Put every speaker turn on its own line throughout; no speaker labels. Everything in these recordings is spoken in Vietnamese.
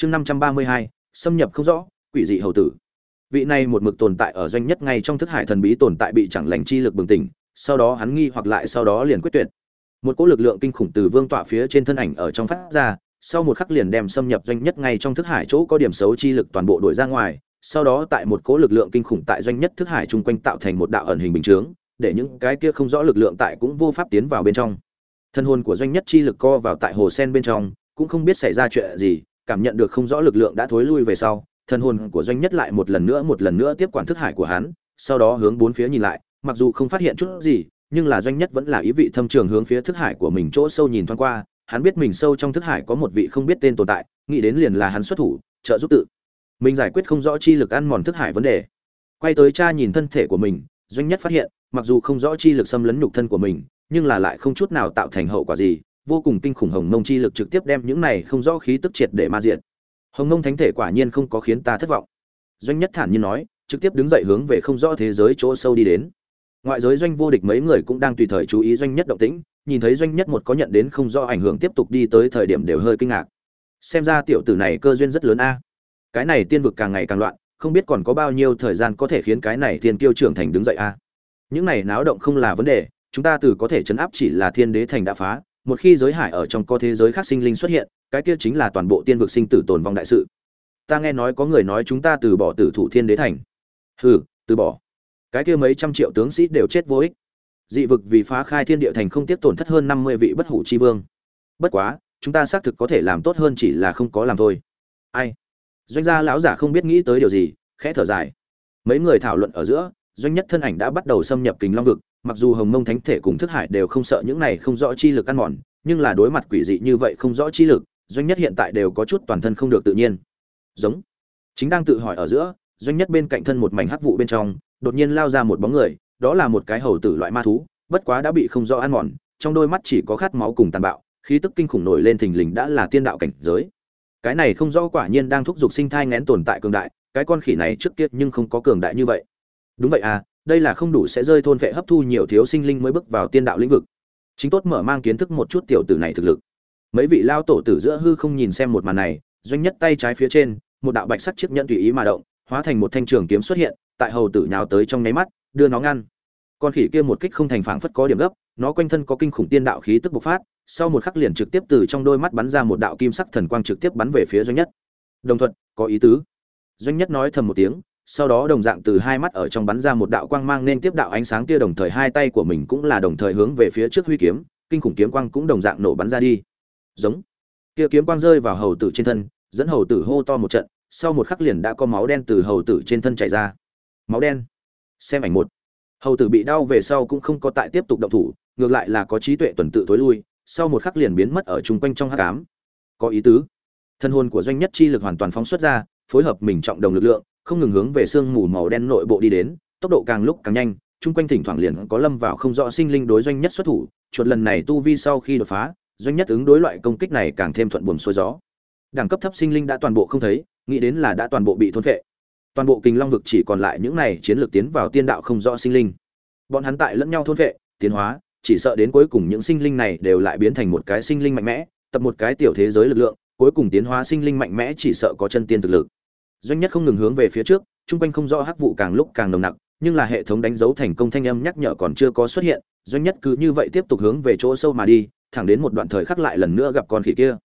chương năm trăm ba mươi hai, xâm nhập không rõ, quỷ dị hầu tử. Vị này một mực tồn tại ở doanh nhất ngay trong thức hải thần bí tồn tại bị chẳng lành chi lực bừng tỉnh, sau đó hắn nghi hoặc lại sau đó liền quyết tuyệt. Một cỗ lực lượng kinh khủng từ vương tọa phía trên thân ảnh ở trong phát ra, sau một khắc liền đem xâm nhập doanh nhất ngay trong thức hải chỗ có điểm xấu chi lực toàn bộ đổi ra ngoài, sau đó tại một cỗ lực lượng kinh khủng tại doanh nhất thức hải chung quanh tạo thành một đạo ẩn hình bình chướng, để những cái kia không rõ lực lượng tại cũng vô pháp tiến vào bên trong. Thân hồn của doanh nhất chi lực co vào tại hồ sen bên trong, cũng không biết xảy ra chuyện gì cảm nhận được không rõ lực lượng đã thối lui về sau thân hồn của doanh nhất lại một lần nữa, một lần nữa tiếp quản thức hải của hắn, sau đó hướng bốn phía nhìn lại, mặc dù không phát hiện chút gì, nhưng là doanh nhất vẫn là ý vị thâm trường hướng phía thức hải của mình chỗ sâu nhìn thoáng qua, hắn biết mình sâu trong thức hải có một vị không biết tên tồn tại, nghĩ đến liền là hắn xuất thủ, trợ giúp tự. Mình giải quyết không rõ chi lực ăn mòn thức hải vấn đề. Quay tới cha nhìn thân thể của mình, doanh nhất phát hiện, mặc dù không rõ chi lực xâm lấn nhục thân của mình, nhưng là lại không chút nào tạo thành hậu quả gì vô cùng kinh khủng hồng mông chi lực trực tiếp đem những này không rõ khí tức triệt để ma diệt. Hồng mông thánh thể quả nhiên không có khiến ta thất vọng. Doanh nhất thản nhiên nói, trực tiếp đứng dậy hướng về không rõ thế giới chỗ sâu đi đến. Ngoại giới doanh vô địch mấy người cũng đang tùy thời chú ý doanh nhất động tĩnh, nhìn thấy doanh nhất một có nhận đến không rõ ảnh hưởng tiếp tục đi tới thời điểm đều hơi kinh ngạc. Xem ra tiểu tử này cơ duyên rất lớn a. Cái này tiên vực càng ngày càng loạn, không biết còn có bao nhiêu thời gian có thể khiến cái này thiên kiêu trưởng thành đứng dậy a. Những này náo động không là vấn đề, chúng ta từ có thể chấn áp chỉ là thiên đế thành đã phá một khi giới hải ở trong có thế giới khác sinh linh xuất hiện, cái kia chính là toàn bộ tiên vực sinh tử tồn vong đại sự. Ta nghe nói có người nói chúng ta từ bỏ tử thủ thiên đế thành. Hừ, từ bỏ. Cái kia mấy trăm triệu tướng sĩ đều chết vô ích. Dị vực vì phá khai thiên địa thành không tiếp tổn thất hơn năm mươi vị bất hủ chi vương. Bất quá, chúng ta xác thực có thể làm tốt hơn chỉ là không có làm thôi. Ai? Doanh gia lão giả không biết nghĩ tới điều gì, khẽ thở dài. Mấy người thảo luận ở giữa doanh nhất thân ảnh đã bắt đầu xâm nhập kình long vực, mặc dù hồng mông thánh thể cùng thức hải đều không sợ những này không rõ chi lực ăn mòn, nhưng là đối mặt quỷ dị như vậy không rõ chi lực, doanh nhất hiện tại đều có chút toàn thân không được tự nhiên. Giống. Chính đang tự hỏi ở giữa, doanh nhất bên cạnh thân một mảnh hắc vụ bên trong, đột nhiên lao ra một bóng người, đó là một cái hầu tử loại ma thú, bất quá đã bị không rõ ăn mòn, trong đôi mắt chỉ có khát máu cùng tàn bạo, khí tức kinh khủng nổi lên thình lình đã là tiên đạo cảnh giới. Cái này không rõ quả nhiên đang thúc giục sinh thai ngén tồn tại cường đại, cái con khỉ này trước kia nhưng không có cường đại như vậy đúng vậy à đây là không đủ sẽ rơi thôn vệ hấp thu nhiều thiếu sinh linh mới bước vào tiên đạo lĩnh vực. Chính tốt mở mang kiến thức một chút tiểu tử này thực lực. Mấy vị lao tổ tử giữa hư không nhìn xem một màn này, doanh nhất tay trái phía trên, một đạo bạch sắc chiếc nhẫn tùy ý mà động, hóa thành một thanh trường kiếm xuất hiện, tại hầu tử nhào tới trong nháy mắt, đưa nó ngăn. Con khỉ kia một kích không thành phảng phất có điểm gấp, nó quanh thân có kinh khủng tiên đạo khí tức bộc phát, sau một khắc liền trực tiếp từ trong đôi mắt bắn ra một đạo kim sắc thần quang trực tiếp bắn về phía doanh nhất. Đồng thuận, có ý tứ. Doanh nhất nói thầm một tiếng sau đó đồng dạng từ hai mắt ở trong bắn ra một đạo quang mang nên tiếp đạo ánh sáng kia đồng thời hai tay của mình cũng là đồng thời hướng về phía trước huy kiếm, kinh khủng kiếm quang cũng đồng dạng nổ bắn ra đi. Giống. Kia kiếm quang rơi vào hầu tử trên thân, dẫn hầu tử hô to một trận, sau một khắc liền đã có máu đen từ hầu tử trên thân chảy ra. Máu đen. Xem ảnh một. Hầu tử bị đau về sau cũng không có tại tiếp tục động thủ, ngược lại là có trí tuệ tuần tự tối lui, sau một khắc liền biến mất ở chung quanh trong hát cám có ý tứ. Thân hồn của doanh nhất chi lực hoàn toàn phóng xuất ra, phối hợp mình trọng đồng lực lượng không ngừng hướng về sương mù màu đen nội bộ đi đến, tốc độ càng lúc càng nhanh, chung quanh thỉnh thoảng liền có lâm vào không rõ sinh linh đối doanh nhất xuất thủ, chuột lần này tu vi sau khi đột phá, doanh nhất ứng đối loại công kích này càng thêm thuận buồm xuôi gió. Đẳng cấp thấp sinh linh đã toàn bộ không thấy, nghĩ đến là đã toàn bộ bị thôn phệ. Toàn bộ kinh long vực chỉ còn lại những này chiến lược tiến vào tiên đạo không rõ sinh linh. Bọn hắn tại lẫn nhau thôn phệ, tiến hóa, chỉ sợ đến cuối cùng những sinh linh này đều lại biến thành một cái sinh linh mạnh mẽ, tập một cái tiểu thế giới lực lượng, cuối cùng tiến hóa sinh linh mạnh mẽ chỉ sợ có chân tiên thực lực doanh nhất không ngừng hướng về phía trước, chung quanh không rõ hắc vụ càng lúc càng nồng nặc, nhưng là hệ thống đánh dấu thành công thanh âm nhắc nhở còn chưa có xuất hiện, doanh nhất cứ như vậy tiếp tục hướng về chỗ sâu mà đi, thẳng đến một đoạn thời khắc lại lần nữa gặp con khỉ kia.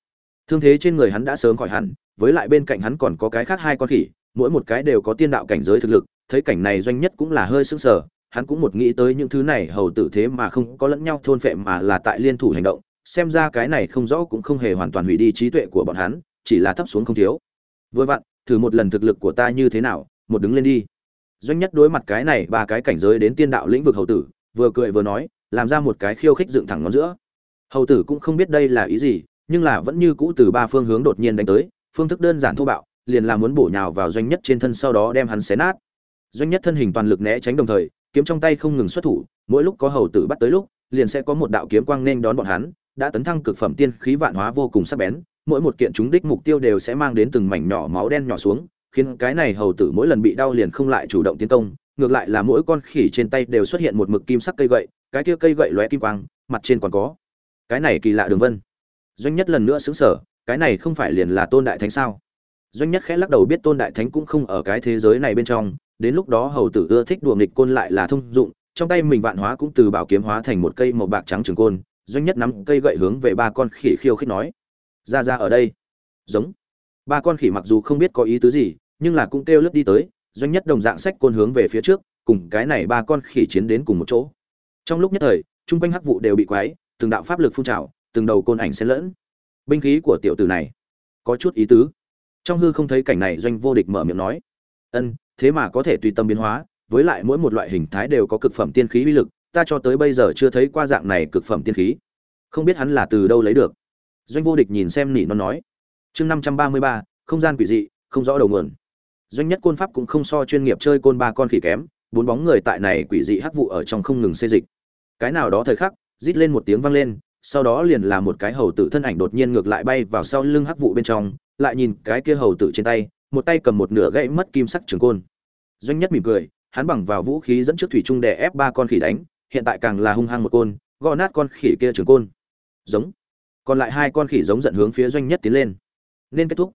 Thương thế trên người hắn đã sớm khỏi hẳn, với lại bên cạnh hắn còn có cái khác hai con khỉ, mỗi một cái đều có tiên đạo cảnh giới thực lực, thấy cảnh này doanh nhất cũng là hơi sững sờ, hắn cũng một nghĩ tới những thứ này hầu tử thế mà không có lẫn nhau thôn phệ mà là tại liên thủ hành động, xem ra cái này không rõ cũng không hề hoàn toàn hủy đi trí tuệ của bọn hắn, chỉ là thấp xuống không thiếu. Vừa vặn thử một lần thực lực của ta như thế nào, một đứng lên đi. Doanh nhất đối mặt cái này, ba cái cảnh giới đến tiên đạo lĩnh vực hầu tử, vừa cười vừa nói, làm ra một cái khiêu khích dựng thẳng ngón giữa. Hầu tử cũng không biết đây là ý gì, nhưng là vẫn như cũ từ ba phương hướng đột nhiên đánh tới, phương thức đơn giản thô bạo, liền là muốn bổ nhào vào doanh nhất trên thân sau đó đem hắn xé nát. Doanh nhất thân hình toàn lực né tránh đồng thời, kiếm trong tay không ngừng xuất thủ, mỗi lúc có hầu tử bắt tới lúc, liền sẽ có một đạo kiếm quang nên đón bọn hắn, đã tấn thăng cực phẩm tiên khí vạn hóa vô cùng sắc bén mỗi một kiện chúng đích mục tiêu đều sẽ mang đến từng mảnh nhỏ máu đen nhỏ xuống, khiến cái này hầu tử mỗi lần bị đau liền không lại chủ động tiến công, ngược lại là mỗi con khỉ trên tay đều xuất hiện một mực kim sắc cây gậy, cái kia cây gậy lóe kim quang, mặt trên còn có. Cái này kỳ lạ đường vân. Doanh nhất lần nữa xứng sở cái này không phải liền là tôn đại thánh sao? Doanh nhất khẽ lắc đầu biết tôn đại thánh cũng không ở cái thế giới này bên trong, đến lúc đó hầu tử ưa thích đùa nghịch côn lại là thông dụng, trong tay mình vạn hóa cũng từ bảo kiếm hóa thành một cây màu bạc trắng trường côn, doanh nhất nắm cây gậy hướng về ba con khỉ khiêu khích nói ra ra ở đây. Giống. Ba con khỉ mặc dù không biết có ý tứ gì, nhưng là cũng kêu lướt đi tới, doanh nhất đồng dạng sách côn hướng về phía trước, cùng cái này ba con khỉ chiến đến cùng một chỗ. Trong lúc nhất thời trung quanh hắc vụ đều bị quái, từng đạo pháp lực phun trào, từng đầu côn ảnh xen lẫn. Binh khí của tiểu tử này, có chút ý tứ. Trong hư không thấy cảnh này, doanh vô địch mở miệng nói, ân, thế mà có thể tùy tâm biến hóa, với lại mỗi một loại hình thái đều có cực phẩm tiên khí uy lực, ta cho tới bây giờ chưa thấy qua dạng này cực phẩm tiên khí. Không biết hắn là từ đâu lấy được doanh vô địch nhìn xem nỉ nó nói. Chương năm trăm ba mươi ba, không gian quỷ dị, không rõ đầu nguồn. Doanh nhất côn pháp cũng không so chuyên nghiệp chơi côn ba con khỉ kém, bốn bóng người tại này quỷ dị hắc vụ ở trong không ngừng xê dịch. Cái nào đó thời khắc, rít lên một tiếng vang lên, sau đó liền là một cái hầu tử thân ảnh đột nhiên ngược lại bay vào sau lưng hắc vụ bên trong, lại nhìn cái kia hầu tử trên tay, một tay cầm một nửa gãy mất kim sắc trường côn. Doanh nhất mỉm cười, hắn bằng vào vũ khí dẫn trước thủy trung đè ép ba con khỉ đánh, hiện tại càng là hung hăng một côn, gõ nát con khỉ kia trường côn. Giống còn lại hai con khỉ giống giận hướng phía doanh nhất tiến lên. Nên kết thúc.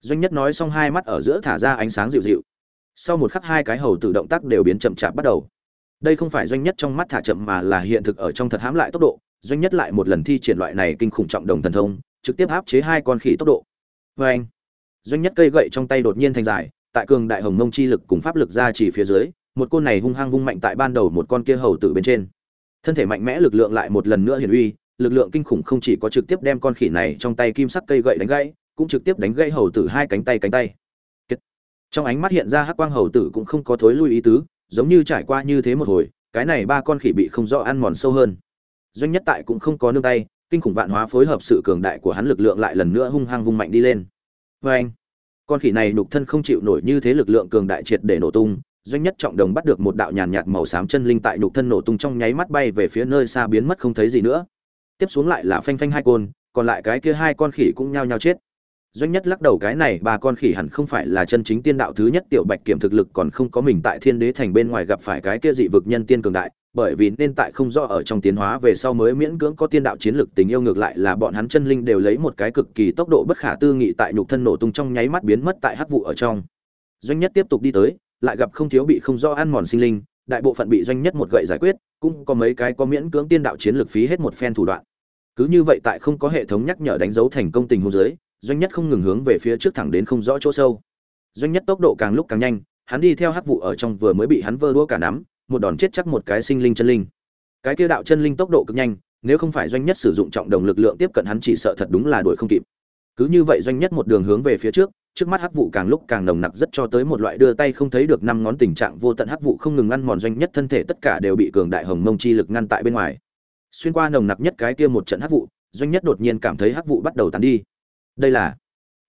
Doanh nhất nói xong hai mắt ở giữa thả ra ánh sáng dịu dịu. Sau một khắc hai cái hầu tự động tác đều biến chậm chạp bắt đầu. Đây không phải doanh nhất trong mắt thả chậm mà là hiện thực ở trong thật hãm lại tốc độ. Doanh nhất lại một lần thi triển loại này kinh khủng trọng đồng thần thông, trực tiếp áp chế hai con khỉ tốc độ. Vê anh, doanh nhất cây gậy trong tay đột nhiên thành dài, tại cường đại hồng mông chi lực cùng pháp lực ra chỉ phía dưới, một côn này hung hăng vung mạnh tại ban đầu một con kia hầu tử bên trên. Thân thể mạnh mẽ lực lượng lại một lần nữa hiển uy lực lượng kinh khủng không chỉ có trực tiếp đem con khỉ này trong tay kim sắc cây gậy đánh gãy, cũng trực tiếp đánh gãy hầu tử hai cánh tay cánh tay. Trong ánh mắt hiện ra hắc quang hầu tử cũng không có thối lui ý tứ, giống như trải qua như thế một hồi, cái này ba con khỉ bị không rõ ăn mòn sâu hơn. Doanh nhất tại cũng không có nương tay, kinh khủng vạn hóa phối hợp sự cường đại của hắn lực lượng lại lần nữa hung hăng vung mạnh đi lên. Và anh, con khỉ này nục thân không chịu nổi như thế lực lượng cường đại triệt để nổ tung, doanh nhất trọng đồng bắt được một đạo nhàn nhạt màu xám chân linh tại nục thân nổ tung trong nháy mắt bay về phía nơi xa biến mất không thấy gì nữa tiếp xuống lại là phanh phanh hai côn, còn lại cái kia hai con khỉ cũng nhao nhao chết. Doanh nhất lắc đầu cái này, ba con khỉ hẳn không phải là chân chính tiên đạo thứ nhất tiểu bạch kiểm thực lực, còn không có mình tại thiên đế thành bên ngoài gặp phải cái kia dị vực nhân tiên cường đại, bởi vì nên tại không rõ ở trong tiến hóa về sau mới miễn cưỡng có tiên đạo chiến lực, tình yêu ngược lại là bọn hắn chân linh đều lấy một cái cực kỳ tốc độ bất khả tư nghị tại nhục thân nổ tung trong nháy mắt biến mất tại hắc vụ ở trong. Doanh nhất tiếp tục đi tới, lại gặp không thiếu bị không rõ ăn mòn sinh linh đại bộ phận bị doanh nhất một gậy giải quyết, cũng có mấy cái có miễn cưỡng tiên đạo chiến lược phí hết một phen thủ đoạn. Cứ như vậy tại không có hệ thống nhắc nhở đánh dấu thành công tình huống giới doanh nhất không ngừng hướng về phía trước thẳng đến không rõ chỗ sâu. Doanh nhất tốc độ càng lúc càng nhanh, hắn đi theo hắc vụ ở trong vừa mới bị hắn vơ đũa cả nắm, một đòn chết chắc một cái sinh linh chân linh. Cái kia đạo chân linh tốc độ cực nhanh, nếu không phải doanh nhất sử dụng trọng đồng lực lượng tiếp cận hắn chỉ sợ thật đúng là đuổi không kịp. Cứ như vậy doanh nhất một đường hướng về phía trước trước mắt hắc vụ càng lúc càng nồng nặc rất cho tới một loại đưa tay không thấy được năm ngón tình trạng vô tận hắc vụ không ngừng ngăn mòn doanh nhất thân thể tất cả đều bị cường đại hồng mông chi lực ngăn tại bên ngoài. Xuyên qua nồng nặc nhất cái kia một trận hắc vụ, doanh nhất đột nhiên cảm thấy hắc vụ bắt đầu tán đi. Đây là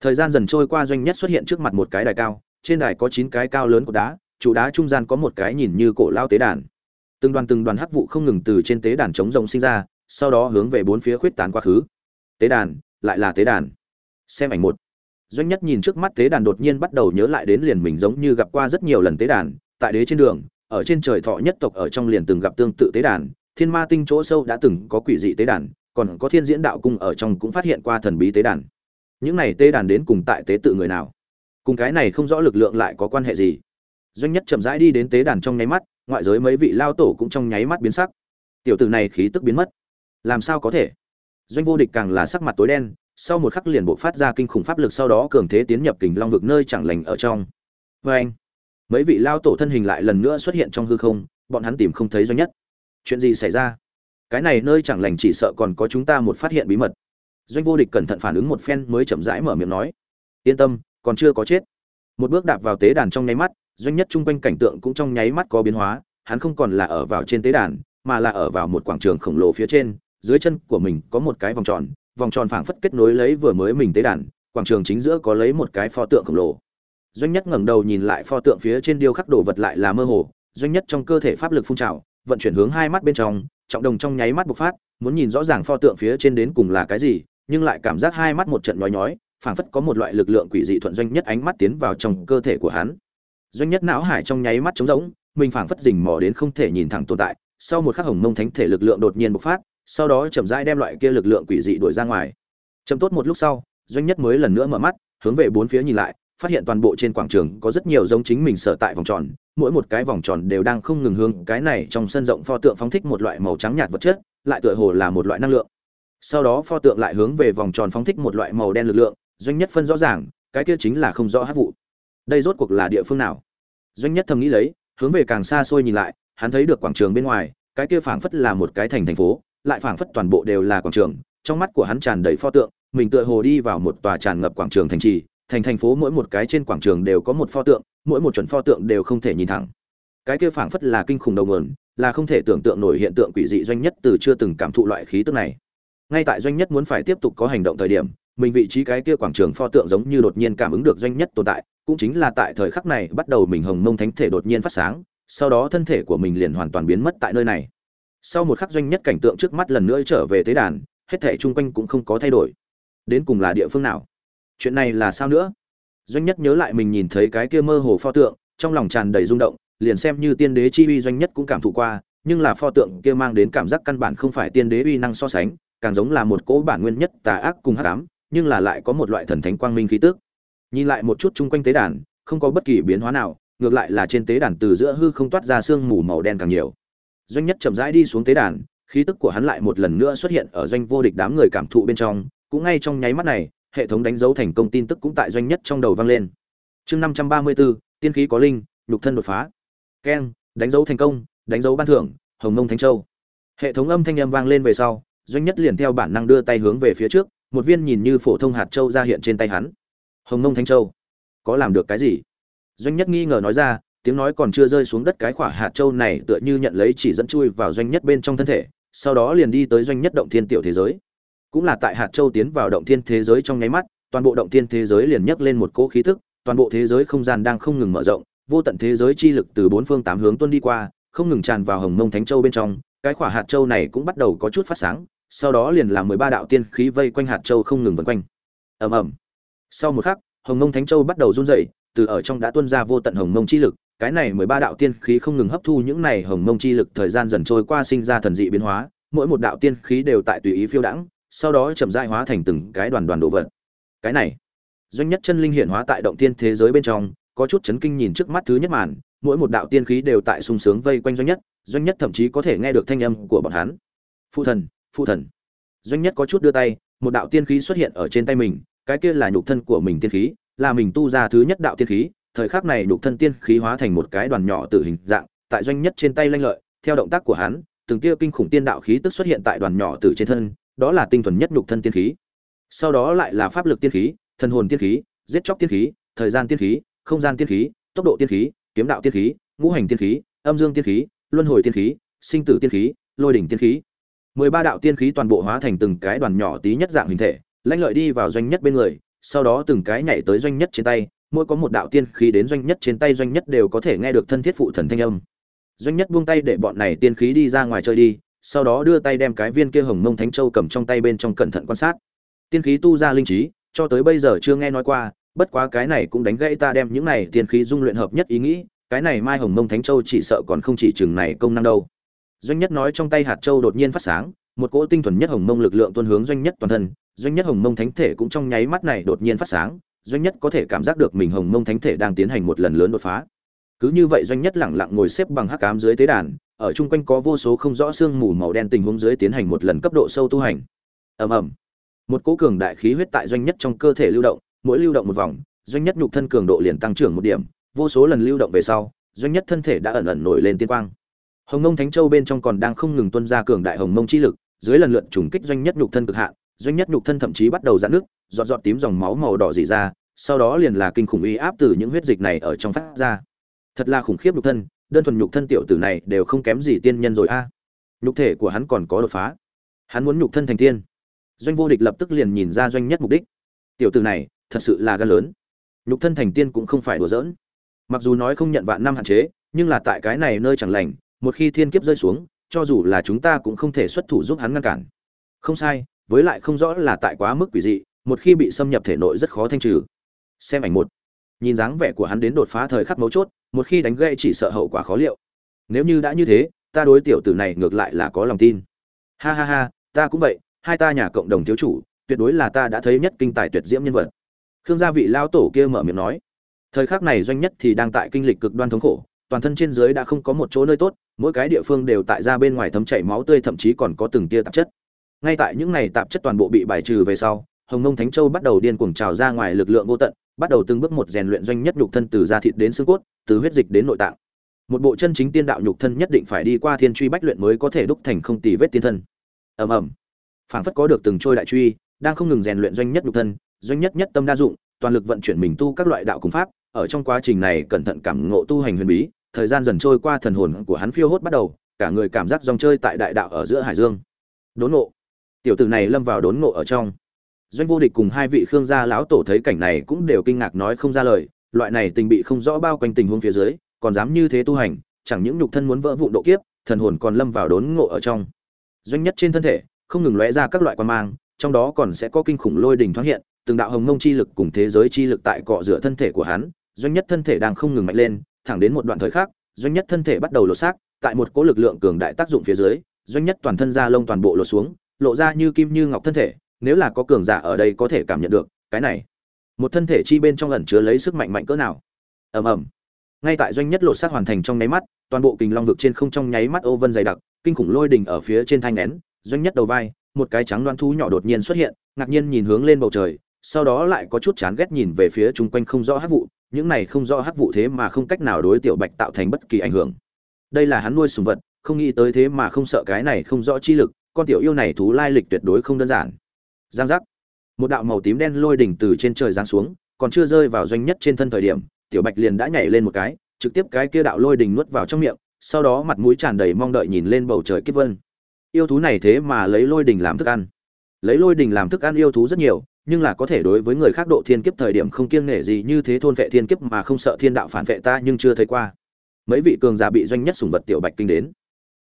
thời gian dần trôi qua doanh nhất xuất hiện trước mặt một cái đài cao, trên đài có chín cái cao lớn của đá trụ đá trung gian có một cái nhìn như cổ lao tế đàn. Từng đoàn từng đoàn hắc vụ không ngừng từ trên tế đàn chống rồng sinh ra, sau đó hướng về bốn phía khuyết tán quá khứ. Tế đàn, lại là tế đàn. Xem ảnh một doanh nhất nhìn trước mắt tế đàn đột nhiên bắt đầu nhớ lại đến liền mình giống như gặp qua rất nhiều lần tế đàn, tại đế trên đường, ở trên trời thọ nhất tộc ở trong liền từng gặp tương tự tế đàn, thiên ma tinh chỗ sâu đã từng có quỷ dị tế đàn, còn có thiên diễn đạo cung ở trong cũng phát hiện qua thần bí tế đàn. Những này tế đàn đến cùng tại tế tự người nào? Cùng cái này không rõ lực lượng lại có quan hệ gì? Doanh nhất chậm rãi đi đến tế đàn trong nháy mắt, ngoại giới mấy vị lao tổ cũng trong nháy mắt biến sắc. Tiểu tử này khí tức biến mất. Làm sao có thể? Doanh vô địch càng là sắc mặt tối đen sau một khắc liền bộ phát ra kinh khủng pháp lực sau đó cường thế tiến nhập kình long vực nơi chẳng lành ở trong. Vê anh, mấy vị lao tổ thân hình lại lần nữa xuất hiện trong hư không, bọn hắn tìm không thấy doanh nhất. Chuyện gì xảy ra? Cái này nơi chẳng lành chỉ sợ còn có chúng ta một phát hiện bí mật. Doanh vô địch cẩn thận phản ứng một phen mới chậm rãi mở miệng nói. Yên tâm, còn chưa có chết. Một bước đạp vào tế đàn trong nháy mắt, doanh nhất chung quanh cảnh tượng cũng trong nháy mắt có biến hóa, hắn không còn là ở vào trên tế đàn, mà là ở vào một quảng trường khổng lồ phía trên, dưới chân của mình có một cái vòng tròn vòng tròn phảng phất kết nối lấy vừa mới mình tế đàn, quảng trường chính giữa có lấy một cái pho tượng khổng lồ. Doanh nhất ngẩng đầu nhìn lại pho tượng phía trên điêu khắc đồ vật lại là mơ hồ, doanh nhất trong cơ thể pháp lực phun trào, vận chuyển hướng hai mắt bên trong, trọng đồng trong nháy mắt bộc phát, muốn nhìn rõ ràng pho tượng phía trên đến cùng là cái gì, nhưng lại cảm giác hai mắt một trận nhói nhói, phảng phất có một loại lực lượng quỷ dị thuận doanh nhất ánh mắt tiến vào trong cơ thể của hắn. Doanh nhất não hải trong nháy mắt trống rỗng, mình phảng phất rình mò đến không thể nhìn thẳng tồn tại, sau một khắc hồng mông thánh thể lực lượng đột nhiên bộc phát sau đó chậm rãi đem loại kia lực lượng quỷ dị đuổi ra ngoài. Chậm tốt một lúc sau, doanh nhất mới lần nữa mở mắt, hướng về bốn phía nhìn lại, phát hiện toàn bộ trên quảng trường có rất nhiều giống chính mình sở tại vòng tròn, mỗi một cái vòng tròn đều đang không ngừng hướng cái này trong sân rộng pho tượng phóng thích một loại màu trắng nhạt vật chất, lại tựa hồ là một loại năng lượng. Sau đó pho tượng lại hướng về vòng tròn phóng thích một loại màu đen lực lượng, doanh nhất phân rõ ràng, cái kia chính là không rõ hắc vụ. Đây rốt cuộc là địa phương nào? Doanh nhất thầm nghĩ lấy, hướng về càng xa xôi nhìn lại, hắn thấy được quảng trường bên ngoài, cái kia phảng phất là một cái thành thành phố lại phảng phất toàn bộ đều là quảng trường, trong mắt của hắn tràn đầy pho tượng, mình tựa hồ đi vào một tòa tràn ngập quảng trường thành trì, thành thành phố mỗi một cái trên quảng trường đều có một pho tượng, mỗi một chuẩn pho tượng đều không thể nhìn thẳng. Cái kia phảng phất là kinh khủng đầu nguồn, là không thể tưởng tượng nổi hiện tượng quỷ dị doanh nhất từ chưa từng cảm thụ loại khí tức này. Ngay tại doanh nhất muốn phải tiếp tục có hành động thời điểm, mình vị trí cái kia quảng trường pho tượng giống như đột nhiên cảm ứng được doanh nhất tồn tại, cũng chính là tại thời khắc này bắt đầu mình hồng mông thánh thể đột nhiên phát sáng, sau đó thân thể của mình liền hoàn toàn biến mất tại nơi này sau một khắc doanh nhất cảnh tượng trước mắt lần nữa trở về tế đàn, hết thể chung quanh cũng không có thay đổi. Đến cùng là địa phương nào? Chuyện này là sao nữa? Doanh nhất nhớ lại mình nhìn thấy cái kia mơ hồ pho tượng, trong lòng tràn đầy rung động, liền xem như tiên đế chi uy doanh nhất cũng cảm thụ qua, nhưng là pho tượng kia mang đến cảm giác căn bản không phải tiên đế uy năng so sánh, càng giống là một cỗ bản nguyên nhất tà ác cùng hắc ám, nhưng là lại có một loại thần thánh quang minh khí tức. Nhìn lại một chút chung quanh tế đàn, không có bất kỳ biến hóa nào, ngược lại là trên tế đàn từ giữa hư không toát ra sương mù màu đen càng nhiều doanh nhất chậm rãi đi xuống tế đàn, khí tức của hắn lại một lần nữa xuất hiện ở doanh vô địch đám người cảm thụ bên trong, cũng ngay trong nháy mắt này, hệ thống đánh dấu thành công tin tức cũng tại doanh nhất trong đầu vang lên. Chương năm trăm ba mươi bốn tiên khí có linh, nhục thân đột phá. Keng, đánh dấu thành công, đánh dấu ban thưởng, hồng mông thánh châu. Hệ thống âm thanh âm vang lên về sau, doanh nhất liền theo bản năng đưa tay hướng về phía trước, một viên nhìn như phổ thông hạt châu ra hiện trên tay hắn. Hồng mông thánh châu, có làm được cái gì? Doanh nhất nghi ngờ nói ra tiếng nói còn chưa rơi xuống đất cái khỏa hạt châu này tựa như nhận lấy chỉ dẫn chui vào doanh nhất bên trong thân thể, sau đó liền đi tới doanh nhất động thiên tiểu thế giới. Cũng là tại hạt châu tiến vào động thiên thế giới trong nháy mắt, toàn bộ động thiên thế giới liền nhấc lên một cỗ khí thức toàn bộ thế giới không gian đang không ngừng mở rộng, vô tận thế giới chi lực từ bốn phương tám hướng tuân đi qua, không ngừng tràn vào hồng mông thánh châu bên trong, cái khỏa hạt châu này cũng bắt đầu có chút phát sáng, sau đó liền làm mười ba đạo tiên khí vây quanh hạt châu không ngừng vần quanh. Ầm ầm. Sau một khắc, hồng mông thánh châu bắt đầu run rẩy, từ ở trong đã tuôn ra vô tận hồng mông chi lực cái này mười ba đạo tiên khí không ngừng hấp thu những này hồng mông chi lực, thời gian dần trôi qua sinh ra thần dị biến hóa, mỗi một đạo tiên khí đều tại tùy ý phiêu đãng, sau đó chậm rãi hóa thành từng cái đoàn đoàn đồ vật. Cái này, doanh nhất chân linh hiện hóa tại động tiên thế giới bên trong, có chút chấn kinh nhìn trước mắt thứ nhất màn, mỗi một đạo tiên khí đều tại sung sướng vây quanh doanh nhất doanh nhất thậm chí có thể nghe được thanh âm của bọn hắn. Phụ thần phụ thần. Doanh nhất có chút đưa tay, một đạo tiên khí xuất hiện ở trên tay mình, cái kia là nhục thân của mình tiên khí, là mình tu ra thứ nhất đạo tiên khí thời khắc này nhục thân tiên khí hóa thành một cái đoàn nhỏ tự hình dạng tại doanh nhất trên tay lanh lợi theo động tác của hắn từng tia kinh khủng tiên đạo khí tức xuất hiện tại đoàn nhỏ tử trên thân đó là tinh thuần nhất nhục thân tiên khí sau đó lại là pháp lực tiên khí thần hồn tiên khí giết chóc tiên khí thời gian tiên khí không gian tiên khí tốc độ tiên khí kiếm đạo tiên khí ngũ hành tiên khí âm dương tiên khí luân hồi tiên khí sinh tử tiên khí lôi đỉnh tiên khí mười ba đạo tiên khí toàn bộ hóa thành từng cái đoàn nhỏ tí nhất dạng hình thể lãnh lợi đi vào doanh nhất bên người sau đó từng cái nhảy tới doanh nhất trên tay mỗi có một đạo tiên khí đến doanh nhất trên tay doanh nhất đều có thể nghe được thân thiết phụ thần thanh âm. Doanh nhất buông tay để bọn này tiên khí đi ra ngoài chơi đi, sau đó đưa tay đem cái viên kia hồng mông thánh châu cầm trong tay bên trong cẩn thận quan sát. Tiên khí tu ra linh trí, cho tới bây giờ chưa nghe nói qua, bất quá cái này cũng đánh gãy ta đem những này tiên khí dung luyện hợp nhất ý nghĩ, cái này mai hồng mông thánh châu chỉ sợ còn không chỉ chừng này công năng đâu. Doanh nhất nói trong tay hạt châu đột nhiên phát sáng, một cỗ tinh thuần nhất hồng mông lực lượng tuôn hướng doanh nhất toàn thân, doanh nhất hồng mông thánh thể cũng trong nháy mắt này đột nhiên phát sáng doanh nhất có thể cảm giác được mình hồng mông thánh thể đang tiến hành một lần lớn đột phá. Cứ như vậy doanh nhất lẳng lặng ngồi xếp bằng hắc cám dưới tế đàn, ở chung quanh có vô số không rõ xương mù màu đen tình huống dưới tiến hành một lần cấp độ sâu tu hành. Ầm ầm. Một cỗ cường đại khí huyết tại doanh nhất trong cơ thể lưu động, mỗi lưu động một vòng, doanh nhất nhục thân cường độ liền tăng trưởng một điểm, vô số lần lưu động về sau, doanh nhất thân thể đã ẩn ẩn nổi lên tiên quang. Hồng mông thánh châu bên trong còn đang không ngừng tuân ra cường đại hồng mông chi lực, dưới lần lượt trùng kích doanh nhất nhục thân cực hạn doanh nhất nhục thân thậm chí bắt đầu giãn nước giọt giọt tím dòng máu màu đỏ dị ra, sau đó liền là kinh khủng uy áp từ những huyết dịch này ở trong phát ra. Thật là khủng khiếp nhục thân, đơn thuần nhục thân tiểu tử này đều không kém gì tiên nhân rồi a. Nhục thể của hắn còn có đột phá. Hắn muốn nhục thân thành tiên. Doanh vô địch lập tức liền nhìn ra doanh nhất mục đích. Tiểu tử này, thật sự là gan lớn. Nhục thân thành tiên cũng không phải đùa giỡn. Mặc dù nói không nhận vạn năm hạn chế, nhưng là tại cái này nơi chẳng lành, một khi thiên kiếp rơi xuống, cho dù là chúng ta cũng không thể xuất thủ giúp hắn ngăn cản. Không sai với lại không rõ là tại quá mức quỷ dị, một khi bị xâm nhập thể nội rất khó thanh trừ. Xem ảnh một. Nhìn dáng vẻ của hắn đến đột phá thời khắc mấu chốt, một khi đánh gãy chỉ sợ hậu quả khó liệu. Nếu như đã như thế, ta đối tiểu tử này ngược lại là có lòng tin. Ha ha ha, ta cũng vậy, hai ta nhà cộng đồng thiếu chủ, tuyệt đối là ta đã thấy nhất kinh tài tuyệt diễm nhân vật. Khương gia vị lao tổ kia mở miệng nói. Thời khắc này doanh nhất thì đang tại kinh lịch cực đoan thống khổ, toàn thân trên dưới đã không có một chỗ nơi tốt, mỗi cái địa phương đều tại ra bên ngoài thấm chảy máu tươi, thậm chí còn có từng tia tạp chất ngay tại những này tạp chất toàn bộ bị bài trừ về sau, hồng nông thánh châu bắt đầu điên cuồng trào ra ngoài lực lượng vô tận, bắt đầu từng bước một rèn luyện doanh nhất nhục thân từ da thịt đến xương cốt, từ huyết dịch đến nội tạng. Một bộ chân chính tiên đạo nhục thân nhất định phải đi qua thiên truy bách luyện mới có thể đúc thành không tì vết tiên thân. Ầm ầm. Phảng phất có được từng trôi đại truy, đang không ngừng rèn luyện doanh nhất nhục thân, doanh nhất nhất tâm đa dụng, toàn lực vận chuyển mình tu các loại đạo cùng pháp, ở trong quá trình này cẩn thận cảm ngộ tu hành huyền bí, thời gian dần trôi qua thần hồn của hắn phiêu hốt bắt đầu, cả người cảm giác dòng chơi tại đại đạo ở giữa hải dương. Đốn ngộ tiểu tử này lâm vào đốn ngộ ở trong. Doanh vô địch cùng hai vị khương gia lão tổ thấy cảnh này cũng đều kinh ngạc nói không ra lời, loại này tình bị không rõ bao quanh tình huống phía dưới, còn dám như thế tu hành, chẳng những nhục thân muốn vỡ vụn độ kiếp, thần hồn còn lâm vào đốn ngộ ở trong. Doanh nhất trên thân thể, không ngừng lóe ra các loại quan mang, trong đó còn sẽ có kinh khủng lôi đỉnh thoáng hiện, từng đạo hồng mông chi lực cùng thế giới chi lực tại cọ rửa thân thể của hắn, doanh nhất thân thể đang không ngừng mạnh lên, thẳng đến một đoạn thời khác doanh nhất thân thể bắt đầu lột xác, tại một cỗ lực lượng cường đại tác dụng phía dưới, doanh nhất toàn thân da lông toàn bộ lột xuống lộ ra như kim như ngọc thân thể, nếu là có cường giả ở đây có thể cảm nhận được, cái này, một thân thể chi bên trong ẩn chứa lấy sức mạnh mạnh cỡ nào. Ầm ầm. Ngay tại doanh nhất lột xác hoàn thành trong nháy mắt, toàn bộ kình long vực trên không trong nháy mắt ô vân dày đặc, kinh khủng lôi đỉnh ở phía trên thanh nén, doanh nhất đầu vai, một cái trắng đoan thú nhỏ đột nhiên xuất hiện, ngạc nhiên nhìn hướng lên bầu trời, sau đó lại có chút chán ghét nhìn về phía chung quanh không rõ hát vụ, những này không rõ hát vụ thế mà không cách nào đối tiểu bạch tạo thành bất kỳ ảnh hưởng. Đây là hắn nuôi sùng vật, không nghĩ tới thế mà không sợ cái này không rõ chi lực con tiểu yêu này thú lai lịch tuyệt đối không đơn giản. Giang giác. Một đạo màu tím đen lôi đỉnh từ trên trời giáng xuống, còn chưa rơi vào doanh nhất trên thân thời điểm, tiểu bạch liền đã nhảy lên một cái, trực tiếp cái kia đạo lôi đỉnh nuốt vào trong miệng, sau đó mặt mũi tràn đầy mong đợi nhìn lên bầu trời kiếp vân. Yêu thú này thế mà lấy lôi đỉnh làm thức ăn. Lấy lôi đỉnh làm thức ăn yêu thú rất nhiều, nhưng là có thể đối với người khác độ thiên kiếp thời điểm không kiêng nể gì như thế thôn vệ thiên kiếp mà không sợ thiên đạo phản vệ ta nhưng chưa thấy qua. Mấy vị cường giả bị doanh nhất sùng vật tiểu bạch kinh đến.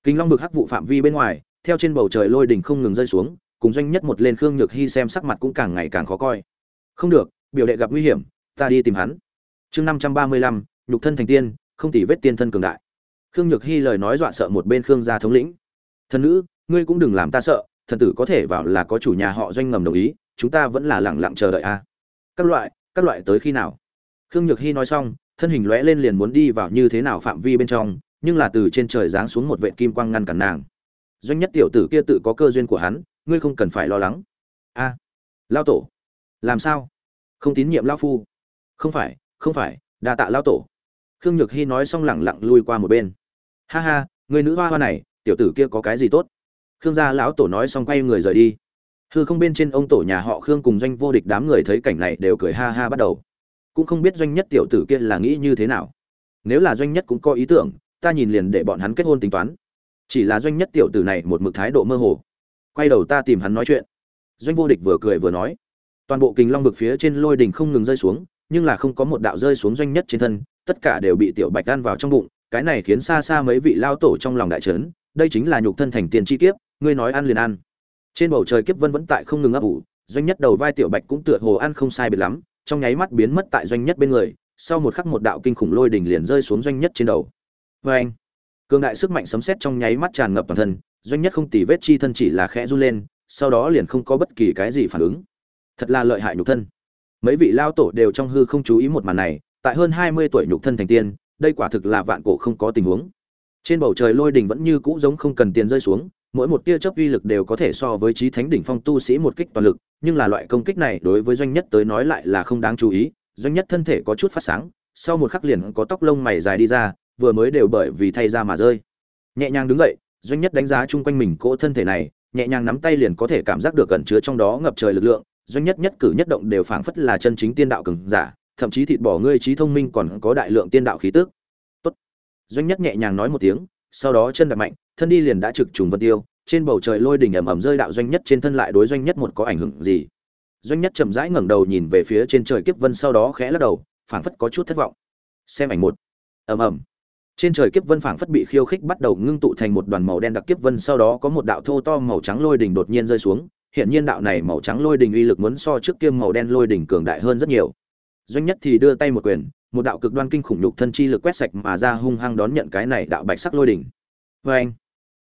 Kinh long vực hắc vụ phạm vi bên ngoài theo trên bầu trời lôi đỉnh không ngừng rơi xuống, cùng doanh nhất một lên khương nhược hy xem sắc mặt cũng càng ngày càng khó coi. Không được, biểu đệ gặp nguy hiểm, ta đi tìm hắn. Chương năm trăm ba mươi lăm, nhục thân thành tiên, không tỉ vết tiên thân cường đại. Khương nhược hy lời nói dọa sợ một bên khương gia thống lĩnh. Thần nữ, ngươi cũng đừng làm ta sợ, thần tử có thể vào là có chủ nhà họ doanh ngầm đồng ý, chúng ta vẫn là lẳng lặng chờ đợi a. Các loại các loại tới khi nào? Khương nhược hy nói xong, thân hình lóe lên liền muốn đi vào như thế nào phạm vi bên trong, nhưng là từ trên trời giáng xuống một vệ kim quang ngăn cản nàng doanh nhất tiểu tử kia tự có cơ duyên của hắn ngươi không cần phải lo lắng. A à, lao tổ. Làm sao? Không tín nhiệm lao phu. Không phải không phải đa tạ lao tổ. Khương nhược hy nói xong lẳng lặng lui qua một bên. Ha ha người nữ hoa hoa này tiểu tử kia có cái gì tốt? Khương gia lão tổ nói xong quay người rời đi. Hư không bên trên ông tổ nhà họ khương cùng doanh vô địch đám người thấy cảnh này đều cười ha ha bắt đầu. Cũng không biết doanh nhất tiểu tử kia là nghĩ như thế nào. Nếu là doanh nhất cũng có ý tưởng ta nhìn liền để bọn hắn kết hôn tính toán chỉ là doanh nhất tiểu tử này một mực thái độ mơ hồ. Quay đầu ta tìm hắn nói chuyện. Doanh vô địch vừa cười vừa nói. Toàn bộ kình long vực phía trên lôi đình không ngừng rơi xuống, nhưng là không có một đạo rơi xuống doanh nhất trên thân, tất cả đều bị tiểu bạch gan vào trong bụng, cái này khiến xa xa mấy vị lao tổ trong lòng đại trấn đây chính là nhục thân thành tiền chi kiếp, ngươi nói ăn liền ăn. Trên bầu trời kiếp vân vẫn tại không ngừng ấp ủ, doanh nhất đầu vai tiểu bạch cũng tựa hồ ăn không sai biệt lắm, trong nháy mắt biến mất tại doanh nhất bên người, sau một khắc một đạo kinh khủng lôi đỉnh liền rơi xuống doanh nhất trên đầu. Vê anh cường đại sức mạnh sấm sét trong nháy mắt tràn ngập toàn thân, doanh nhất không tì vết chi thân chỉ là khẽ run lên, sau đó liền không có bất kỳ cái gì phản ứng. Thật là lợi hại nhục thân. Mấy vị lao tổ đều trong hư không chú ý một màn này, tại hơn hai mươi tuổi nhục thân thành tiên, đây quả thực là vạn cổ không có tình huống. Trên bầu trời lôi đỉnh vẫn như cũ giống không cần tiền rơi xuống, mỗi một tia chớp uy lực đều có thể so với trí thánh đỉnh phong tu sĩ một kích toàn lực, nhưng là loại công kích này đối với doanh nhất tới nói lại là không đáng chú ý, doanh nhất thân thể có chút phát sáng, sau một khắc liền có tóc lông mày dài đi ra vừa mới đều bởi vì thay ra mà rơi. Nhẹ nhàng đứng dậy, doanh nhất đánh giá chung quanh mình cỗ thân thể này, nhẹ nhàng nắm tay liền có thể cảm giác được cẩn chứa trong đó ngập trời lực lượng, doanh nhất nhất cử nhất động đều phảng phất là chân chính tiên đạo cường giả, thậm chí thịt bỏ ngươi trí thông minh còn có đại lượng tiên đạo khí tức. Tốt. Doanh nhất nhẹ nhàng nói một tiếng, sau đó chân đạp mạnh, thân đi liền đã trực trùng vân tiêu, trên bầu trời lôi đỉnh ầm ầm rơi đạo doanh nhất trên thân lại đối doanh nhất một có ảnh hưởng gì. Doanh nhất chậm rãi ngẩng đầu nhìn về phía trên trời kiếp vân sau đó khẽ lắc đầu, phảng phất có chút thất vọng. Xem ảnh một. Ầm ầm trên trời kiếp vân phảng phất bị khiêu khích bắt đầu ngưng tụ thành một đoàn màu đen đặc kiếp vân, sau đó có một đạo thô to màu trắng lôi đỉnh đột nhiên rơi xuống. Hiện nhiên đạo này màu trắng lôi đỉnh uy lực muốn so trước kia màu đen lôi đỉnh cường đại hơn rất nhiều. Doanh nhất thì đưa tay một quyền, một đạo cực đoan kinh khủng nhục thân chi lực quét sạch mà ra hung hăng đón nhận cái này đạo bạch sắc lôi đỉnh vê vâng. anh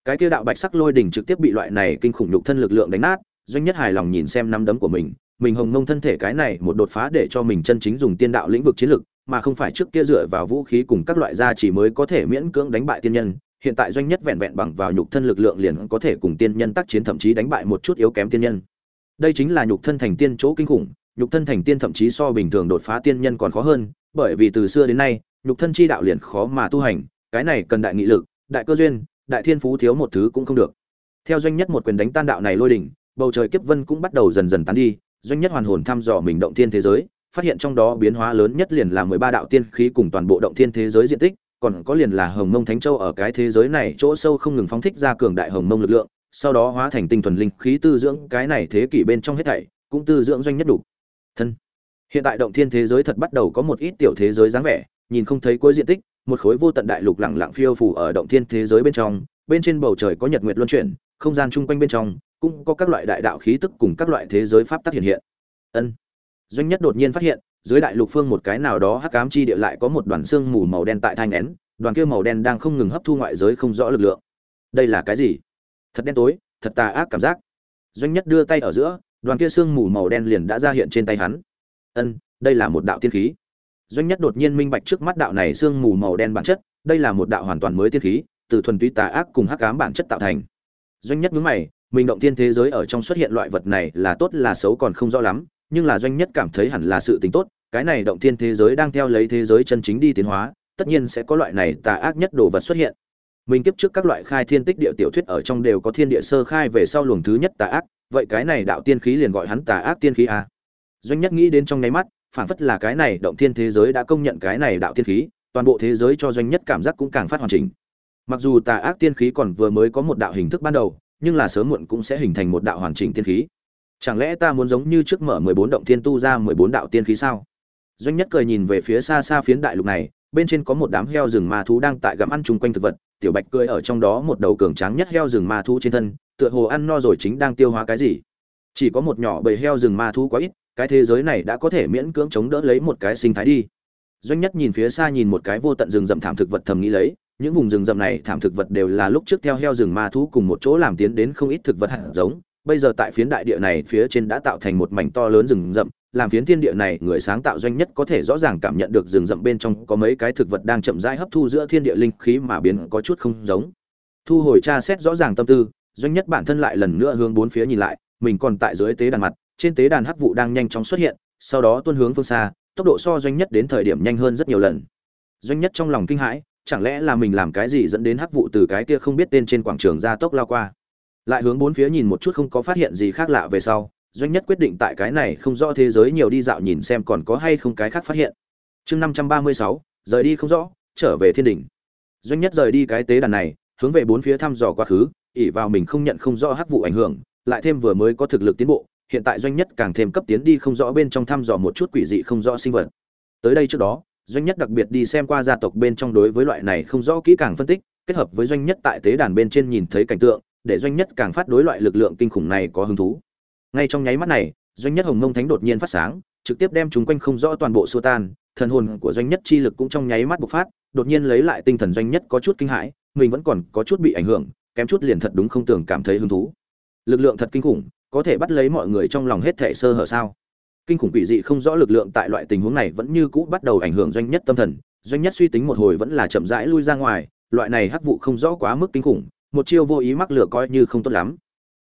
cái kia đạo bạch sắc lôi đỉnh trực tiếp bị loại này kinh khủng nhục thân lực lượng đánh nát, doanh nhất hài lòng nhìn xem năm đấm của mình mình hồng mông thân thể cái này một đột phá để cho mình chân chính dùng tiên đạo lĩnh vực chiến lực mà không phải trước kia dựa vào vũ khí cùng các loại gia chỉ mới có thể miễn cưỡng đánh bại tiên nhân. Hiện tại doanh nhất vẹn vẹn bằng vào nhục thân lực lượng liền có thể cùng tiên nhân tác chiến thậm chí đánh bại một chút yếu kém tiên nhân. Đây chính là nhục thân thành tiên chỗ kinh khủng, nhục thân thành tiên thậm chí so bình thường đột phá tiên nhân còn khó hơn, bởi vì từ xưa đến nay, nhục thân chi đạo liền khó mà tu hành, cái này cần đại nghị lực, đại cơ duyên, đại thiên phú thiếu một thứ cũng không được. Theo doanh nhất một quyền đánh tan đạo này lôi đỉnh, bầu trời kiếp vân cũng bắt đầu dần dần tán đi, doanh nhất hoàn hồn thăm dò mình động thiên thế giới phát hiện trong đó biến hóa lớn nhất liền là mười ba đạo tiên khí cùng toàn bộ động thiên thế giới diện tích, còn có liền là hồng mông thánh châu ở cái thế giới này chỗ sâu không ngừng phóng thích ra cường đại hồng mông lực lượng, sau đó hóa thành tinh thuần linh khí tư dưỡng cái này thế kỷ bên trong hết thảy, cũng tư dưỡng doanh nhất đủ. Thân. Hiện tại động thiên thế giới thật bắt đầu có một ít tiểu thế giới dáng vẻ, nhìn không thấy cuối diện tích, một khối vô tận đại lục lặng lặng phiêu phù ở động thiên thế giới bên trong, bên trên bầu trời có nhật nguyệt luân chuyển, không gian chung quanh bên trong cũng có các loại đại đạo khí tức cùng các loại thế giới pháp tắc hiện hiện. Ân doanh nhất đột nhiên phát hiện dưới đại lục phương một cái nào đó hắc ám chi địa lại có một đoàn xương mù màu đen tại thai ngén, đoàn kia màu đen đang không ngừng hấp thu ngoại giới không rõ lực lượng. Đây là cái gì? Thật đen tối thật tà ác cảm giác. Doanh nhất đưa tay ở giữa đoàn kia xương mù màu đen liền đã ra hiện trên tay hắn. Ân đây là một đạo tiên khí. Doanh nhất đột nhiên minh bạch trước mắt đạo này xương mù màu đen bản chất đây là một đạo hoàn toàn mới tiên khí từ thuần túy tà ác cùng hắc ám bản chất tạo thành. Doanh nhất nhướng mày mình động tiên thế giới ở trong xuất hiện loại vật này là tốt là xấu còn không rõ lắm nhưng là doanh nhất cảm thấy hẳn là sự tình tốt, cái này động thiên thế giới đang theo lấy thế giới chân chính đi tiến hóa, tất nhiên sẽ có loại này tà ác nhất đồ vật xuất hiện. Mình kiếp trước các loại khai thiên tích địa tiểu thuyết ở trong đều có thiên địa sơ khai về sau luồng thứ nhất tà ác, vậy cái này đạo tiên khí liền gọi hắn tà ác tiên khí a doanh nhất nghĩ đến trong nháy mắt phản phất là cái này động thiên thế giới đã công nhận cái này đạo tiên khí, toàn bộ thế giới cho doanh nhất cảm giác cũng càng phát hoàn chỉnh. Mặc dù tà ác tiên khí còn vừa mới có một đạo hình thức ban đầu, nhưng là sớm muộn cũng sẽ hình thành một đạo hoàn chỉnh tiên khí chẳng lẽ ta muốn giống như trước mở mười bốn động thiên tu ra mười bốn đạo tiên khí sao? Doanh nhất cười nhìn về phía xa xa phiến đại lục này, bên trên có một đám heo rừng ma thú đang tại gặm ăn chung quanh thực vật, tiểu bạch cười ở trong đó một đầu cường tráng nhất heo rừng ma thú trên thân, tựa hồ ăn no rồi chính đang tiêu hóa cái gì. Chỉ có một nhỏ bầy heo rừng ma thú quá ít, cái thế giới này đã có thể miễn cưỡng chống đỡ lấy một cái sinh thái đi. Doanh nhất nhìn phía xa nhìn một cái vô tận rừng rậm thảm thực vật thầm nghĩ lấy, những vùng rừng rậm này thảm thực vật đều là lúc trước theo heo rừng ma thú cùng một chỗ làm tiến đến không ít thực vật hạt giống bây giờ tại phiến đại địa này phía trên đã tạo thành một mảnh to lớn rừng rậm, làm phiến thiên địa này người sáng tạo doanh nhất có thể rõ ràng cảm nhận được rừng rậm bên trong có mấy cái thực vật đang chậm rãi hấp thu giữa thiên địa linh khí mà biến có chút không giống. Thu hồi tra xét rõ ràng tâm tư, doanh nhất bản thân lại lần nữa hướng bốn phía nhìn lại, mình còn tại dưới tế đàn mặt, trên tế đàn hắc vụ đang nhanh chóng xuất hiện, sau đó tuôn hướng phương xa, tốc độ so doanh nhất đến thời điểm nhanh hơn rất nhiều lần. Doanh nhất trong lòng kinh hãi, chẳng lẽ là mình làm cái gì dẫn đến hắc vụ từ cái kia không biết tên trên quảng trường ra tốc lao qua? Lại hướng bốn phía nhìn một chút không có phát hiện gì khác lạ về sau, doanh nhất quyết định tại cái này không rõ thế giới nhiều đi dạo nhìn xem còn có hay không cái khác phát hiện. Chương năm trăm ba mươi sáu, rời đi không rõ, trở về thiên đình doanh nhất rời đi cái tế đàn này, hướng về bốn phía thăm dò quá khứ ỉ vào mình không nhận không rõ hắc vụ ảnh hưởng, lại thêm vừa mới có thực lực tiến bộ, hiện tại doanh nhất càng thêm cấp tiến đi không rõ bên trong thăm dò một chút quỷ dị không rõ sinh vật. Tới đây trước đó, doanh nhất đặc biệt đi xem qua gia tộc bên trong đối với loại này không rõ kỹ càng phân tích, kết hợp với doanh nhất tại tế đàn bên trên nhìn thấy cảnh tượng để doanh nhất càng phát đối loại lực lượng kinh khủng này có hứng thú. Ngay trong nháy mắt này, doanh nhất hồng mông thánh đột nhiên phát sáng, trực tiếp đem chúng quanh không rõ toàn bộ xua tan, thần hồn của doanh nhất chi lực cũng trong nháy mắt bộc phát, đột nhiên lấy lại tinh thần doanh nhất có chút kinh hãi, mình vẫn còn có chút bị ảnh hưởng, kém chút liền thật đúng không tưởng cảm thấy hứng thú. Lực lượng thật kinh khủng, có thể bắt lấy mọi người trong lòng hết thể sơ hở sao? Kinh khủng quỷ dị không rõ lực lượng tại loại tình huống này vẫn như cũ bắt đầu ảnh hưởng doanh nhất tâm thần, doanh nhất suy tính một hồi vẫn là chậm rãi lui ra ngoài, loại này hắc vụ không rõ quá mức kinh khủng một chiêu vô ý mắc lửa coi như không tốt lắm.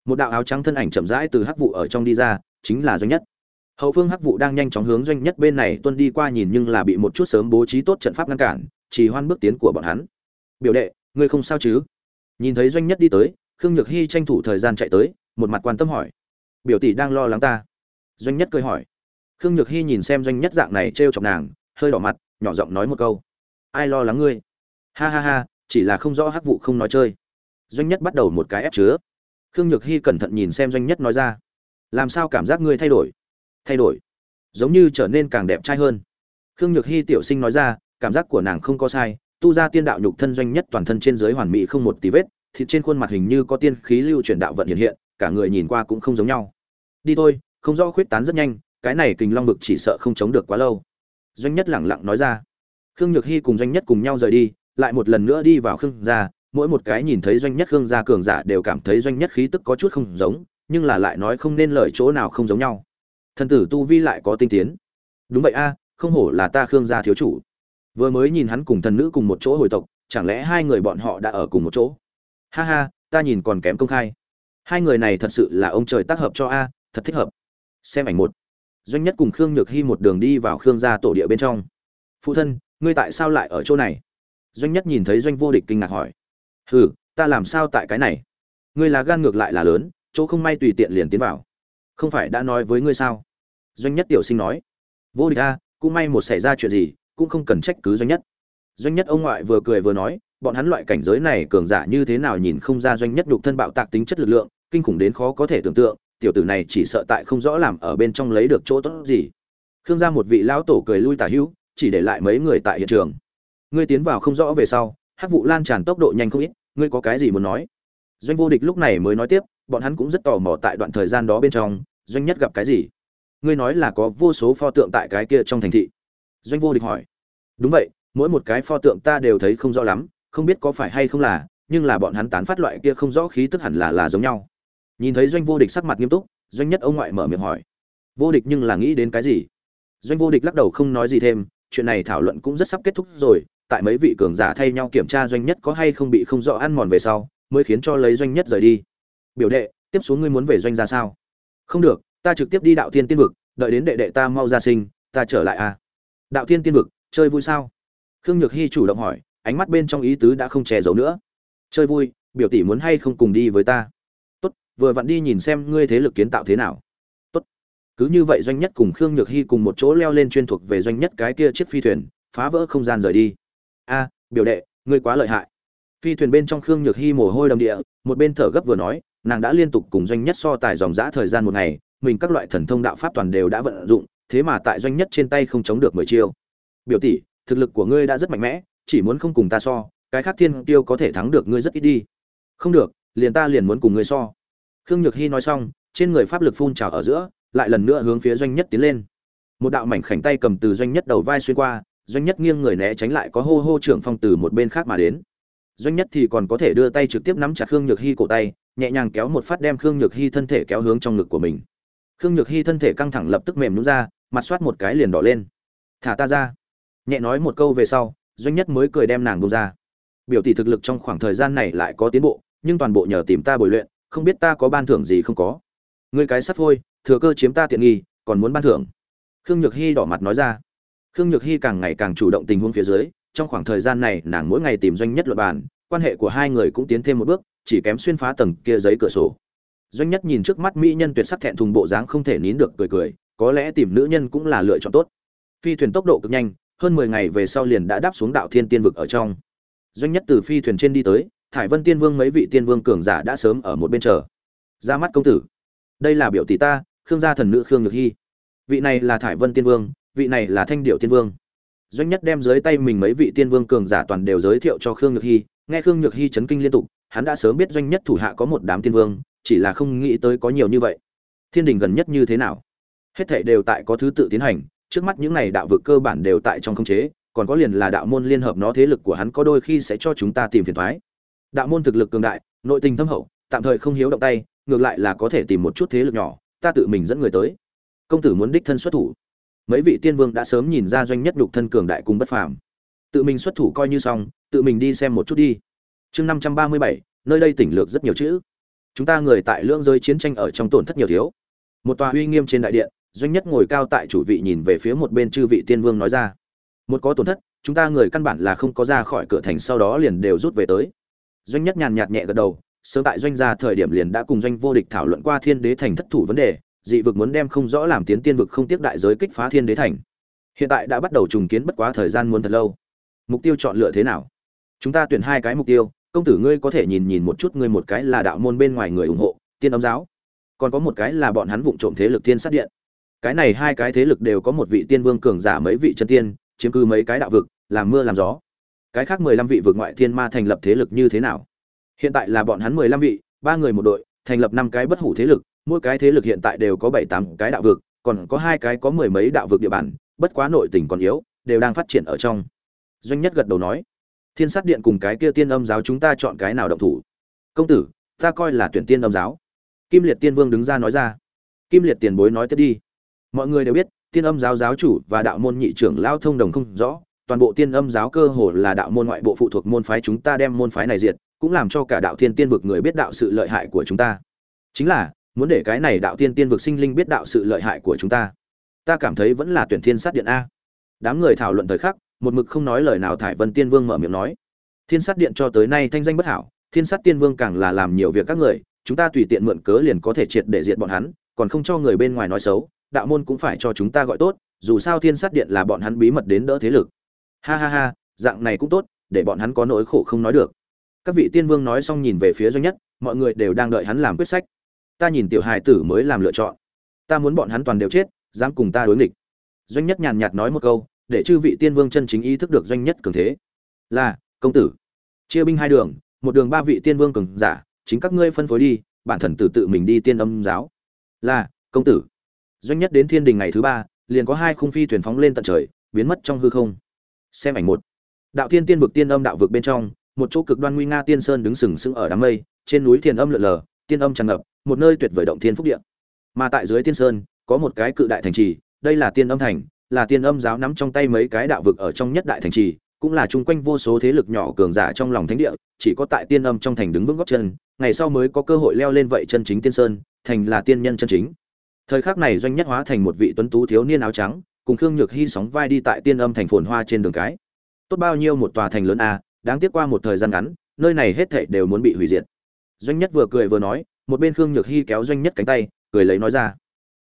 Một đạo áo trắng thân ảnh chậm rãi từ hắc vụ ở trong đi ra, chính là doanh nhất. Hậu phương hắc vụ đang nhanh chóng hướng doanh nhất bên này tuân đi qua nhìn nhưng là bị một chút sớm bố trí tốt trận pháp ngăn cản, chỉ hoan bước tiến của bọn hắn. Biểu đệ, ngươi không sao chứ? Nhìn thấy doanh nhất đi tới, khương nhược hy tranh thủ thời gian chạy tới, một mặt quan tâm hỏi. Biểu tỷ đang lo lắng ta? Doanh nhất cười hỏi. Khương nhược hy nhìn xem doanh nhất dạng này t r e o chọc nàng, hơi đỏ mặt, nhỏ giọng nói một câu. Ai lo lắng ngươi? Ha ha ha, chỉ là không rõ hắc vụ không nói chơi doanh nhất bắt đầu một cái ép chứa. Khương nhược hy cẩn thận nhìn xem doanh nhất nói ra, làm sao cảm giác ngươi thay đổi? Thay đổi? Giống như trở nên càng đẹp trai hơn. Khương nhược hy tiểu sinh nói ra, cảm giác của nàng không có sai, tu ra tiên đạo nhục thân doanh nhất toàn thân trên dưới hoàn mỹ không một tí vết, thịt trên khuôn mặt hình như có tiên khí lưu chuyển đạo vận hiện hiện, cả người nhìn qua cũng không giống nhau. Đi thôi, không rõ khuyết tán rất nhanh, cái này kình long vực chỉ sợ không chống được quá lâu. Doanh nhất lẳng lặng nói ra. Khương nhược hy cùng doanh nhất cùng nhau rời đi, lại một lần nữa đi vào khương gia mỗi một cái nhìn thấy doanh nhất khương gia cường giả đều cảm thấy doanh nhất khí tức có chút không giống, nhưng là lại nói không nên lời chỗ nào không giống nhau. Thần tử tu vi lại có tinh tiến. Đúng vậy a, không hổ là ta khương gia thiếu chủ. Vừa mới nhìn hắn cùng thần nữ cùng một chỗ hồi tộc, chẳng lẽ hai người bọn họ đã ở cùng một chỗ? Ha ha, ta nhìn còn kém công khai. Hai người này thật sự là ông trời tác hợp cho a, thật thích hợp. Xem ảnh một. Doanh nhất cùng khương nhược hy một đường đi vào khương gia tổ địa bên trong. Phụ thân, ngươi tại sao lại ở chỗ này? Doanh nhất nhìn thấy doanh vô địch kinh ngạc hỏi hừ, ta làm sao tại cái này? Ngươi là gan ngược lại là lớn, chỗ không may tùy tiện liền tiến vào. Không phải đã nói với ngươi sao? Doanh nhất tiểu sinh nói. Vô địch a, cũng may một xảy ra chuyện gì, cũng không cần trách cứ doanh nhất. Doanh nhất ông ngoại vừa cười vừa nói, bọn hắn loại cảnh giới này cường giả như thế nào nhìn không ra doanh nhất nhục thân bạo tạc tính chất lực lượng, kinh khủng đến khó có thể tưởng tượng, tiểu tử này chỉ sợ tại không rõ làm ở bên trong lấy được chỗ tốt gì. Khương gia một vị lão tổ cười lui tả hữu, chỉ để lại mấy người tại hiện trường. Ngươi tiến vào không rõ về sau hắc vụ lan tràn tốc độ nhanh không ít, ngươi có cái gì muốn nói? Doanh vô địch lúc này mới nói tiếp, bọn hắn cũng rất tò mò tại đoạn thời gian đó bên trong, doanh nhất gặp cái gì? Ngươi nói là có vô số pho tượng tại cái kia trong thành thị. Doanh vô địch hỏi. Đúng vậy, mỗi một cái pho tượng ta đều thấy không rõ lắm, không biết có phải hay không là, nhưng là bọn hắn tán phát loại kia không rõ khí tức hẳn là là giống nhau. Nhìn thấy doanh vô địch sắc mặt nghiêm túc, doanh nhất ông ngoại mở miệng hỏi. Vô địch nhưng là nghĩ đến cái gì? Doanh vô địch lắc đầu không nói gì thêm, chuyện này thảo luận cũng rất sắp kết thúc rồi tại mấy vị cường giả thay nhau kiểm tra doanh nhất có hay không bị không rõ ăn mòn về sau, mới khiến cho lấy doanh nhất rời đi. Biểu đệ, tiếp xuống ngươi muốn về doanh ra sao? Không được, ta trực tiếp đi đạo thiên tiên vực, đợi đến đệ đệ ta mau ra sinh, ta trở lại à? Đạo thiên tiên vực, chơi vui sao? Khương nhược hy chủ động hỏi, ánh mắt bên trong ý tứ đã không che giấu nữa. Chơi vui, biểu tỷ muốn hay không cùng đi với ta? Tốt, vừa vặn đi nhìn xem ngươi thế lực kiến tạo thế nào. Tốt. Cứ như vậy doanh nhất cùng khương nhược hy cùng một chỗ leo lên chuyên thuộc về doanh nhất cái kia chiếc phi thuyền, phá vỡ không gian rời đi a, biểu đệ, ngươi quá lợi hại. Phi thuyền bên trong khương nhược hy mồ hôi đầm địa, một bên thở gấp vừa nói, nàng đã liên tục cùng doanh nhất so tài dòng dã thời gian một ngày, mình các loại thần thông đạo pháp toàn đều đã vận dụng, thế mà tại doanh nhất trên tay không chống được mười chiêu. Biểu tỷ, thực lực của ngươi đã rất mạnh mẽ, chỉ muốn không cùng ta so, cái khác thiên tiêu có thể thắng được ngươi rất ít đi. Không được, liền ta liền muốn cùng ngươi so. Khương nhược hy nói xong, trên người pháp lực phun trào ở giữa, lại lần nữa hướng phía doanh nhất tiến lên. Một đạo mảnh khảnh tay cầm từ doanh nhất đầu vai xuyên qua doanh nhất nghiêng người né tránh lại có hô hô trưởng phong từ một bên khác mà đến. Doanh nhất thì còn có thể đưa tay trực tiếp nắm chặt khương nhược hy cổ tay, nhẹ nhàng kéo một phát đem khương nhược hy thân thể kéo hướng trong ngực của mình. Khương nhược hy thân thể căng thẳng lập tức mềm nhún ra, mặt soát một cái liền đỏ lên. Thả ta ra. Nhẹ nói một câu về sau, doanh nhất mới cười đem nàng bông ra. Biểu tỷ thực lực trong khoảng thời gian này lại có tiến bộ, nhưng toàn bộ nhờ tìm ta bồi luyện, không biết ta có ban thưởng gì không có. Người cái sắp phôi, thừa cơ chiếm ta tiện nghi, còn muốn ban thưởng? Khương nhược hy đỏ mặt nói ra khương nhược hy càng ngày càng chủ động tình huống phía dưới, trong khoảng thời gian này nàng mỗi ngày tìm doanh nhất luật bàn, quan hệ của hai người cũng tiến thêm một bước, chỉ kém xuyên phá tầng kia giấy cửa sổ. Doanh nhất nhìn trước mắt mỹ nhân tuyệt sắc thẹn thùng bộ dáng không thể nín được cười cười, có lẽ tìm nữ nhân cũng là lựa chọn tốt. Phi thuyền tốc độ cực nhanh, hơn mười ngày về sau liền đã đáp xuống đạo thiên tiên vực ở trong. Doanh nhất từ phi thuyền trên đi tới, thải vân tiên vương mấy vị tiên vương cường giả đã sớm ở một bên chờ. Ra mắt công tử. Đây là biểu tỷ ta, khương gia thần nữ khương nhược hy vị này là thải vân tiên vương vị này là thanh điệu tiên vương. Doanh nhất đem dưới tay mình mấy vị tiên vương cường giả toàn đều giới thiệu cho khương nhược hy. Nghe khương nhược hy chấn kinh liên tục, hắn đã sớm biết doanh nhất thủ hạ có một đám tiên vương, chỉ là không nghĩ tới có nhiều như vậy. Thiên đình gần nhất như thế nào? Hết thảy đều tại có thứ tự tiến hành, trước mắt những này đạo vực cơ bản đều tại trong khống chế, còn có liền là đạo môn liên hợp nó thế lực của hắn có đôi khi sẽ cho chúng ta tìm phiền thoái. Đạo môn thực lực cường đại, nội tình thâm hậu, tạm thời không hiếu động tay, ngược lại là có thể tìm một chút thế lực nhỏ, ta tự mình dẫn người tới. Công tử muốn đích thân xuất thủ mấy vị tiên vương đã sớm nhìn ra doanh nhất đục thân cường đại cùng bất phàm. Tự mình xuất thủ coi như xong, tự mình đi xem một chút đi. Chương năm trăm ba mươi bảy, nơi đây tỉnh lược rất nhiều chữ. Chúng ta người tại lưỡng giới chiến tranh ở trong tổn thất nhiều thiếu. Một tòa uy nghiêm trên đại điện, doanh nhất ngồi cao tại chủ vị nhìn về phía một bên chư vị tiên vương nói ra. Một có tổn thất, chúng ta người căn bản là không có ra khỏi cửa thành sau đó liền đều rút về tới. Doanh nhất nhàn nhạt nhẹ gật đầu, sớm tại doanh gia thời điểm liền đã cùng doanh vô địch thảo luận qua thiên đế thành thất thủ vấn đề dị vực muốn đem không rõ làm tiến tiên vực không tiếp đại giới kích phá thiên đế thành. Hiện tại đã bắt đầu trùng kiến bất quá thời gian muốn thật lâu. Mục tiêu chọn lựa thế nào? Chúng ta tuyển hai cái mục tiêu, công tử ngươi có thể nhìn nhìn một chút ngươi một cái là đạo môn bên ngoài người ủng hộ, tiên ấm giáo. Còn có một cái là bọn hắn vụng trộm thế lực tiên sát điện. Cái này hai cái thế lực đều có một vị tiên vương cường giả mấy vị chân tiên, chiếm cư mấy cái đạo vực, làm mưa làm gió. Cái khác mười lăm vị vực ngoại thiên ma thành lập thế lực như thế nào? Hiện tại là bọn hắn mười lăm vị, ba người một đội, thành lập năm cái bất hủ thế lực mỗi cái thế lực hiện tại đều có bảy tám cái đạo vực, còn có hai cái có mười mấy đạo vực địa bàn, bất quá nội tình còn yếu, đều đang phát triển ở trong. Doanh nhất gật đầu nói, thiên sát điện cùng cái kia tiên âm giáo chúng ta chọn cái nào động thủ? Công tử, ta coi là tuyển tiên âm giáo. Kim liệt tiên vương đứng ra nói ra. Kim liệt tiền bối nói tiếp đi. Mọi người đều biết, tiên âm giáo giáo chủ và đạo môn nhị trưởng lao thông đồng không rõ, toàn bộ tiên âm giáo cơ hồ là đạo môn ngoại bộ phụ thuộc môn phái chúng ta đem môn phái này diệt, cũng làm cho cả đạo thiên tiên vực người biết đạo sự lợi hại của chúng ta. Chính là muốn để cái này đạo tiên tiên vực sinh linh biết đạo sự lợi hại của chúng ta. Ta cảm thấy vẫn là tuyển thiên sát điện a. Đám người thảo luận thời khắc, một mực không nói lời nào thải vân tiên vương mở miệng nói. Thiên sát điện cho tới nay thanh danh bất hảo, thiên sát tiên vương càng là làm nhiều việc các người, chúng ta tùy tiện mượn cớ liền có thể triệt để diệt bọn hắn, còn không cho người bên ngoài nói xấu, đạo môn cũng phải cho chúng ta gọi tốt, dù sao thiên sát điện là bọn hắn bí mật đến đỡ thế lực. Ha ha ha, dạng này cũng tốt, để bọn hắn có nỗi khổ không nói được. Các vị tiên vương nói xong nhìn về phía doanh nhất, mọi người đều đang đợi hắn làm quyết sách ta nhìn tiểu hài tử mới làm lựa chọn. Ta muốn bọn hắn toàn đều chết, dám cùng ta đối nghịch. Doanh nhất nhàn nhạt nói một câu, để chư vị tiên vương chân chính ý thức được doanh nhất cường thế. Là, công tử. Chia binh hai đường, một đường ba vị tiên vương cường giả, chính các ngươi phân phối đi, bản thần tử tự mình đi tiên âm giáo. Là, công tử. Doanh nhất đến thiên đình ngày thứ ba, liền có hai khung phi thuyền phóng lên tận trời, biến mất trong hư không. Xem ảnh một. Đạo thiên tiên vực tiên âm đạo vực bên trong, một chỗ cực đoan nguy nga tiên sơn đứng sừng sững ở đám mây, trên núi thiền âm lượn lờ, tiên âm tràn ngập một nơi tuyệt vời động thiên phúc địa. Mà tại dưới tiên sơn, có một cái cự đại thành trì, đây là tiên âm thành, là tiên âm giáo nắm trong tay mấy cái đạo vực ở trong nhất đại thành trì, cũng là chung quanh vô số thế lực nhỏ cường giả trong lòng thánh địa, chỉ có tại tiên âm trong thành đứng vững gót chân, ngày sau mới có cơ hội leo lên vậy chân chính tiên sơn, thành là tiên nhân chân chính. Thời khắc này doanh nhất hóa thành một vị tuấn tú thiếu niên áo trắng, cùng khương nhược hy sóng vai đi tại tiên âm thành phồn hoa trên đường cái. Tốt bao nhiêu một tòa thành lớn a, đáng tiếc qua một thời gian ngắn, nơi này hết thảy đều muốn bị hủy diệt. Doanh nhất vừa cười vừa nói một bên khương nhược hy kéo doanh nhất cánh tay, cười lấy nói ra.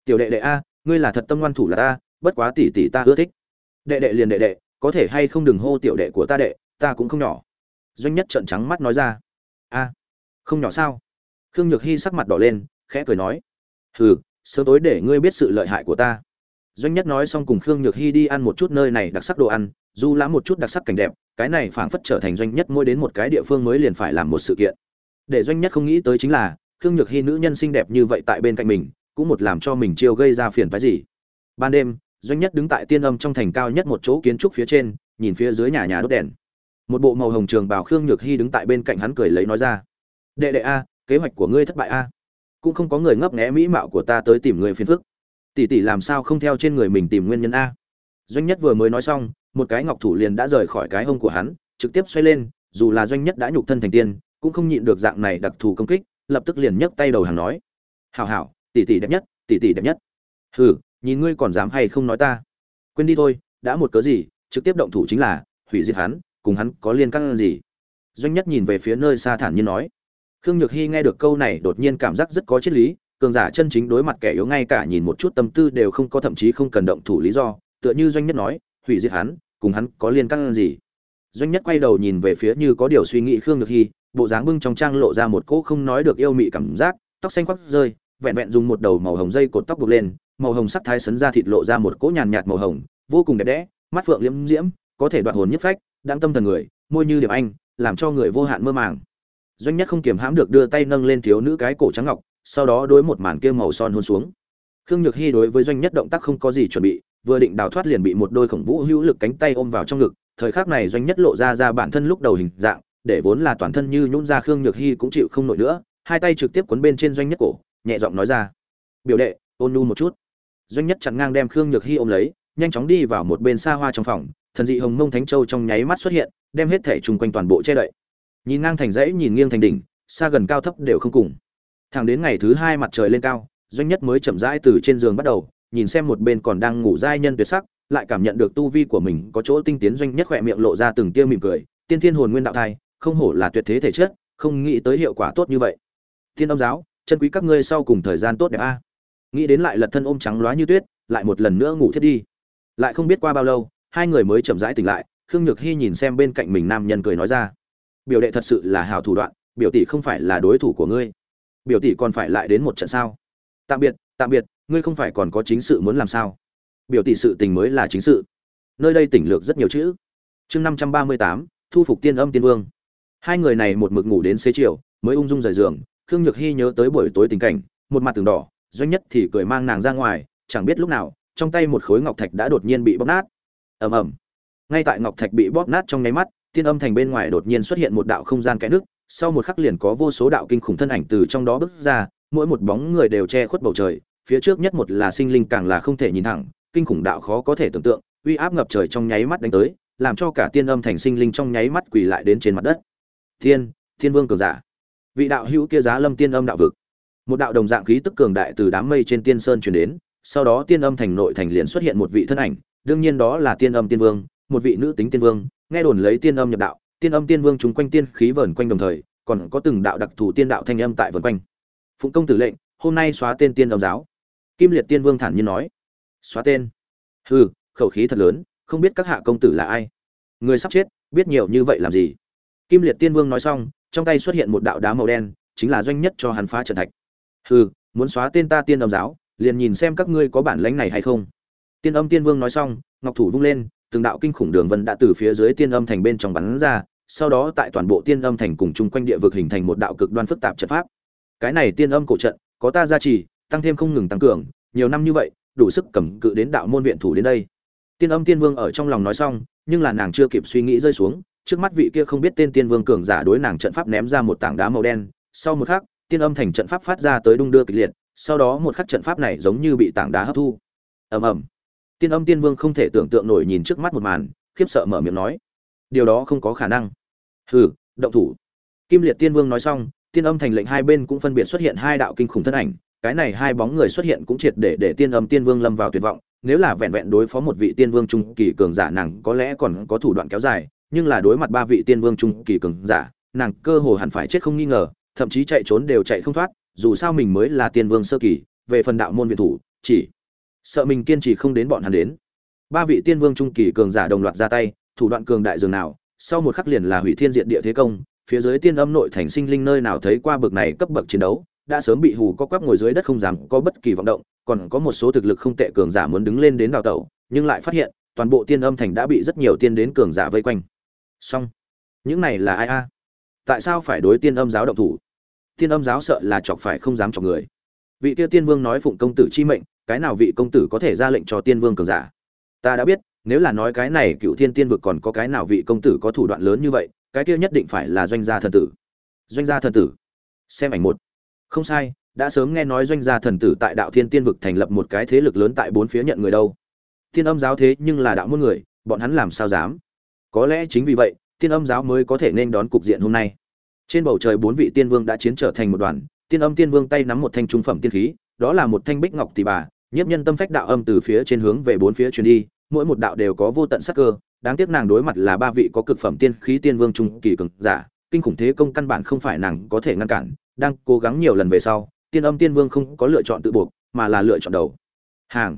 Tiểu đệ đệ a, ngươi là thật tâm ngoan thủ là ta, bất quá tỷ tỷ ta ưa thích. Đệ đệ liền đệ đệ, có thể hay không đừng hô tiểu đệ của ta đệ, ta cũng không nhỏ. Doanh nhất trợn trắng mắt nói ra. A, không nhỏ sao? Khương nhược hy sắc mặt đỏ lên, khẽ cười nói. Hừ, sớm tối để ngươi biết sự lợi hại của ta. Doanh nhất nói xong cùng khương nhược hy đi ăn một chút nơi này đặc sắc đồ ăn du lãm một chút đặc sắc cảnh đẹp, cái này phảng phất trở thành doanh nhất mỗi đến một cái địa phương mới liền phải làm một sự kiện. Để doanh nhất không nghĩ tới chính là khương nhược hy nữ nhân xinh đẹp như vậy tại bên cạnh mình, cũng một làm cho mình chiêu gây ra phiền phái gì. Ban đêm, doanh nhất đứng tại tiên âm trong thành cao nhất một chỗ kiến trúc phía trên, nhìn phía dưới nhà nhà đốt đèn. Một bộ màu hồng trường bào khương nhược hy đứng tại bên cạnh hắn cười lấy nói ra, đệ đệ a, kế hoạch của ngươi thất bại a. Cũng không có người ngấp nghé mỹ mạo của ta tới tìm người phiền phức. Tỷ tỷ làm sao không theo trên người mình tìm nguyên nhân a? Doanh nhất vừa mới nói xong, một cái ngọc thủ liền đã rời khỏi cái hông của hắn, trực tiếp xoay lên, dù là doanh nhất đã nhục thân thành tiên, cũng không nhịn được dạng này đặc thù công kích lập tức liền nhấc tay đầu hàng nói, hảo hảo, tỷ tỷ đẹp nhất, tỷ tỷ đẹp nhất. Hừ, nhìn ngươi còn dám hay không nói ta? Quên đi thôi, đã một cớ gì, trực tiếp động thủ chính là hủy diệt hắn, cùng hắn có liên căn gì? Doanh nhất nhìn về phía nơi xa thản nhiên nói. Khương nhược hy nghe được câu này đột nhiên cảm giác rất có triết lý, cường giả chân chính đối mặt kẻ yếu ngay cả nhìn một chút tâm tư đều không có thậm chí không cần động thủ lý do, tựa như doanh nhất nói, hủy diệt hắn, cùng hắn có liên căn gì? Doanh nhất quay đầu nhìn về phía như có điều suy nghĩ khương nhược hy bộ dáng bưng trong trang lộ ra một cỗ không nói được yêu mị cảm giác, tóc xanh khoác rơi, vẹn vẹn dùng một đầu màu hồng dây cột tóc buộc lên, màu hồng sắc thái sấn ra thịt lộ ra một cỗ nhàn nhạt màu hồng, vô cùng đẹp đẽ, mắt phượng liễm diễm, có thể đoạt hồn nhất phách đang tâm thần người, môi như điệp anh, làm cho người vô hạn mơ màng. Doanh nhất không kiềm hãm được đưa tay nâng lên thiếu nữ cái cổ trắng ngọc, sau đó đối một màn kia màu son hôn xuống. Khương nhược hy đối với doanh nhất động tác không có gì chuẩn bị, vừa định đào thoát liền bị một đôi khổng vũ hữu lực cánh tay ôm vào trong ngực, thời khắc này doanh nhất lộ ra ra bản thân lúc đầu hình dạng để vốn là toàn thân như nhún ra khương nhược hy cũng chịu không nổi nữa, hai tay trực tiếp quấn bên trên doanh nhất cổ, nhẹ giọng nói ra, biểu đệ, ôn nu một chút. Doanh nhất chặn ngang đem khương nhược hy ôm lấy, nhanh chóng đi vào một bên xa hoa trong phòng, thần dị hồng mông thánh châu trong nháy mắt xuất hiện, đem hết thể chung quanh toàn bộ che đậy. Nhìn ngang thành dãy, nhìn nghiêng thành đỉnh, xa gần cao thấp đều không cùng. Thẳng đến ngày thứ hai mặt trời lên cao, doanh nhất mới chậm rãi từ trên giường bắt đầu, nhìn xem một bên còn đang ngủ giai nhân tuyệt sắc, lại cảm nhận được tu vi của mình có chỗ tinh tiến, doanh nhất khỏe miệng lộ ra từng tia mỉm cười, tiên thiên hồn nguyên đạo thai không hổ là tuyệt thế thể chất, không nghĩ tới hiệu quả tốt như vậy. Thiên âm giáo, chân quý các ngươi sau cùng thời gian tốt đẹp a. Nghĩ đến lại lật thân ôm trắng loá như tuyết, lại một lần nữa ngủ thiết đi. Lại không biết qua bao lâu, hai người mới chậm rãi tỉnh lại, khương nhược Hi nhìn xem bên cạnh mình nam nhân cười nói ra. Biểu đệ thật sự là hào thủ đoạn, biểu tỷ không phải là đối thủ của ngươi. Biểu tỷ còn phải lại đến một trận sao? Tạm biệt tạm biệt, ngươi không phải còn có chính sự muốn làm sao? Biểu tỷ sự tình mới là chính sự. Nơi đây tỉnh lược rất nhiều chữ. Chương năm trăm ba mươi tám, thu phục tiên âm tiên vương hai người này một mực ngủ đến xế chiều, mới ung dung rời giường, khương nhược hy nhớ tới buổi tối tình cảnh, một mặt tường đỏ, doanh nhất thì cười mang nàng ra ngoài, chẳng biết lúc nào, trong tay một khối ngọc thạch đã đột nhiên bị bóp nát. Ầm ầm. Ngay tại ngọc thạch bị bóp nát trong nháy mắt, tiên âm thành bên ngoài đột nhiên xuất hiện một đạo không gian kẽ nước, sau một khắc liền có vô số đạo kinh khủng thân ảnh từ trong đó bước ra, mỗi một bóng người đều che khuất bầu trời, phía trước nhất một là sinh linh càng là không thể nhìn thẳng, kinh khủng đạo khó có thể tưởng tượng, uy áp ngập trời trong nháy mắt đánh tới, làm cho cả tiên âm thành sinh linh trong nháy mắt quỳ lại đến trên mặt đất thiên thiên vương cường giả. Vị đạo hữu kia giá lâm tiên âm đạo vực. Một đạo đồng dạng khí tức cường đại từ đám mây trên tiên sơn truyền đến, sau đó tiên âm thành nội thành liền xuất hiện một vị thân ảnh, đương nhiên đó là tiên âm tiên vương, một vị nữ tính tiên vương, nghe đồn lấy tiên âm nhập đạo, tiên âm tiên vương chúng quanh tiên khí vờn quanh đồng thời, còn có từng đạo đặc thù tiên đạo thanh âm tại vần quanh. Phụng công tử lệnh, hôm nay xóa tên tiên âm giáo. Kim liệt tiên vương thản nhiên nói. Xóa tên. Hừ, khẩu khí thật lớn, không biết các hạ công tử là ai. Người sắp chết, biết nhiều như vậy làm gì? Kim liệt tiên vương nói xong, trong tay xuất hiện một đạo đá màu đen, chính là doanh nhất cho hắn phá trận thạch. Hừ, muốn xóa tên ta tiên âm giáo, liền nhìn xem các ngươi có bản lĩnh này hay không. Tiên âm tiên vương nói xong, ngọc thủ vung lên, từng đạo kinh khủng đường vân đã từ phía dưới tiên âm thành bên trong bắn ra, sau đó tại toàn bộ tiên âm thành cùng chung quanh địa vực hình thành một đạo cực đoan phức tạp trận pháp. Cái này tiên âm cổ trận, có ta gia trì, tăng thêm không ngừng tăng cường, nhiều năm như vậy, đủ sức cầm cự đến đạo môn viện thủ đến đây. Tiên âm tiên vương ở trong lòng nói xong, nhưng là nàng chưa kịp suy nghĩ rơi xuống trước mắt vị kia không biết tên tiên vương cường giả đối nàng trận pháp ném ra một tảng đá màu đen, sau một khắc, tiên âm thành trận pháp phát ra tới đung đưa kịch liệt, sau đó một khắc trận pháp này giống như bị tảng đá hấp thu. Ầm ầm. Tiên âm tiên vương không thể tưởng tượng nổi nhìn trước mắt một màn, khiếp sợ mở miệng nói. Điều đó không có khả năng. Hừ, động thủ. Kim liệt tiên vương nói xong, tiên âm thành lệnh hai bên cũng phân biệt xuất hiện hai đạo kinh khủng thân ảnh, cái này hai bóng người xuất hiện cũng triệt để để tiên âm tiên vương lâm vào tuyệt vọng, nếu là vẹn vẹn đối phó một vị tiên vương trung kỳ cường giả nàng có lẽ còn có thủ đoạn kéo dài nhưng là đối mặt ba vị tiên vương trung kỳ cường giả, nàng cơ hồ hẳn phải chết không nghi ngờ, thậm chí chạy trốn đều chạy không thoát, dù sao mình mới là tiên vương sơ kỳ, về phần đạo môn viện thủ, chỉ sợ mình kiên trì không đến bọn hắn đến. Ba vị tiên vương trung kỳ cường giả đồng loạt ra tay, thủ đoạn cường đại dường nào, sau một khắc liền là hủy thiên diện địa thế công, phía dưới tiên âm nội thành sinh linh nơi nào thấy qua bực này cấp bậc chiến đấu, đã sớm bị hù có quắp ngồi dưới đất không dám có bất kỳ vọng động, còn có một số thực lực không tệ cường giả muốn đứng lên đến đào tẩu, nhưng lại phát hiện, toàn bộ tiên âm thành đã bị rất nhiều tiên đến cường giả vây quanh song những này là ai a? Tại sao phải đối tiên âm giáo động thủ? Tiên âm giáo sợ là chọc phải không dám chọc người. Vị tiêu tiên vương nói phụng công tử chi mệnh, cái nào vị công tử có thể ra lệnh cho tiên vương cường giả? Ta đã biết, nếu là nói cái này cựu thiên tiên vực còn có cái nào vị công tử có thủ đoạn lớn như vậy, cái kia nhất định phải là doanh gia thần tử. Doanh gia thần tử. Xem ảnh một. Không sai, đã sớm nghe nói doanh gia thần tử tại đạo thiên tiên vực thành lập một cái thế lực lớn tại bốn phía nhận người đâu. Tiên âm giáo thế nhưng là đạo môn người, bọn hắn làm sao dám? Có lẽ chính vì vậy, tiên âm giáo mới có thể nên đón cục diện hôm nay. Trên bầu trời bốn vị tiên vương đã chiến trở thành một đoàn, tiên âm tiên vương tay nắm một thanh trung phẩm tiên khí, đó là một thanh bích ngọc tỷ bà, nhiếp nhân tâm phách đạo âm từ phía trên hướng về bốn phía truyền đi, mỗi một đạo đều có vô tận sắc cơ, đáng tiếc nàng đối mặt là ba vị có cực phẩm tiên khí tiên vương trung kỳ cường giả, kinh khủng thế công căn bản không phải nàng có thể ngăn cản, đang cố gắng nhiều lần về sau, tiên âm tiên vương không có lựa chọn tự buộc, mà là lựa chọn đầu. Hàng.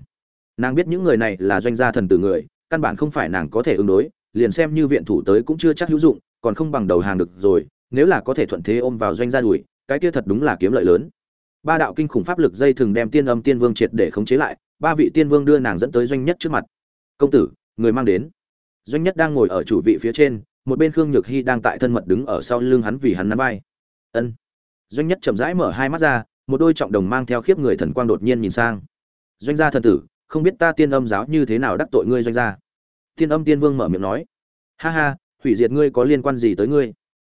Nàng biết những người này là doanh gia thần tử người, căn bản không phải nàng có thể ứng đối liền xem như viện thủ tới cũng chưa chắc hữu dụng, còn không bằng đầu hàng được rồi, nếu là có thể thuận thế ôm vào doanh gia đuổi, cái kia thật đúng là kiếm lợi lớn. Ba đạo kinh khủng pháp lực dây thường đem tiên âm tiên vương triệt để khống chế lại, ba vị tiên vương đưa nàng dẫn tới doanh nhất trước mặt. Công tử, người mang đến. Doanh nhất đang ngồi ở chủ vị phía trên, một bên khương nhược hy đang tại thân mật đứng ở sau lưng hắn vì hắn nắm vai. Ân. Doanh nhất chậm rãi mở hai mắt ra, một đôi trọng đồng mang theo khiếp người thần quang đột nhiên nhìn sang. Doanh gia thần tử, không biết ta tiên âm giáo như thế nào đắc tội ngươi doanh gia? Tiên âm tiên vương mở miệng nói, ha ha, hủy diệt ngươi có liên quan gì tới ngươi?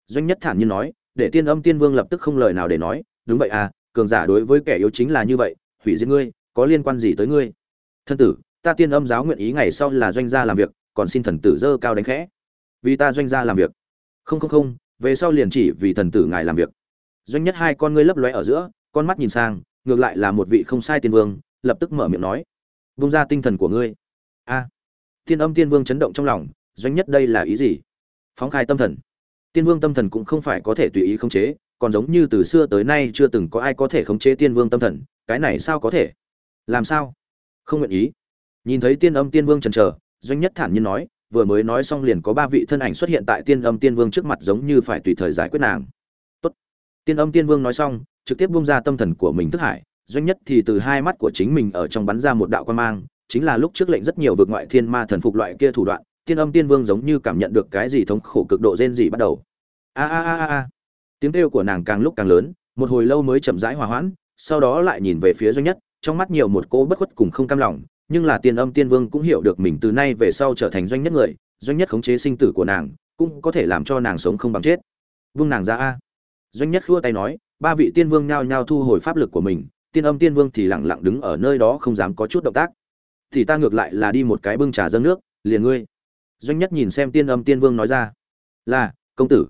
Doanh nhất thản nhiên nói, để tiên âm tiên vương lập tức không lời nào để nói, đúng vậy à cường giả đối với kẻ yếu chính là như vậy, hủy diệt ngươi, có liên quan gì tới ngươi? Thân tử, ta tiên âm giáo nguyện ý ngày sau là doanh gia làm việc, còn xin thần tử dơ cao đánh khẽ. Vì ta doanh gia làm việc. Không không không, về sau liền chỉ vì thần tử ngài làm việc. Doanh nhất hai con ngươi lấp lóe ở giữa, con mắt nhìn sang, ngược lại là một vị không sai tiên vương, lập tức mở miệng nói, vung ra tinh thần của ngươi. A tiên âm tiên vương chấn động trong lòng, doanh nhất đây là ý gì? Phóng khai tâm thần. Tiên vương tâm thần cũng không phải có thể tùy ý khống chế, còn giống như từ xưa tới nay chưa từng có ai có thể khống chế tiên vương tâm thần, cái này sao có thể? Làm sao? Không nguyện ý. Nhìn thấy tiên âm tiên vương chần chờ, doanh nhất thản nhiên nói, vừa mới nói xong liền có ba vị thân ảnh xuất hiện tại tiên âm tiên vương trước mặt giống như phải tùy thời giải quyết nàng. Tốt. tiên âm tiên vương nói xong, trực tiếp buông ra tâm thần của mình thức hải, doanh nhất thì từ hai mắt của chính mình ở trong bắn ra một đạo quan mang chính là lúc trước lệnh rất nhiều vượt ngoại thiên ma thần phục loại kia thủ đoạn, tiên âm tiên vương giống như cảm nhận được cái gì thống khổ cực độ rên gì bắt đầu. A a a a tiếng kêu của nàng càng lúc càng lớn, một hồi lâu mới chậm rãi hòa hoãn, sau đó lại nhìn về phía doanh nhất, trong mắt nhiều một cô bất khuất cùng không cam lòng, nhưng là tiên âm tiên vương cũng hiểu được mình từ nay về sau trở thành doanh nhất người, doanh nhất khống chế sinh tử của nàng, cũng có thể làm cho nàng sống không bằng chết. Vương nàng ra a. Doanh nhất khua tay nói, ba vị tiên vương nhao nhao thu hồi pháp lực của mình, tiên âm tiên vương thì lặng lặng đứng ở nơi đó không dám có chút động tác thì ta ngược lại là đi một cái bưng trà dâng nước, liền ngươi. Doanh nhất nhìn xem tiên âm tiên vương nói ra, là, công tử.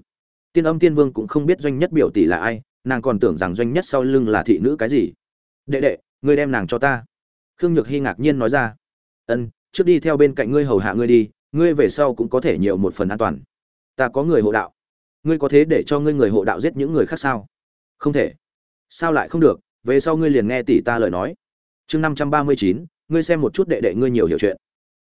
Tiên âm tiên vương cũng không biết doanh nhất biểu tỷ là ai, nàng còn tưởng rằng doanh nhất sau lưng là thị nữ cái gì. Đệ đệ, ngươi đem nàng cho ta. Khương nhược hy ngạc nhiên nói ra, ân, trước đi theo bên cạnh ngươi hầu hạ ngươi đi, ngươi về sau cũng có thể nhiều một phần an toàn. Ta có người hộ đạo. Ngươi có thế để cho ngươi người hộ đạo giết những người khác sao? Không thể. Sao lại không được? Về sau ngươi liền nghe tỷ ta lời nói. Chương năm trăm ba mươi chín ngươi xem một chút đệ đệ ngươi nhiều hiểu chuyện.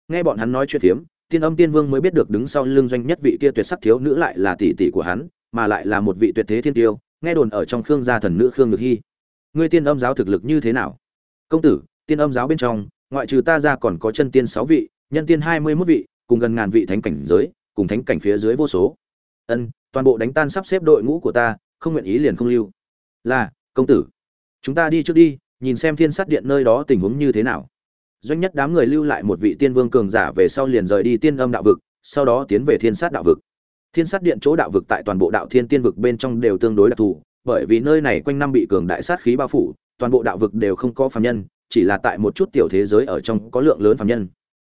Nghe bọn hắn nói chuyện thiếm, tiên âm tiên vương mới biết được đứng sau lưng doanh nhất vị kia tuyệt sắc thiếu nữ lại là tỷ tỷ của hắn, mà lại là một vị tuyệt thế thiên tiêu, nghe đồn ở trong khương gia thần nữ khương ngực hy. Ngươi tiên âm giáo thực lực như thế nào? Công tử, tiên âm giáo bên trong, ngoại trừ ta ra còn có chân tiên sáu vị, nhân tiên hai mươi mốt vị, cùng gần ngàn vị thánh cảnh giới, cùng thánh cảnh phía dưới vô số. Ân, toàn bộ đánh tan sắp xếp đội ngũ của ta, không nguyện ý liền không lưu. Là, công tử, chúng ta đi trước đi, nhìn xem thiên sát điện nơi đó tình huống như thế nào doanh nhất đám người lưu lại một vị tiên vương cường giả về sau liền rời đi tiên âm đạo vực, sau đó tiến về thiên sát đạo vực. Thiên sát điện chỗ đạo vực tại toàn bộ đạo thiên tiên vực bên trong đều tương đối đặc thù, bởi vì nơi này quanh năm bị cường đại sát khí bao phủ, toàn bộ đạo vực đều không có phàm nhân, chỉ là tại một chút tiểu thế giới ở trong có lượng lớn phàm nhân.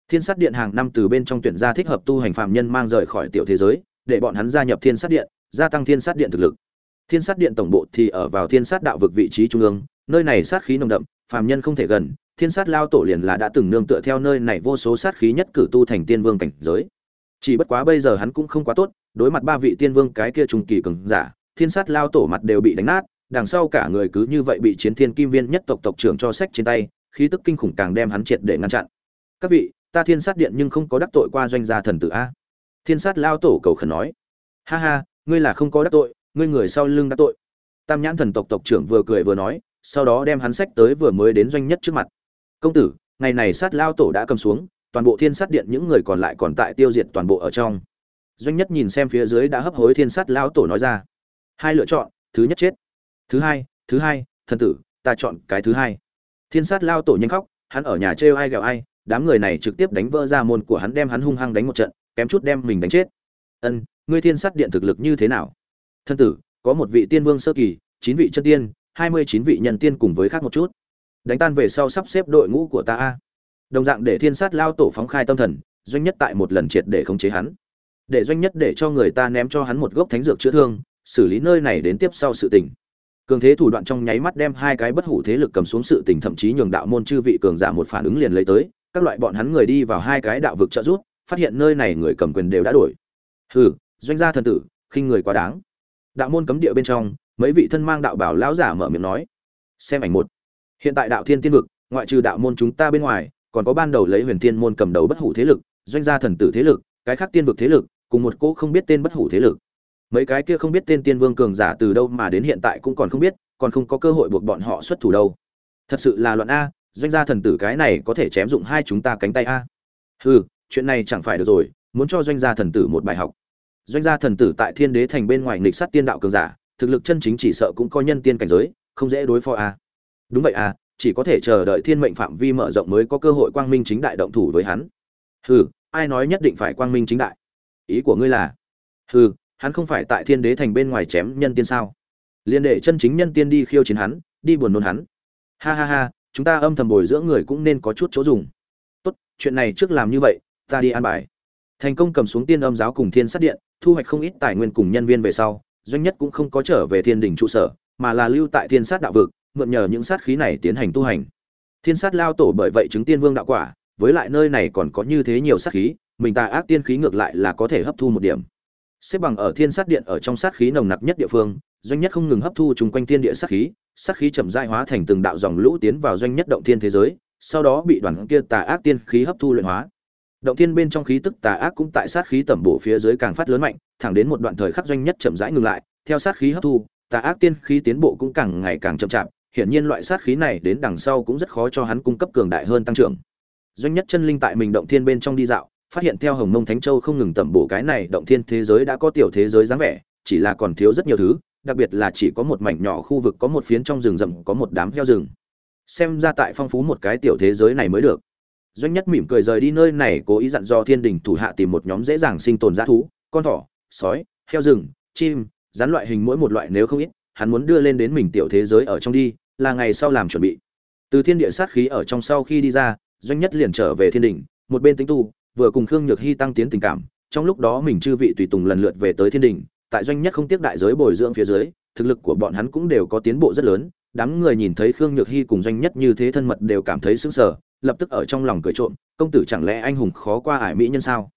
Thiên sát điện hàng năm từ bên trong tuyển ra thích hợp tu hành phàm nhân mang rời khỏi tiểu thế giới, để bọn hắn gia nhập thiên sát điện, gia tăng thiên sát điện thực lực. Thiên sát điện tổng bộ thì ở vào thiên sát đạo vực vị trí trung ương, nơi này sát khí nồng đậm, phàm nhân không thể gần thiên sát lao tổ liền là đã từng nương tựa theo nơi này vô số sát khí nhất cử tu thành tiên vương cảnh giới. Chỉ bất quá bây giờ hắn cũng không quá tốt, đối mặt ba vị tiên vương cái kia trùng kỳ cường giả, thiên sát lao tổ mặt đều bị đánh nát, đằng sau cả người cứ như vậy bị chiến thiên kim viên nhất tộc tộc trưởng cho sách trên tay, khí tức kinh khủng càng đem hắn triệt để ngăn chặn. Các vị, ta thiên sát điện nhưng không có đắc tội qua doanh gia thần tử a? Thiên sát lao tổ cầu khẩn nói. Ha ha, ngươi là không có đắc tội, ngươi người sau lưng đắc tội. Tam nhãn thần tộc tộc trưởng vừa cười vừa nói, sau đó đem hắn sách tới vừa mới đến doanh nhất trước mặt công tử, ngày này sát lao tổ đã cầm xuống, toàn bộ thiên sát điện những người còn lại còn tại tiêu diệt toàn bộ ở trong. Doanh nhất nhìn xem phía dưới đã hấp hối thiên sát lao tổ nói ra. Hai lựa chọn, thứ nhất chết, thứ hai thứ hai, thần tử, ta chọn cái thứ hai. Thiên sát lao tổ nhanh khóc, hắn ở nhà trêu ai ghẹo ai, đám người này trực tiếp đánh vỡ ra môn của hắn đem hắn hung hăng đánh một trận, kém chút đem mình đánh chết. Ân, ngươi thiên sát điện thực lực như thế nào? Thân tử, có một vị tiên vương sơ kỳ, chín vị chân tiên, hai mươi chín vị nhân tiên cùng với khác một chút đánh tan về sau sắp xếp đội ngũ của ta a. Đồng dạng để thiên sát lao tổ phóng khai tâm thần, doanh nhất tại một lần triệt để khống chế hắn. Để doanh nhất để cho người ta ném cho hắn một gốc thánh dược chữa thương, xử lý nơi này đến tiếp sau sự tình. Cường thế thủ đoạn trong nháy mắt đem hai cái bất hủ thế lực cầm xuống sự tình thậm chí nhường đạo môn chư vị cường giả một phản ứng liền lấy tới, các loại bọn hắn người đi vào hai cái đạo vực trợ giúp, phát hiện nơi này người cầm quyền đều đã đổi. Hừ, doanh gia thần tử, khinh người quá đáng. Đạo môn cấm địa bên trong, mấy vị thân mang đạo bảo lão giả mở miệng nói. Xem ảnh một hiện tại đạo thiên tiên vực, ngoại trừ đạo môn chúng ta bên ngoài, còn có ban đầu lấy huyền thiên môn cầm đầu bất hủ thế lực, doanh gia thần tử thế lực, cái khác tiên vực thế lực, cùng một cỗ không biết tên bất hủ thế lực. Mấy cái kia không biết tên tiên vương cường giả từ đâu mà đến hiện tại cũng còn không biết, còn không có cơ hội buộc bọn họ xuất thủ đâu. Thật sự là loạn a, doanh gia thần tử cái này có thể chém dụng hai chúng ta cánh tay a. Hừ, chuyện này chẳng phải được rồi, muốn cho doanh gia thần tử một bài học. Doanh gia thần tử tại thiên đế thành bên ngoài nghịch sát tiên đạo cường giả, thực lực chân chính chỉ sợ cũng có nhân tiên cảnh giới, không dễ đối phó a đúng vậy à chỉ có thể chờ đợi thiên mệnh phạm vi mở rộng mới có cơ hội quang minh chính đại động thủ với hắn. Hừ, ai nói nhất định phải quang minh chính đại? Ý của ngươi là, hừ, hắn không phải tại thiên đế thành bên ngoài chém nhân tiên sao? Liên đệ chân chính nhân tiên đi khiêu chiến hắn, đi buồn nôn hắn. Ha ha ha, chúng ta âm thầm bồi dưỡng người cũng nên có chút chỗ dùng. Tốt, chuyện này trước làm như vậy, ta đi an bài. Thành công cầm xuống tiên âm giáo cùng thiên sát điện, thu hoạch không ít tài nguyên cùng nhân viên về sau, doanh nhất cũng không có trở về thiên đình trụ sở, mà là lưu tại thiên sát đạo vực mượn nhờ những sát khí này tiến hành tu hành. Thiên sát lao tổ bởi vậy chứng tiên vương đạo quả, với lại nơi này còn có như thế nhiều sát khí, mình tà ác tiên khí ngược lại là có thể hấp thu một điểm. Xếp bằng ở thiên sát điện ở trong sát khí nồng nặc nhất địa phương, doanh nhất không ngừng hấp thu chung quanh thiên địa sát khí sát khí chậm rãi hóa thành từng đạo dòng lũ tiến vào doanh nhất động thiên thế giới, sau đó bị đoàn kia tà ác tiên khí hấp thu luyện hóa. Động thiên bên trong khí tức tà ác cũng tại sát khí tẩm bổ phía dưới càng phát lớn mạnh, thẳng đến một đoạn thời khắc doanh nhất chậm rãi ngừng lại, theo sát khí hấp thu, tà ác tiên khí tiến bộ cũng càng ngày càng chậm chạp hiển nhiên loại sát khí này đến đằng sau cũng rất khó cho hắn cung cấp cường đại hơn tăng trưởng. Doanh nhất chân linh tại mình động thiên bên trong đi dạo, phát hiện theo hồng mông thánh châu không ngừng tẩm bổ cái này động thiên thế giới đã có tiểu thế giới dáng vẻ, chỉ là còn thiếu rất nhiều thứ, đặc biệt là chỉ có một mảnh nhỏ khu vực có một phiến trong rừng rậm, có một đám heo rừng. Xem ra tại phong phú một cái tiểu thế giới này mới được. Doanh nhất mỉm cười rời đi nơi này, cố ý dặn do thiên đình thủ hạ tìm một nhóm dễ dàng sinh tồn g thú, con thỏ, sói, heo rừng, chim, rắn loại hình mỗi một loại nếu không ít, hắn muốn đưa lên đến mình tiểu thế giới ở trong đi là ngày sau làm chuẩn bị. Từ thiên địa sát khí ở trong sau khi đi ra, doanh nhất liền trở về thiên đình một bên tính tu, vừa cùng khương nhược hy tăng tiến tình cảm, trong lúc đó mình chư vị tùy tùng lần lượt về tới thiên đình tại doanh nhất không tiếc đại giới bồi dưỡng phía dưới, thực lực của bọn hắn cũng đều có tiến bộ rất lớn, đám người nhìn thấy khương nhược hy cùng doanh nhất như thế thân mật đều cảm thấy sững sờ, lập tức ở trong lòng cười trộm, công tử chẳng lẽ anh hùng khó qua ải mỹ nhân sao?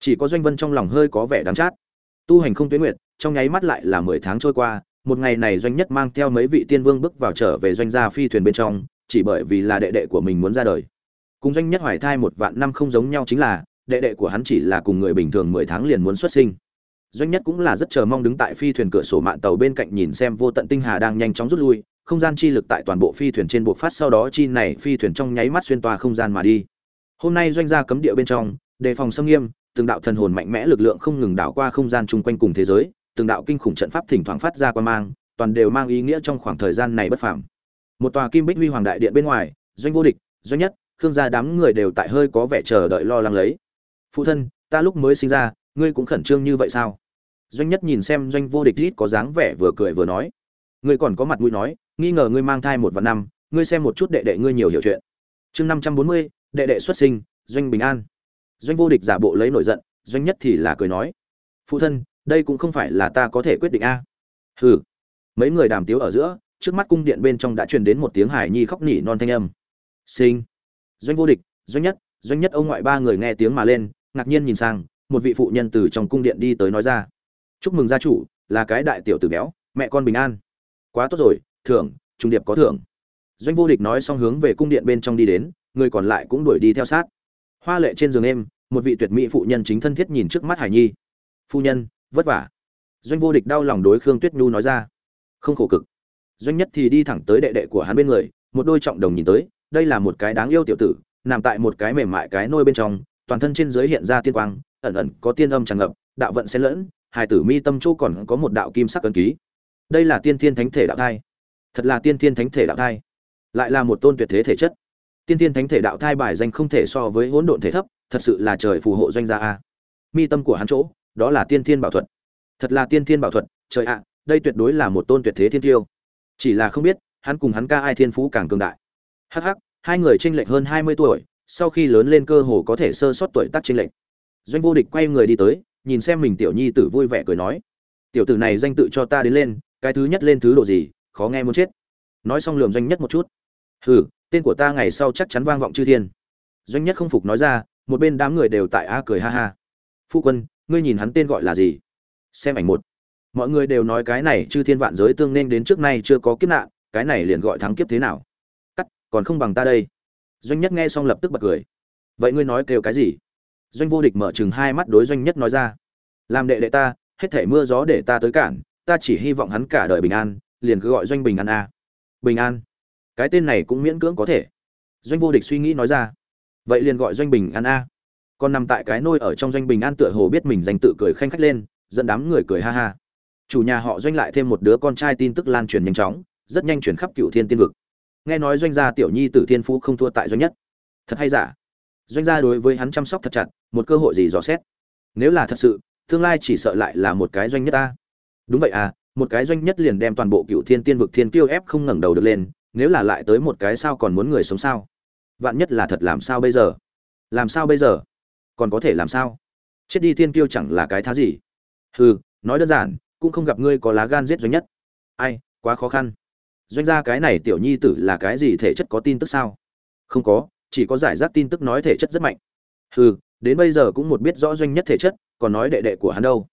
Chỉ có doanh vân trong lòng hơi có vẻ đắng chát. Tu hành không tuyến nguyệt, trong nháy mắt lại là mười tháng trôi qua một ngày này doanh nhất mang theo mấy vị tiên vương bước vào trở về doanh gia phi thuyền bên trong, chỉ bởi vì là đệ đệ của mình muốn ra đời. Cùng doanh nhất hoài thai một vạn năm không giống nhau chính là, đệ đệ của hắn chỉ là cùng người bình thường mười tháng liền muốn xuất sinh. Doanh nhất cũng là rất chờ mong đứng tại phi thuyền cửa sổ mạn tàu bên cạnh nhìn xem vô tận tinh hà đang nhanh chóng rút lui, không gian chi lực tại toàn bộ phi thuyền trên bộ phát sau đó chi này phi thuyền trong nháy mắt xuyên toa không gian mà đi. Hôm nay doanh gia cấm địa bên trong, đề phòng xâm nghiêm, từng đạo thần hồn mạnh mẽ lực lượng không ngừng đảo qua không gian chung quanh cùng thế giới từng đạo kinh khủng trận pháp thỉnh thoảng phát ra quan mang, toàn đều mang ý nghĩa trong khoảng thời gian này bất phàm. Một tòa kim bích huy hoàng đại điện bên ngoài, doanh vô địch, doanh nhất, khương gia đám người đều tại hơi có vẻ chờ đợi lo lắng lấy. Phụ thân, ta lúc mới sinh ra, ngươi cũng khẩn trương như vậy sao? Doanh nhất nhìn xem doanh vô địch ít có dáng vẻ vừa cười vừa nói. Ngươi còn có mặt mũi nói, nghi ngờ ngươi mang thai một và năm, ngươi xem một chút đệ đệ ngươi nhiều hiểu chuyện. Chương năm trăm bốn mươi, đệ đệ xuất sinh, doanh bình an. Doanh vô địch giả bộ lấy nổi giận, doanh nhất thì là cười nói. Phụ thân đây cũng không phải là ta có thể quyết định a. Hừ. Mấy người đàm tiếu ở giữa, trước mắt cung điện bên trong đã truyền đến một tiếng hải nhi khóc nỉ non thanh âm. Sinh. Doanh vô địch, doanh nhất doanh nhất ông ngoại ba người nghe tiếng mà lên, ngạc nhiên nhìn sang, một vị phụ nhân từ trong cung điện đi tới nói ra. Chúc mừng gia chủ, là cái đại tiểu tử béo, mẹ con bình an. Quá tốt rồi, thưởng, trung điệp có thưởng. Doanh vô địch nói xong hướng về cung điện bên trong đi đến, người còn lại cũng đuổi đi theo sát. Hoa lệ trên giường em một vị tuyệt mỹ phụ nhân chính thân thiết nhìn trước mắt hải nhi. Phu nhân vất vả. Doanh vô địch đau lòng đối khương tuyết nhu nói ra. Không khổ cực. Doanh nhất thì đi thẳng tới đệ đệ của hắn bên người, một đôi trọng đồng nhìn tới, đây là một cái đáng yêu tiểu tử, nằm tại một cái mềm mại cái nôi bên trong, toàn thân trên dưới hiện ra tiên quang, ẩn ẩn có tiên âm tràn ngập, đạo vận xen lẫn, hài tử mi tâm chỗ còn có một đạo kim sắc ấn ký. Đây là tiên thiên thánh thể đạo thai. Thật là tiên thiên thánh thể đạo thai. Lại là một tôn tuyệt thế thể chất. Tiên thiên thánh thể đạo thai bài danh không thể so với hỗn độn thể thấp, thật sự là trời phù hộ doanh gia a. Mi tâm của hắn chỗ đó là tiên thiên bảo thuật. Thật là tiên thiên bảo thuật, trời ạ à, đây tuyệt đối là một tôn tuyệt thế thiên tiêu. Chỉ là không biết, hắn cùng hắn ca ai thiên phú càng cường đại. Hắc hắc, hai người tranh lệch hơn hai mươi tuổi, sau khi lớn lên cơ hồ có thể sơ sót tuổi tác tranh lệch. Doanh vô địch quay người đi tới, nhìn xem mình tiểu nhi tử vui vẻ cười nói, tiểu tử này danh tự cho ta đến lên, cái thứ nhất lên thứ độ gì, khó nghe muốn chết. Nói xong lườm doanh nhất một chút. Hừ, tên của ta ngày sau chắc chắn vang vọng chư thiên. Doanh nhất không phục nói ra, một bên đám người đều tại a cười ha ha. Phu quân ngươi nhìn hắn tên gọi là gì? Xem ảnh một. Mọi người đều nói cái này chư thiên vạn giới tương nên đến trước nay chưa có kiếp nạn, cái này liền gọi thắng kiếp thế nào? Cắt, còn không bằng ta đây. Doanh nhất nghe xong lập tức bật cười. Vậy ngươi nói kêu cái gì? Doanh vô địch mở chừng hai mắt đối doanh nhất nói ra. Làm đệ đệ ta, hết thể mưa gió để ta tới cản, ta chỉ hy vọng hắn cả đời bình an, liền cứ gọi doanh bình an a. Bình an? Cái tên này cũng miễn cưỡng có thể. Doanh vô địch suy nghĩ nói ra. Vậy liền gọi doanh bình an a còn nằm tại cái nôi ở trong doanh bình an tựa hồ biết mình danh tự cười khanh khách lên, dẫn đám người cười ha ha. Chủ nhà họ doanh lại thêm một đứa con trai tin tức lan truyền nhanh chóng, rất nhanh chuyển khắp cựu thiên tiên vực. Nghe nói doanh gia tiểu nhi tử thiên phú không thua tại doanh nhất. Thật hay giả? Doanh gia đối với hắn chăm sóc thật chặt, một cơ hội gì dò xét? Nếu là thật sự, tương lai chỉ sợ lại là một cái doanh nhất ta. Đúng vậy à một cái doanh nhất liền đem toàn bộ cựu thiên tiên vực thiên tiêu ép không ngẩng đầu được lên, nếu là lại tới một cái sao còn muốn người sống sao? Vạn nhất là thật làm sao bây giờ? Làm sao bây giờ? Còn có thể làm sao? Chết đi thiên kiêu chẳng là cái thá gì? Hừ, nói đơn giản, cũng không gặp ngươi có lá gan giết doanh nhất. Ai, quá khó khăn. Doanh gia cái này tiểu nhi tử là cái gì thể chất có tin tức sao? Không có, chỉ có giải rác tin tức nói thể chất rất mạnh. Hừ, đến bây giờ cũng một biết rõ doanh nhất thể chất, còn nói đệ đệ của hắn đâu.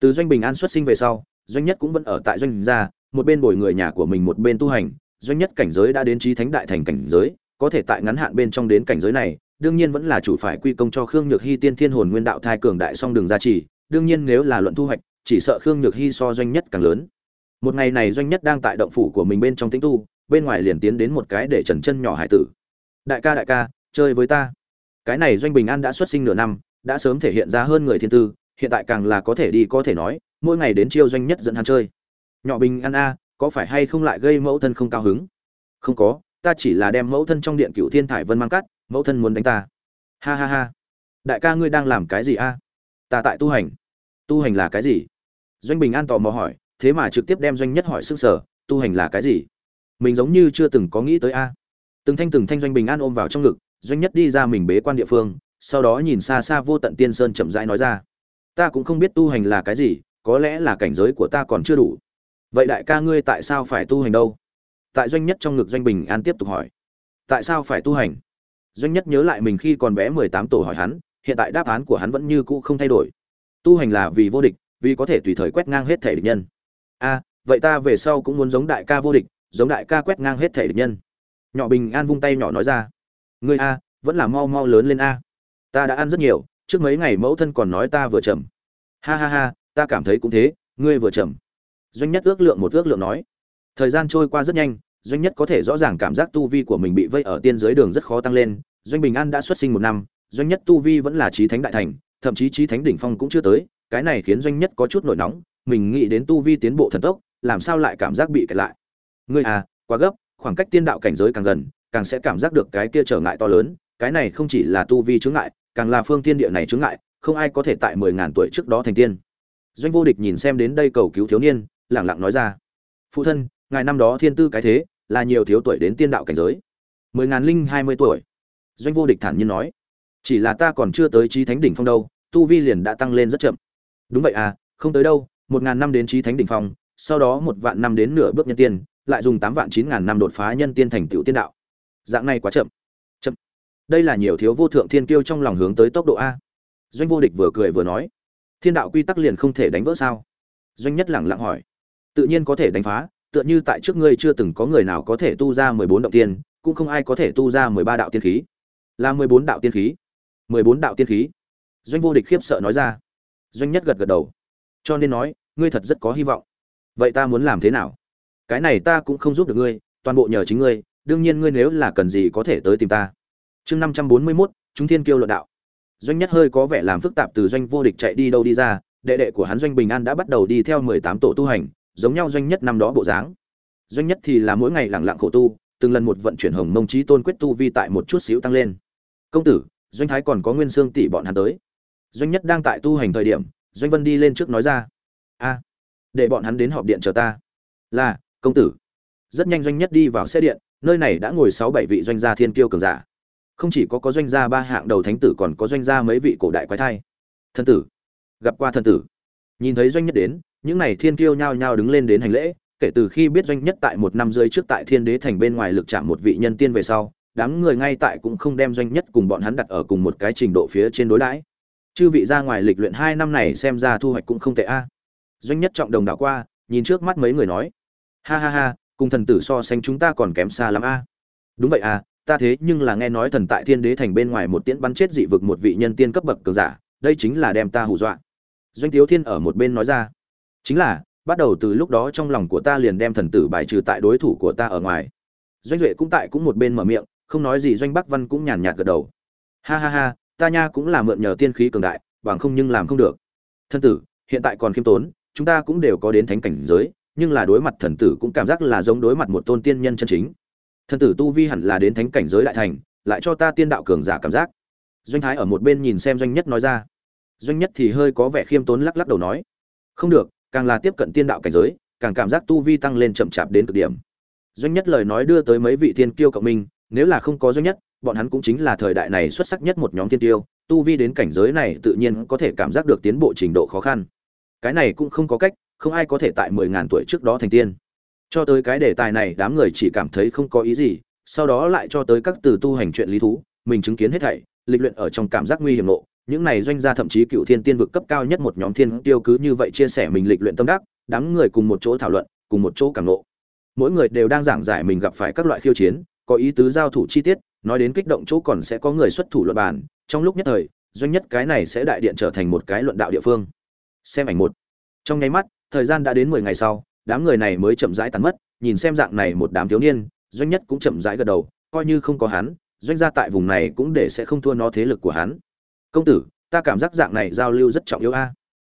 Từ doanh bình an xuất sinh về sau, doanh nhất cũng vẫn ở tại doanh gia, một bên bồi người nhà của mình một bên tu hành, doanh nhất cảnh giới đã đến trí thánh đại thành cảnh giới, có thể tại ngắn hạn bên trong đến cảnh giới này đương nhiên vẫn là chủ phải quy công cho khương nhược hy tiên thiên hồn nguyên đạo thai cường đại song đường gia trì, đương nhiên nếu là luận thu hoạch, chỉ sợ khương nhược hy so doanh nhất càng lớn. Một ngày này doanh nhất đang tại động phủ của mình bên trong tĩnh tu, bên ngoài liền tiến đến một cái để trần chân nhỏ hải tử. Đại ca đại ca, chơi với ta. Cái này doanh bình an đã xuất sinh nửa năm, đã sớm thể hiện ra hơn người thiên tư, hiện tại càng là có thể đi có thể nói, mỗi ngày đến chiêu doanh nhất dẫn hắn chơi. Nhỏ bình an a, có phải hay không lại gây mẫu thân không cao hứng? Không có, ta chỉ là đem mẫu thân trong điện cựu thiên thải vân mang cắt mẫu thân muốn đánh ta. Ha ha ha. Đại ca ngươi đang làm cái gì a? Ta tại tu hành. Tu hành là cái gì? Doanh bình an tò mò hỏi, thế mà trực tiếp đem doanh nhất hỏi sức sở, tu hành là cái gì? Mình giống như chưa từng có nghĩ tới a. Từng thanh từng thanh doanh bình an ôm vào trong ngực, doanh nhất đi ra mình bế quan địa phương, sau đó nhìn xa xa vô tận tiên sơn chậm rãi nói ra. Ta cũng không biết tu hành là cái gì, có lẽ là cảnh giới của ta còn chưa đủ. Vậy đại ca ngươi tại sao phải tu hành đâu? Tại doanh nhất trong ngực doanh bình an tiếp tục hỏi. Tại sao phải tu hành? Doanh nhất nhớ lại mình khi còn bé mười tám tổ hỏi hắn, hiện tại đáp án của hắn vẫn như cũ không thay đổi. Tu hành là vì vô địch, vì có thể tùy thời quét ngang hết thể địch nhân. A vậy ta về sau cũng muốn giống đại ca vô địch, giống đại ca quét ngang hết thể địch nhân. Nhỏ bình an vung tay nhỏ nói ra. Ngươi a, vẫn là mau mau lớn lên a. Ta đã ăn rất nhiều, trước mấy ngày mẫu thân còn nói ta vừa chậm. Ha ha ha, ta cảm thấy cũng thế, ngươi vừa chậm. Doanh nhất ước lượng một ước lượng nói. Thời gian trôi qua rất nhanh, doanh nhất có thể rõ ràng cảm giác tu vi của mình bị vây ở tiên giới đường rất khó tăng lên doanh bình an đã xuất sinh một năm, doanh nhất tu vi vẫn là trí thánh đại thành, thậm chí trí thánh đỉnh phong cũng chưa tới, cái này khiến doanh nhất có chút nổi nóng, mình nghĩ đến tu vi tiến bộ thần tốc, làm sao lại cảm giác bị kẹt lại? Ngươi à quá gấp, khoảng cách tiên đạo cảnh giới càng gần, càng sẽ cảm giác được cái kia trở ngại to lớn, cái này không chỉ là tu vi chướng ngại, càng là phương tiên địa này chướng ngại, không ai có thể tại mười ngàn tuổi trước đó thành tiên. Doanh vô địch nhìn xem đến đây cầu cứu thiếu niên, lẳng lặng nói ra, phụ thân, ngài năm đó thiên tư cái thế, là nhiều thiếu tuổi đến tiên đạo cảnh giới. Mười ngàn linh hai mươi tuổi doanh vô địch thản nhiên nói, chỉ là ta còn chưa tới trí thánh đỉnh phong đâu, tu vi liền đã tăng lên rất chậm. Đúng vậy à không tới đâu, một ngàn năm đến trí thánh đỉnh phong, sau đó một vạn năm đến nửa bước nhân tiên, lại dùng tám vạn chín ngàn năm đột phá nhân tiên thành tựu tiên đạo. Dạng này quá chậm. Chậm. Đây là nhiều thiếu vô thượng thiên kiêu trong lòng hướng tới tốc độ a. Doanh vô địch vừa cười vừa nói, thiên đạo quy tắc liền không thể đánh vỡ sao? Doanh nhất lẳng lặng hỏi, tự nhiên có thể đánh phá, tựa như tại trước ngươi chưa từng có người nào có thể tu ra mười bốn động tiên, cũng không ai có thể tu ra mười ba đạo tiên khí là mười bốn đạo tiên khí. Mười bốn đạo tiên khí. Doanh vô địch khiếp sợ nói ra. Doanh nhất gật gật đầu. Cho nên nói, ngươi thật rất có hy vọng. Vậy ta muốn làm thế nào? Cái này ta cũng không giúp được ngươi, toàn bộ nhờ chính ngươi, đương nhiên ngươi nếu là cần gì có thể tới tìm ta. Chương năm trăm bốn mươi mốt, chúng thiên kiêu luận đạo. Doanh nhất hơi có vẻ làm phức tạp từ doanh vô địch chạy đi đâu đi ra, đệ đệ của hắn doanh bình an đã bắt đầu đi theo mười tám tổ tu hành, giống nhau doanh nhất năm đó bộ dáng. Doanh nhất thì là mỗi ngày lẳng lặng khổ tu, từng lần một vận chuyển hồng mông trí tôn quyết tu vi tại một chút xíu tăng lên công tử, doanh thái còn có nguyên xương tỷ bọn hắn tới. Doanh nhất đang tại tu hành thời điểm, doanh vân đi lên trước nói ra. A, để bọn hắn đến họp điện chờ ta. Là, công tử. Rất nhanh doanh nhất đi vào xe điện, nơi này đã ngồi sáu bảy vị doanh gia thiên kiêu cường giả. Không chỉ có có doanh gia ba hạng đầu thánh tử còn có doanh gia mấy vị cổ đại quái thai. Thân tử. Gặp qua thân tử. Nhìn thấy doanh nhất đến, những này thiên kiêu nhao nhao đứng lên đến hành lễ, kể từ khi biết doanh nhất tại một năm rưỡi trước tại thiên đế thành bên ngoài lực chạm một vị nhân tiên về sau đám người ngay tại cũng không đem doanh nhất cùng bọn hắn đặt ở cùng một cái trình độ phía trên đối đãi. Chư vị ra ngoài lịch luyện hai năm này xem ra thu hoạch cũng không tệ a. Doanh nhất trọng đồng đảo qua, nhìn trước mắt mấy người nói. Ha ha ha, cùng thần tử so sánh chúng ta còn kém xa lắm a. Đúng vậy à ta thế nhưng là nghe nói thần tại thiên đế thành bên ngoài một tiễn bắn chết dị vực một vị nhân tiên cấp bậc cường giả, đây chính là đem ta hù dọa. Doanh tiếu thiên ở một bên nói ra. Chính là, bắt đầu từ lúc đó trong lòng của ta liền đem thần tử bài trừ tại đối thủ của ta ở ngoài. Doanh duệ cũng tại cũng một bên mở miệng không nói gì doanh bắc văn cũng nhàn nhạt gật đầu. Ha ha ha, ta nha cũng là mượn nhờ tiên khí cường đại, bằng không nhưng làm không được. Thân tử, hiện tại còn khiêm tốn, chúng ta cũng đều có đến thánh cảnh giới, nhưng là đối mặt thần tử cũng cảm giác là giống đối mặt một tôn tiên nhân chân chính. Thần tử tu vi hẳn là đến thánh cảnh giới đại thành, lại cho ta tiên đạo cường giả cảm giác. Doanh thái ở một bên nhìn xem doanh nhất nói ra. Doanh nhất thì hơi có vẻ khiêm tốn lắc lắc đầu nói. Không được, càng là tiếp cận tiên đạo cảnh giới, càng cảm giác tu vi tăng lên chậm chạp đến cực điểm. Doanh nhất lời nói đưa tới mấy vị thiên kiêu cộng minh nếu là không có doanh nhất, bọn hắn cũng chính là thời đại này xuất sắc nhất một nhóm thiên tiêu, tu vi đến cảnh giới này tự nhiên có thể cảm giác được tiến bộ trình độ khó khăn. Cái này cũng không có cách, không ai có thể tại mười ngàn tuổi trước đó thành tiên. Cho tới cái đề tài này, đám người chỉ cảm thấy không có ý gì, sau đó lại cho tới các từ tu hành chuyện lý thú, mình chứng kiến hết thảy, lịch luyện ở trong cảm giác nguy hiểm nộ. Những này doanh gia thậm chí cựu thiên tiên vực cấp cao nhất một nhóm thiên tiêu cứ như vậy chia sẻ mình lịch luyện tâm đắc, đám người cùng một chỗ thảo luận, cùng một chỗ cảm nộ. Mỗi người đều đang giảng giải mình gặp phải các loại khiêu chiến có ý tứ giao thủ chi tiết, nói đến kích động chỗ còn sẽ có người xuất thủ luận bàn, trong lúc nhất thời, doanh nhất cái này sẽ đại điện trở thành một cái luận đạo địa phương. Xem ảnh một. Trong nháy mắt, thời gian đã đến mười ngày sau, đám người này mới chậm rãi tan mất, nhìn xem dạng này một đám thiếu niên, doanh nhất cũng chậm rãi gật đầu, coi như không có hắn, doanh gia tại vùng này cũng để sẽ không thua nó thế lực của hắn. Công tử, ta cảm giác dạng này giao lưu rất trọng yếu a.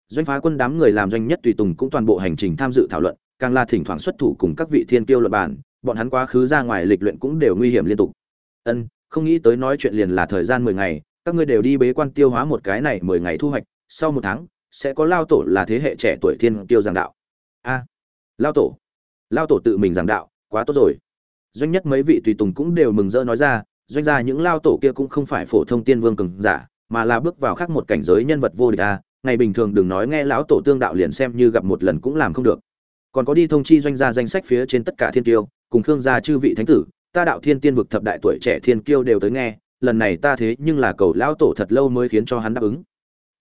Doanh phá quân đám người làm doanh nhất tùy tùng cũng toàn bộ hành trình tham dự thảo luận, càng là thỉnh thoảng xuất thủ cùng các vị thiên kiêu luận bản bọn hắn quá khứ ra ngoài lịch luyện cũng đều nguy hiểm liên tục. Ân, không nghĩ tới nói chuyện liền là thời gian mười ngày, các ngươi đều đi bế quan tiêu hóa một cái này mười ngày thu hoạch, sau một tháng, sẽ có lao tổ là thế hệ trẻ tuổi thiên tiêu giảng đạo. A, lao tổ. Lao tổ tự mình giảng đạo, quá tốt rồi. Doanh nhất mấy vị tùy tùng cũng đều mừng rỡ nói ra, doanh gia những lao tổ kia cũng không phải phổ thông tiên vương cường giả, mà là bước vào khác một cảnh giới nhân vật vô địch a. Ngày bình thường đừng nói nghe lão tổ tương đạo liền xem như gặp một lần cũng làm không được. Còn có đi thông chi doanh gia danh sách phía trên tất cả thiên tiêu cùng khương gia chư vị thánh tử, ta đạo thiên tiên vực thập đại tuổi trẻ thiên kiêu đều tới nghe, lần này ta thế nhưng là cầu lão tổ thật lâu mới khiến cho hắn đáp ứng.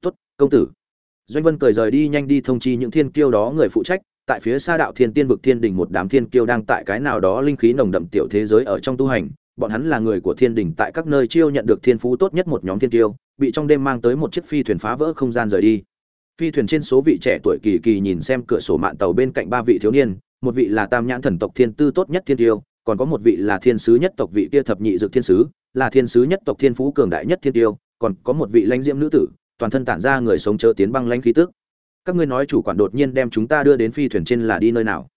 Tốt, công tử. Doanh vân cười rời đi nhanh đi thông chi những thiên kiêu đó người phụ trách, tại phía xa đạo thiên tiên vực thiên đình một đám thiên kiêu đang tại cái nào đó linh khí nồng đậm tiểu thế giới ở trong tu hành, bọn hắn là người của thiên đình tại các nơi chiêu nhận được thiên phú tốt nhất một nhóm thiên kiêu, bị trong đêm mang tới một chiếc phi thuyền phá vỡ không gian rời đi. Phi thuyền trên số vị trẻ tuổi kỳ kỳ nhìn xem cửa sổ mạn tàu bên cạnh ba vị thiếu niên một vị là tam nhãn thần tộc thiên tư tốt nhất thiên tiêu, còn có một vị là thiên sứ nhất tộc vị kia thập nhị dược thiên sứ, là thiên sứ nhất tộc thiên phú cường đại nhất thiên tiêu, còn có một vị lãnh diễm nữ tử, toàn thân tản ra người sống chớ tiến băng lãnh khí tức. Các ngươi nói chủ quản đột nhiên đem chúng ta đưa đến phi thuyền trên là đi nơi nào?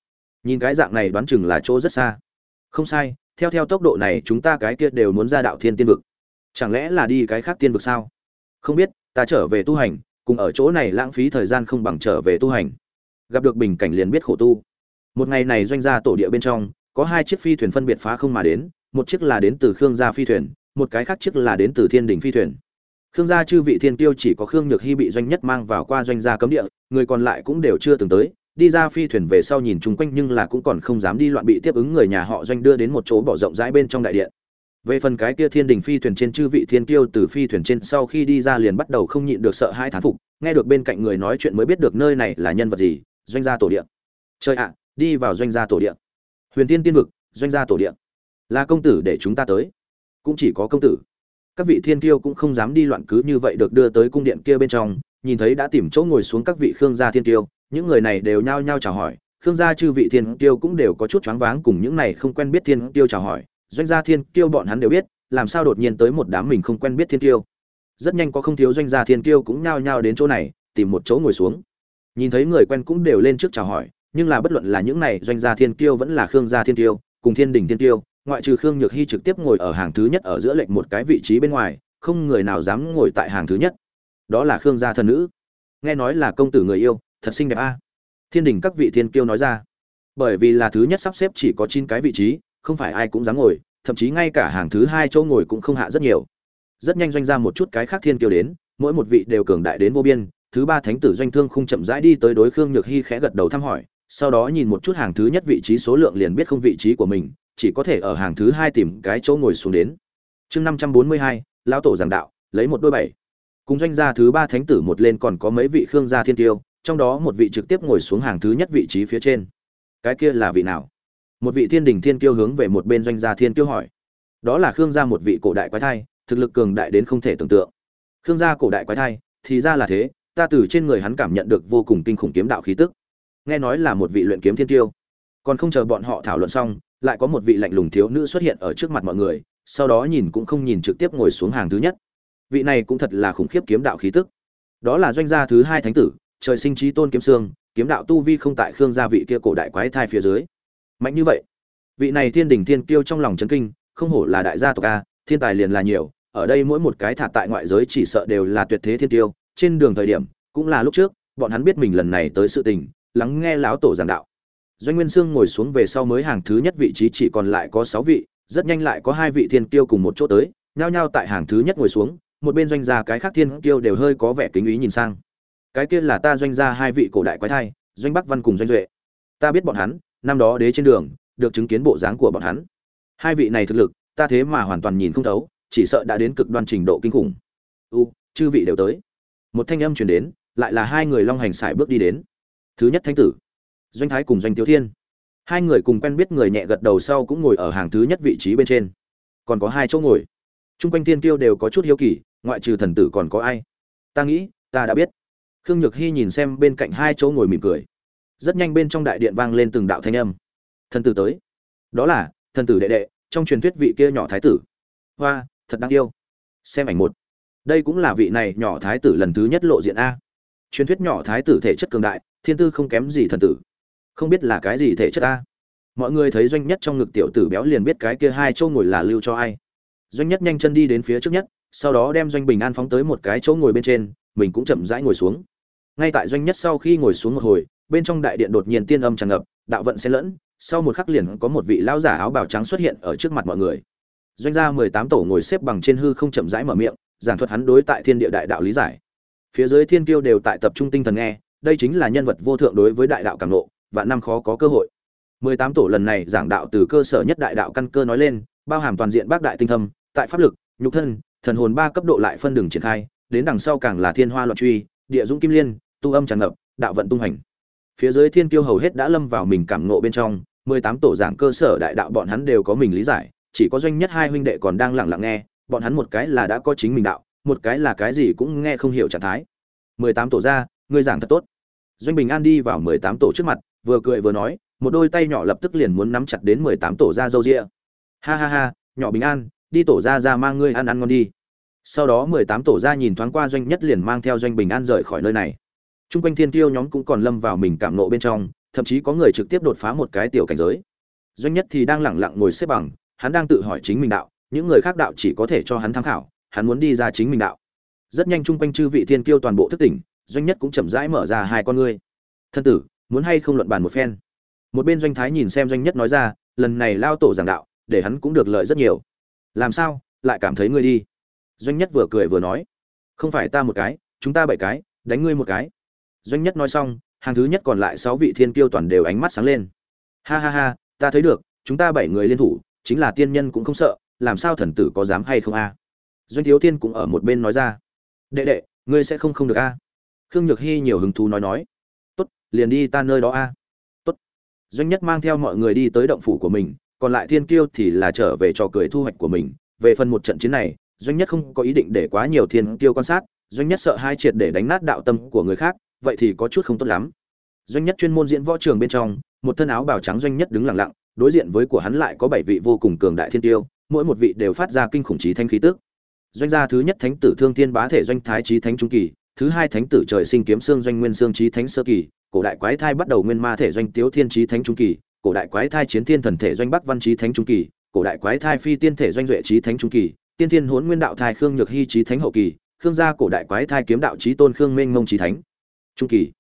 Nhìn cái dạng này đoán chừng là chỗ rất xa. Không sai, theo theo tốc độ này chúng ta cái kia đều muốn ra đạo thiên tiên vực. Chẳng lẽ là đi cái khác tiên vực sao? Không biết, ta trở về tu hành, cùng ở chỗ này lãng phí thời gian không bằng trở về tu hành. Gặp được bình cảnh liền biết khổ tu một ngày này doanh gia tổ địa bên trong, có hai chiếc phi thuyền phân biệt phá không mà đến, một chiếc là đến từ khương gia phi thuyền, một cái khác chiếc là đến từ thiên đình phi thuyền. Khương gia chư vị thiên tiêu chỉ có khương nhược hy bị doanh nhất mang vào qua doanh gia cấm địa, người còn lại cũng đều chưa từng tới, đi ra phi thuyền về sau nhìn chung quanh nhưng là cũng còn không dám đi loạn bị tiếp ứng người nhà họ doanh đưa đến một chỗ bỏ rộng rãi bên trong đại điện. Về phần cái kia thiên đình phi thuyền trên chư vị thiên tiêu từ phi thuyền trên sau khi đi ra liền bắt đầu không nhịn được sợ hai thán phục, nghe được bên cạnh người nói chuyện mới biết được nơi này là nhân vật gì, doanh gia tổ điện trời ạ đi vào doanh gia tổ địa, huyền tiên tiên vực doanh gia tổ địa. Là công tử để chúng ta tới. Cũng chỉ có công tử. Các vị thiên kiêu cũng không dám đi loạn cứ như vậy được đưa tới cung điện kia bên trong nhìn thấy đã tìm chỗ ngồi xuống các vị khương gia thiên kiêu những người này đều nhao nhao chào hỏi. Khương gia chư vị thiên kiêu cũng đều có chút choáng váng cùng những này không quen biết thiên kiêu chào hỏi. Doanh gia thiên kiêu bọn hắn đều biết làm sao đột nhiên tới một đám mình không quen biết thiên kiêu. Rất nhanh có không thiếu doanh gia thiên kiêu cũng nhao nhao đến chỗ này tìm một chỗ ngồi xuống. Nhìn thấy người quen cũng đều lên trước chào hỏi nhưng là bất luận là những này doanh gia thiên kiêu vẫn là khương gia thiên kiêu, cùng thiên đình thiên kiêu, ngoại trừ khương nhược hy trực tiếp ngồi ở hàng thứ nhất ở giữa lệnh một cái vị trí bên ngoài, không người nào dám ngồi tại hàng thứ nhất. Đó là khương gia thần nữ. Nghe nói là công tử người yêu, thật xinh đẹp a. Thiên đình các vị thiên kiêu nói ra. Bởi vì là thứ nhất sắp xếp chỉ có chín cái vị trí, không phải ai cũng dám ngồi, thậm chí ngay cả hàng thứ hai chỗ ngồi cũng không hạ rất nhiều. Rất nhanh doanh ra một chút cái khác thiên kiêu đến, mỗi một vị đều cường đại đến vô biên. Thứ ba thánh tử doanh thương không chậm rãi đi tới đối khương nhược hy khẽ gật đầu thăm hỏi sau đó nhìn một chút hàng thứ nhất vị trí số lượng liền biết không vị trí của mình, chỉ có thể ở hàng thứ hai tìm cái chỗ ngồi xuống đến. Chương năm trăm bốn mươi hai, lão tổ giảng đạo, lấy một đôi bảy. Cùng doanh gia thứ ba thánh tử một lên còn có mấy vị khương gia thiên tiêu, trong đó một vị trực tiếp ngồi xuống hàng thứ nhất vị trí phía trên. Cái kia là vị nào? Một vị thiên đình thiên kiêu hướng về một bên doanh gia thiên kiêu hỏi. Đó là khương gia một vị cổ đại quái thai, thực lực cường đại đến không thể tưởng tượng. Khương gia cổ đại quái thai, thì ra là thế, ta từ trên người hắn cảm nhận được vô cùng kinh khủng kiếm đạo khí tức nghe nói là một vị luyện kiếm thiên tiêu. Còn không chờ bọn họ thảo luận xong, lại có một vị lạnh lùng thiếu nữ xuất hiện ở trước mặt mọi người, sau đó nhìn cũng không nhìn trực tiếp ngồi xuống hàng thứ nhất. Vị này cũng thật là khủng khiếp kiếm đạo khí tức. Đó là doanh gia thứ hai thánh tử, trời sinh trí tôn kiếm sương kiếm đạo tu vi không tại khương gia vị kia cổ đại quái thai phía dưới. Mạnh như vậy. Vị này thiên đình thiên kiêu trong lòng chấn kinh, không hổ là đại gia tộc a, thiên tài liền là nhiều, ở đây mỗi một cái thả tại ngoại giới chỉ sợ đều là tuyệt thế thiên tiêu, trên đường thời điểm, cũng là lúc trước, bọn hắn biết mình lần này tới sự tình lắng nghe lão tổ giảng đạo. Doanh nguyên sương ngồi xuống về sau mới hàng thứ nhất vị trí chỉ còn lại có sáu vị, rất nhanh lại có hai vị thiên kiêu cùng một chỗ tới, nhao nhao tại hàng thứ nhất ngồi xuống, một bên doanh gia cái khác thiên kiêu đều hơi có vẻ kính ý nhìn sang. Cái kia là ta doanh gia hai vị cổ đại quái thai, doanh bắc văn cùng doanh duệ. Ta biết bọn hắn, năm đó đế trên đường, được chứng kiến bộ dáng của bọn hắn. Hai vị này thực lực, ta thế mà hoàn toàn nhìn không thấu, chỉ sợ đã đến cực đoan trình độ kinh khủng. U, chư vị đều tới. Một thanh âm truyền đến, lại là hai người long hành sải bước đi đến thứ nhất thánh tử, doanh thái cùng doanh tiêu thiên. Hai người cùng quen biết người nhẹ gật đầu sau cũng ngồi ở hàng thứ nhất vị trí bên trên. Còn có hai chỗ ngồi. T r u n g quanh thiên kiêu đều có chút hiếu kỳ, ngoại trừ thần tử còn có ai? Ta nghĩ, ta đã biết. Khương nhược hy nhìn xem bên cạnh hai chỗ ngồi mỉm cười. Rất nhanh bên trong đại điện vang lên từng đạo thanh âm. Thần tử tới. Đó là, thần tử đệ đệ, trong truyền thuyết vị kia nhỏ thái tử. Hoa, thật đáng yêu. Xem ảnh một. Đây cũng là vị này nhỏ thái tử lần thứ nhất lộ diện a. Truyền thuyết nhỏ thái tử thể chất cường đại thiên tư không kém gì thần tử. Không biết là cái gì thể chất ta. Mọi người thấy doanh nhất trong ngực tiểu tử béo liền biết cái kia hai chỗ ngồi là lưu cho ai. Doanh nhất nhanh chân đi đến phía trước nhất, sau đó đem doanh bình an phóng tới một cái chỗ ngồi bên trên, mình cũng chậm rãi ngồi xuống. Ngay tại doanh nhất sau khi ngồi xuống một hồi, bên trong đại điện đột nhiên tiên âm tràn ngập, đạo vận xen lẫn, sau một khắc liền có một vị lão giả áo bào trắng xuất hiện ở trước mặt mọi người. Doanh gia mười tám tổ ngồi xếp bằng trên hư không chậm rãi mở miệng, giảng thuật hắn đối tại thiên địa đại đạo lý giải. Phía dưới thiên kiêu đều tại tập trung tinh thần nghe đây chính là nhân vật vô thượng đối với đại đạo cảm nộ và năm khó có cơ hội. Mười tám tổ lần này giảng đạo từ cơ sở nhất đại đạo căn cơ nói lên, bao hàm toàn diện bác đại tinh thâm, tại pháp lực, nhục thân, thần hồn ba cấp độ lại phân đường triển khai, đến đằng sau càng là thiên hoa loạn truy, địa dũng kim liên, tu âm tràn ngập, đạo vận tung hành. Phía dưới thiên kiêu hầu hết đã lâm vào mình cảm nộ bên trong, mười tám tổ giảng cơ sở đại đạo bọn hắn đều có mình lý giải, chỉ có doanh nhất hai huynh đệ còn đang lặng lặng nghe, bọn hắn một cái là đã có chính mình đạo, một cái là cái gì cũng nghe không hiểu trạng thái. mười tám tổ ra ngươi giảng thật tốt. Doanh bình an đi vào mười tám tổ trước mặt, vừa cười vừa nói, một đôi tay nhỏ lập tức liền muốn nắm chặt đến mười tám tổ ra dâu ria. ha ha ha, nhỏ bình an, đi tổ ra ra mang ngươi ăn ăn ngon đi. Sau đó mười tám tổ ra nhìn thoáng qua doanh nhất liền mang theo doanh bình an rời khỏi nơi này. T r u n g quanh thiên tiêu nhóm cũng còn lâm vào mình cảm nộ bên trong, thậm chí có người trực tiếp đột phá một cái tiểu cảnh giới. Doanh nhất thì đang lẳng lặng ngồi xếp bằng, hắn đang tự hỏi chính mình đạo, những người khác đạo chỉ có thể cho hắn tham khảo, hắn muốn đi ra chính mình đạo. Rất nhanh chung quanh chư vị thiên kiêu toàn bộ thức tỉnh doanh nhất cũng chậm rãi mở ra hai con ngươi. Thân tử, muốn hay không luận bàn một phen? Một bên doanh thái nhìn xem doanh nhất nói ra, lần này lao tổ giảng đạo, để hắn cũng được lợi rất nhiều. Làm sao, lại cảm thấy ngươi đi? Doanh nhất vừa cười vừa nói, không phải ta một cái, chúng ta bảy cái, đánh ngươi một cái. Doanh nhất nói xong, hàng thứ nhất còn lại sáu vị thiên kiêu toàn đều ánh mắt sáng lên. Ha ha ha, ta thấy được, chúng ta bảy người liên thủ, chính là tiên nhân cũng không sợ, làm sao thần tử có dám hay không a? Doanh thiếu tiên cũng ở một bên nói ra, đệ đệ, ngươi sẽ không không được a? Khương nhược hy nhiều hứng thú nói nói. Tốt, liền đi ta nơi đó a. Tốt. Doanh nhất mang theo mọi người đi tới động phủ của mình, còn lại thiên kiêu thì là trở về trò cười thu hoạch của mình. Về phần một trận chiến này, doanh nhất không có ý định để quá nhiều thiên kiêu quan sát, doanh nhất sợ hai triệt để đánh nát đạo tâm của người khác, vậy thì có chút không tốt lắm. Doanh nhất chuyên môn diễn võ trường bên trong, một thân áo bào trắng doanh nhất đứng lặng lặng, đối diện với của hắn lại có bảy vị vô cùng cường đại thiên tiêu mỗi một vị đều phát ra kinh khủng trí thanh khí tức. Doanh gia thứ nhất thánh tử thương thiên bá thể doanh thái trí thánh trung kỳ thứ hai thánh tử trời sinh kiếm xương doanh nguyên xương trí thánh sơ kỳ, cổ đại quái thai bắt đầu nguyên ma thể doanh tiếu thiên trí thánh trung kỳ, cổ đại quái thai chiến thiên thần thể doanh bắc văn trí thánh trung kỳ, cổ đại quái thai phi tiên thể doanh duệ trí thánh trung kỳ, tiên thiên hốn nguyên đạo thai khương nhược hy trí thánh hậu kỳ, khương gia cổ đại quái thai kiếm đạo trí tôn khương minh ngông trí thánh trung kỳ.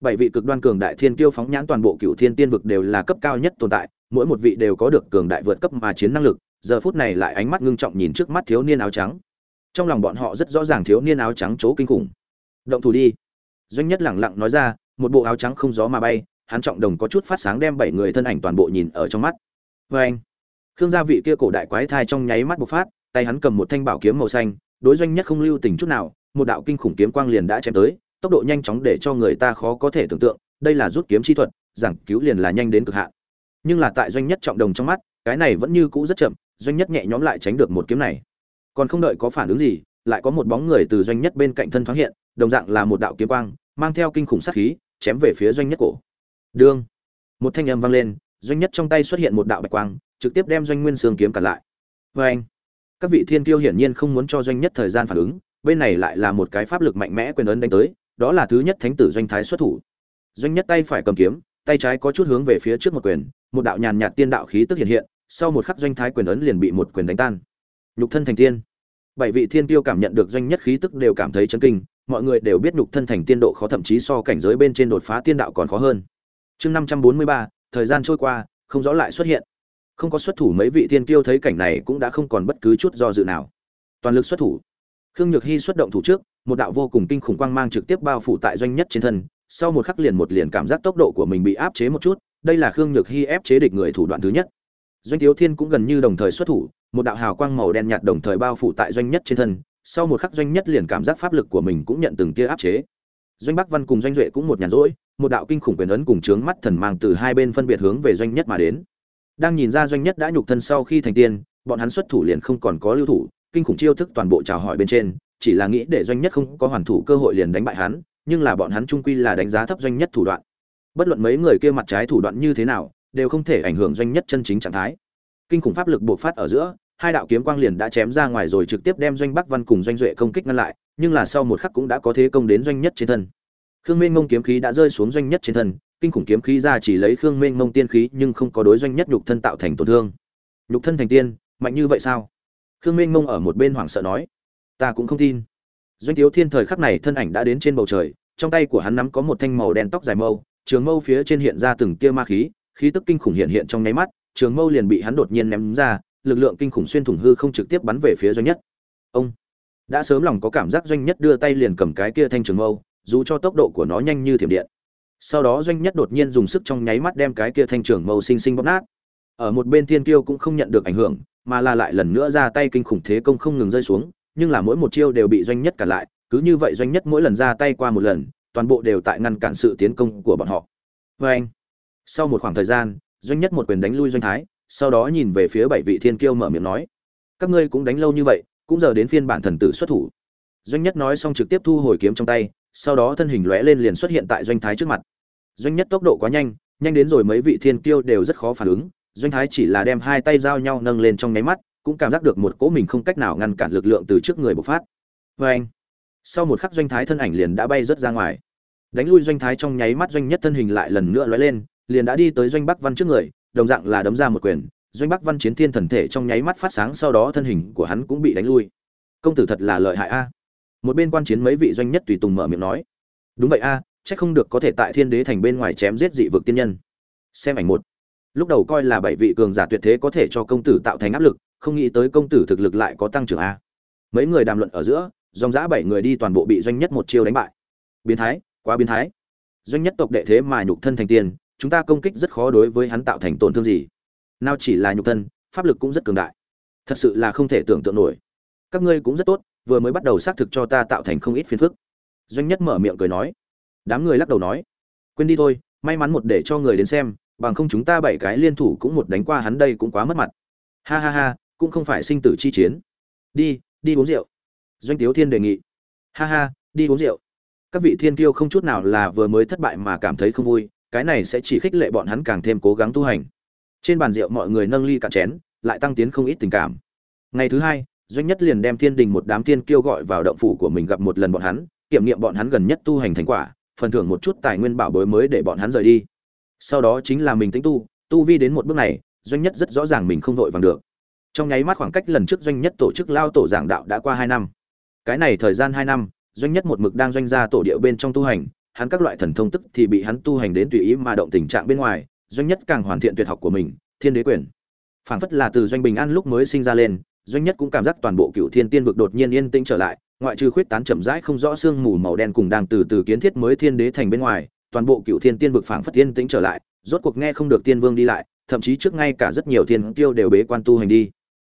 Bảy vị cực đoan cường đại thiên kiêu phóng nhãn toàn bộ cựu thiên tiên vực đều là cấp cao nhất tồn tại, mỗi một vị đều có được cường đại vượt cấp mà chiến năng lực, giờ phút này lại ánh mắt ngưng trọng nhìn trước mắt thiếu niên áo trắng. Trong lòng bọn họ rất rõ ràng thiếu niên áo trắng chỗ kinh khủng động thủ đi. Doanh nhất lẳng lặng nói ra, một bộ áo trắng không gió mà bay, hắn trọng đồng có chút phát sáng đem bảy người thân ảnh toàn bộ nhìn ở trong mắt. Vê anh, khương gia vị kia cổ đại quái thai trong nháy mắt bộc phát, tay hắn cầm một thanh bảo kiếm màu xanh, đối doanh nhất không lưu tình chút nào, một đạo kinh khủng kiếm quang liền đã chém tới, tốc độ nhanh chóng để cho người ta khó có thể tưởng tượng, đây là rút kiếm chi thuật, giảng cứu liền là nhanh đến cực hạn. Nhưng là tại doanh nhất trọng đồng trong mắt, cái này vẫn như cũ rất chậm, doanh nhất nhẹ nhõm lại tránh được một kiếm này. Còn không đợi có phản ứng gì lại có một bóng người từ doanh nhất bên cạnh thân thoáng hiện, đồng dạng là một đạo kiếm quang, mang theo kinh khủng sát khí, chém về phía doanh nhất cổ. Đương, một thanh âm vang lên, doanh nhất trong tay xuất hiện một đạo bạch quang, trực tiếp đem doanh nguyên sương kiếm cản lại. Vê anh các vị thiên kiêu hiển nhiên không muốn cho doanh nhất thời gian phản ứng, bên này lại là một cái pháp lực mạnh mẽ quyền ấn đánh tới, đó là thứ nhất thánh tử doanh thái xuất thủ. Doanh nhất tay phải cầm kiếm, tay trái có chút hướng về phía trước một quyền, một đạo nhàn nhạt tiên đạo khí tức hiện hiện, sau một khắc doanh thái quyền ấn liền bị một quyền đánh tan. Nhục thân thành tiên bảy vị thiên tiêu cảm nhận được doanh nhất khí tức đều cảm thấy chấn kinh, mọi người đều biết nhục thân thành tiên độ khó, thậm chí so cảnh giới bên trên đột phá tiên đạo còn khó hơn. Chương năm trăm bốn mươi ba, thời gian trôi qua, không rõ lại xuất hiện. Không có xuất thủ mấy vị thiên tiêu thấy cảnh này cũng đã không còn bất cứ chút do dự nào. Toàn lực xuất thủ. Khương nhược hy xuất động thủ trước, một đạo vô cùng kinh khủng quang mang trực tiếp bao phủ tại doanh nhất trên thân, sau một khắc liền một liền cảm giác tốc độ của mình bị áp chế một chút, đây là khương nhược hy ép chế địch người thủ đoạn thứ nhất. Doanh thiếu thiên cũng gần như đồng thời xuất thủ một đạo hào quang màu đen nhạt đồng thời bao phủ tại doanh nhất trên thân, sau một khắc doanh nhất liền cảm giác pháp lực của mình cũng nhận từng tia áp chế. Doanh bắc văn cùng doanh duệ cũng một nhàn rỗi, một đạo kinh khủng quyền ấn cùng chướng mắt thần mang từ hai bên phân biệt hướng về doanh nhất mà đến. Đang nhìn ra doanh nhất đã nhục thân sau khi thành tiên, bọn hắn xuất thủ liền không còn có lưu thủ, kinh khủng chiêu thức toàn bộ chào hỏi bên trên, chỉ là nghĩ để doanh nhất không có hoàn thủ cơ hội liền đánh bại hắn, nhưng là bọn hắn trung quy là đánh giá thấp doanh nhất thủ đoạn. Bất luận mấy người kia mặt trái thủ đoạn như thế nào, đều không thể ảnh hưởng doanh nhất chân chính trạng thái. Kinh khủng pháp lực bộc phát ở giữa hai đạo kiếm quang liền đã chém ra ngoài rồi trực tiếp đem doanh bắc văn cùng doanh duệ công kích ngăn lại, nhưng là sau một khắc cũng đã có thế công đến doanh nhất trên thân. Khương minh mông kiếm khí đã rơi xuống doanh nhất trên thân, kinh khủng kiếm khí ra chỉ lấy khương minh mông tiên khí nhưng không có đối doanh nhất nhục thân tạo thành tổn thương. Nhục thân thành tiên, mạnh như vậy sao? Khương minh mông ở một bên hoảng sợ nói. Ta cũng không tin. Doanh tiếu thiên thời khắc này thân ảnh đã đến trên bầu trời, trong tay của hắn nắm có một thanh màu đen tóc dài mâu, trường mâu phía trên hiện ra từng tia ma khí khí tức kinh khủng hiện hiện trong nháy mắt, trường mâu liền bị hắn đột nhiên ném ra lực lượng kinh khủng xuyên thủng hư không trực tiếp bắn về phía doanh nhất. Ông đã sớm lòng có cảm giác doanh nhất đưa tay liền cầm cái kia thanh trường mâu, dù cho tốc độ của nó nhanh như thiểm điện. Sau đó doanh nhất đột nhiên dùng sức trong nháy mắt đem cái kia thanh trường mâu xinh xinh bóp nát. Ở một bên thiên kiêu cũng không nhận được ảnh hưởng, mà là lại lần nữa ra tay kinh khủng thế công không ngừng rơi xuống, nhưng là mỗi một chiêu đều bị doanh nhất cản lại, cứ như vậy doanh nhất mỗi lần ra tay qua một lần, toàn bộ đều tại ngăn cản sự tiến công của bọn họ. Vê anh sau một khoảng thời gian, doanh nhất một quyền đánh lui doanh thái sau đó nhìn về phía bảy vị thiên kiêu mở miệng nói, các ngươi cũng đánh lâu như vậy, cũng giờ đến phiên bản thần tử xuất thủ. Doanh nhất nói xong trực tiếp thu hồi kiếm trong tay, sau đó thân hình lóe lên liền xuất hiện tại doanh thái trước mặt. Doanh nhất tốc độ quá nhanh nhanh đến rồi mấy vị thiên kiêu đều rất khó phản ứng, doanh thái chỉ là đem hai tay giao nhau nâng lên trong nháy mắt, cũng cảm giác được một cỗ mình không cách nào ngăn cản lực lượng từ trước người bộc phát. Vê anh, sau một khắc doanh thái thân ảnh liền đã bay rớt ra ngoài. Đánh lui doanh thái trong nháy mắt doanh nhất thân hình lại lần nữa lóe lên, liền đã đi tới doanh bắc văn trước người đồng dạng là đấm ra một quyền doanh bắc văn chiến thiên thần thể trong nháy mắt phát sáng sau đó thân hình của hắn cũng bị đánh lui. Công tử thật là lợi hại a. Một bên quan chiến mấy vị doanh nhất tùy tùng mở miệng nói. Đúng vậy a à, chắc không được có thể tại thiên đế thành bên ngoài chém giết dị vực tiên nhân. Xem ảnh một. Lúc đầu coi là bảy vị cường giả tuyệt thế có thể cho công tử tạo thành áp lực không nghĩ tới công tử thực lực lại có tăng trưởng a. Mấy người đàm luận ở giữa dòng giã bảy người đi toàn bộ bị doanh nhất một chiêu đánh bại. Biến thái quá biến thái. Doanh nhất tộc đệ thế mà nhục thân thành tiền chúng ta công kích rất khó đối với hắn tạo thành tổn thương gì. Nào chỉ là nhục thân, pháp lực cũng rất cường đại. Thật sự là không thể tưởng tượng nổi. Các ngươi cũng rất tốt, vừa mới bắt đầu xác thực cho ta tạo thành không ít phiền phức. Doanh nhất mở miệng cười nói. Đám người lắc đầu nói. Quên đi thôi, may mắn một để cho người đến xem, bằng không chúng ta bảy cái liên thủ cũng một đánh qua hắn đây cũng quá mất mặt. Ha ha ha, cũng không phải sinh tử chi chiến. Đi đi uống rượu. Doanh tiếu thiên đề nghị. Ha ha, đi uống rượu. Các vị thiên kiêu không chút nào là vừa mới thất bại mà cảm thấy không vui cái này sẽ chỉ khích lệ bọn hắn càng thêm cố gắng tu hành. Trên bàn rượu mọi người nâng ly cạn chén, lại tăng tiến không ít tình cảm. Ngày thứ hai, doanh nhất liền đem thiên đình một đám thiên kiêu gọi vào động phủ của mình gặp một lần bọn hắn, kiểm nghiệm bọn hắn gần nhất tu hành thành quả, phần thưởng một chút tài nguyên bảo bối mới để bọn hắn rời đi. Sau đó chính là mình tính tu tu vi đến một bước này, doanh nhất rất rõ ràng mình không vội vàng được. Trong nháy mắt khoảng cách lần trước doanh nhất tổ chức lao tổ giảng đạo đã qua hai năm. Cái này thời gian hai năm, doanh nhất một mực đang doanh ra tổ địa bên trong tu hành hắn các loại thần thông tức thì bị hắn tu hành đến tùy ý mà động tình trạng bên ngoài, doanh nhất càng hoàn thiện tuyệt học của mình, thiên đế quyền. Phảng phất là từ doanh bình an lúc mới sinh ra lên, doanh nhất cũng cảm giác toàn bộ cựu thiên tiên vực đột nhiên yên tĩnh trở lại, ngoại trừ khuyết tán chậm rãi không rõ xương mù màu đen cùng đang từ từ kiến thiết mới thiên đế thành bên ngoài, toàn bộ cựu thiên tiên vực phảng phất yên tĩnh trở lại, rốt cuộc nghe không được tiên vương đi lại, thậm chí trước ngay cả rất nhiều thiên tiêu đều bế quan tu hành đi.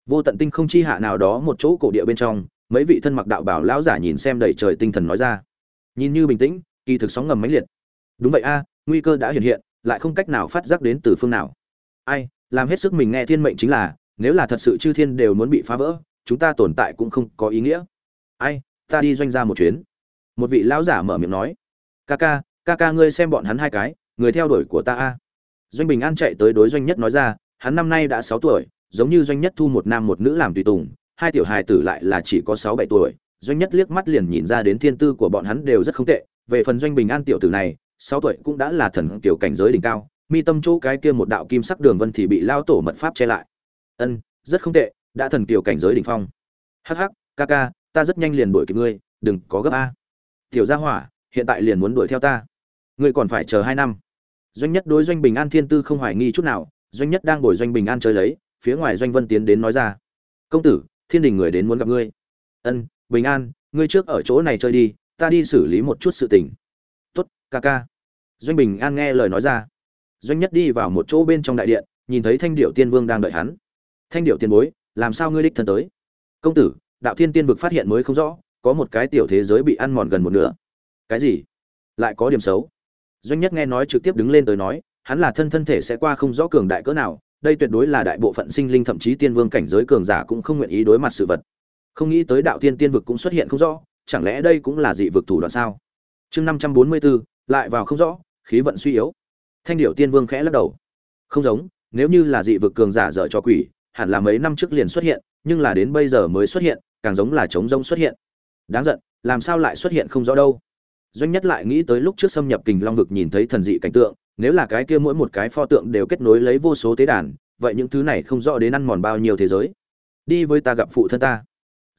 Vô tận tinh không chi hạ nào đó một chỗ cổ địa bên trong, mấy vị thân mặc đạo bảo lão giả nhìn xem đầy trời tinh thần nói ra. Nhìn như bình tĩnh kỳ thực sóng ngầm mãnh liệt. Đúng vậy a, nguy cơ đã hiện hiện, lại không cách nào phát giác đến từ phương nào. Ai, làm hết sức mình nghe thiên mệnh chính là, nếu là thật sự chư thiên đều muốn bị phá vỡ, chúng ta tồn tại cũng không có ý nghĩa. Ai, ta đi doanh ra một chuyến. Một vị lão giả mở miệng nói. Ca ca ca ca ngươi xem bọn hắn hai cái, người theo đuổi của ta a. Doanh bình an chạy tới đối doanh nhất nói ra, hắn năm nay đã sáu tuổi, giống như doanh nhất thu một nam một nữ làm tùy tùng, hai tiểu hài tử lại là chỉ có sáu bảy tuổi. Doanh nhất liếc mắt liền nhìn ra đến thiên tư của bọn hắn đều rất không tệ về phần doanh bình an tiểu tử này, sáu tuổi cũng đã là thần kiểu cảnh giới đỉnh cao, mi tâm chỗ cái kia một đạo kim sắc đường vân thì bị lao tổ mật pháp che lại. Ân, rất không tệ, đã thần kiểu cảnh giới đỉnh phong. Hắc hắc, ca ca, ta rất nhanh liền đuổi kịp ngươi, đừng có gấp a. Tiểu gia hỏa, hiện tại liền muốn đuổi theo ta. Ngươi còn phải chờ hai năm. Doanh nhất đối doanh bình an thiên tư không hoài nghi chút nào, doanh nhất đang ngồi doanh bình an chơi lấy, phía ngoài doanh vân tiến đến nói ra. Công tử, thiên đình người đến muốn gặp ngươi. Ân, bình an, ngươi trước ở chỗ này chơi đi ta đi xử lý một chút sự tình. Tốt, ca ca. Doanh bình an nghe lời nói ra. Doanh nhất đi vào một chỗ bên trong đại điện, nhìn thấy thanh điệu tiên vương đang đợi hắn. Thanh điệu tiên bối, làm sao ngươi đích thân tới? Công tử, đạo thiên tiên vực phát hiện mới không rõ, có một cái tiểu thế giới bị ăn mòn gần một nửa. Cái gì? Lại có điểm xấu. Doanh nhất nghe nói trực tiếp đứng lên tới nói, hắn là thân thân thể sẽ qua không rõ cường đại cỡ nào, đây tuyệt đối là đại bộ phận sinh linh thậm chí tiên vương cảnh giới cường giả cũng không nguyện ý đối mặt sự vật. Không nghĩ tới đạo tiên tiên vực cũng xuất hiện không rõ chẳng lẽ đây cũng là dị vực thủ đoạn sao? Chương năm trăm bốn mươi bốn, lại vào không rõ, khí vận suy yếu. Thanh điểu tiên vương khẽ lắc đầu. Không giống, nếu như là dị vực cường giả dở cho quỷ, hẳn là mấy năm trước liền xuất hiện, nhưng là đến bây giờ mới xuất hiện, càng giống là trống rông xuất hiện. Đáng giận, làm sao lại xuất hiện không rõ đâu? Doanh nhất lại nghĩ tới lúc trước xâm nhập kình long vực nhìn thấy thần dị cảnh tượng, nếu là cái kia mỗi một cái pho tượng đều kết nối lấy vô số tế đàn, vậy những thứ này không rõ đến ăn mòn bao nhiêu thế giới. Đi với ta gặp phụ thân ta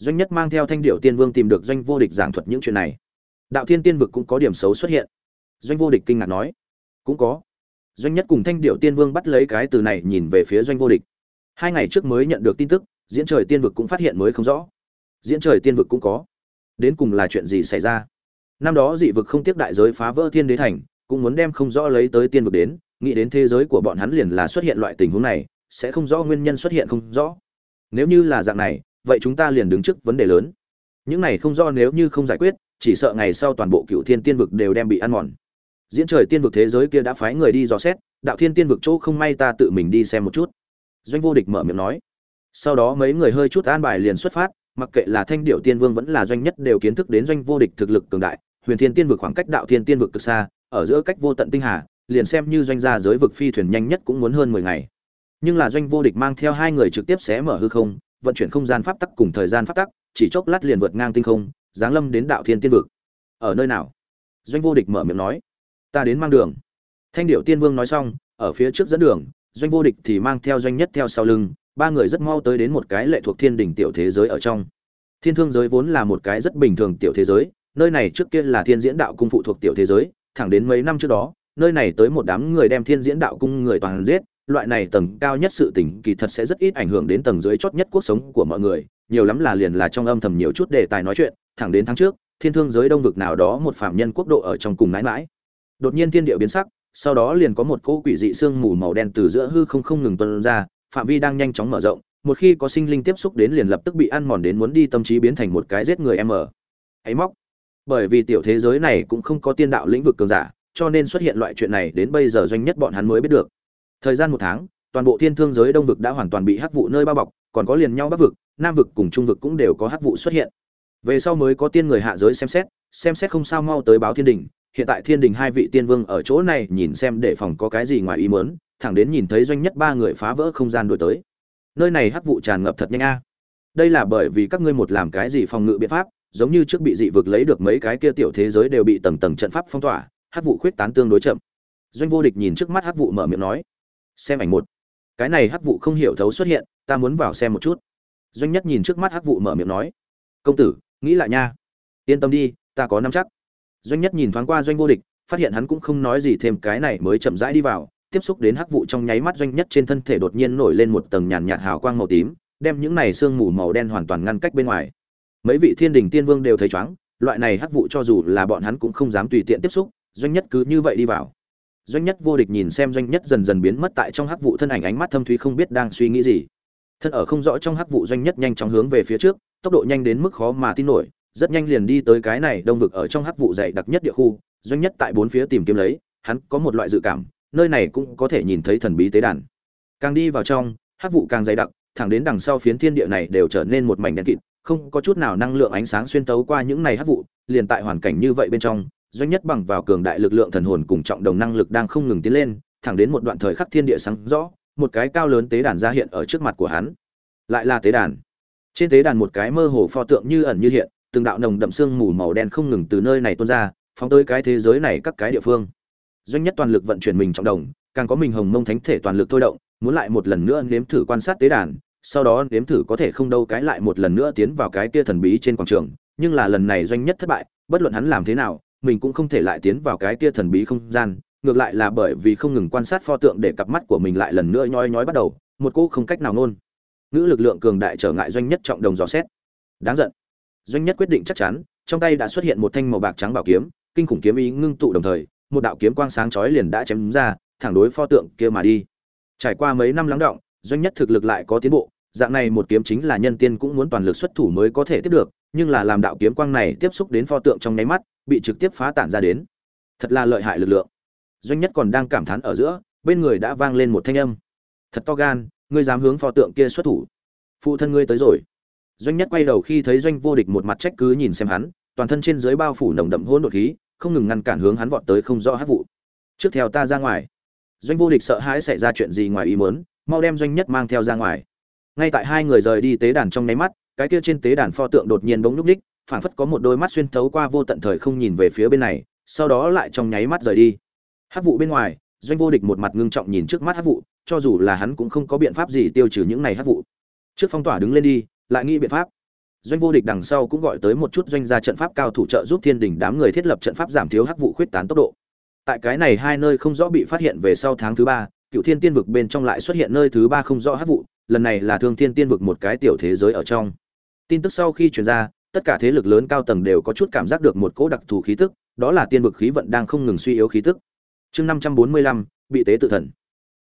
doanh nhất mang theo thanh điệu tiên vương tìm được doanh vô địch giảng thuật những chuyện này. Đạo thiên tiên vực cũng có điểm xấu xuất hiện. Doanh vô địch kinh ngạc nói, cũng có. Doanh nhất cùng thanh điệu tiên vương bắt lấy cái từ này nhìn về phía doanh vô địch. Hai ngày trước mới nhận được tin tức, diễn trời tiên vực cũng phát hiện mới không rõ. Diễn trời tiên vực cũng có. Đến cùng là chuyện gì xảy ra? Năm đó dị vực không tiếc đại giới phá vỡ thiên đế thành, cũng muốn đem không rõ lấy tới tiên vực đến, nghĩ đến thế giới của bọn hắn liền là xuất hiện loại tình huống này, sẽ không rõ nguyên nhân xuất hiện không rõ. Nếu như là dạng này vậy chúng ta liền đứng trước vấn đề lớn. Những này không rõ nếu như không giải quyết, chỉ sợ ngày sau toàn bộ cựu thiên tiên vực đều đem bị ăn mòn. Diễn trời tiên vực thế giới kia đã phái người đi dò xét, đạo thiên tiên vực chỗ không may ta tự mình đi xem một chút. Doanh vô địch mở miệng nói. Sau đó mấy người hơi chút an bài liền xuất phát, mặc kệ là thanh điệu tiên vương vẫn là doanh nhất đều kiến thức đến doanh vô địch thực lực cường đại, huyền thiên tiên vực khoảng cách đạo thiên tiên vực cực xa, ở giữa cách vô tận tinh hà, liền xem như doanh gia giới vực phi thuyền nhanh nhất cũng muốn hơn mười ngày. Nhưng là doanh vô địch mang theo hai người trực tiếp xé mở hư không vận chuyển không gian pháp tắc cùng thời gian pháp tắc, chỉ chốc lát liền vượt ngang tinh không, giáng lâm đến đạo thiên tiên vực. Ở nơi nào? Doanh vô địch mở miệng nói. Ta đến mang đường. Thanh điệu tiên vương nói xong, ở phía trước dẫn đường, doanh vô địch thì mang theo doanh nhất theo sau lưng, ba người rất mau tới đến một cái lệ thuộc thiên đỉnh tiểu thế giới ở trong. Thiên thương giới vốn là một cái rất bình thường tiểu thế giới, nơi này trước kia là thiên diễn đạo cung phụ thuộc tiểu thế giới, thẳng đến mấy năm trước đó, nơi này tới một đám người đem thiên diễn đạo cung người toàn giết loại này tầng cao nhất sự tình kỳ thật sẽ rất ít ảnh hưởng đến tầng dưới chót nhất cuộc sống của mọi người, nhiều lắm là liền là trong âm thầm nhiều chút đề tài nói chuyện, thẳng đến tháng trước, thiên thương giới đông vực nào đó một phạm nhân quốc độ ở trong cùng mãi mãi. Đột nhiên thiên địa biến sắc, sau đó liền có một cỗ quỷ dị xương mù màu đen từ giữa hư không không ngừng tuôn ra, phạm vi đang nhanh chóng mở rộng, một khi có sinh linh tiếp xúc đến liền lập tức bị ăn mòn đến muốn đi tâm trí biến thành một cái giết người em ở. Ấy móc. Bởi vì tiểu thế giới này cũng không có tiên đạo lĩnh vực cường giả, cho nên xuất hiện loại chuyện này đến bây giờ doanh nhất bọn hắn mới biết được thời gian một tháng, toàn bộ thiên thương giới đông vực đã hoàn toàn bị hắc vụ nơi bao bọc, còn có liền nhau bắc vực, nam vực cùng trung vực cũng đều có hắc vụ xuất hiện. Về sau mới có tiên người hạ giới xem xét xem xét không sao mau tới báo thiên đình. Hiện tại thiên đình hai vị tiên vương ở chỗ này nhìn xem để phòng có cái gì ngoài ý mớn thẳng đến nhìn thấy doanh nhất ba người phá vỡ không gian đổi tới. Nơi này hắc vụ tràn ngập thật nhanh a. Đây là bởi vì các ngươi một làm cái gì phòng ngự biện pháp, giống như trước bị dị vực lấy được mấy cái kia tiểu thế giới đều bị tầng tầng trận pháp phong tỏa, hắc vụ khuyết tán tương đối chậm. Doanh vô địch nhìn trước mắt hắc vụ mở miệng nói xem ảnh một. Cái này hắc vụ không hiểu thấu xuất hiện, ta muốn vào xem một chút. Doanh nhất nhìn trước mắt hắc vụ mở miệng nói, công tử, nghĩ lại nha. Yên tâm đi, ta có nắm chắc. Doanh nhất nhìn thoáng qua doanh vô địch, phát hiện hắn cũng không nói gì thêm, cái này mới chậm rãi đi vào. Tiếp xúc đến hắc vụ trong nháy mắt doanh nhất trên thân thể đột nhiên nổi lên một tầng nhàn nhạt hào quang màu tím, đem những này sương mù màu đen hoàn toàn ngăn cách bên ngoài. Mấy vị thiên đình tiên vương đều thấy chóng, loại này hắc vụ cho dù là bọn hắn cũng không dám tùy tiện tiếp xúc, doanh nhất cứ như vậy đi vào doanh nhất vô địch nhìn xem doanh nhất dần dần biến mất tại trong hắc vụ thân ảnh ánh mắt thâm thúy không biết đang suy nghĩ gì. Thân ở không rõ trong hắc vụ doanh nhất nhanh chóng hướng về phía trước, tốc độ nhanh đến mức khó mà tin nổi, rất nhanh liền đi tới cái này đông vực ở trong hắc vụ dày đặc nhất địa khu, doanh nhất tại bốn phía tìm kiếm lấy, hắn có một loại dự cảm, nơi này cũng có thể nhìn thấy thần bí tế đàn. Càng đi vào trong, hắc vụ càng dày đặc, thẳng đến đằng sau phiến thiên địa này đều trở nên một mảnh đen kịt, không có chút nào năng lượng ánh sáng xuyên tấu qua những này hắc vụ, liền tại hoàn cảnh như vậy bên trong doanh nhất bằng vào cường đại lực lượng thần hồn cùng trọng đồng năng lực đang không ngừng tiến lên, thẳng đến một đoạn thời khắc thiên địa sáng rõ, một cái cao lớn tế đàn ra hiện ở trước mặt của hắn. Lại là tế đàn. Trên tế đàn một cái mơ hồ pho tượng như ẩn như hiện, từng đạo nồng đậm sương mù màu đen không ngừng từ nơi này tuôn ra, phóng tới cái thế giới này các cái địa phương. Doanh nhất toàn lực vận chuyển mình trọng đồng, càng có mình hồng mông thánh thể toàn lực thôi động, muốn lại một lần nữa nếm thử quan sát tế đàn, sau đó nếm thử có thể không đâu cái lại một lần nữa tiến vào cái kia thần bí trên quảng trường. Nhưng là lần này doanh nhất thất bại, bất luận hắn làm thế nào mình cũng không thể lại tiến vào cái kia thần bí không gian, ngược lại là bởi vì không ngừng quan sát pho tượng để cặp mắt của mình lại lần nữa nhói nhói bắt đầu, một cô không cách nào nôn. Ngữ lực lượng cường đại trở ngại doanh nhất trọng đồng dò xét. Đáng giận. Doanh nhất quyết định chắc chắn, trong tay đã xuất hiện một thanh màu bạc trắng bảo kiếm, kinh khủng kiếm ý ngưng tụ đồng thời, một đạo kiếm quang sáng chói liền đã chém ra, thẳng đối pho tượng kia mà đi. Trải qua mấy năm lắng động, doanh nhất thực lực lại có tiến bộ, dạng này một kiếm chính là nhân tiên cũng muốn toàn lực xuất thủ mới có thể tiếp được, nhưng là làm đạo kiếm quang này tiếp xúc đến pho tượng trong nháy mắt bị trực tiếp phá tản ra đến. Thật là lợi hại lực lượng. Doanh nhất còn đang cảm thán ở giữa, bên người đã vang lên một thanh âm. Thật to gan, ngươi dám hướng pho tượng kia xuất thủ. Phụ thân ngươi tới rồi. Doanh nhất quay đầu khi thấy doanh vô địch một mặt trách cứ nhìn xem hắn, toàn thân trên dưới bao phủ nồng đậm hỗn độn khí, không ngừng ngăn cản hướng hắn vọt tới không rõ hát vụ. Trước theo ta ra ngoài. Doanh vô địch sợ hãi xảy ra chuyện gì ngoài ý muốn, mau đem doanh nhất mang theo ra ngoài. Ngay tại hai người rời đi tế đàn trong nháy mắt, cái kia trên tế đàn pho tượng đột nhiên bỗng núp ních phảng phất có một đôi mắt xuyên thấu qua vô tận thời không nhìn về phía bên này, sau đó lại trong nháy mắt rời đi. Hát vụ bên ngoài, doanh vô địch một mặt ngưng trọng nhìn trước mắt hát vụ, cho dù là hắn cũng không có biện pháp gì tiêu trừ những này hát vụ. Trước phong tỏa đứng lên đi, lại nghĩ biện pháp. Doanh vô địch đằng sau cũng gọi tới một chút doanh gia trận pháp cao thủ trợ giúp thiên đình đám người thiết lập trận pháp giảm thiếu hắc vụ khuyết tán tốc độ. Tại cái này hai nơi không rõ bị phát hiện về sau tháng thứ ba, cựu thiên tiên vực bên trong lại xuất hiện nơi thứ ba không rõ hắc vụ, lần này là thương thiên tiên vực một cái tiểu thế giới ở trong. Tin tức sau khi truyền ra tất cả thế lực lớn cao tầng đều có chút cảm giác được một cỗ đặc thù khí tức, đó là tiên vực khí vận đang không ngừng suy yếu khí tức. Chương năm trăm bốn mươi lăm, bị tế tự thần.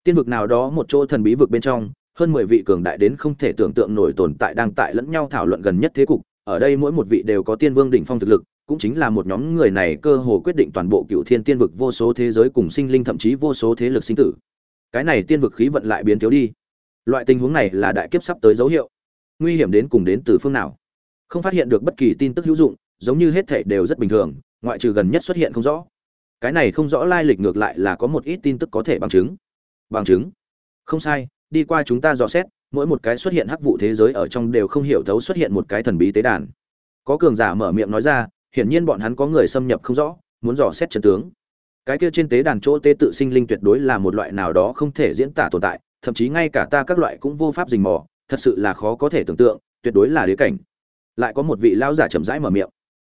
Tiên vực nào đó một chỗ thần bí vực bên trong, hơn mười vị cường đại đến không thể tưởng tượng nổi tồn tại đang tại lẫn nhau thảo luận gần nhất thế cục, ở đây mỗi một vị đều có tiên vương đỉnh phong thực lực, cũng chính là một nhóm người này cơ hồ quyết định toàn bộ cựu thiên tiên vực vô số thế giới cùng sinh linh thậm chí vô số thế lực sinh tử. Cái này tiên vực khí vận lại biến thiếu đi. Loại tình huống này là đại kiếp sắp tới dấu hiệu. Nguy hiểm đến cùng đến từ phương nào? Không phát hiện được bất kỳ tin tức hữu dụng, giống như hết thể đều rất bình thường, ngoại trừ gần nhất xuất hiện không rõ. Cái này không rõ lai lịch ngược lại là có một ít tin tức có thể bằng chứng. Bằng chứng? Không sai, đi qua chúng ta dò xét, mỗi một cái xuất hiện hắc vụ thế giới ở trong đều không hiểu thấu xuất hiện một cái thần bí tế đàn. Có cường giả mở miệng nói ra, hiển nhiên bọn hắn có người xâm nhập không rõ, muốn dò xét chân tướng. Cái kia trên tế đàn chỗ tế tự sinh linh tuyệt đối là một loại nào đó không thể diễn tả tồn tại, thậm chí ngay cả ta các loại cũng vô pháp dình mò, thật sự là khó có thể tưởng tượng, tuyệt đối là đế cảnh lại có một vị lão giả chậm rãi mở miệng.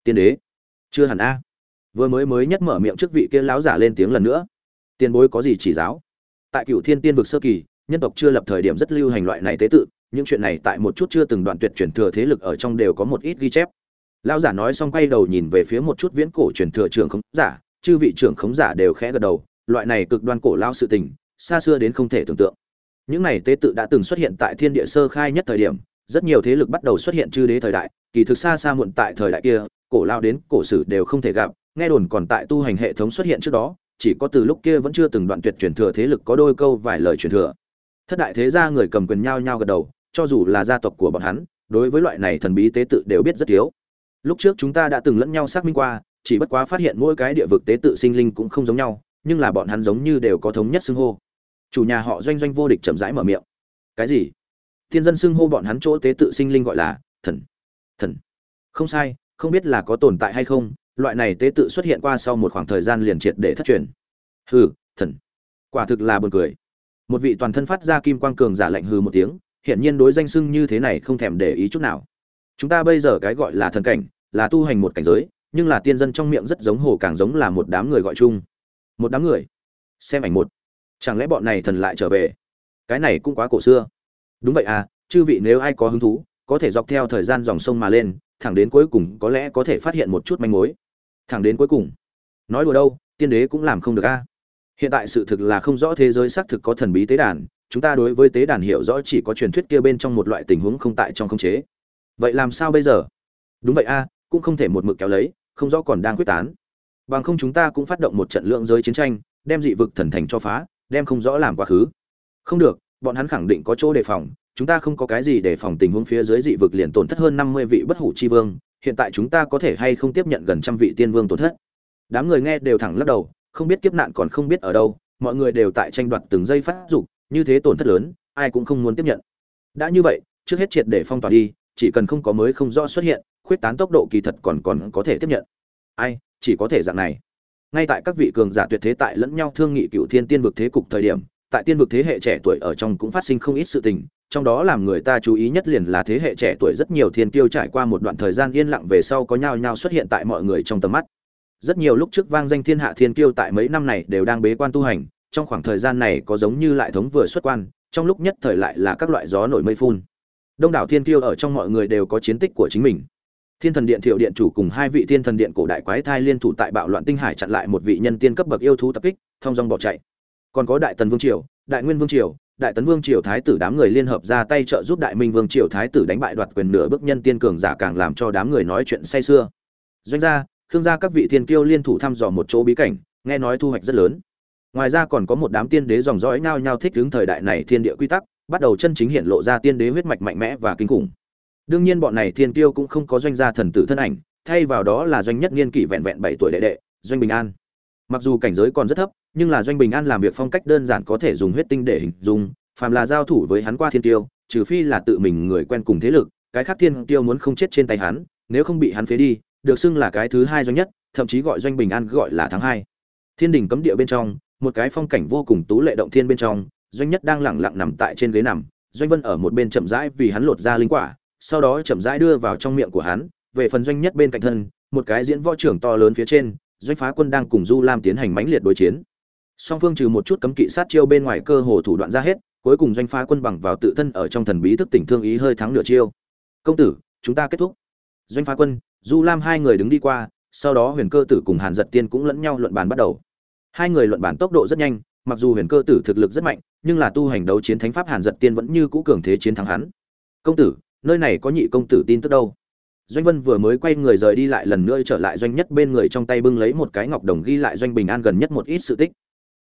Tiên đế. Chưa hẳn a. Vừa mới mới nhất mở miệng trước vị kia lão giả lên tiếng lần nữa. Tiền bối có gì chỉ giáo? Tại cựu thiên tiên vực sơ kỳ, nhân tộc chưa lập thời điểm rất lưu hành loại này tế tự, những chuyện này tại một chút chưa từng đoạn tuyệt truyền thừa thế lực ở trong đều có một ít ghi chép. Lão giả nói xong quay đầu nhìn về phía một chút viễn cổ truyền thừa trưởng khống giả, chư vị trưởng khống giả đều khẽ gật đầu, loại này cực đoan cổ lao sự tình, xa xưa đến không thể tưởng tượng. Những này tế tự đã từng xuất hiện tại thiên địa sơ khai nhất thời điểm rất nhiều thế lực bắt đầu xuất hiện chư đế thời đại, kỳ thực xa xa muộn tại thời đại kia, cổ lao đến cổ sử đều không thể gặp, nghe đồn còn tại tu hành hệ thống xuất hiện trước đó, chỉ có từ lúc kia vẫn chưa từng đoạn tuyệt truyền thừa thế lực có đôi câu vài lời truyền thừa. Thất đại thế gia người cầm quyền nhau nhau gật đầu, cho dù là gia tộc của bọn hắn, đối với loại này thần bí tế tự đều biết rất thiếu. Lúc trước chúng ta đã từng lẫn nhau xác minh qua, chỉ bất quá phát hiện mỗi cái địa vực tế tự sinh linh cũng không giống nhau, nhưng là bọn hắn giống như đều có thống nhất xưng hô. Chủ nhà họ doanh doanh vô địch chậm rãi mở miệng. Cái gì? Thiên dân xưng hô bọn hắn chỗ tế tự sinh linh gọi là thần. Thần. Không sai, không biết là có tồn tại hay không, loại này tế tự xuất hiện qua sau một khoảng thời gian liền triệt để thất truyền. Hừ, thần. Quả thực là buồn cười. Một vị toàn thân phát ra kim quang cường giả lạnh hừ một tiếng, hiển nhiên đối danh xưng như thế này không thèm để ý chút nào. Chúng ta bây giờ cái gọi là thần cảnh, là tu hành một cảnh giới, nhưng là tiên dân trong miệng rất giống hồ càng giống là một đám người gọi chung. Một đám người. Xem ảnh một. Chẳng lẽ bọn này thần lại trở về? Cái này cũng quá cổ xưa đúng vậy à chư vị nếu ai có hứng thú, có thể dọc theo thời gian dòng sông mà lên, thẳng đến cuối cùng có lẽ có thể phát hiện một chút manh mối. Thẳng đến cuối cùng. Nói đùa đâu, tiên đế cũng làm không được a hiện tại sự thực là không rõ thế giới xác thực có thần bí tế đàn, chúng ta đối với tế đàn hiểu rõ chỉ có truyền thuyết kia bên trong một loại tình huống không tại trong khống chế. Vậy làm sao bây giờ? Đúng vậy a cũng không thể một mực kéo lấy, không rõ còn đang quyết tán. Bằng không chúng ta cũng phát động một trận lượng giới chiến tranh, đem dị vực thần thành cho phá, đem không rõ làm quá khứ. Không được bọn hắn khẳng định có chỗ đề phòng, chúng ta không có cái gì để phòng tình huống phía dưới dị vực liền tổn thất hơn năm mươi vị bất hủ chi vương, hiện tại chúng ta có thể hay không tiếp nhận gần trăm vị tiên vương tổn thất? Đám người nghe đều thẳng lắc đầu, không biết kiếp nạn còn không biết ở đâu, mọi người đều tại tranh đoạt từng giây phát dục, như thế tổn thất lớn, ai cũng không muốn tiếp nhận. Đã như vậy, trước hết triệt để phong tỏa đi, chỉ cần không có mới không rõ xuất hiện, khuyết tán tốc độ kỳ thật còn còn có thể tiếp nhận. Ai, chỉ có thể dạng này. Ngay tại các vị cường giả tuyệt thế tại lẫn nhau thương nghị cựu thiên tiên vực thế cục thời điểm tại tiên vực thế hệ trẻ tuổi ở trong cũng phát sinh không ít sự tình, trong đó làm người ta chú ý nhất liền là thế hệ trẻ tuổi rất nhiều thiên tiêu trải qua một đoạn thời gian yên lặng về sau có nhau nhau xuất hiện tại mọi người trong tầm mắt. Rất nhiều lúc trước vang danh thiên hạ thiên kiêu tại mấy năm này đều đang bế quan tu hành, trong khoảng thời gian này có giống như lại thống vừa xuất quan, trong lúc nhất thời lại là các loại gió nổi mây phun. Đông đảo thiên kiêu ở trong mọi người đều có chiến tích của chính mình. Thiên thần điện thiệu điện chủ cùng hai vị thiên thần điện cổ đại quái thai liên thủ tại bạo loạn tinh hải chặn lại một vị nhân tiên cấp bậc yêu thú tập kích, thông dong bỏ chạy còn có đại tần vương triều, đại nguyên vương triều, đại tấn vương triều thái tử đám người liên hợp ra tay trợ giúp đại minh vương triều thái tử đánh bại đoạt quyền nửa bước nhân tiên cường giả càng làm cho đám người nói chuyện say sưa. Doanh gia, khương gia các vị thiên kiêu liên thủ thăm dò một chỗ bí cảnh, nghe nói thu hoạch rất lớn. Ngoài ra còn có một đám tiên đế dòng dõi nao nhao thích đứng thời đại này thiên địa quy tắc, bắt đầu chân chính hiện lộ ra tiên đế huyết mạch mạnh mẽ và kinh khủng. Đương nhiên bọn này thiên kiêu cũng không có doanh gia thần tử thân ảnh, thay vào đó là doanh nhất niên kỷ vẹn vẹn bảy tuổi đệ đệ, doanh bình an. Mặc dù cảnh giới còn rất thấp nhưng là doanh bình an làm việc phong cách đơn giản có thể dùng huyết tinh để hình dung, phàm là giao thủ với hắn qua thiên tiêu, trừ phi là tự mình người quen cùng thế lực, cái khác thiên tiêu muốn không chết trên tay hắn, nếu không bị hắn phế đi, được xưng là cái thứ hai doanh nhất, thậm chí gọi doanh bình an gọi là tháng hai. Thiên đình cấm địa bên trong, một cái phong cảnh vô cùng tú lệ động thiên bên trong, doanh nhất đang lẳng lặng nằm tại trên ghế nằm, doanh vân ở một bên chậm rãi vì hắn lột ra linh quả, sau đó chậm rãi đưa vào trong miệng của hắn, về phần doanh nhất bên cạnh thân, một cái diễn võ trưởng to lớn phía trên, doanh phá quân đang cùng du lam tiến hành mãnh liệt đối chiến song phương trừ một chút cấm kỵ sát chiêu bên ngoài cơ hồ thủ đoạn ra hết, cuối cùng doanh phá quân bằng vào tự thân ở trong thần bí thức tỉnh thương ý hơi thắng nửa chiêu. Công tử, chúng ta kết thúc. Doanh phá quân, du lam hai người đứng đi qua, sau đó huyền cơ tử cùng hàn giật tiên cũng lẫn nhau luận bàn bắt đầu. Hai người luận bàn tốc độ rất nhanh, mặc dù huyền cơ tử thực lực rất mạnh, nhưng là tu hành đấu chiến thánh pháp hàn giật tiên vẫn như cũ cường thế chiến thắng hắn. Công tử, nơi này có nhị công tử tin tức đâu? Doanh vân vừa mới quay người rời đi lại lần nữa trở lại doanh nhất bên người trong tay bưng lấy một cái ngọc đồng ghi lại doanh bình an gần nhất một ít sự tích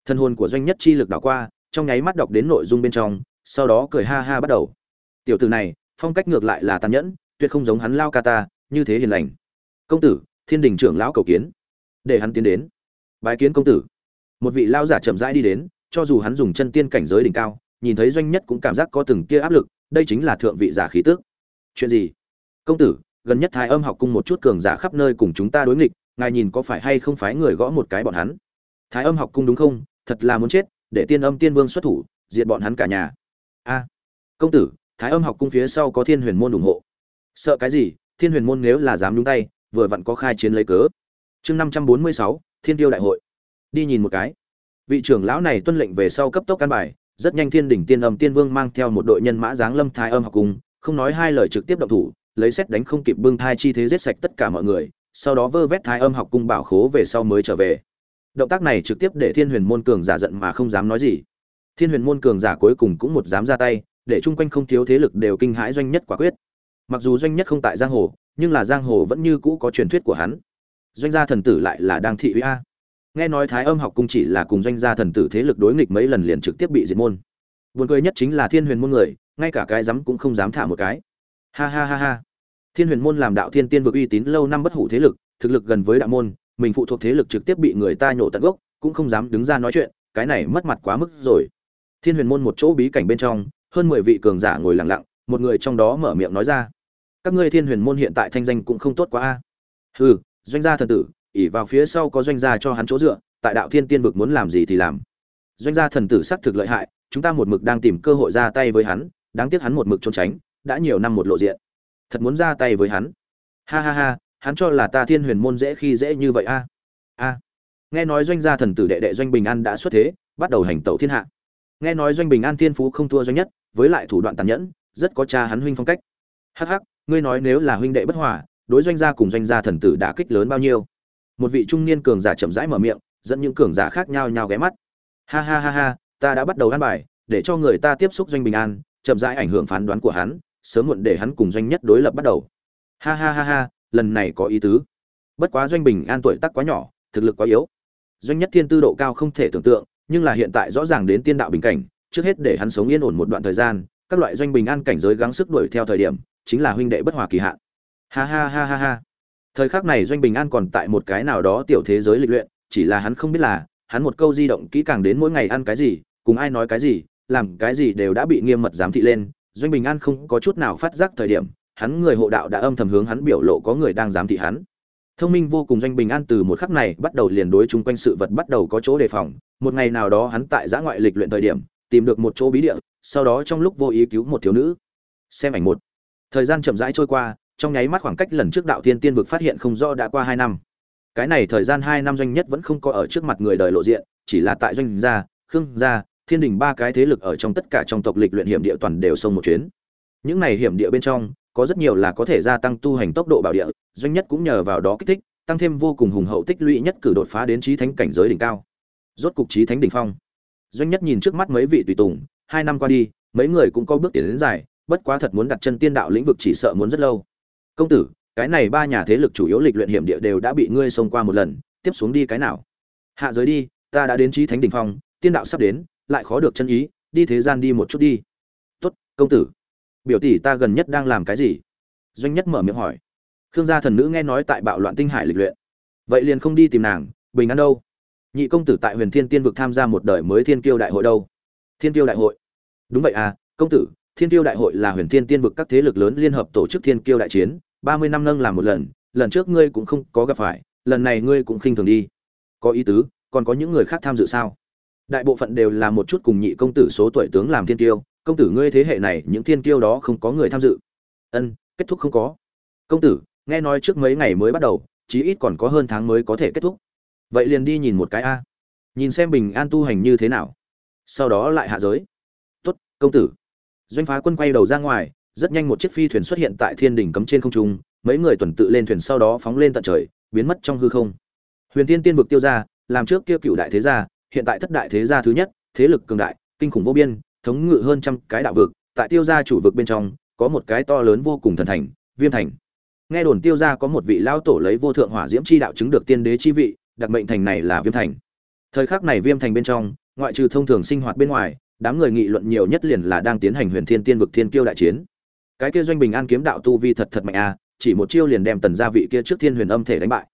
thân hồn của doanh nhất chi lực đảo qua, trong nháy mắt đọc đến nội dung bên trong, sau đó cười ha ha bắt đầu. Tiểu tử này, phong cách ngược lại là tàn nhẫn, tuyệt không giống hắn lao ca ta, như thế hiền lành. Công tử, thiên đình trưởng lão cầu kiến. Để hắn tiến đến. Bái kiến công tử. Một vị lao giả chậm rãi đi đến, cho dù hắn dùng chân tiên cảnh giới đỉnh cao, nhìn thấy doanh nhất cũng cảm giác có từng kia áp lực, đây chính là thượng vị giả khí tước chuyện gì? Công tử, gần nhất thái âm học cung một chút cường giả khắp nơi cùng chúng ta đối nghịch, ngài nhìn có phải hay không phải người gõ một cái bọn hắn? Thái âm học cung đúng không? Thật là muốn chết, để tiên âm tiên vương xuất thủ, diệt bọn hắn cả nhà. A. Công tử, thái âm học cung phía sau có thiên huyền môn ủng hộ. Sợ cái gì? Thiên huyền môn nếu là dám nhúng tay, vừa vặn có khai chiến lấy cớ. Chương năm trăm bốn mươi sáu, thiên tiêu đại hội. Đi nhìn một cái. Vị trưởng lão này tuân lệnh về sau cấp tốc căn bài, rất nhanh thiên đỉnh tiên âm tiên vương mang theo một đội nhân mã giáng lâm thái âm học cung, không nói hai lời trực tiếp động thủ, lấy xét đánh không kịp bưng thai chi thế giết sạch tất cả mọi người, sau đó vơ vét thái âm học cung bảo khố về sau mới trở về động tác này trực tiếp để thiên huyền môn cường giả giận mà không dám nói gì. Thiên huyền môn cường giả cuối cùng cũng một dám ra tay, để chung quanh không thiếu thế lực đều kinh hãi doanh nhất quả quyết. Mặc dù doanh nhất không tại giang hồ, nhưng là giang hồ vẫn như cũ có truyền thuyết của hắn. Doanh gia thần tử lại là đang thị uy a. Nghe nói thái âm học cung chỉ là cùng doanh gia thần tử thế lực đối nghịch mấy lần liền trực tiếp bị diệt môn. Buồn cười nhất chính là thiên huyền môn người, ngay cả cái dám cũng không dám thả một cái. Ha ha ha ha. Thiên huyền môn làm đạo thiên tiên vực uy tín lâu năm bất hủ thế lực, thực lực gần với đạo môn mình phụ thuộc thế lực trực tiếp bị người ta nhổ tận gốc, cũng không dám đứng ra nói chuyện, cái này mất mặt quá mức rồi. Thiên huyền môn một chỗ bí cảnh bên trong, hơn mười vị cường giả ngồi lặng lặng, một người trong đó mở miệng nói ra. Các ngươi thiên huyền môn hiện tại thanh danh cũng không tốt quá a. Hừ, doanh gia thần tử ỉ vào phía sau có doanh gia cho hắn chỗ dựa, tại đạo thiên tiên vực muốn làm gì thì làm. Doanh gia thần tử xác thực lợi hại, chúng ta một mực đang tìm cơ hội ra tay với hắn, đáng tiếc hắn một mực trốn tránh, đã nhiều năm một lộ diện. Thật muốn ra tay với hắn. Ha ha ha hắn cho là ta thiên huyền môn dễ khi dễ như vậy a. A. Nghe nói doanh gia thần tử đệ đệ doanh bình an đã xuất thế, bắt đầu hành tẩu thiên hạ. Nghe nói doanh bình an thiên phú không thua doanh nhất, với lại thủ đoạn tàn nhẫn, rất có cha hắn huynh phong cách. Hắc hắc, ngươi nói nếu là huynh đệ bất hòa, đối doanh gia cùng doanh gia thần tử đã kích lớn bao nhiêu? Một vị trung niên cường giả chậm rãi mở miệng, dẫn những cường giả khác nhau nhau ghé mắt. Ha ha ha ha, ta đã bắt đầu ăn bài, để cho người ta tiếp xúc doanh bình an, chậm rãi ảnh hưởng phán đoán của hắn, sớm muộn để hắn cùng doanh nhất đối lập bắt đầu. Ha ha ha ha lần này có ý tứ. Bất quá doanh bình an tuổi tác quá nhỏ, thực lực quá yếu. Doanh nhất thiên tư độ cao không thể tưởng tượng, nhưng là hiện tại rõ ràng đến tiên đạo bình cảnh, trước hết để hắn sống yên ổn một đoạn thời gian, các loại doanh bình an cảnh giới gắng sức đuổi theo thời điểm, chính là huynh đệ bất hòa kỳ hạn. Ha ha ha ha ha. Thời khắc này doanh bình an còn tại một cái nào đó tiểu thế giới lịch luyện, chỉ là hắn không biết là, hắn một câu di động kỹ càng đến mỗi ngày ăn cái gì, cùng ai nói cái gì, làm cái gì đều đã bị nghiêm mật giám thị lên. Doanh bình an không có chút nào phát giác thời điểm hắn người hộ đạo đã âm thầm hướng hắn biểu lộ có người đang giám thị hắn. Thông minh vô cùng doanh bình an từ một khắc này bắt đầu liền đối chung quanh sự vật bắt đầu có chỗ đề phòng. Một ngày nào đó hắn tại giã ngoại lịch luyện thời điểm, tìm được một chỗ bí địa, sau đó trong lúc vô ý cứu một thiếu nữ. Xem ảnh một. Thời gian chậm rãi trôi qua, trong nháy mắt khoảng cách lần trước đạo thiên tiên vực phát hiện không rõ đã qua hai năm. Cái này thời gian hai năm doanh nhất vẫn không có ở trước mặt người đời lộ diện, chỉ là tại doanh gia, khương gia, thiên đình ba cái thế lực ở trong tất cả trong tộc lịch luyện hiểm địa toàn đều xông một chuyến. Những này hiểm địa bên trong có rất nhiều là có thể gia tăng tu hành tốc độ bảo địa, doanh nhất cũng nhờ vào đó kích thích, tăng thêm vô cùng hùng hậu tích lũy nhất cử đột phá đến trí thánh cảnh giới đỉnh cao. Rốt cục trí thánh đỉnh phong. Doanh nhất nhìn trước mắt mấy vị tùy tùng, hai năm qua đi, mấy người cũng có bước tiến đến dài, bất quá thật muốn đặt chân tiên đạo lĩnh vực chỉ sợ muốn rất lâu. Công tử, cái này ba nhà thế lực chủ yếu lịch luyện hiểm địa đều đã bị ngươi xông qua một lần, tiếp xuống đi cái nào? Hạ giới đi, ta đã đến trí thánh đỉnh phong, tiên đạo sắp đến, lại khó được chân ý, đi thế gian đi một chút đi. Tốt, công tử biểu tỷ ta gần nhất đang làm cái gì? Doanh nhất mở miệng hỏi. Khương gia thần nữ nghe nói tại bạo loạn tinh hải lịch luyện. Vậy liền không đi tìm nàng, bình an đâu? Nhị công tử tại huyền thiên tiên vực tham gia một đời mới thiên kiêu đại hội đâu? Thiên kiêu đại hội? Đúng vậy à công tử, thiên kiêu đại hội là huyền thiên tiên vực các thế lực lớn liên hợp tổ chức thiên kiêu đại chiến, ba mươi năm nâng làm một lần lần trước ngươi cũng không có gặp phải, lần này ngươi cũng khinh thường đi. Có ý tứ, còn có những người khác tham dự sao? Đại bộ phận đều là một chút cùng nhị công tử số tuổi tướng làm thiên kiêu công tử ngươi thế hệ này, những thiên kiêu đó không có người tham dự. Ân, kết thúc không có. Công tử, nghe nói trước mấy ngày mới bắt đầu, chí ít còn có hơn tháng mới có thể kết thúc. Vậy liền đi nhìn một cái a. Nhìn xem bình an tu hành như thế nào. Sau đó lại hạ giới. Tốt, công tử. Doanh phá quân quay đầu ra ngoài, rất nhanh một chiếc phi thuyền xuất hiện tại thiên đỉnh cấm trên không trung, mấy người tuần tự lên thuyền sau đó phóng lên tận trời, biến mất trong hư không. Huyền tiên tiên vực tiêu ra làm trước kia cựu đại thế gia, hiện tại thất đại thế gia thứ nhất, thế lực cường đại, kinh khủng vô biên thống ngự hơn trăm cái đạo vực, tại tiêu gia chủ vực bên trong, có một cái to lớn vô cùng thần thành, viêm thành. Nghe đồn tiêu gia có một vị lao tổ lấy vô thượng hỏa diễm chi đạo chứng được tiên đế chi vị, đặc mệnh thành này là viêm thành. Thời khắc này viêm thành bên trong, ngoại trừ thông thường sinh hoạt bên ngoài, đám người nghị luận nhiều nhất liền là đang tiến hành huyền thiên tiên vực thiên kiêu đại chiến. Cái kia doanh bình an kiếm đạo tu vi thật thật mạnh a, chỉ một chiêu liền đem tần gia vị kia trước thiên huyền âm thể đánh bại.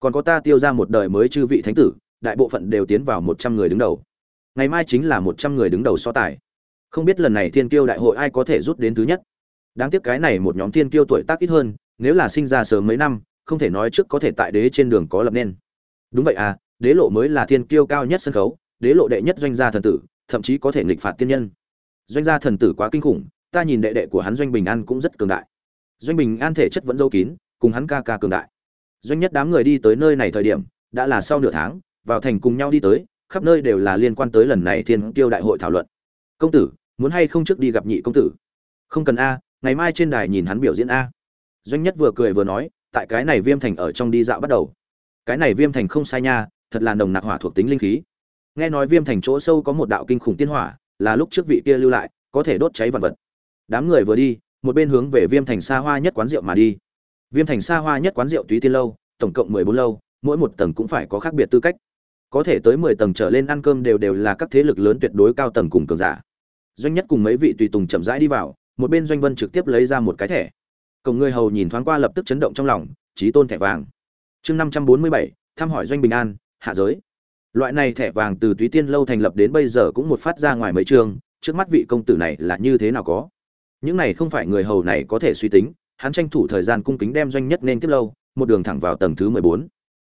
Còn có ta tiêu ra một đời mới chư vị thánh tử, đại bộ phận đều tiến vào một trăm người đứng đầu. Ngày mai chính là một trăm người đứng đầu so tài không biết lần này thiên kiêu đại hội ai có thể rút đến thứ nhất. Đáng tiếc cái này một nhóm thiên kiêu tuổi tác ít hơn, nếu là sinh ra sớm mấy năm, không thể nói trước có thể tại đế trên đường có lập nên. Đúng vậy à đế lộ mới là thiên kiêu cao nhất sân khấu, đế lộ đệ nhất doanh gia thần tử, thậm chí có thể nghịch phạt tiên nhân. Doanh gia thần tử quá kinh khủng, ta nhìn đệ đệ của hắn doanh bình an cũng rất cường đại. Doanh bình an thể chất vẫn dâu kín, cùng hắn ca ca cường đại. Doanh nhất đám người đi tới nơi này thời điểm, đã là sau nửa tháng, vào thành cùng nhau đi tới, khắp nơi đều là liên quan tới lần này thiên Kiêu đại hội thảo luận. Công tử muốn hay không trước đi gặp nhị công tử? Không cần a, ngày mai trên đài nhìn hắn biểu diễn a. Doanh nhất vừa cười vừa nói, tại cái này viêm thành ở trong đi dạo bắt đầu. Cái này viêm thành không sai nha, thật là nồng nặc hỏa thuộc tính linh khí. Nghe nói viêm thành chỗ sâu có một đạo kinh khủng tiên hỏa, là lúc trước vị kia lưu lại, có thể đốt cháy vật vật. Đám người vừa đi, một bên hướng về viêm thành xa hoa nhất quán rượu mà đi. Viêm thành xa hoa nhất quán rượu túy tiên lâu, tổng cộng mười bốn lâu, mỗi một tầng cũng phải có khác biệt tư cách. Có thể tới mười tầng trở lên ăn cơm đều đều là các thế lực lớn tuyệt đối cao tầng cùng cường giả doanh nhất cùng mấy vị tùy tùng chậm rãi đi vào, một bên doanh vân trực tiếp lấy ra một cái thẻ. Cổng người hầu nhìn thoáng qua lập tức chấn động trong lòng trí tôn thẻ vàng. Chương năm trăm bốn mươi bảy, thăm hỏi doanh bình an, hạ giới. Loại này thẻ vàng từ túy tiên lâu thành lập đến bây giờ cũng một phát ra ngoài mấy chương trước mắt vị công tử này là như thế nào có? Những này không phải người hầu này có thể suy tính, hắn tranh thủ thời gian cung kính đem doanh nhất nên tiếp lâu, một đường thẳng vào tầng thứ mười bốn.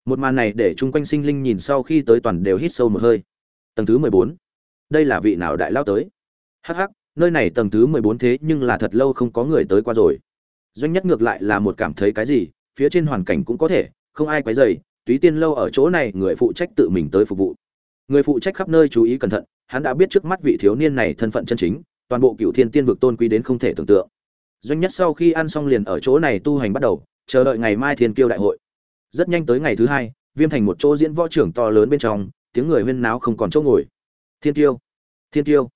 Một màn này để chung quanh sinh linh nhìn sau khi tới toàn đều hít sâu một hơi. Tầng thứ mười bốn. Đây là vị nào đại lao tới? Hắc hắc, nơi này tầng thứ mười bốn thế nhưng là thật lâu không có người tới qua rồi. Doanh nhất ngược lại là một cảm thấy cái gì phía trên hoàn cảnh cũng có thể không ai quấy dày túy tiên lâu ở chỗ này người phụ trách tự mình tới phục vụ. Người phụ trách khắp nơi chú ý cẩn thận hắn đã biết trước mắt vị thiếu niên này thân phận chân chính toàn bộ cựu thiên tiên vực tôn quý đến không thể tưởng tượng. Doanh nhất sau khi ăn xong liền ở chỗ này tu hành bắt đầu chờ đợi ngày mai thiên kiêu đại hội. Rất nhanh tới ngày thứ hai viêm thành một chỗ diễn võ trưởng to lớn bên trong tiếng người huyên náo không còn chỗ ngồi. Thiên kiêu! Thiên kiêu!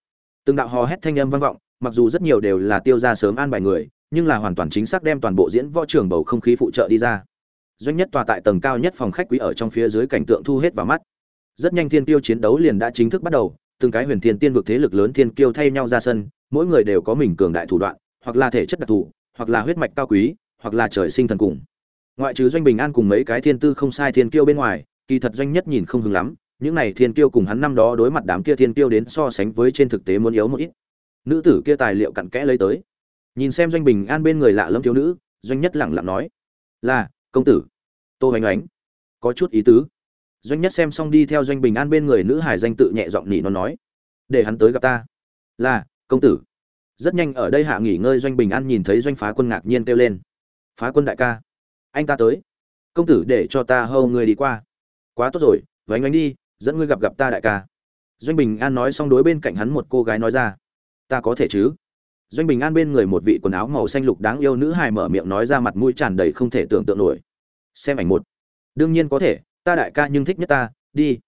Từng đạo hò hét thanh âm vang vọng, mặc dù rất nhiều đều là tiêu ra sớm an bài người, nhưng là hoàn toàn chính xác đem toàn bộ diễn võ trưởng bầu không khí phụ trợ đi ra. Doanh nhất tòa tại tầng cao nhất phòng khách quý ở trong phía dưới cảnh tượng thu hết vào mắt. Rất nhanh thiên tiêu chiến đấu liền đã chính thức bắt đầu, từng cái huyền thiên tiên vực thế lực lớn thiên kiêu thay nhau ra sân, mỗi người đều có mình cường đại thủ đoạn, hoặc là thể chất đặc thù, hoặc là huyết mạch cao quý, hoặc là trời sinh thần cùng. Ngoại trừ doanh bình an cùng mấy cái thiên tư không sai thiên kiêu bên ngoài, kỳ thật doanh nhất nhìn không hứng lắm những này thiên kiêu cùng hắn năm đó đối mặt đám kia thiên kiêu đến so sánh với trên thực tế muốn yếu một ít. Nữ tử kia tài liệu cặn kẽ lấy tới. Nhìn xem doanh bình an bên người lạ lẫm thiếu nữ, doanh nhất lẳng lặng nói, là, công tử. Tô hoành oánh có chút ý tứ. Doanh nhất xem xong đi theo doanh bình an bên người nữ hải danh tự nhẹ giọng nỉ nó nói, để hắn tới gặp ta. Là, công tử. Rất nhanh ở đây hạ nghỉ ngơi, doanh bình an nhìn thấy doanh phá quân ngạc nhiên kêu lên, phá quân đại ca, anh ta tới. Công tử để cho ta hầu người đi qua. Quá tốt rồi vánh ánh đi dẫn ngươi gặp gặp ta đại ca. Doanh bình an nói xong đối bên cạnh hắn một cô gái nói ra. Ta có thể chứ? Doanh bình an bên người một vị quần áo màu xanh lục đáng yêu nữ hài mở miệng nói ra mặt mũi tràn đầy không thể tưởng tượng nổi. Xem ảnh một. Đương nhiên có thể, ta đại ca nhưng thích nhất ta, đi.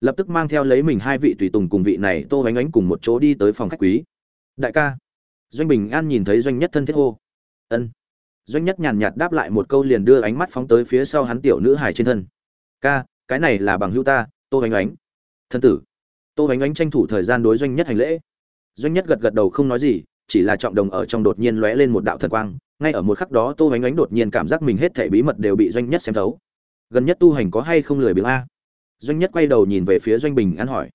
Lập tức mang theo lấy mình hai vị tùy tùng cùng vị này tô bánh ánh cùng một chỗ đi tới phòng khách quý. Đại ca. Doanh bình an nhìn thấy doanh nhất thân thiết hô. Ân. Doanh nhất nhàn nhạt đáp lại một câu liền đưa ánh mắt phóng tới phía sau hắn tiểu nữ hài trên thân. Ca, cái này là bằng hữu ta tô bánh ánh. Thân tử. Tô bánh ánh tranh thủ thời gian đối doanh nhất hành lễ. Doanh nhất gật gật đầu không nói gì, chỉ là trọng đồng ở trong đột nhiên lóe lên một đạo thần quang. Ngay ở một khắc đó tô bánh ánh đột nhiên cảm giác mình hết thể bí mật đều bị doanh nhất xem thấu. Gần nhất tu hành có hay không lười biếng a? Doanh nhất quay đầu nhìn về phía doanh bình an hỏi.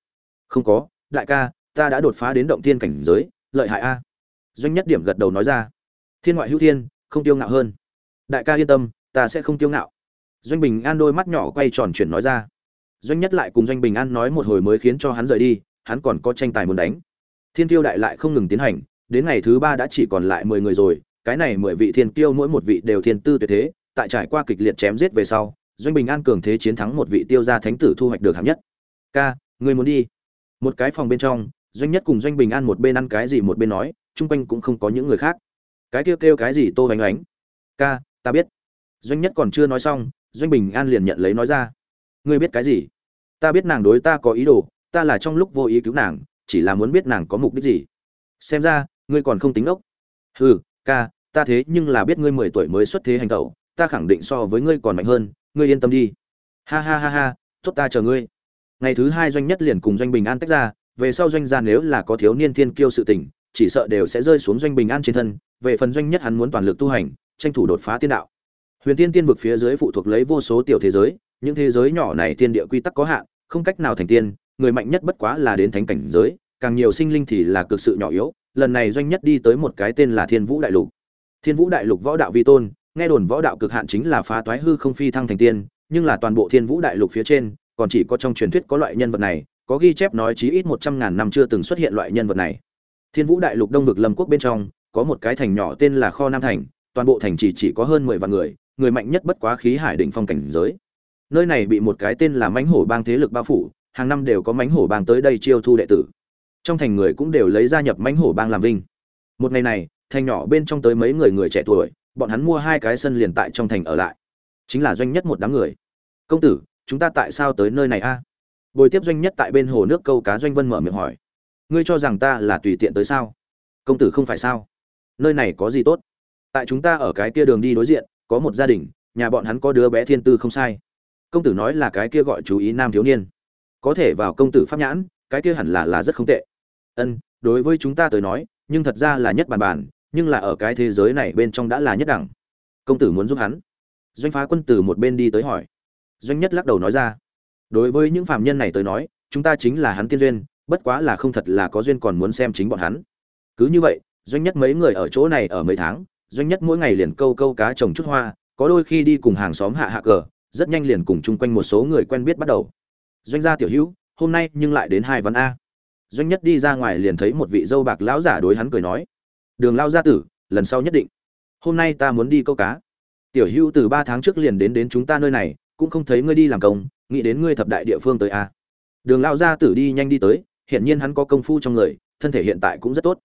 Không có, đại ca, ta đã đột phá đến động thiên cảnh giới, lợi hại a? Doanh nhất điểm gật đầu nói ra. Thiên ngoại hữu thiên, không tiêu ngạo hơn. Đại ca yên tâm, ta sẽ không tiêu ngạo. Doanh bình an đôi mắt nhỏ quay tròn chuyển nói ra doanh nhất lại cùng doanh bình an nói một hồi mới khiến cho hắn rời đi, hắn còn có tranh tài muốn đánh. Thiên tiêu đại lại không ngừng tiến hành, đến ngày thứ ba đã chỉ còn lại mười người rồi, cái này mười vị thiên tiêu mỗi một vị đều thiên tư tuyệt thế, tại trải qua kịch liệt chém giết về sau, doanh bình an cường thế chiến thắng một vị tiêu gia thánh tử thu hoạch được hạng nhất. Ca người muốn đi? Một cái phòng bên trong, doanh nhất cùng doanh bình an một bên ăn cái gì một bên nói, chung quanh cũng không có những người khác. Cái kêu kêu cái gì tô oánh oánh ca, ta biết. Doanh nhất còn chưa nói xong, doanh bình an liền nhận lấy nói ra ngươi biết cái gì? Ta biết nàng đối ta có ý đồ, ta là trong lúc vô ý cứu nàng, chỉ là muốn biết nàng có mục đích gì. Xem ra, ngươi còn không tính ốc. Hừ, ca, ta thế nhưng là biết ngươi mười tuổi mới xuất thế hành tẩu, ta khẳng định so với ngươi còn mạnh hơn, ngươi yên tâm đi. Ha ha ha ha, tốt ta chờ ngươi. Ngày thứ hai doanh nhất liền cùng doanh bình an tách ra, về sau doanh gia nếu là có thiếu niên thiên kiêu sự tình, chỉ sợ đều sẽ rơi xuống doanh bình an trên thân, về phần doanh nhất hắn muốn toàn lực tu hành, tranh thủ đột phá tiên đạo. Huyền tiên tiên vực phía dưới phụ thuộc lấy vô số tiểu thế giới những thế giới nhỏ này tiên địa quy tắc có hạn, không cách nào thành tiên, người mạnh nhất bất quá là đến thánh cảnh giới, càng nhiều sinh linh thì là cực sự nhỏ yếu, lần này doanh nhất đi tới một cái tên là thiên vũ đại lục. Thiên vũ đại lục võ đạo vi tôn, nghe đồn võ đạo cực hạn chính là phá toái hư không phi thăng thành tiên, nhưng là toàn bộ thiên vũ đại lục phía trên, còn chỉ có trong truyền thuyết có loại nhân vật này, có ghi chép nói chí ít một trăm ngàn năm chưa từng xuất hiện loại nhân vật này. Thiên vũ đại lục đông vực lâm quốc bên trong, có một cái thành nhỏ tên là kho nam thành, toàn bộ thành chỉ chỉ có hơn mười vạn người người mạnh nhất bất quá khí hải đỉnh phong cảnh giới nơi này bị một cái tên là mãnh hổ bang thế lực bao phủ, hàng năm đều có mãnh hổ bang tới đây chiêu thu đệ tử. Trong thành người cũng đều lấy gia nhập mãnh hổ bang làm vinh. Một ngày này, thành nhỏ bên trong tới mấy người người trẻ tuổi, bọn hắn mua hai cái sân liền tại trong thành ở lại. Chính là doanh nhất một đám người. Công tử, chúng ta tại sao tới nơi này a? À? bồi tiếp doanh nhất tại bên hồ nước câu cá doanh vân mở miệng hỏi. Ngươi cho rằng ta là tùy tiện tới sao? Công tử không phải sao. Nơi này có gì tốt? Tại chúng ta ở cái kia đường đi đối diện, có một gia đình, nhà bọn hắn có đứa bé thiên tư không sai công tử nói là cái kia gọi chú ý nam thiếu niên. Có thể vào công tử pháp nhãn, cái kia hẳn là là rất không tệ. Ân, đối với chúng ta tới nói, nhưng thật ra là nhất bàn bàn nhưng là ở cái thế giới này bên trong đã là nhất đẳng. Công tử muốn giúp hắn. Doanh phá quân từ một bên đi tới hỏi. Doanh nhất lắc đầu nói ra. Đối với những phạm nhân này tới nói, chúng ta chính là hắn tiên duyên, bất quá là không thật là có duyên còn muốn xem chính bọn hắn. Cứ như vậy, doanh nhất mấy người ở chỗ này ở mấy tháng, doanh nhất mỗi ngày liền câu câu cá trồng chút hoa, có đôi khi đi cùng hàng xóm hạ hạ cờ rất nhanh liền cùng chung quanh một số người quen biết bắt đầu. Doanh gia tiểu hữu, hôm nay nhưng lại đến hai văn a. Doanh nhất đi ra ngoài liền thấy một vị dâu bạc lão giả đối hắn cười nói, đường lao gia tử, lần sau nhất định. Hôm nay ta muốn đi câu cá. Tiểu hữu từ ba tháng trước liền đến đến chúng ta nơi này, cũng không thấy ngươi đi làm công, nghĩ đến ngươi thập đại địa phương tới a. Đường lao gia tử đi nhanh đi tới hiện nhiên hắn có công phu trong người, thân thể hiện tại cũng rất tốt.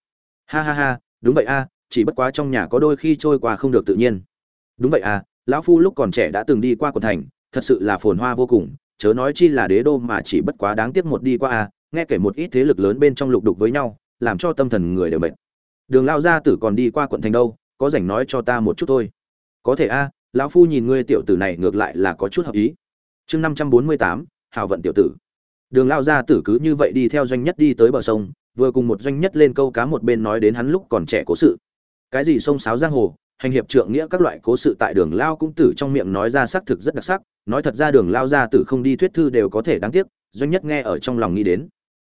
Ha ha ha, đúng vậy a, chỉ bất quá trong nhà có đôi khi trôi qua không được tự nhiên. Đúng vậy à lão phu lúc còn trẻ đã từng đi qua quận thành, thật sự là phồn hoa vô cùng, chớ nói chi là đế đô mà chỉ bất quá đáng tiếc một đi qua à nghe kể một ít thế lực lớn bên trong lục đục với nhau, làm cho tâm thần người đều mệt. Đường lao gia tử còn đi qua quận thành đâu, có rảnh nói cho ta một chút thôi. Có thể a lão phu nhìn ngươi tiểu tử này ngược lại là có chút hợp ý. Chương năm trăm bốn mươi tám, hào vận tiểu tử. Đường lao gia tử cứ như vậy đi theo doanh nhất đi tới bờ sông, vừa cùng một doanh nhất lên câu cá một bên nói đến hắn lúc còn trẻ cố sự. Cái gì sông sáo giang hồ hành hiệp trượng nghĩa các loại cố sự tại đường lao cũng tử trong miệng nói ra xác thực rất đặc sắc, nói thật ra đường lao ra tử không đi thuyết thư đều có thể đáng tiếc, doanh nhất nghe ở trong lòng nghĩ đến.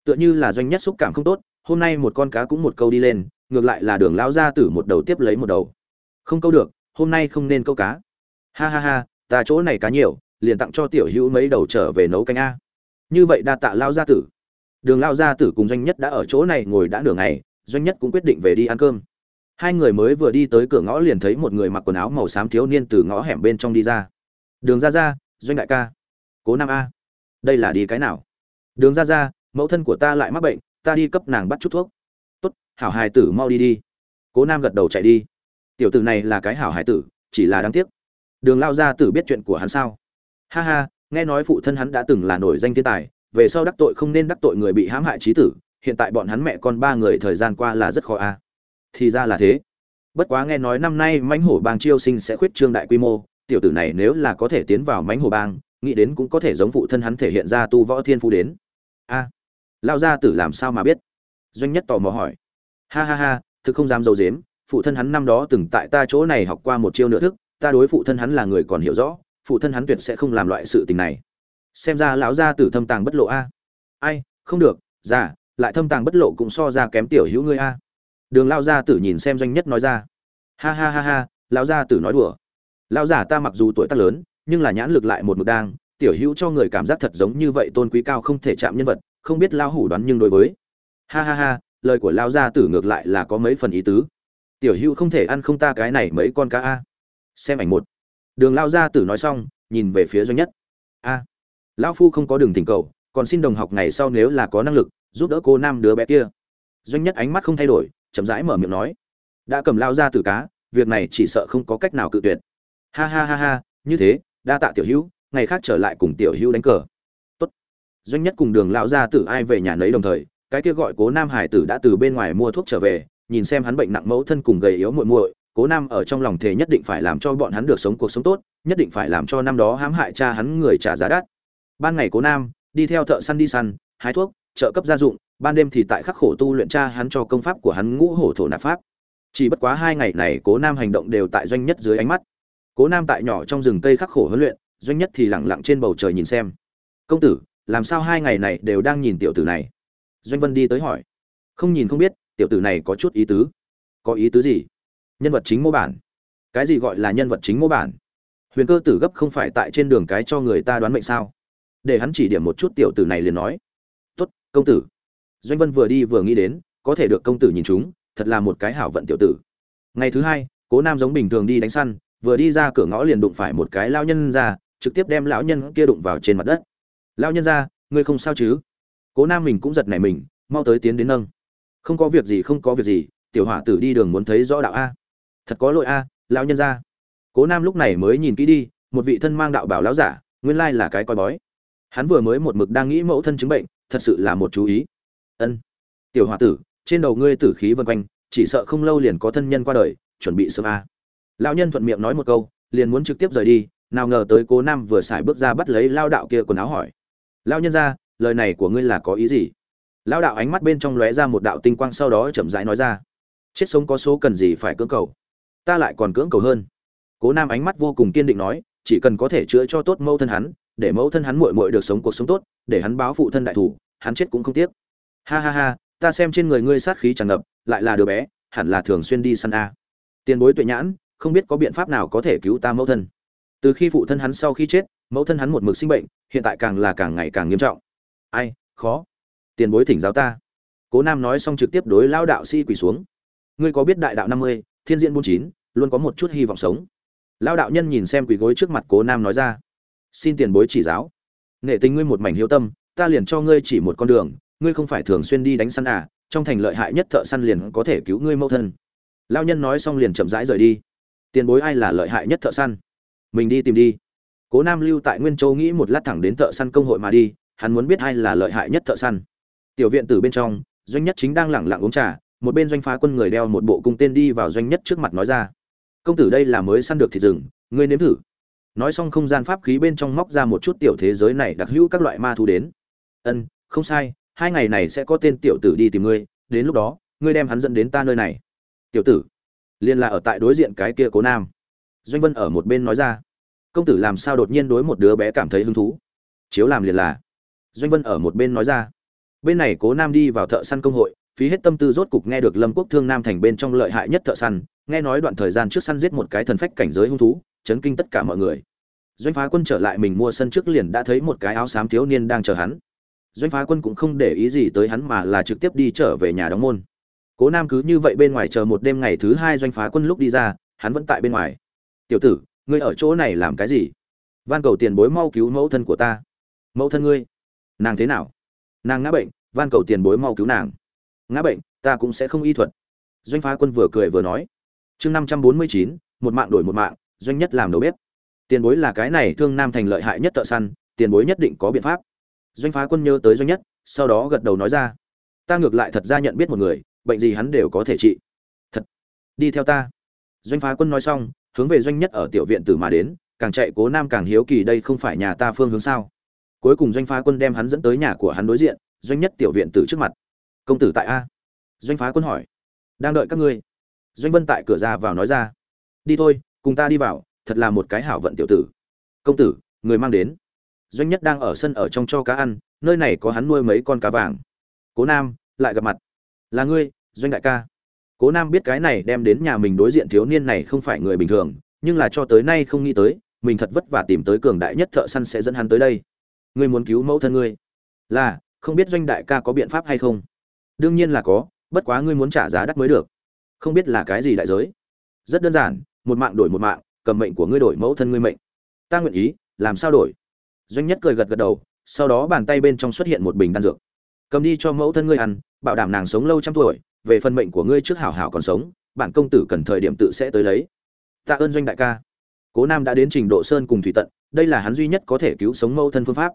Tựa như là doanh nhất xúc cảm không tốt, hôm nay một con cá cũng một câu đi lên, ngược lại là đường lao ra tử một đầu tiếp lấy một đầu. Không câu được, hôm nay không nên câu cá. Ha ha ha, ta chỗ này cá nhiều, liền tặng cho tiểu hữu mấy đầu trở về nấu canh a. Như vậy đa tạ lao gia tử. Đường lao gia tử cùng doanh nhất đã ở chỗ này ngồi đã nửa ngày, doanh nhất cũng quyết định về đi ăn cơm hai người mới vừa đi tới cửa ngõ liền thấy một người mặc quần áo màu xám thiếu niên từ ngõ hẻm bên trong đi ra. Đường ra ra doanh đại ca. Cố nam a. Đây là đi cái nào? Đường ra ra mẫu thân của ta lại mắc bệnh, ta đi cấp nàng bắt chút thuốc. Tốt, hảo hài tử mau đi đi. Cố nam gật đầu chạy đi. Tiểu tử này là cái hảo hài tử, chỉ là đáng tiếc. Đường lao ra tử biết chuyện của hắn sao? Ha ha, nghe nói phụ thân hắn đã từng là nổi danh thiên tài, về sau đắc tội không nên đắc tội người bị hãm hại trí tử, hiện tại bọn hắn mẹ con ba người thời gian qua là rất khó a thì ra là thế. Bất quá nghe nói năm nay mãnh hổ bang chiêu sinh sẽ khuyết trương đại quy mô tiểu tử này nếu là có thể tiến vào mãnh hổ bang nghĩ đến cũng có thể giống phụ thân hắn thể hiện ra tu võ thiên phú đến. A à, lao gia tử làm sao mà biết? Doanh nhất tò mò hỏi. Ha ha ha thực không dám dầu dếm phụ thân hắn năm đó từng tại ta chỗ này học qua một chiêu nửa thức ta đối phụ thân hắn là người còn hiểu rõ phụ thân hắn tuyệt sẽ không làm loại sự tình này. Xem ra lão gia tử thâm tàng bất lộ a. Ai không được già lại thâm tàng bất lộ cũng so ra kém tiểu hữu ngươi a đường lao gia tử nhìn xem doanh nhất nói ra. Ha ha ha ha lao gia tử nói đùa. Lao giả ta mặc dù tuổi tác lớn, nhưng là nhãn lực lại một mực đang, tiểu hữu cho người cảm giác thật giống như vậy tôn quý cao không thể chạm nhân vật, không biết lao hủ đoán nhưng đối với. Ha ha ha, lời của lao gia tử ngược lại là có mấy phần ý tứ. Tiểu hữu không thể ăn không ta cái này mấy con cá a. Xem ảnh một. Đường lao gia tử nói xong, nhìn về phía doanh nhất. A. Lão phu không có đường tình cầu, còn xin đồng học ngày sau nếu là có năng lực, giúp đỡ cô nam đứa bé kia. Doanh nhất ánh mắt không thay đổi chậm rãi mở miệng nói, đã cầm lao ra từ cá, việc này chỉ sợ không có cách nào cự tuyệt. Ha ha ha ha, như thế, đa tạ tiểu hữu, ngày khác trở lại cùng tiểu hữu đánh cờ. Tốt. doanh nhất cùng đường lão gia tử ai về nhà nấy đồng thời, cái kia gọi cố nam hải tử đã từ bên ngoài mua thuốc trở về, nhìn xem hắn bệnh nặng mẫu thân cùng gầy yếu muội muội, cố nam ở trong lòng thề nhất định phải làm cho bọn hắn được sống cuộc sống tốt, nhất định phải làm cho năm đó hãm hại cha hắn người trả giá đắt. Ban ngày cố nam đi theo thợ săn đi săn, hái thuốc, trợ cấp gia dụng ban đêm thì tại khắc khổ tu luyện cha hắn cho công pháp của hắn ngũ hổ thổ nạp pháp. Chỉ bất quá hai ngày này, cố nam hành động đều tại doanh nhất dưới ánh mắt. Cố nam tại nhỏ trong rừng cây khắc khổ huấn luyện, doanh nhất thì lẳng lặng trên bầu trời nhìn xem. Công tử, làm sao hai ngày này đều đang nhìn tiểu tử này? Doanh vân đi tới hỏi. Không nhìn không biết, tiểu tử này có chút ý tứ. Có ý tứ gì? Nhân vật chính mô bản. Cái gì gọi là nhân vật chính mô bản? Huyền cơ tử gấp không phải tại trên đường cái cho người ta đoán mệnh sao? Để hắn chỉ điểm một chút tiểu tử này liền nói. Tốt, công tử doanh vân vừa đi vừa nghĩ đến, có thể được công tử nhìn chúng, thật là một cái hảo vận tiểu tử. Ngày thứ hai, cố nam giống bình thường đi đánh săn, vừa đi ra cửa ngõ liền đụng phải một cái lao nhân ra, trực tiếp đem lão nhân kia đụng vào trên mặt đất. Lao nhân ra, ngươi không sao chứ? Cố nam mình cũng giật nảy mình, mau tới tiến đến nâng. Không có việc gì, không có việc gì, tiểu hỏa tử đi đường muốn thấy rõ đạo a. Thật có lỗi a, lão nhân ra. Cố nam lúc này mới nhìn kỹ đi, một vị thân mang đạo bảo lão giả, nguyên lai là cái coi bói. Hắn vừa mới một mực đang nghĩ mẫu thân chứng bệnh, thật sự là một chú ý ân. Tiểu h o a tử, trên đầu ngươi tử khí vân quanh, chỉ sợ không lâu liền có thân nhân qua đời, chuẩn bị sớm a. Lão nhân thuận miệng nói một câu, liền muốn trực tiếp rời đi, nào ngờ tới cố nam vừa xài bước ra bắt lấy lao đạo kia quần áo hỏi. Lão nhân ra, lời này của ngươi là có ý gì? Lão đạo ánh mắt bên trong lóe ra một đạo tinh quang sau đó chậm rãi nói ra. Chết sống có số cần gì phải cưỡng cầu? Ta lại còn cưỡng cầu hơn. Cố nam ánh mắt vô cùng kiên định nói, chỉ cần có thể chữa cho tốt mẫu thân hắn, để mẫu thân hắn muội muội được sống cuộc sống tốt, để hắn báo phụ thân đại thủ, hắn chết cũng không tiếc ha ha ha, ta xem trên người ngươi sát khí tràn ngập, lại là đứa bé, hẳn là thường xuyên đi săn a. Tiền bối tuệ nhãn, không biết có biện pháp nào có thể cứu ta mẫu thân. Từ khi phụ thân hắn sau khi chết, mẫu thân hắn một mực sinh bệnh, hiện tại càng là càng ngày càng nghiêm trọng. Ai, khó. Tiền bối thỉnh giáo ta. Cố nam nói xong trực tiếp đối lao đạo sĩ quỳ xuống. Ngươi có biết đại đạo năm mươi, thiên diễn bốn chín, luôn có một chút hy vọng sống. Lao đạo nhân nhìn xem quỳ gối trước mặt cố nam nói ra. Xin tiền bối chỉ giáo. Nghệ tình ngươi một mảnh hiếu tâm, ta liền cho ngươi chỉ một con đường ngươi không phải thường xuyên đi đánh săn à trong thành lợi hại nhất thợ săn liền có thể cứu ngươi mẫu thân. Lao nhân nói xong liền chậm rãi rời đi. Tiền bối ai là lợi hại nhất thợ săn? Mình đi tìm đi. Cố nam lưu tại nguyên châu nghĩ một lát thẳng đến thợ săn công hội mà đi, hắn muốn biết ai là lợi hại nhất thợ săn. Tiểu viện từ bên trong, doanh nhất chính đang lẳng lặng uống trà, một bên doanh phá quân người đeo một bộ cung tên đi vào doanh nhất trước mặt nói ra. Công tử đây là mới săn được thịt rừng, ngươi nếm thử. Nói xong không gian pháp khí bên trong móc ra một chút tiểu thế giới này đặc hữu các loại ma thú đến. Ân, không sai hai ngày này sẽ có tên tiểu tử đi tìm ngươi, đến lúc đó, ngươi đem hắn dẫn đến ta nơi này. Tiểu tử, liên là ở tại đối diện cái kia cố nam. Doanh vân ở một bên nói ra. Công tử làm sao đột nhiên đối một đứa bé cảm thấy hứng thú? Chiếu làm liền là. Doanh vân ở một bên nói ra. Bên này cố nam đi vào thợ săn công hội, phí hết tâm tư rốt cục nghe được lâm quốc thương nam thành bên trong lợi hại nhất thợ săn, nghe nói đoạn thời gian trước săn giết một cái thần phách cảnh giới hung thú, chấn kinh tất cả mọi người. Doanh phá quân trở lại mình mua sân trước liền đã thấy một cái áo xám thiếu niên đang chờ hắn doanh phá quân cũng không để ý gì tới hắn mà là trực tiếp đi trở về nhà đóng môn. Cố nam cứ như vậy bên ngoài chờ một đêm ngày thứ hai doanh phá quân lúc đi ra, hắn vẫn tại bên ngoài. Tiểu tử, ngươi ở chỗ này làm cái gì? Van cầu tiền bối mau cứu mẫu thân của ta. Mẫu thân ngươi? Nàng thế nào? Nàng ngã bệnh, van cầu tiền bối mau cứu nàng. Ngã bệnh, ta cũng sẽ không y thuật. Doanh phá quân vừa cười vừa nói. Chương năm trăm bốn mươi chín, một mạng đổi một mạng, doanh nhất làm đầu bếp. Tiền bối là cái này, thương nam thành lợi hại nhất thợ săn, tiền bối nhất định có biện pháp doanh phá quân nhớ tới doanh nhất, sau đó gật đầu nói ra, ta ngược lại thật ra nhận biết một người, bệnh gì hắn đều có thể trị. Thật? Đi theo ta. Doanh phá quân nói xong, hướng về doanh nhất ở tiểu viện tử mà đến, càng chạy cố nam càng hiếu kỳ đây không phải nhà ta phương hướng sao. Cuối cùng doanh phá quân đem hắn dẫn tới nhà của hắn đối diện, doanh nhất tiểu viện tử trước mặt. Công tử tại a? Doanh phá quân hỏi. Đang đợi các ngươi. Doanh vân tại cửa ra vào nói ra. Đi thôi, cùng ta đi vào, thật là một cái hảo vận tiểu tử. Công tử, người mang đến doanh nhất đang ở sân ở trong cho cá ăn, nơi này có hắn nuôi mấy con cá vàng. Cố nam, lại gặp mặt. Là ngươi, doanh đại ca. Cố nam biết cái này đem đến nhà mình đối diện thiếu niên này không phải người bình thường, nhưng là cho tới nay không nghĩ tới, mình thật vất vả tìm tới cường đại nhất thợ săn sẽ dẫn hắn tới đây. Ngươi muốn cứu mẫu thân ngươi. Là, không biết doanh đại ca có biện pháp hay không? Đương nhiên là có, bất quá ngươi muốn trả giá đắt mới được. Không biết là cái gì đại giới. Rất đơn giản, một mạng đổi một mạng, cầm mệnh của ngươi đổi mẫu thân ngươi mệnh. Ta nguyện ý, làm sao đổi? Doanh nhất cười gật gật đầu, sau đó bàn tay bên trong xuất hiện một bình đan dược. Cầm đi cho mẫu thân ngươi ăn, bảo đảm nàng sống lâu trăm tuổi, về phần mệnh của ngươi trước hảo hảo còn sống, bản công tử cần thời điểm tự sẽ tới lấy. Tạ ơn doanh đại ca. Cố nam đã đến trình độ sơn cùng thủy tận, đây là hắn duy nhất có thể cứu sống mẫu thân phương pháp.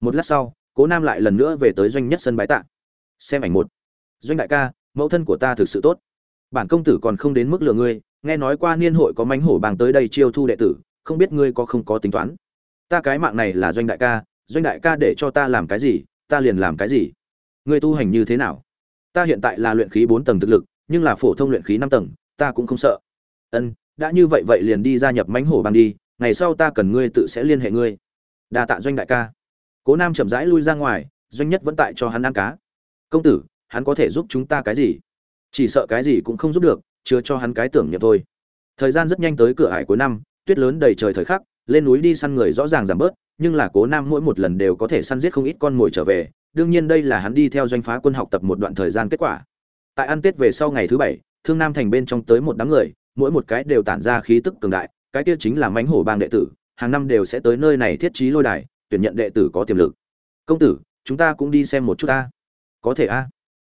Một lát sau, cố nam lại lần nữa về tới doanh nhất sân bái tạ. Xem ảnh một. Doanh đại ca, mẫu thân của ta thực sự tốt. Bản công tử còn không đến mức lừa ngươi, nghe nói qua niên hội có mánh hổ bàng tới đây chiêu thu đệ tử, không biết ngươi có không có tính toán ta cái mạng này là doanh đại ca, doanh đại ca để cho ta làm cái gì, ta liền làm cái gì. Ngươi tu hành như thế nào? Ta hiện tại là luyện khí bốn tầng thực lực, nhưng là phổ thông luyện khí năm tầng, ta cũng không sợ. Ân, đã như vậy vậy liền đi gia nhập mánh hổ bang đi, ngày sau ta cần ngươi tự sẽ liên hệ ngươi. Đa tạ doanh đại ca. Cố nam chậm rãi lui ra ngoài, doanh nhất vẫn tại cho hắn ăn cá. Công tử, hắn có thể giúp chúng ta cái gì? Chỉ sợ cái gì cũng không giúp được, chưa cho hắn cái tưởng nhập thôi. Thời gian rất nhanh tới cửa hải cuối năm tuyết lớn đầy trời thời khắc, lên núi đi săn người rõ ràng giảm bớt, nhưng là cố nam mỗi một lần đều có thể săn giết không ít con mồi trở về, đương nhiên đây là hắn đi theo doanh phá quân học tập một đoạn thời gian kết quả. Tại ăn tết về sau ngày thứ bảy, thương nam thành bên trong tới một đám người, mỗi một cái đều tản ra khí tức cường đại, cái kia chính là mánh hổ bang đệ tử, hàng năm đều sẽ tới nơi này thiết trí lôi đài, tuyển nhận đệ tử có tiềm lực. Công tử, chúng ta cũng đi xem một chút ta. Có thể a.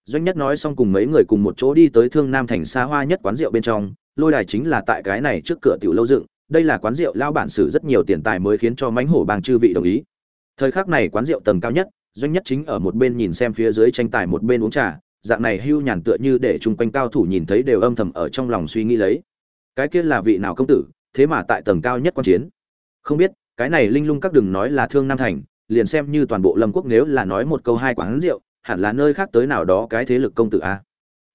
Doanh nhất nói xong cùng mấy người cùng một chỗ đi tới thương nam thành xa hoa nhất quán rượu bên trong, lôi đài chính là tại cái này trước cửa tiểu lâu dựng đây là quán rượu lao bản sử rất nhiều tiền tài mới khiến cho mánh hổ bang chư vị đồng ý. Thời khắc này quán rượu tầng cao nhất, doanh nhất chính ở một bên nhìn xem phía dưới tranh tài một bên uống trà, dạng này hưu nhàn tựa như để chung quanh cao thủ nhìn thấy đều âm thầm ở trong lòng suy nghĩ lấy. Cái kia là vị nào công tử, thế mà tại tầng cao nhất quan chiến? Không biết, cái này linh lung các đừng nói là thương nam thành, liền xem như toàn bộ lâm quốc nếu là nói một câu hai quán rượu, hẳn là nơi khác tới nào đó cái thế lực công tử a.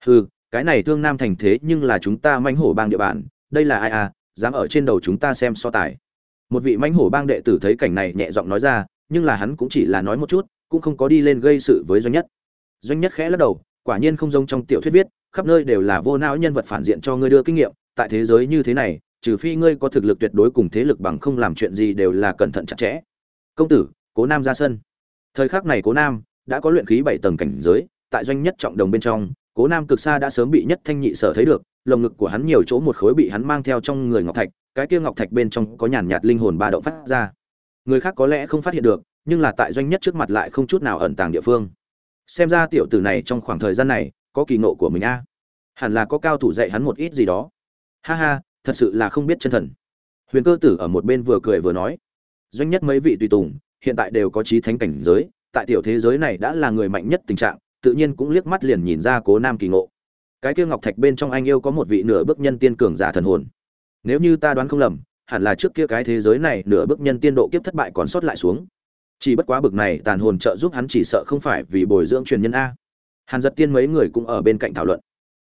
Hừ, cái này thương nam thành thế nhưng là chúng ta manh hổ bang địa bàn, đây là ai a? Dám ở trên đầu chúng ta xem so tài. Một vị manh hổ bang đệ tử thấy cảnh này nhẹ giọng nói ra, nhưng là hắn cũng chỉ là nói một chút, cũng không có đi lên gây sự với doanh nhất. Doanh nhất khẽ lắc đầu, quả nhiên không giống trong tiểu thuyết viết, khắp nơi đều là vô não nhân vật phản diện cho ngươi đưa kinh nghiệm, tại thế giới như thế này, trừ phi ngươi có thực lực tuyệt đối cùng thế lực bằng không làm chuyện gì đều là cẩn thận chặt chẽ. Công tử, cố nam ra sân. Thời khắc này cố nam đã có luyện khí bảy tầng cảnh giới, tại doanh nhất trọng đồng bên trong, cố nam cực xa đã sớm bị nhất thanh nhị sở thấy được lồng ngực của hắn nhiều chỗ một khối bị hắn mang theo trong người ngọc thạch, cái kia ngọc thạch bên trong có nhàn nhạt linh hồn ba động phát ra. Người khác có lẽ không phát hiện được, nhưng là tại doanh nhất trước mặt lại không chút nào ẩn tàng địa phương. Xem ra tiểu tử này trong khoảng thời gian này, có kỳ nộ của mình a. Hẳn là có cao thủ dạy hắn một ít gì đó. Ha ha, thật sự là không biết chân thần. Huyền cơ tử ở một bên vừa cười vừa nói. Doanh nhất mấy vị tùy tùng, hiện tại đều có trí thánh cảnh giới, tại tiểu thế giới này đã là người mạnh nhất tình trạng, tự nhiên cũng liếc mắt liền nhìn ra cố nam kỳ ngộ cái kia ngọc thạch bên trong anh yêu có một vị nửa bước nhân tiên cường giả thần hồn. Nếu như ta đoán không lầm, hẳn là trước kia cái thế giới này nửa bước nhân tiên độ kiếp thất bại còn sót lại xuống. Chỉ bất quá bực này tàn hồn trợ giúp hắn chỉ sợ không phải vì bồi dưỡng truyền nhân a. Hàn giật tiên mấy người cũng ở bên cạnh thảo luận.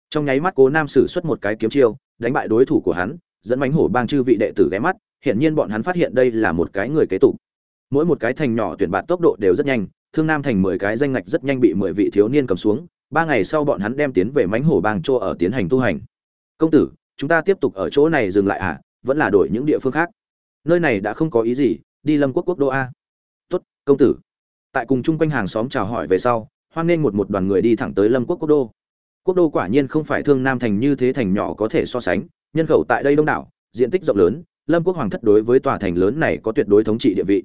Trong nháy mắt cố nam sử xuất một cái kiếm chiêu, đánh bại đối thủ của hắn, dẫn bánh hổ bang chư vị đệ tử ghé mắt, hiển nhiên bọn hắn phát hiện đây là một cái người kế tục. Mỗi một cái thành nhỏ tuyển bạt tốc độ đều rất nhanh, thương nam thành mười cái danh ngạch rất nhanh bị mười vị thiếu niên cầm xuống ba ngày sau bọn hắn đem tiến về mánh hổ bang chỗ ở tiến hành tu hành. Công tử, chúng ta tiếp tục ở chỗ này dừng lại à vẫn là đổi những địa phương khác. Nơi này đã không có ý gì, đi lâm quốc quốc đô a. Tốt, công tử. Tại cùng chung quanh hàng xóm chào hỏi về sau, hoan nghênh một một đoàn người đi thẳng tới lâm quốc quốc đô. Quốc đô quả nhiên không phải thương nam thành như thế thành nhỏ có thể so sánh, nhân khẩu tại đây đông đảo, diện tích rộng lớn, lâm quốc hoàng thất đối với tòa thành lớn này có tuyệt đối thống trị địa vị.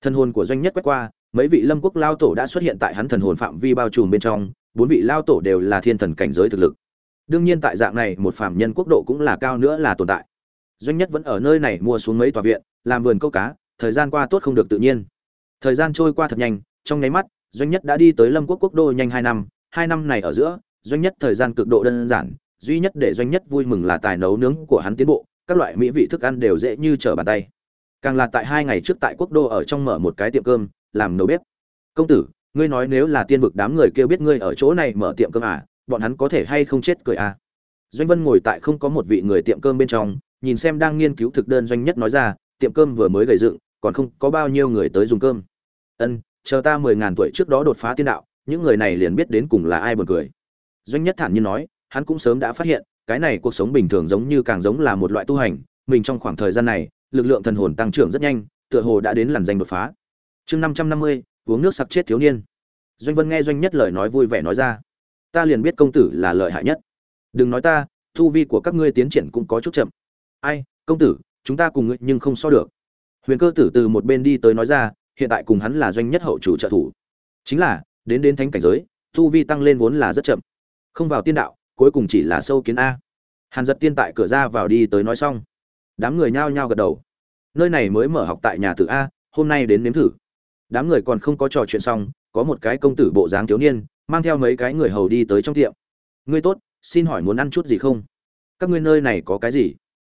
Thân hồn của doanh nhất quét qua, mấy vị lâm quốc lao tổ đã xuất hiện tại hắn thần hồn phạm vi bao trùm bên trong bốn vị lao tổ đều là thiên thần cảnh giới thực lực. Đương nhiên tại dạng này, một phạm nhân quốc độ cũng là cao nữa là tồn tại. Doanh nhất vẫn ở nơi này mua xuống mấy tòa viện, làm vườn câu cá, thời gian qua tốt không được tự nhiên. Thời gian trôi qua thật nhanh, trong nháy mắt, doanh nhất đã đi tới lâm quốc quốc đô nhanh hai năm hai năm này ở giữa, doanh nhất thời gian cực độ đơn giản, duy nhất để doanh nhất vui mừng là tài nấu nướng của hắn tiến bộ, các loại mỹ vị thức ăn đều dễ như trở bàn tay. Càng là tại hai ngày trước tại quốc đô ở trong mở một cái tiệm cơm, làm nấu bếp. Công tử ngươi nói nếu là tiên vực đám người kêu biết ngươi ở chỗ này mở tiệm cơm à bọn hắn có thể hay không chết cười à? Doanh vân ngồi tại không có một vị người tiệm cơm bên trong, nhìn xem đang nghiên cứu thực đơn doanh nhất nói ra, tiệm cơm vừa mới gầy dựng, còn không có bao nhiêu người tới dùng cơm. Ân, chờ ta mười ngàn tuổi trước đó đột phá tiên đạo, những người này liền biết đến cùng là ai buồn cười. Doanh nhất thản nhiên nói, hắn cũng sớm đã phát hiện, cái này cuộc sống bình thường giống như càng giống là một loại tu hành, mình trong khoảng thời gian này, lực lượng thần hồn tăng trưởng rất nhanh, tựa hồ đã đến lần danh đột phá. Chương năm trăm năm mươi uống nước sặc chết thiếu niên. Doanh vân nghe doanh nhất lời nói vui vẻ nói ra. Ta liền biết công tử là lợi hại nhất. Đừng nói ta, thu vi của các ngươi tiến triển cũng có chút chậm. Ai, công tử, chúng ta cùng ngươi nhưng không so được. Huyền cơ tử từ một bên đi tới nói ra, hiện tại cùng hắn là doanh nhất hậu chủ trợ thủ. Chính là, đến đến thánh cảnh giới, thu vi tăng lên vốn là rất chậm. Không vào tiên đạo, cuối cùng chỉ là sâu kiến a. Hàn giật tiên tại cửa ra vào đi tới nói xong. Đám người nhao nhao gật đầu. Nơi này mới mở học tại nhà tử a, hôm nay đến nếm thử đám người còn không có trò chuyện xong, có một cái công tử bộ dáng thiếu niên, mang theo mấy cái người hầu đi tới trong tiệm. Ngươi tốt, xin hỏi muốn ăn chút gì không? Các ngươi nơi này có cái gì?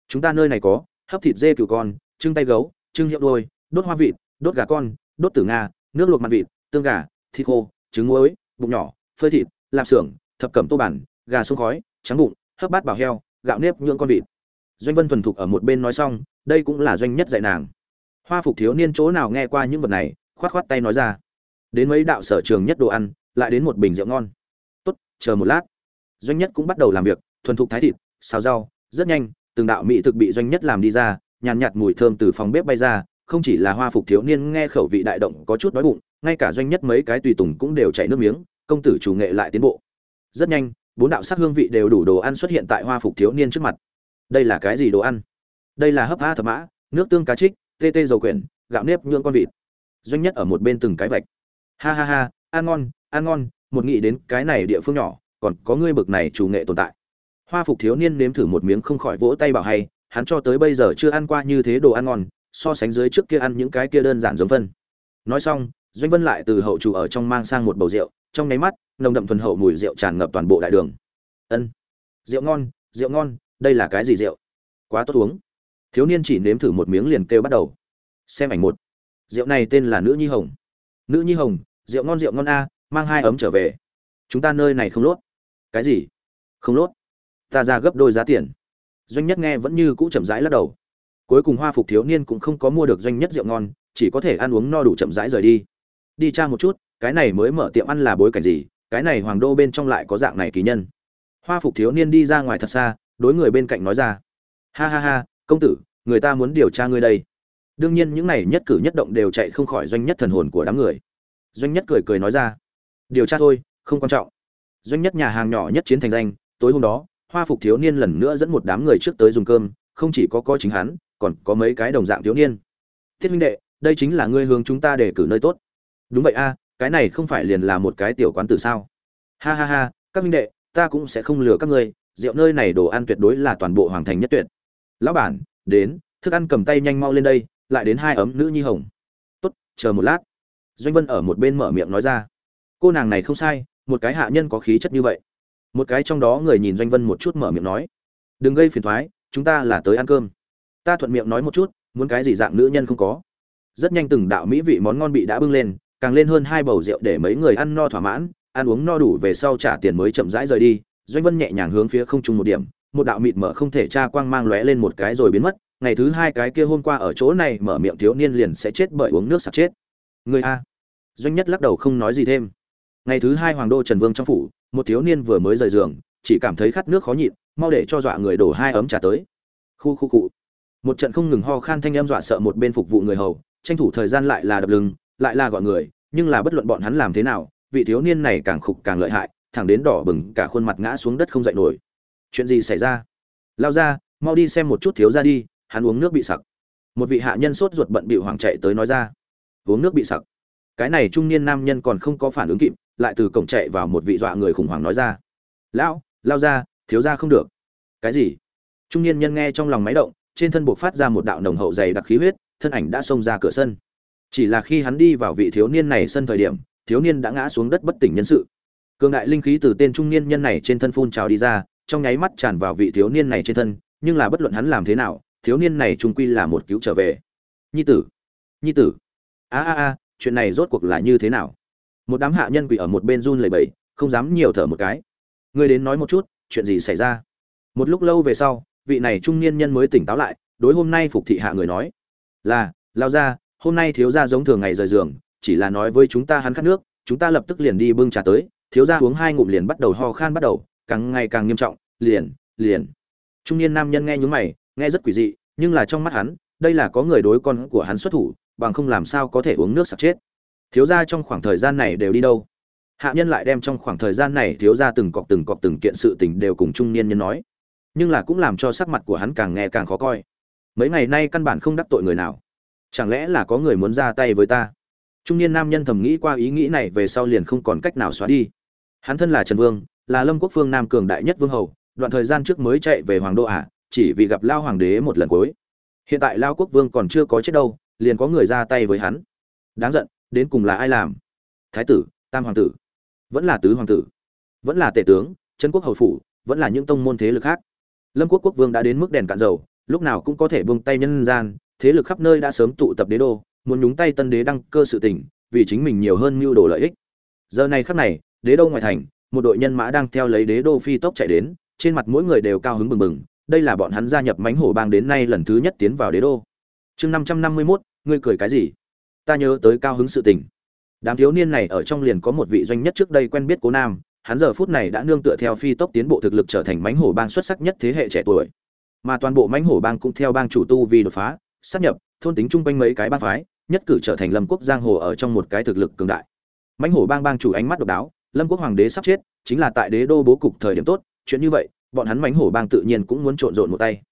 Chúng ta nơi này có, hấp thịt dê cừu con trưng tay gấu trưng hiệu đôi, đốt hoa vịt, đốt gà con, đốt tử nga, nước luộc mặt vịt, tương gà, thịt khô, trứng muối, bụng nhỏ, phơi thịt, lạp xưởng, thập cẩm tô bản, gà sông khói, trắng bụng, hấp bát bảo heo, gạo nếp, nhượng con vịt. Doanh vân thuần thục ở một bên nói xong, đây cũng là doanh nhất dạy nàng. Hoa phục thiếu niên chỗ nào nghe qua những vật này khoát khoát tay nói ra. Đến mấy đạo sở trường nhất đồ ăn, lại đến một bình rượu ngon. Tốt, chờ một lát. Doanh nhất cũng bắt đầu làm việc, thuần thục thái thịt, xào rau, rất nhanh, từng đạo mỹ thực bị doanh nhất làm đi ra, nhàn nhạt mùi thơm từ phòng bếp bay ra, không chỉ là hoa phục thiếu niên nghe khẩu vị đại động có chút đói bụng, ngay cả doanh nhất mấy cái tùy tùng cũng đều chảy nước miếng, công tử chủ nghệ lại tiến bộ. Rất nhanh, bốn đạo sắc hương vị đều đủ đồ ăn xuất hiện tại hoa phục thiếu niên trước mặt. Đây là cái gì đồ ăn? Đây là hấp a thập mã, nước tương cá trích, tê tê dầu quyển, gạo nếp nhượng con vịt doanh nhất ở một bên từng cái vạch. Ha ha ha, ăn ngon ăn ngon, một nghĩ đến cái này địa phương nhỏ, còn có ngươi bực này chủ nghệ tồn tại. Hoa phục thiếu niên nếm thử một miếng không khỏi vỗ tay bảo hay, hắn cho tới bây giờ chưa ăn qua như thế đồ ăn ngon, so sánh dưới trước kia ăn những cái kia đơn giản giống phân nói xong, doanh vân lại từ hậu chủ ở trong mang sang một bầu rượu, trong nháy mắt, nồng đậm thuần hậu mùi rượu tràn ngập toàn bộ đại đường. Ân, rượu ngon rượu ngon, đây là cái gì rượu? Quá tốt uống. Thiếu niên chỉ nếm thử một miếng liền kêu bắt đầu. Xem ảnh một rượu này tên là nữ nhi hồng. Nữ nhi hồng, rượu ngon rượu ngon a, mang hai ấm trở về. Chúng ta nơi này không lốt. Cái gì? Không lốt. Ta ra gấp đôi giá tiền. Doanh nhất nghe vẫn như cũ chậm rãi lắc đầu. Cuối cùng hoa phục thiếu niên cũng không có mua được doanh nhất rượu ngon, chỉ có thể ăn uống no đủ chậm rãi rời đi. Đi tra một chút, cái này mới mở tiệm ăn là bối cảnh gì, cái này hoàng đô bên trong lại có dạng này kỳ nhân. Hoa phục thiếu niên đi ra ngoài thật xa, đối người bên cạnh nói ra. Ha ha ha, công tử, người ta muốn điều tra ngươi đây đương nhiên những này nhất cử nhất động đều chạy không khỏi doanh nhất thần hồn của đám người. Doanh nhất cười cười nói ra, điều tra thôi, không quan trọng. Doanh nhất nhà hàng nhỏ nhất chiến thành danh, tối hôm đó, hoa phục thiếu niên lần nữa dẫn một đám người trước tới dùng cơm, không chỉ có coi chính hắn, còn có mấy cái đồng dạng thiếu niên. Thiết minh đệ, đây chính là ngươi hướng chúng ta để cử nơi tốt. Đúng vậy a, cái này không phải liền là một cái tiểu quán tử sao? Ha ha ha, các minh đệ, ta cũng sẽ không lừa các ngươi, rượu nơi này đồ ăn tuyệt đối là toàn bộ hoàng thành nhất tuyệt. Lão bản, đến, thức ăn cầm tay nhanh mau lên đây lại đến hai ấm nữ nhi hồng. Tốt, chờ một lát. Doanh vân ở một bên mở miệng nói ra. Cô nàng này không sai, một cái hạ nhân có khí chất như vậy. Một cái trong đó người nhìn doanh vân một chút mở miệng nói. Đừng gây phiền thoái chúng ta là tới ăn cơm. Ta thuận miệng nói một chút, muốn cái gì dạng nữ nhân không có. Rất nhanh từng đạo mỹ vị món ngon bị đã bưng lên, càng lên hơn hai bầu rượu để mấy người ăn no thỏa mãn, ăn uống no đủ về sau trả tiền mới chậm rãi rời đi. Doanh vân nhẹ nhàng hướng phía không trung một điểm, một đạo mịt mở không thể tra quang mang lóe lên một cái rồi biến mất ngày thứ hai cái kia hôm qua ở chỗ này mở miệng thiếu niên liền sẽ chết bởi uống nước sặc chết. Người a. Doanh nhất lắc đầu không nói gì thêm. Ngày thứ hai hoàng đô trần vương trong phủ, một thiếu niên vừa mới rời giường, chỉ cảm thấy khát nước khó nhịn, mau để cho dọa người đổ hai ấm trà tới. Khu khu cụ một trận không ngừng ho khan thanh em dọa sợ một bên phục vụ người hầu, tranh thủ thời gian lại là đập lưng, lại là gọi người, nhưng là bất luận bọn hắn làm thế nào, vị thiếu niên này càng khục càng lợi hại, thẳng đến đỏ bừng cả khuôn mặt ngã xuống đất không dậy nổi. Chuyện gì xảy ra? Lao ra, mau đi xem một chút thiếu ra đi hắn uống nước bị sặc. Một vị hạ nhân sốt ruột bận bịu hoàng chạy tới nói ra, uống nước bị sặc. Cái này trung niên nam nhân còn không có phản ứng kịp, lại từ cổng chạy vào một vị dọa người khủng hoảng nói ra, lão, lao ra, thiếu ra không được. Cái gì? Trung niên nhân nghe trong lòng máy động, trên thân buộc phát ra một đạo nồng hậu dày đặc khí huyết, thân ảnh đã xông ra cửa sân. Chỉ là khi hắn đi vào vị thiếu niên này sân thời điểm, thiếu niên đã ngã xuống đất bất tỉnh nhân sự. Cường đại linh khí từ tên trung niên nhân này trên thân phun trào đi ra, trong nháy mắt tràn vào vị thiếu niên này trên thân, nhưng là bất luận hắn làm thế nào thiếu niên này trung quy là một cứu trở về. Nhi tử nhi tử. A a a, chuyện này rốt cuộc là như thế nào? Một đám hạ nhân quỷ ở một bên run lẩy bẩy, không dám nhiều thở một cái. Người đến nói một chút, chuyện gì xảy ra? Một lúc lâu về sau, vị này trung niên nhân mới tỉnh táo lại, đối hôm nay phục thị hạ người nói. Là, lao ra, hôm nay thiếu gia giống thường ngày rời giường, chỉ là nói với chúng ta hắn khát nước, chúng ta lập tức liền đi bưng trà tới, thiếu gia uống hai ngụm liền bắt đầu ho khan bắt đầu, càng ngày càng nghiêm trọng, liền liền. Trung niên nam nhân nghe nhúng mày nghe rất quỷ dị, nhưng là trong mắt hắn, đây là có người đối con của hắn xuất thủ, bằng không làm sao có thể uống nước sặc chết. Thiếu gia trong khoảng thời gian này đều đi đâu? Hạ nhân lại đem trong khoảng thời gian này thiếu gia từng cọp từng cọp từng kiện sự tình đều cùng trung niên nhân nói. Nhưng là cũng làm cho sắc mặt của hắn càng nghe càng khó coi. Mấy ngày nay căn bản không đắc tội người nào. Chẳng lẽ là có người muốn ra tay với ta? Trung niên nam nhân thầm nghĩ qua ý nghĩ này về sau liền không còn cách nào xóa đi. Hắn thân là trần vương, là lâm quốc phương nam cường đại nhất vương hầu, đoạn thời gian trước mới chạy về hoàng đô ả chỉ vì gặp lao hoàng đế một lần cuối. Hiện tại lao quốc vương còn chưa có chết đâu, liền có người ra tay với hắn. Đáng giận, đến cùng là ai làm? Thái tử, tam hoàng tử. Vẫn là tứ hoàng tử. Vẫn là tể tướng, trấn quốc hầu phủ, vẫn là những tông môn thế lực khác. Lâm quốc quốc vương đã đến mức đèn cạn dầu, lúc nào cũng có thể buông tay nhân gian, thế lực khắp nơi đã sớm tụ tập đế đô, muốn nhúng tay tân đế đăng cơ sự tỉnh vì chính mình nhiều hơn mưu đồ lợi ích. Giờ này khắc này, đế đô ngoại thành, một đội nhân mã đang theo lấy đế đô phi tốc chạy đến, trên mặt mỗi người đều cao hứng bừng bừng đây là bọn hắn gia nhập mánh hổ bang đến nay lần thứ nhất tiến vào đế đô. Chương năm trăm năm mươi mốt, ngươi cười cái gì? Ta nhớ tới cao hứng sự tình. Đám thiếu niên này ở trong liền có một vị doanh nhất trước đây quen biết cố nam, hắn giờ phút này đã nương tựa theo phi tốc tiến bộ thực lực trở thành mánh hổ bang xuất sắc nhất thế hệ trẻ tuổi. Mà toàn bộ mánh hổ bang cũng theo bang chủ tu vì đột phá sát nhập, thôn tính chung quanh mấy cái bang phái, nhất cử trở thành lâm quốc giang hồ ở trong một cái thực lực cường đại. Mánh hổ bang bang chủ ánh mắt độc đáo, lâm quốc hoàng đế sắp chết, chính là tại đế đô bố cục thời điểm tốt, chuyện như vậy bọn hắn mánh hổ bang tự nhiên cũng muốn trộn rộn một tay.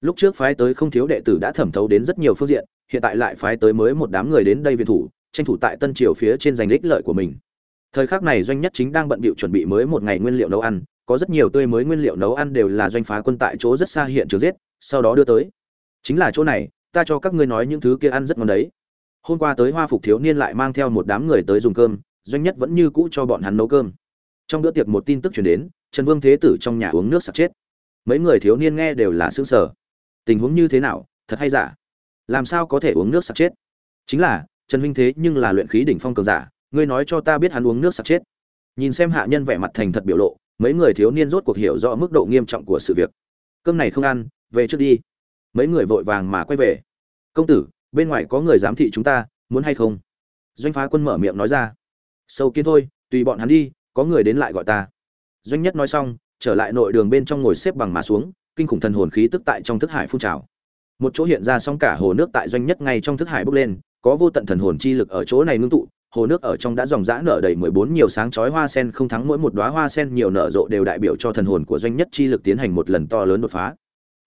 Lúc trước phái tới không thiếu đệ tử đã thẩm thấu đến rất nhiều phương diện, hiện tại lại phái tới mới một đám người đến đây viện thủ, tranh thủ tại tân triều phía trên giành ích lợi của mình. Thời khắc này doanh nhất chính đang bận bịu chuẩn bị mới một ngày nguyên liệu nấu ăn, có rất nhiều tươi mới nguyên liệu nấu ăn đều là doanh phá quân tại chỗ rất xa hiện trường giết, sau đó đưa tới. Chính là chỗ này, ta cho các ngươi nói những thứ kia ăn rất ngon đấy. Hôm qua tới hoa phục thiếu niên lại mang theo một đám người tới dùng cơm, doanh nhất vẫn như cũ cho bọn hắn nấu cơm. Trong bữa tiệc một tin tức chuyển đến trần vương thế tử trong nhà uống nước sặc chết. Mấy người thiếu niên nghe đều là xương sở tình huống như thế nào, thật hay giả? Làm sao có thể uống nước sặc chết? Chính là, trần huynh thế nhưng là luyện khí đỉnh phong cường giả, ngươi nói cho ta biết hắn uống nước sặc chết. Nhìn xem hạ nhân vẻ mặt thành thật biểu lộ, mấy người thiếu niên rốt cuộc hiểu rõ mức độ nghiêm trọng của sự việc. Cơm này không ăn, về trước đi. Mấy người vội vàng mà quay về. Công tử, bên ngoài có người giám thị chúng ta, muốn hay không? Doanh phá quân mở miệng nói ra. Sâu kiến thôi, tùy bọn hắn đi, có người đến lại gọi ta doanh nhất nói xong trở lại nội đường bên trong ngồi xếp bằng mà xuống kinh khủng thần hồn khí tức tại trong thức hải phun trào một chỗ hiện ra xong cả hồ nước tại doanh nhất ngay trong thức hải bốc lên có vô tận thần hồn chi lực ở chỗ này ngưng tụ hồ nước ở trong đã dòng dã nở đầy mười bốn nhiều sáng chói hoa sen không thắng mỗi một đóa hoa sen nhiều nở rộ đều đại biểu cho thần hồn của doanh nhất chi lực tiến hành một lần to lớn đột phá.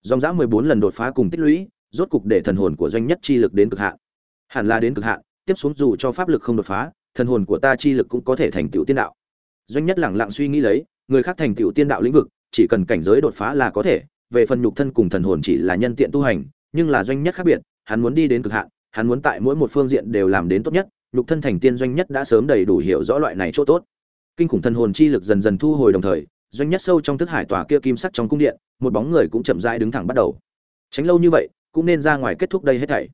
Dòng dã mười bốn lần đột phá cùng tích lũy, rốt cục để thần hồn của doanh nhất chi lực đến cực hạn. Hẳn là đến cực hạn, tiếp xuống dù cho pháp lực không đột phá, thần hồn của ta chi lực cũng có thể thành tựu tiên đạo. Doanh nhất lẳng lặng suy nghĩ lấy, người khác thành tựu tiên đạo lĩnh vực, chỉ cần cảnh giới đột phá là có thể, về phần nhục thân cùng thần hồn chỉ là nhân tiện tu hành, nhưng là doanh nhất khác biệt, hắn muốn đi đến cực hạn, hắn muốn tại mỗi một phương diện đều làm đến tốt nhất, nhục thân thành tiên doanh nhất đã sớm đầy đủ hiểu rõ loại này chỗ tốt. Kinh khủng thần hồn chi lực dần dần thu hồi đồng thời, doanh nhất sâu trong thức hải tòa kia kim sắc trong cung điện, một bóng người cũng chậm rãi đứng thẳng bắt đầu. Tránh lâu như vậy, cũng nên ra ngoài kết thúc đây hết thảy.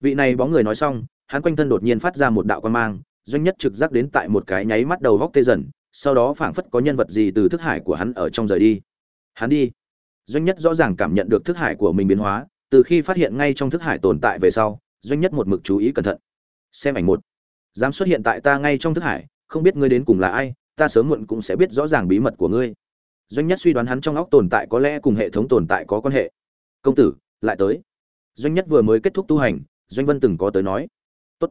Vị này bóng người nói xong, hắn quanh thân đột nhiên phát ra một đạo quang mang, doanh nhất trực giác đến tại một cái nháy mắt đầu góc tê dần, sau đó phảng phất có nhân vật gì từ thức hải của hắn ở trong rời đi. Hắn đi. Doanh nhất rõ ràng cảm nhận được thức hải của mình biến hóa, từ khi phát hiện ngay trong thức hải tồn tại về sau, doanh nhất một mực chú ý cẩn thận. Xem ảnh một dám xuất hiện tại ta ngay trong thức hải không biết ngươi đến cùng là ai ta sớm muộn cũng sẽ biết rõ ràng bí mật của ngươi doanh nhất suy đoán hắn trong óc tồn tại có lẽ cùng hệ thống tồn tại có quan hệ công tử lại tới doanh nhất vừa mới kết thúc tu hành doanh vân từng có tới nói Tốt.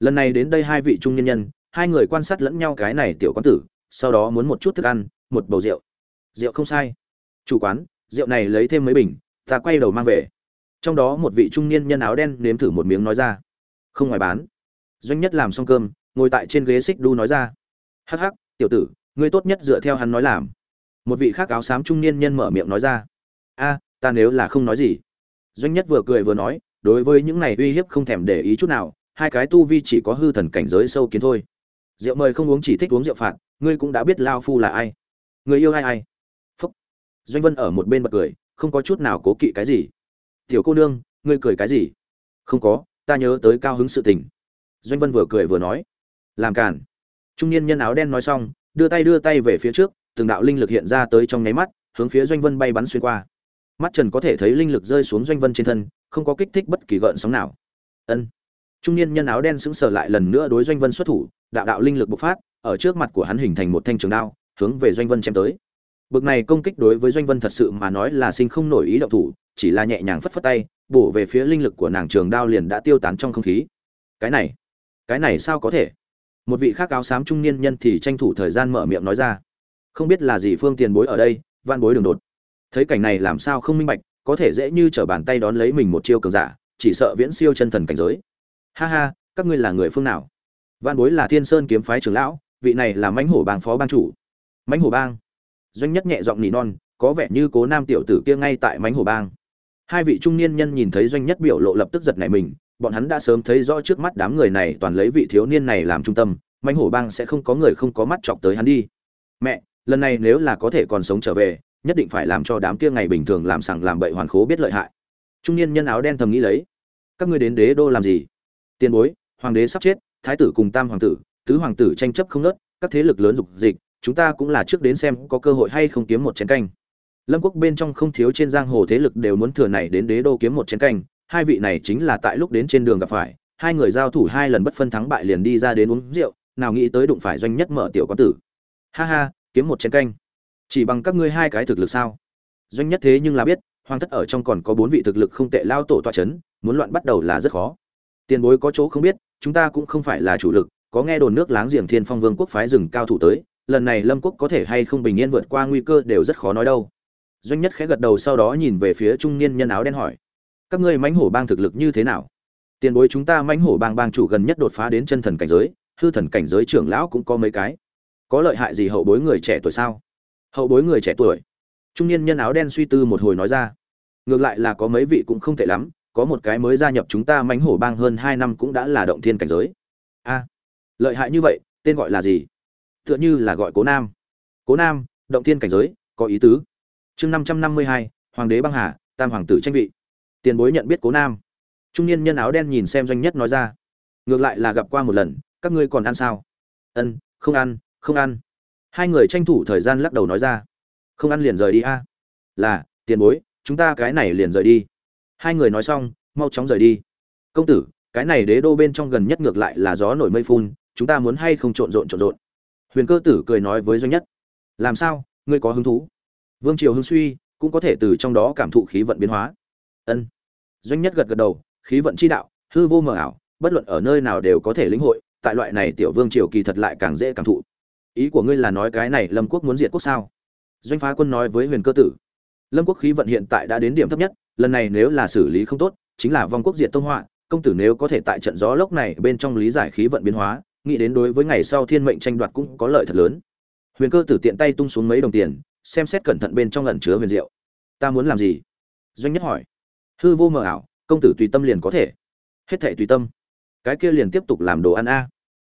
lần này đến đây hai vị trung nhân nhân hai người quan sát lẫn nhau cái này tiểu quán tử sau đó muốn một chút thức ăn, một bầu rượu. Rượu không sai. Chủ quán, rượu này lấy thêm mấy bình, ta quay đầu mang về. Trong đó một vị trung niên nhân áo đen nếm thử một miếng nói ra. Không ngoài bán. Doanh nhất làm xong cơm, ngồi tại trên ghế xích đu nói ra. Hắc hắc, tiểu tử, ngươi tốt nhất dựa theo hắn nói làm. Một vị khác áo xám trung niên nhân mở miệng nói ra. A, ta nếu là không nói gì. Doanh nhất vừa cười vừa nói, đối với những này uy hiếp không thèm để ý chút nào, hai cái tu vi chỉ có hư thần cảnh giới sâu kiến thôi. Rượu mời không uống chỉ thích uống rượu phạt ngươi cũng đã biết lao phu là ai. Người yêu ai ai? Phúc. Doanh vân ở một bên bật cười, không có chút nào cố kỵ cái gì. Tiểu cô nương, ngươi cười cái gì? Không có, ta nhớ tới cao hứng sự tình. Doanh vân vừa cười vừa nói. Làm cản trung niên nhân áo đen nói xong, đưa tay đưa tay về phía trước, từng đạo linh lực hiện ra tới trong nháy mắt, hướng phía doanh vân bay bắn xuyên qua. Mắt trần có thể thấy linh lực rơi xuống doanh vân trên thân, không có kích thích bất kỳ gợn sóng nào. Ân. Trung niên nhân áo đen sững sờ lại lần nữa đối doanh vân xuất thủ, đạo đạo linh lực bộc phát ở trước mặt của hắn hình thành một thanh trường đao, hướng về doanh vân chém tới. Bực này công kích đối với doanh vân thật sự mà nói là sinh không nổi ý động thủ, chỉ là nhẹ nhàng phất phất tay, bổ về phía linh lực của nàng trường đao liền đã tiêu tán trong không khí. Cái này cái này sao có thể? Một vị khác áo xám trung niên nhân thì tranh thủ thời gian mở miệng nói ra. Không biết là gì phương tiền bối ở đây van bối đường đột. Thấy cảnh này làm sao không minh bạch, có thể dễ như trở bàn tay đón lấy mình một chiêu cường giả, chỉ sợ viễn siêu chân thần cảnh giới. Ha ha, các ngươi là người phương nào? Van bối là thiên sơn kiếm phái trưởng lão vị này là mãnh hổ bang phó bang chủ. Mãnh hổ bang? Doanh nhất nhẹ giọng nỉ non, có vẻ như cố nam tiểu tử kia ngay tại mãnh hổ bang. Hai vị trung niên nhân nhìn thấy doanh nhất biểu lộ lập tức giật nảy mình, bọn hắn đã sớm thấy rõ trước mắt đám người này toàn lấy vị thiếu niên này làm trung tâm, mãnh hổ bang sẽ không có người không có mắt chọc tới hắn đi. Mẹ, lần này nếu là có thể còn sống trở về, nhất định phải làm cho đám kia ngày bình thường làm sằng làm bậy hoàn khố biết lợi hại. Trung niên nhân áo đen thầm nghĩ lấy. Các ngươi đến đế đô làm gì? Tiền bối, hoàng đế sắp chết, thái tử cùng tam hoàng tử tứ hoàng tử tranh chấp không nớt, các thế lực lớn dục dịch, chúng ta cũng là trước đến xem có cơ hội hay không kiếm một chén canh. Lâm quốc bên trong không thiếu trên giang hồ thế lực đều muốn thừa này đến đế đô kiếm một chén canh, hai vị này chính là tại lúc đến trên đường gặp phải, hai người giao thủ hai lần bất phân thắng bại liền đi ra đến uống rượu, nào nghĩ tới đụng phải doanh nhất mở tiểu quán tử. Ha ha, kiếm một chén canh. Chỉ bằng các ngươi hai cái thực lực sao? Doanh nhất thế nhưng là biết, hoàng thất ở trong còn có bốn vị thực lực không tệ lao tổ toa c h ấ n muốn loạn bắt đầu là rất khó. Tiền bối có chỗ không biết, chúng ta cũng không phải là chủ lực có nghe đồn nước láng giềng thiên phong vương quốc phái rừng cao thủ tới, lần này lâm quốc có thể hay không bình yên vượt qua nguy cơ đều rất khó nói đâu. Doanh nhất khẽ gật đầu sau đó nhìn về phía trung niên nhân áo đen hỏi, các ngươi mãnh hổ bang thực lực như thế nào? Tiền bối chúng ta mãnh hổ bang bang chủ gần nhất đột phá đến chân thần cảnh giới, hư thần cảnh giới trưởng lão cũng có mấy cái. Có lợi hại gì hậu bối người trẻ tuổi sao? Hậu bối người trẻ tuổi? Trung niên nhân áo đen suy tư một hồi nói ra, ngược lại là có mấy vị cũng không tệ lắm, có một cái mới gia nhập chúng ta mãnh hổ bang hơn hai năm cũng đã là động thiên cảnh giới. A lợi hại như vậy, tên gọi là gì? Tựa như là gọi cố nam. Cố nam, động thiên cảnh giới, có ý tứ. Chương năm trăm năm mươi hai, hoàng đế băng hà, tam hoàng tử tranh vị. Tiền bối nhận biết cố nam. Trung niên nhân áo đen nhìn xem doanh nhất nói ra. Ngược lại là gặp qua một lần, các ngươi còn ăn sao? Ân, không ăn không ăn. Hai người tranh thủ thời gian lắc đầu nói ra. Không ăn liền rời đi a. Là, tiền bối, chúng ta cái này liền rời đi. Hai người nói xong, mau chóng rời đi. Công tử, cái này đế đô bên trong gần nhất ngược lại là gió nổi mây phun chúng ta muốn hay không trộn rộn trộn rộn? Huyền cơ tử cười nói với doanh nhất. Làm sao? Ngươi có hứng thú? Vương triều hưng suy cũng có thể từ trong đó cảm thụ khí vận biến hóa. Ân. Doanh nhất gật gật đầu, khí vận chi đạo, hư vô mờ ảo, bất luận ở nơi nào đều có thể lĩnh hội, tại loại này tiểu vương triều kỳ thật lại càng dễ cảm thụ. Ý của ngươi là nói cái này lâm quốc muốn diệt quốc sao? Doanh phá quân nói với huyền cơ tử. Lâm quốc khí vận hiện tại đã đến điểm thấp nhất, lần này nếu là xử lý không tốt, chính là vong quốc diệt tông họa, công tử nếu có thể tại trận gió lốc này bên trong lý giải khí vận biến hóa nghĩ đến đối với ngày sau thiên mệnh tranh đoạt cũng có lợi thật lớn. Huyền cơ tử tiện tay tung xuống mấy đồng tiền, xem xét cẩn thận bên trong lẩn chứa huyền diệu. Ta muốn làm gì? Doanh nhất hỏi. Hư vô mờ ảo, công tử tùy tâm liền có thể. Hết thệ tùy tâm. Cái kia liền tiếp tục làm đồ ăn a.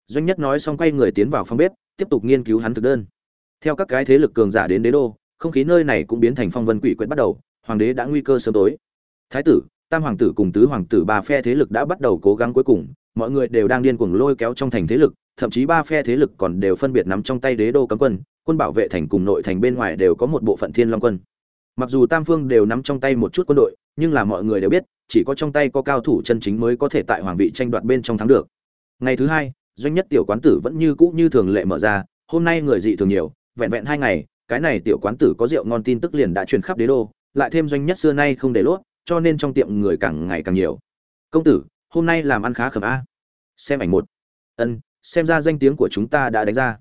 Doanh nhất nói xong quay người tiến vào phòng bếp, tiếp tục nghiên cứu hắn thực đơn. Theo các cái thế lực cường giả đến đế đô, không khí nơi này cũng biến thành phong vân quỷ quyệt bắt đầu, hoàng đế đã nguy cơ sớm tối. Thái tử, tam hoàng tử cùng tứ hoàng tử ba phe thế lực đã bắt đầu cố gắng cuối cùng mọi người đều đang điên cuồng lôi kéo trong thành thế lực, thậm chí ba phe thế lực còn đều phân biệt nắm trong tay đế đô cấm quân quân bảo vệ thành cùng nội thành bên ngoài đều có một bộ phận thiên long quân. Mặc dù tam phương đều nắm trong tay một chút quân đội, nhưng là mọi người đều biết, chỉ có trong tay có cao thủ chân chính mới có thể tại hoàng vị tranh đoạt bên trong thắng được. Ngày thứ hai, doanh nhất tiểu quán tử vẫn như cũ như thường lệ mở ra, hôm nay người dị thường nhiều, vẹn vẹn hai ngày, cái này tiểu quán tử có rượu ngon tin tức liền đã truyền khắp đế đô, lại thêm doanh nhất xưa nay không để lốt, cho nên trong tiệm người càng ngày càng nhiều. Công tử, hôm nay làm ăn khá khẩm a xem ảnh một. Ân, xem ra danh tiếng của chúng ta đã đánh ra.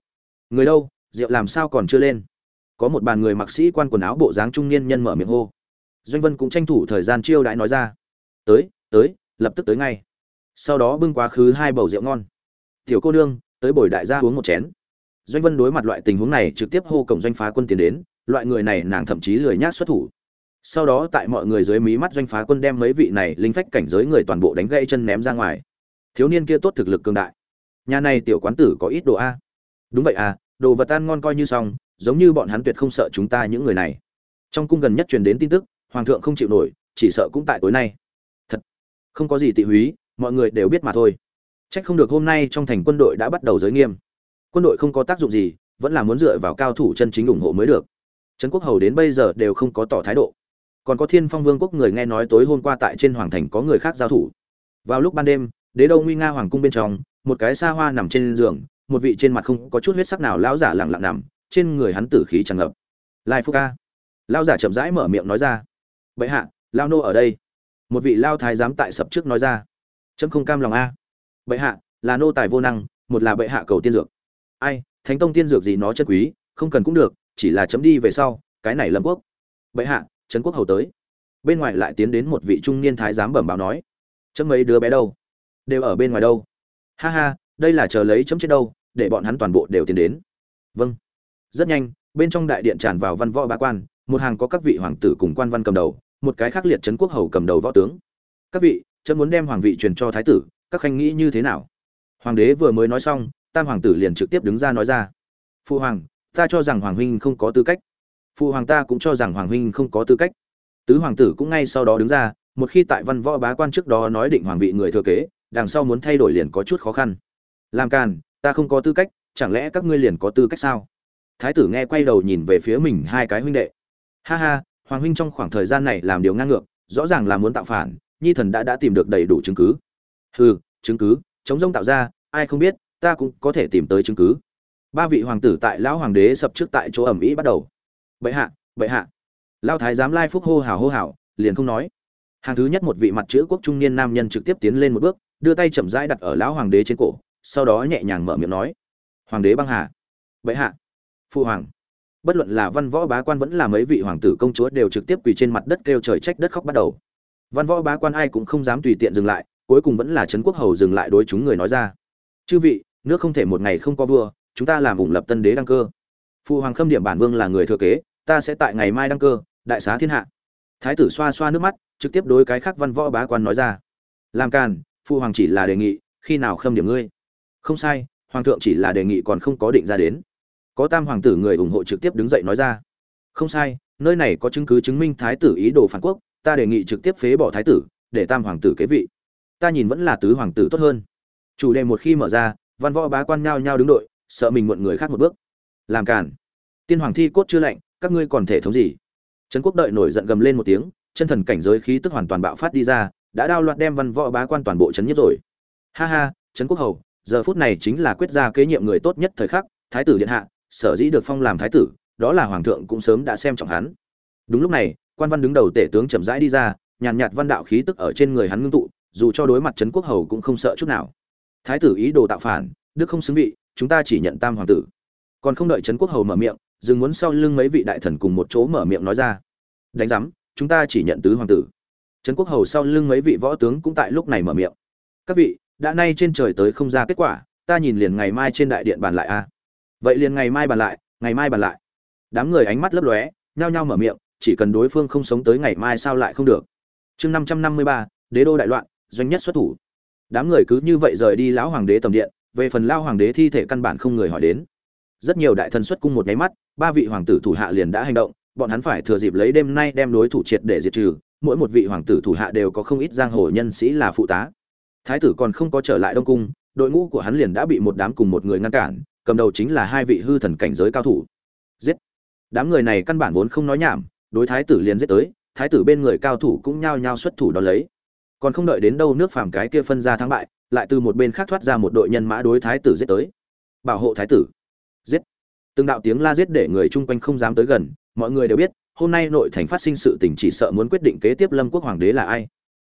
Người đâu, rượu làm sao còn chưa lên? Có một bàn người mặc sĩ quan quần áo bộ dáng trung niên nhân mở miệng hô. Doanh vân cũng tranh thủ thời gian chiêu đãi nói ra. Tới tới, lập tức tới ngay. Sau đó bưng quá khứ hai bầu rượu ngon. Tiểu cô nương, tới bồi đại gia uống một chén. Doanh vân đối mặt loại tình huống này trực tiếp hô cổng doanh phá quân tiến đến, loại người này nàng thậm chí lười nhác xuất thủ. Sau đó tại mọi người dưới mí mắt doanh phá quân đem mấy vị này linh phách cảnh giới người toàn bộ đánh gãy chân ném ra ngoài thiếu niên kia tốt thực lực cường đại. Nhà này tiểu quán tử có ít đồ a. Đúng vậy à đồ vật ăn ngon coi như xong, giống như bọn hắn tuyệt không sợ chúng ta những người này. Trong cung gần nhất truyền đến tin tức, hoàng thượng không chịu nổi, chỉ sợ cũng tại tối nay. Thật, không có gì tị húy, mọi người đều biết mà thôi. Trách không được hôm nay trong thành quân đội đã bắt đầu giới nghiêm. Quân đội không có tác dụng gì, vẫn là muốn dựa vào cao thủ chân chính ủng hộ mới được. Trấn quốc hầu đến bây giờ đều không có tỏ thái độ. Còn có thiên phong vương quốc người nghe nói tối hôm qua tại trên hoàng thành có người khác giao thủ. Vào lúc ban đêm đế đâu nguy nga hoàng cung bên trong, một cái xa hoa nằm trên giường, một vị trên mặt không có chút huyết sắc nào lão giả lặng lặng nằm, trên người hắn tử khí tràn ngập. Lai phu ca. Lão giả chậm rãi mở miệng nói ra. Bệ hạ lao nô ở đây. Một vị lao thái giám tại sập trước nói ra. Chấm không cam lòng a. Bệ hạ, là nô tài vô năng, một là bệ hạ cầu tiên dược. Ai, thánh tông tiên dược gì nó chân quý, không cần cũng được, chỉ là chấm đi về sau, cái này lâm quốc. Bệ hạ, trấn quốc hầu tới. Bên ngoài lại tiến đến một vị trung niên thái giám bẩm báo nói. Chấm mấy đứa bé đâu? Đều ở bên ngoài đâu. Ha ha, đây là chờ lấy chấm chết đâu, để bọn hắn toàn bộ đều tiến đến. Vâng. Rất nhanh, bên trong đại điện tràn vào văn võ bá quan, một hàng có các vị hoàng tử cùng quan văn cầm đầu, một cái khác liệt trấn quốc hầu cầm đầu võ tướng. Các vị, chấm muốn đem hoàng vị truyền cho thái tử, các khanh nghĩ như thế nào? Hoàng đế vừa mới nói xong, tam hoàng tử liền trực tiếp đứng ra nói ra. Phụ hoàng, ta cho rằng hoàng huynh không có tư cách. Phụ hoàng ta cũng cho rằng hoàng huynh không có tư cách. Tứ hoàng tử cũng ngay sau đó đứng ra, một khi tại văn võ bá quan trước đó nói định hoàng vị người thừa kế đằng sau muốn thay đổi liền có chút khó khăn. Làm càn, ta không có tư cách, chẳng lẽ các ngươi liền có tư cách sao? Thái tử nghe quay đầu nhìn về phía mình hai cái huynh đệ. Ha ha, hoàng huynh trong khoảng thời gian này làm điều ngang ngược, rõ ràng là muốn tạo phản, nhi thần đã đã tìm được đầy đủ chứng cứ. Hừ, chứng cứ, chống rông tạo ra, ai không biết, ta cũng có thể tìm tới chứng cứ. Ba vị hoàng tử tại lão hoàng đế sập trước tại chỗ ẩm ĩ bắt đầu. Bệ hạ bệ hạ. Lao thái giám lai phúc hô hào hô hào, liền không nói. Hàng thứ nhất một vị mặt chữ quốc trung niên nam nhân trực tiếp tiến lên một bước đưa tay chậm rãi đặt ở lão hoàng đế trên cổ, sau đó nhẹ nhàng mở miệng nói, hoàng đế băng hà. Bệ hạ. Phụ hoàng. Bất luận là văn võ bá quan vẫn là mấy vị hoàng tử công chúa đều trực tiếp quỳ trên mặt đất kêu trời trách đất khóc bắt đầu. Văn võ bá quan ai cũng không dám tùy tiện dừng lại, cuối cùng vẫn là trấn quốc hầu dừng lại đối chúng người nói ra, chư vị, nước không thể một ngày không có vua, chúng ta làm ủng lập tân đế đăng cơ. Phụ hoàng khâm điểm bản vương là người thừa kế, ta sẽ tại ngày mai đăng cơ, đại xá thiên hạ. Thái tử xoa xoa nước mắt, trực tiếp đối cái khác văn võ bá quan nói ra, làm càn phụ hoàng chỉ là đề nghị, khi nào khâm điểm ngươi? Không sai, hoàng thượng chỉ là đề nghị còn không có định ra đến. Có tam hoàng tử người ủng hộ trực tiếp đứng dậy nói ra. Không sai, nơi này có chứng cứ chứng minh thái tử ý đồ phản quốc, ta đề nghị trực tiếp phế bỏ thái tử, để tam hoàng tử kế vị. Ta nhìn vẫn là tứ hoàng tử tốt hơn. Chủ đề một khi mở ra, văn võ bá quan nhao nhao đứng đội, sợ mình muộn người khác một bước. Làm cản tiên hoàng thi cốt chưa lạnh, các ngươi còn thể thống gì? Trấn quốc đợi nổi giận gầm lên một tiếng, chân thần cảnh giới khí tức hoàn toàn bạo phát đi ra đã đao loạt đem văn võ bá quan toàn bộ trấn nhất rồi. Ha ha, trấn quốc hầu, giờ phút này chính là quyết ra kế nhiệm người tốt nhất thời khắc, thái tử điện hạ, sở dĩ được phong làm thái tử, đó là hoàng thượng cũng sớm đã xem trọng hắn. Đúng lúc này, quan văn đứng đầu tể tướng chậm rãi đi ra, nhàn nhạt văn đạo khí tức ở trên người hắn ngưng tụ, dù cho đối mặt trấn quốc hầu cũng không sợ chút nào. Thái tử ý đồ tạo phản, đức không xứng vị, chúng ta chỉ nhận tam hoàng tử. Còn không đợi trấn quốc hầu mở miệng, dừng muốn sau lưng mấy vị đại thần cùng một chỗ mở miệng nói ra. Đánh giám, chúng ta chỉ nhận tứ hoàng tử trấn quốc hầu sau lưng mấy vị võ tướng cũng tại lúc này mở miệng. Các vị, đã nay trên trời tới không ra kết quả, ta nhìn liền ngày mai trên đại điện bàn lại a. Vậy liền ngày mai bàn lại, ngày mai bàn lại. Đám người ánh mắt lấp lóe, nhao nhao mở miệng, chỉ cần đối phương không sống tới ngày mai sao lại không được. Chương năm trăm năm mươi ba, đế đô đại loạn, doanh nhất xuất thủ. Đám người cứ như vậy rời đi lão hoàng đế tầm điện, về phần lao hoàng đế thi thể căn bản không người hỏi đến. Rất nhiều đại thần xuất cung một nháy mắt, ba vị hoàng tử thủ hạ liền đã hành động, bọn hắn phải thừa dịp lấy đêm nay đem đối thủ triệt để diệt trừ mỗi một vị hoàng tử thủ hạ đều có không ít giang hồ nhân sĩ là phụ tá. Thái tử còn không có trở lại đông cung, đội ngũ của hắn liền đã bị một đám cùng một người ngăn cản, cầm đầu chính là hai vị hư thần cảnh giới cao thủ. Giết! Đám người này căn bản vốn không nói nhảm, đối thái tử liền giết tới, thái tử bên người cao thủ cũng nhao nhao xuất thủ đón lấy. Còn không đợi đến đâu nước phàm cái kia phân ra thắng bại, lại từ một bên khác thoát ra một đội nhân mã đối thái tử giết tới. Bảo hộ thái tử. Giết! Từng đạo tiếng la giết để người chung quanh không dám tới gần, mọi người đều biết hôm nay nội thành phát sinh sự tình chỉ sợ muốn quyết định kế tiếp lâm quốc hoàng đế là ai.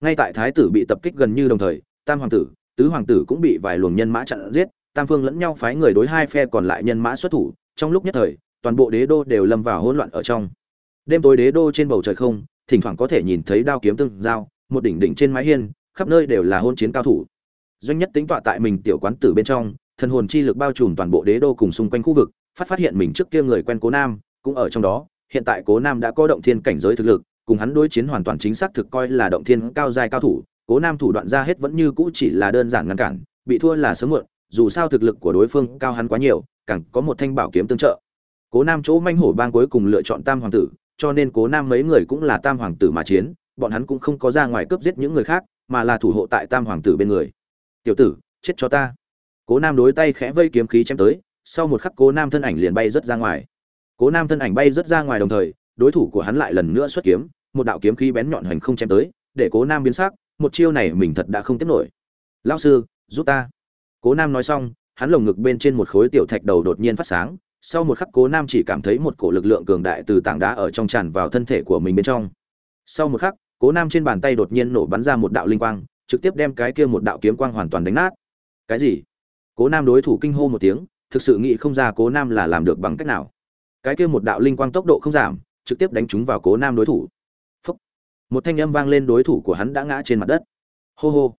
Ngay tại thái tử bị tập kích gần như đồng thời, tam hoàng tử, tứ hoàng tử cũng bị vài luồng nhân mã chặn giết, tam phương lẫn nhau phái người đối hai phe còn lại nhân mã xuất thủ, trong lúc nhất thời, toàn bộ đế đô đều lâm vào hỗn loạn ở trong. Đêm tối đế đô trên bầu trời không, thỉnh thoảng có thể nhìn thấy đao kiếm tương giao, một đỉnh đỉnh trên mái hiên, khắp nơi đều là hôn chiến cao thủ. Doanh nhất tính tọa tại mình tiểu quán tử bên trong, thần hồn chi lực bao trùm toàn bộ đế đô cùng xung quanh khu vực, phát phát hiện mình trước kia người quen cố nam, cũng ở trong đó hiện tại cố nam đã có động thiên cảnh giới thực lực, cùng hắn đối chiến hoàn toàn chính xác thực coi là động thiên cao giai cao thủ, cố nam thủ đoạn ra hết vẫn như cũ chỉ là đơn giản ngăn cản, bị thua là sớm muộn, dù sao thực lực của đối phương cao hắn quá nhiều, càng có một thanh bảo kiếm tương trợ. Cố nam chỗ manh hổ bang cuối cùng lựa chọn tam hoàng tử, cho nên cố nam mấy người cũng là tam hoàng tử mà chiến, bọn hắn cũng không có ra ngoài cướp giết những người khác, mà là thủ hộ tại tam hoàng tử bên người. Tiểu tử, chết cho ta. Cố nam đối tay khẽ vây kiếm khí chém tới, sau một khắc cố nam thân ảnh liền bay rất ra ngoài cố nam thân ảnh bay rất ra ngoài đồng thời, đối thủ của hắn lại lần nữa xuất kiếm, một đạo kiếm khí bén nhọn hoành không chém tới, để cố nam biến sắc, một chiêu này mình thật đã không tiếp nổi. Lão sư, giúp ta. Cố nam nói xong, hắn lồng ngực bên trên một khối tiểu thạch đầu đột nhiên phát sáng, sau một khắc cố nam chỉ cảm thấy một cổ lực lượng cường đại từ tảng đá ở trong tràn vào thân thể của mình bên trong. Sau một khắc, cố nam trên bàn tay đột nhiên nổ bắn ra một đạo linh quang, trực tiếp đem cái kia một đạo kiếm quang hoàn toàn đánh nát. Cái gì? Cố nam đối thủ kinh hô một tiếng, thực sự nghĩ không ra cố nam là làm được bằng cách nào cái kia một đạo linh quang tốc độ không giảm, trực tiếp đánh trúng vào cố nam đối thủ. Phúc. một thanh âm vang lên đối thủ của hắn đã ngã trên mặt đất. Hô hô.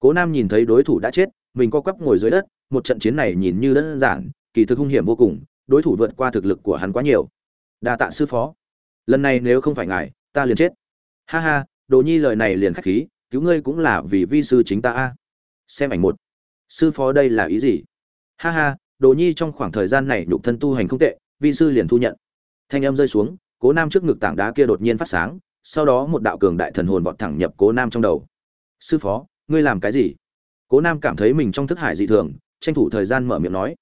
Cố nam nhìn thấy đối thủ đã chết, mình co quắp ngồi dưới đất, một trận chiến này nhìn như đơn giản, kỳ thực hung hiểm vô cùng, đối thủ vượt qua thực lực của hắn quá nhiều. Đa tạ sư phó. Lần này nếu không phải ngài, ta liền chết. Ha ha, đồ nhi lời này liền khách khí, cứu ngươi cũng là vì vi sư chính ta a. Xem ảnh một. Sư phó đây là ý gì? Ha ha, đồ nhi trong khoảng thời gian này nhục thân tu hành không tệ vi sư liền thu nhận. Thanh âm rơi xuống, cố nam trước ngực tảng đá kia đột nhiên phát sáng, sau đó một đạo cường đại thần hồn vọt thẳng nhập cố nam trong đầu. Sư phó, ngươi làm cái gì? Cố nam cảm thấy mình trong thức hải dị thường, tranh thủ thời gian mở miệng nói.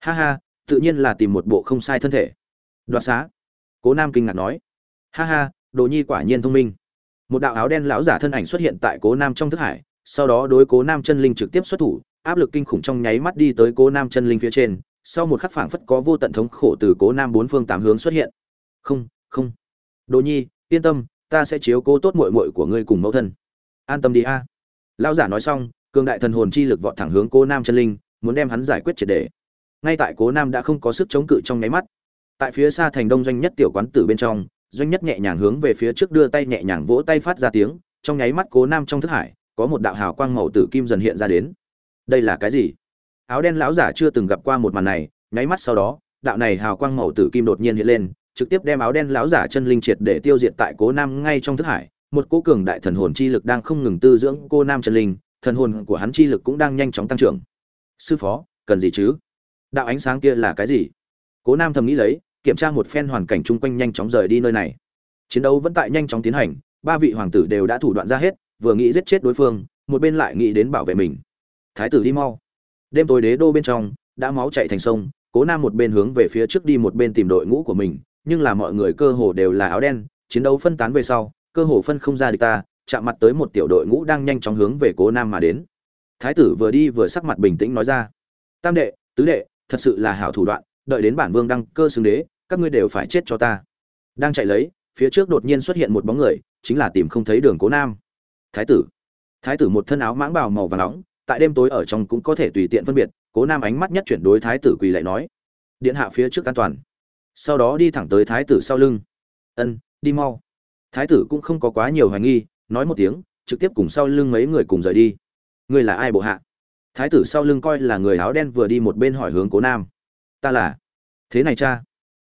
Ha ha, tự nhiên là tìm một bộ không sai thân thể. Đoạt xá. Cố nam kinh ngạc nói. Ha ha, đồ nhi quả nhiên thông minh. Một đạo áo đen lão giả thân ảnh xuất hiện tại cố nam trong thức hải, sau đó đối cố nam chân linh trực tiếp xuất thủ, áp lực kinh khủng trong nháy mắt đi tới cố nam chân linh phía trên sau một khắc phảng phất có vô tận thống khổ từ cố nam bốn phương tám hướng xuất hiện. Không không. Đồ nhi, yên tâm, ta sẽ chiếu cố tốt mội mội của ngươi cùng mẫu thân. An tâm đi a. Lão giả nói xong, cường đại thần hồn chi lực vọt thẳng hướng cố nam chân linh, muốn đem hắn giải quyết triệt để. Ngay tại cố nam đã không có sức chống cự trong nháy mắt, tại phía xa thành đông doanh nhất tiểu quán tử bên trong, doanh nhất nhẹ nhàng hướng về phía trước đưa tay nhẹ nhàng vỗ tay phát ra tiếng, trong nháy mắt cố nam trong thức hải, có một đạo hào quang màu tử kim dần hiện ra đến. Đây là cái gì? Áo đen lão giả chưa từng gặp qua một màn này, nháy mắt sau đó, đạo này hào quang màu tử kim đột nhiên hiện lên, trực tiếp đem áo đen lão giả chân linh triệt để tiêu diệt tại cố nam ngay trong thức hải. Một cố cường đại thần hồn chi lực đang không ngừng tư dưỡng cô nam chân linh, thần hồn của hắn chi lực cũng đang nhanh chóng tăng trưởng. Sư phó, cần gì chứ? Đạo ánh sáng kia là cái gì? Cố nam thầm nghĩ lấy, kiểm tra một phen hoàn cảnh chung quanh nhanh chóng rời đi nơi này. Chiến đấu vẫn tại nhanh chóng tiến hành, ba vị hoàng tử đều đã thủ đoạn ra hết, vừa nghĩ giết chết đối phương, một bên lại nghĩ đến bảo vệ mình. Thái tử đi mau đêm tối đế đô bên trong, đã máu chạy thành sông, cố nam một bên hướng về phía trước đi một bên tìm đội ngũ của mình, nhưng là mọi người cơ hồ đều là áo đen, chiến đấu phân tán về sau, cơ hồ phân không ra địch ta, chạm mặt tới một tiểu đội ngũ đang nhanh chóng hướng về cố nam mà đến. Thái tử vừa đi vừa sắc mặt bình tĩnh nói ra, tam đệ, tứ đệ, thật sự là hảo thủ đoạn, đợi đến bản vương đăng cơ xưng đế, các ngươi đều phải chết cho ta. Đang chạy lấy, phía trước đột nhiên xuất hiện một bóng người, chính là tìm không thấy đường cố nam. Thái tử. Thái tử một thân áo mãng bào màu và nóng tại đêm tối ở trong cũng có thể tùy tiện phân biệt, cố nam ánh mắt nhất chuyển đối thái tử quỳ lại nói, điện hạ phía trước an toàn. Sau đó đi thẳng tới thái tử sau lưng. Ân, đi mau. Thái tử cũng không có quá nhiều hoài nghi, nói một tiếng, trực tiếp cùng sau lưng mấy người cùng rời đi. Ngươi là ai bộ hạ? Thái tử sau lưng coi là người áo đen vừa đi một bên hỏi hướng cố nam. Ta là. Thế này cha.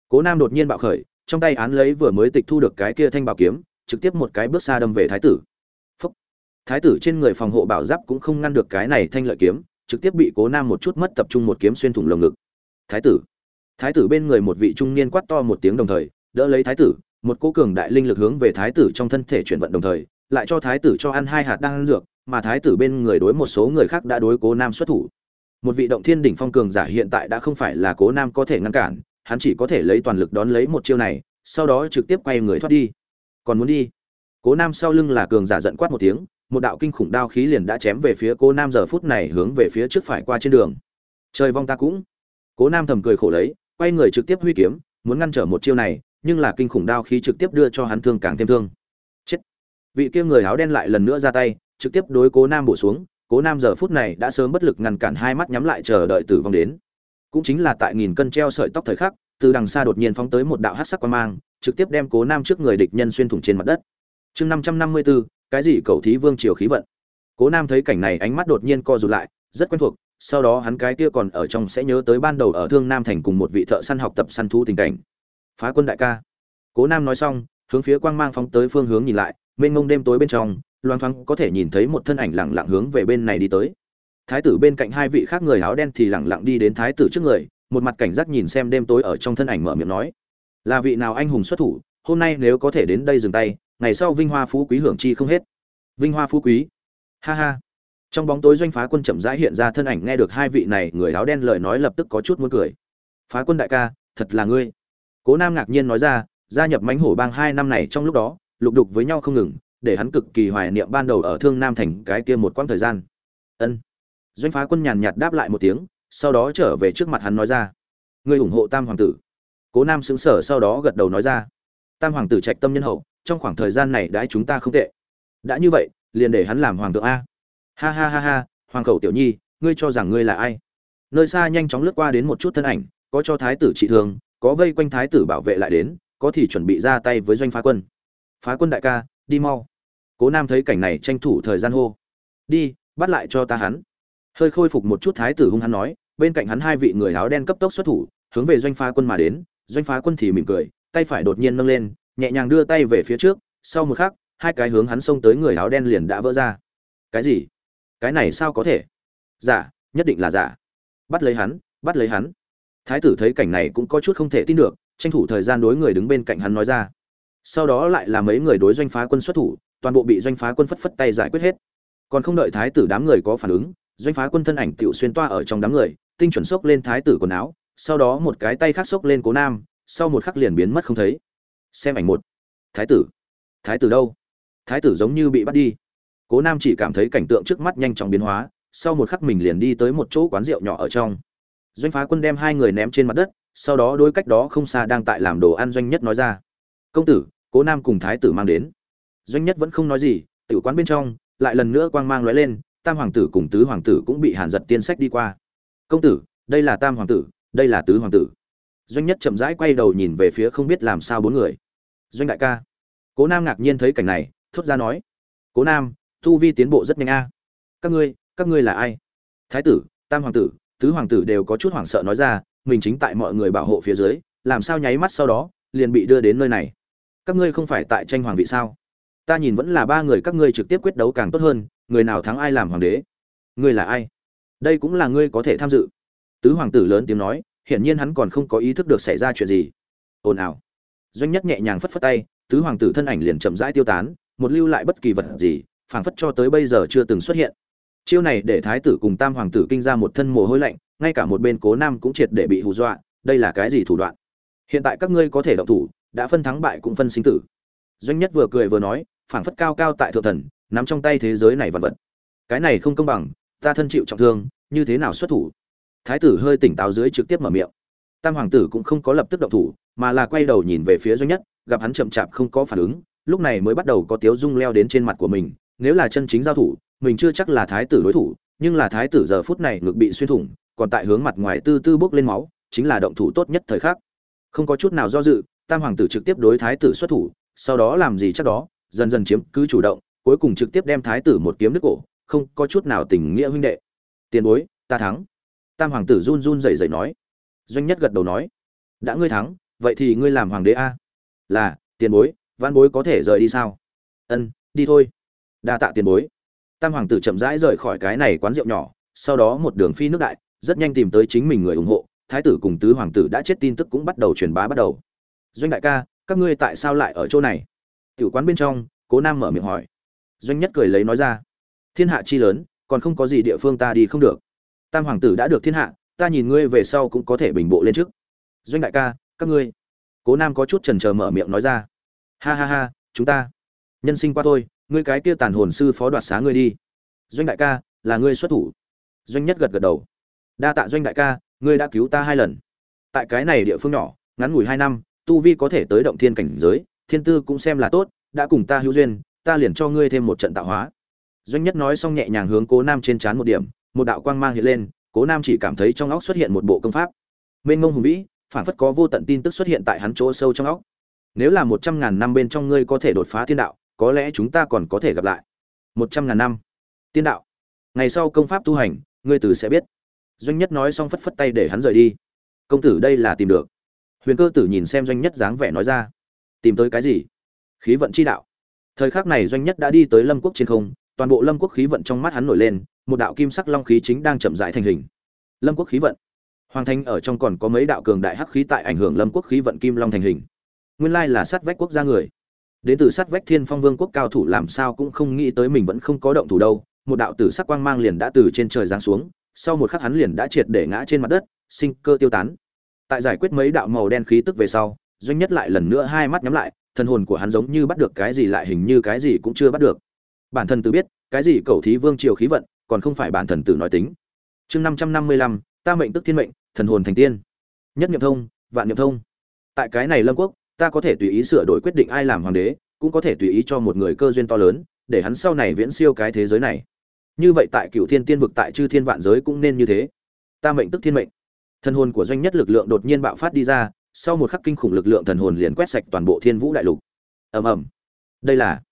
Cố nam đột nhiên bạo khởi, trong tay án lấy vừa mới tịch thu được cái kia thanh bảo kiếm, trực tiếp một cái bước xa đâm về thái tử thái tử trên người phòng hộ bảo giáp cũng không ngăn được cái này thanh lợi kiếm, trực tiếp bị cố nam một chút mất tập trung một kiếm xuyên thủng lồng ngực. Thái tử. Thái tử bên người một vị trung niên quát to một tiếng đồng thời, đỡ lấy thái tử, một cố cường đại linh lực hướng về thái tử trong thân thể chuyển vận đồng thời, lại cho thái tử cho ăn hai hạt đan dược, mà thái tử bên người đối một số người khác đã đối cố nam xuất thủ. Một vị động thiên đỉnh phong cường giả hiện tại đã không phải là cố nam có thể ngăn cản, hắn chỉ có thể lấy toàn lực đón lấy một chiêu này, sau đó trực tiếp quay người thoát đi. Còn muốn đi? Cố nam sau lưng là cường giả giận quát một tiếng một đạo kinh khủng đao khí liền đã chém về phía cô Nam giờ phút này hướng về phía trước phải qua trên đường. Trời vong ta cũng. Cố Nam thầm cười khổ lấy, quay người trực tiếp huy kiếm, muốn ngăn trở một chiêu này, nhưng là kinh khủng đao khí trực tiếp đưa cho hắn thương càng thêm thương. Chết. Vị kia người áo đen lại lần nữa ra tay, trực tiếp đối Cố Nam bổ xuống, Cố Nam giờ phút này đã sớm bất lực ngăn cản hai mắt nhắm lại chờ đợi tử vong đến. Cũng chính là tại nghìn cân treo sợi tóc thời khắc, từ đằng xa đột nhiên phóng tới một đạo hắc sắc quang mang, trực tiếp đem Cố Nam trước người địch nhân xuyên thủng trên mặt đất. Chương 554, cái gì cầu thí vương triều khí vận. Cố nam thấy cảnh này ánh mắt đột nhiên co rụt lại, rất quen thuộc, sau đó hắn cái kia còn ở trong sẽ nhớ tới ban đầu ở thương nam thành cùng một vị thợ săn học tập săn thú tình cảnh. Phá quân đại ca. Cố nam nói xong, hướng phía quang mang phóng tới phương hướng nhìn lại, mênh mông đêm tối bên trong, loang thoáng có thể nhìn thấy một thân ảnh lẳng lặng hướng về bên này đi tới. Thái tử bên cạnh hai vị khác người áo đen thì lẳng lặng đi đến thái tử trước người, một mặt cảnh giác nhìn xem đêm tối ở trong thân ảnh mở miệng nói, là vị nào anh hùng xuất thủ, hôm nay nếu có thể đến đây dừng tay ngày sau vinh hoa phú quý hưởng chi không hết. Vinh hoa phú quý. Ha ha. Trong bóng tối doanh phá quân chậm rãi hiện ra thân ảnh, nghe được hai vị này, người áo đen lời nói lập tức có chút muốn cười. Phá quân đại ca, thật là ngươi. Cố nam ngạc nhiên nói ra, gia nhập mánh hổ bang hai năm này trong lúc đó, lục đục với nhau không ngừng, để hắn cực kỳ hoài niệm ban đầu ở thương nam thành cái kia một quãng thời gian. Ân. Doanh phá quân nhàn nhạt đáp lại một tiếng, sau đó trở về trước mặt hắn nói ra, ngươi ủng hộ tam hoàng tử. Cố nam xứng sở sau đó gật đầu nói ra, tam hoàng tử trạch tâm nhân hậu trong khoảng thời gian này đãi chúng ta không tệ. Đã như vậy, liền để hắn làm hoàng thượng a. Ha ha ha ha, hoàng khẩu tiểu nhi, ngươi cho rằng ngươi là ai? Nơi xa nhanh chóng lướt qua đến một chút thân ảnh, có cho thái tử trị thương, có vây quanh thái tử bảo vệ lại đến, có thì chuẩn bị ra tay với doanh phá quân. Phá quân đại ca, đi mau. Cố nam thấy cảnh này tranh thủ thời gian hô. Đi, bắt lại cho ta hắn. Hơi khôi phục một chút thái tử hung hắn nói, bên cạnh hắn hai vị người áo đen cấp tốc xuất thủ, hướng về doanh phá quân mà đến. Doanh phá quân thì mỉm cười, tay phải đột nhiên nâng lên nhẹ nhàng đưa tay về phía trước, sau một khắc, hai cái hướng hắn xông tới người áo đen liền đã vỡ ra. Cái gì? Cái này sao có thể? Giả, nhất định là giả. Bắt lấy hắn, bắt lấy hắn. Thái tử thấy cảnh này cũng có chút không thể tin được, tranh thủ thời gian đối người đứng bên cạnh hắn nói ra. Sau đó lại là mấy người đối doanh phá quân xuất thủ, toàn bộ bị doanh phá quân phất phất tay giải quyết hết. Còn không đợi thái tử đám người có phản ứng, doanh phá quân thân ảnh tiểu xuyên toa ở trong đám người, tinh chuẩn xốc lên thái tử quần áo, sau đó một cái tay khác xốc lên cố nam, sau một khắc liền biến mất không thấy xem ảnh một. Thái tử. Thái tử đâu? Thái tử giống như bị bắt đi. Cố nam chỉ cảm thấy cảnh tượng trước mắt nhanh chóng biến hóa, sau một khắc mình liền đi tới một chỗ quán rượu nhỏ ở trong. Doanh phá quân đem hai người ném trên mặt đất, sau đó đôi cách đó không xa đang tại làm đồ ăn doanh nhất nói ra. Công tử, cố nam cùng thái tử mang đến. Doanh nhất vẫn không nói gì, tiểu quán bên trong, lại lần nữa quang mang lóe lên, tam hoàng tử cùng tứ hoàng tử cũng bị hàn giật tiên sách đi qua. Công tử, đây là tam hoàng tử, đây là tứ hoàng tử doanh nhất chậm rãi quay đầu nhìn về phía không biết làm sao bốn người. Doanh đại ca. Cố nam ngạc nhiên thấy cảnh này, thốt ra nói. Cố nam, tu vi tiến bộ rất nhanh a. Các ngươi các ngươi là ai? Thái tử, tam hoàng tử, tứ hoàng tử đều có chút hoảng sợ nói ra, mình chính tại mọi người bảo hộ phía dưới, làm sao nháy mắt sau đó, liền bị đưa đến nơi này? Các ngươi không phải tại tranh hoàng vị sao? Ta nhìn vẫn là ba người các ngươi trực tiếp quyết đấu càng tốt hơn, người nào thắng ai làm hoàng đế? Ngươi là ai? Đây cũng là ngươi có thể tham dự. Tứ hoàng tử lớn tiếng nói hiển nhiên hắn còn không có ý thức được xảy ra chuyện gì. Ồn ào. Doanh nhất nhẹ nhàng phất phất tay, tứ hoàng tử thân ảnh liền chậm rãi tiêu tán, một lưu lại bất kỳ vật gì, phảng phất cho tới bây giờ chưa từng xuất hiện. Chiêu này để thái tử cùng tam hoàng tử kinh ra một thân mồ hôi lạnh, ngay cả một bên cố nam cũng triệt để bị hù dọa, đây là cái gì thủ đoạn? Hiện tại các ngươi có thể động thủ, đã phân thắng bại cũng phân sinh tử. Doanh nhất vừa cười vừa nói, phảng phất cao cao tại thượng thần, nắm trong tay thế giới này vật vật. Cái này không công bằng, ta thân chịu trọng thương, như thế nào xuất thủ? Thái tử hơi tỉnh táo dưới trực tiếp mở miệng. Tam hoàng tử cũng không có lập tức động thủ, mà là quay đầu nhìn về phía doanh nhất, gặp hắn chậm chạp không có phản ứng, lúc này mới bắt đầu có tiếu dung leo đến trên mặt của mình, nếu là chân chính giao thủ, mình chưa chắc là thái tử đối thủ, nhưng là thái tử giờ phút này ngực bị xuyên thủng, còn tại hướng mặt ngoài tư tư bốc lên máu, chính là động thủ tốt nhất thời khắc. Không có chút nào do dự, tam hoàng tử trực tiếp đối thái tử xuất thủ, sau đó làm gì chắc đó, dần dần chiếm cứ chủ động, cuối cùng trực tiếp đem thái tử một kiếm đứt cổ, không có chút nào tình nghĩa huynh đệ. Tiền bối, ta thắng tam hoàng tử run run rẩy rẩy nói. Doanh nhất gật đầu nói. Đã ngươi thắng, vậy thì ngươi làm hoàng đế a. Là, tiền bối văn bối có thể rời đi sao? Ân, đi thôi. Đa tạ tiền bối. Tam hoàng tử chậm rãi rời khỏi cái này quán rượu nhỏ, sau đó một đường phi nước đại, rất nhanh tìm tới chính mình người ủng hộ, thái tử cùng tứ hoàng tử đã chết tin tức cũng bắt đầu truyền bá bắt đầu. Doanh đại ca, các ngươi tại sao lại ở chỗ này? Tiểu quán bên trong, cố nam mở miệng hỏi. Doanh nhất cười lấy nói ra. Thiên hạ chi lớn, còn không có gì địa phương ta đi không được tam hoàng tử đã được thiên hạ, ta nhìn ngươi về sau cũng có thể bình bộ lên trước. Doanh đại ca, các ngươi. Cố nam có chút trần trờ mở miệng nói ra. Ha ha ha, chúng ta. Nhân sinh qua thôi, ngươi cái kia tàn hồn sư phó đoạt xá ngươi đi. Doanh đại ca, là ngươi xuất thủ. Doanh nhất gật gật đầu. Đa tạ doanh đại ca, ngươi đã cứu ta hai lần. Tại cái này địa phương nhỏ, ngắn ngủi hai năm, tu vi có thể tới động thiên cảnh giới, thiên tư cũng xem là tốt, đã cùng ta hữu duyên, ta liền cho ngươi thêm một trận tạo hóa. Doanh nhất nói xong nhẹ nhàng hướng cố nam trên trán một điểm một đạo quang mang hiện lên, cố nam chỉ cảm thấy trong óc xuất hiện một bộ công pháp. Mênh mông hùng vĩ, phản phất có vô tận tin tức xuất hiện tại hắn chỗ sâu trong óc. Nếu là một trăm ngàn năm bên trong ngươi có thể đột phá thiên đạo, có lẽ chúng ta còn có thể gặp lại. Một trăm ngàn năm. Tiên đạo. Ngày sau công pháp tu hành, ngươi tử sẽ biết. Doanh nhất nói xong phất phất tay để hắn rời đi. Công tử đây là tìm được. Huyền cơ tử nhìn xem doanh nhất dáng vẻ nói ra. Tìm tới cái gì? Khí vận chi đạo. Thời khắc này doanh nhất đã đi tới lâm quốc trên không toàn bộ lâm quốc khí vận trong mắt hắn nổi lên, một đạo kim sắc long khí chính đang chậm rãi thành hình. Lâm quốc khí vận. Hoàng thanh ở trong còn có mấy đạo cường đại hắc khí tại ảnh hưởng lâm quốc khí vận kim long thành hình. Nguyên lai là sát vách quốc gia người. Đến từ sát vách thiên phong vương quốc cao thủ làm sao cũng không nghĩ tới mình vẫn không có động thủ đâu, một đạo tử sắc quang mang liền đã từ trên trời giáng xuống, sau một khắc hắn liền đã triệt để ngã trên mặt đất, sinh cơ tiêu tán. Tại giải quyết mấy đạo màu đen khí tức về sau, doanh nhất lại lần nữa hai mắt nhắm lại, thần hồn của hắn giống như bắt được cái gì lại hình như cái gì cũng chưa bắt được bản thần tự biết, cái gì cầu thí vương triều khí vận, còn không phải bản thần tử nói tính. Chương năm trăm năm mươi lăm, ta mệnh tức thiên mệnh, thần hồn thành tiên. Nhất niệm thông, vạn niệm thông. Tại cái này lâm quốc, ta có thể tùy ý sửa đổi quyết định ai làm hoàng đế, cũng có thể tùy ý cho một người cơ duyên to lớn, để hắn sau này viễn siêu cái thế giới này. Như vậy tại cựu thiên tiên vực tại chư thiên vạn giới cũng nên như thế. Ta mệnh tức thiên mệnh. Thần hồn của doanh nhất lực lượng đột nhiên bạo phát đi ra, sau một khắc kinh khủng lực lượng thần hồn liền quét sạch toàn bộ thiên vũ đại lục. Ầm ầm. Đây là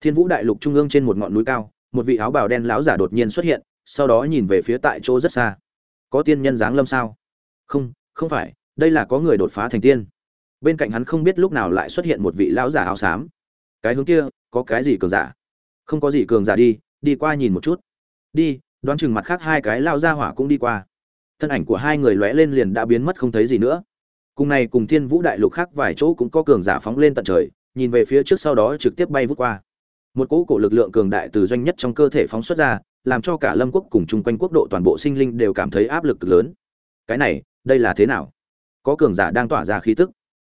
thiên vũ đại lục trung ương trên một ngọn núi cao, một vị áo bào đen lão giả đột nhiên xuất hiện, sau đó nhìn về phía tại chỗ rất xa. Có tiên nhân dáng lâm sao? Không không phải, đây là có người đột phá thành tiên. Bên cạnh hắn không biết lúc nào lại xuất hiện một vị lão giả áo xám. Cái hướng kia, có cái gì cường giả? Không có gì cường giả đi đi qua nhìn một chút. Đi, đoán chừng mặt khác hai cái lao ra hỏa cũng đi qua. Thân ảnh của hai người lóe lên liền đã biến mất không thấy gì nữa. Cùng này cùng thiên vũ đại lục khác vài chỗ cũng có cường giả phóng lên tận trời, nhìn về phía trước sau đó trực tiếp bay vút qua một cỗ cổ lực lượng cường đại từ doanh nhất trong cơ thể phóng xuất ra, làm cho cả lâm quốc cùng chung quanh quốc độ toàn bộ sinh linh đều cảm thấy áp lực cực lớn. Cái này, đây là thế nào? Có cường giả đang tỏa ra khí tức.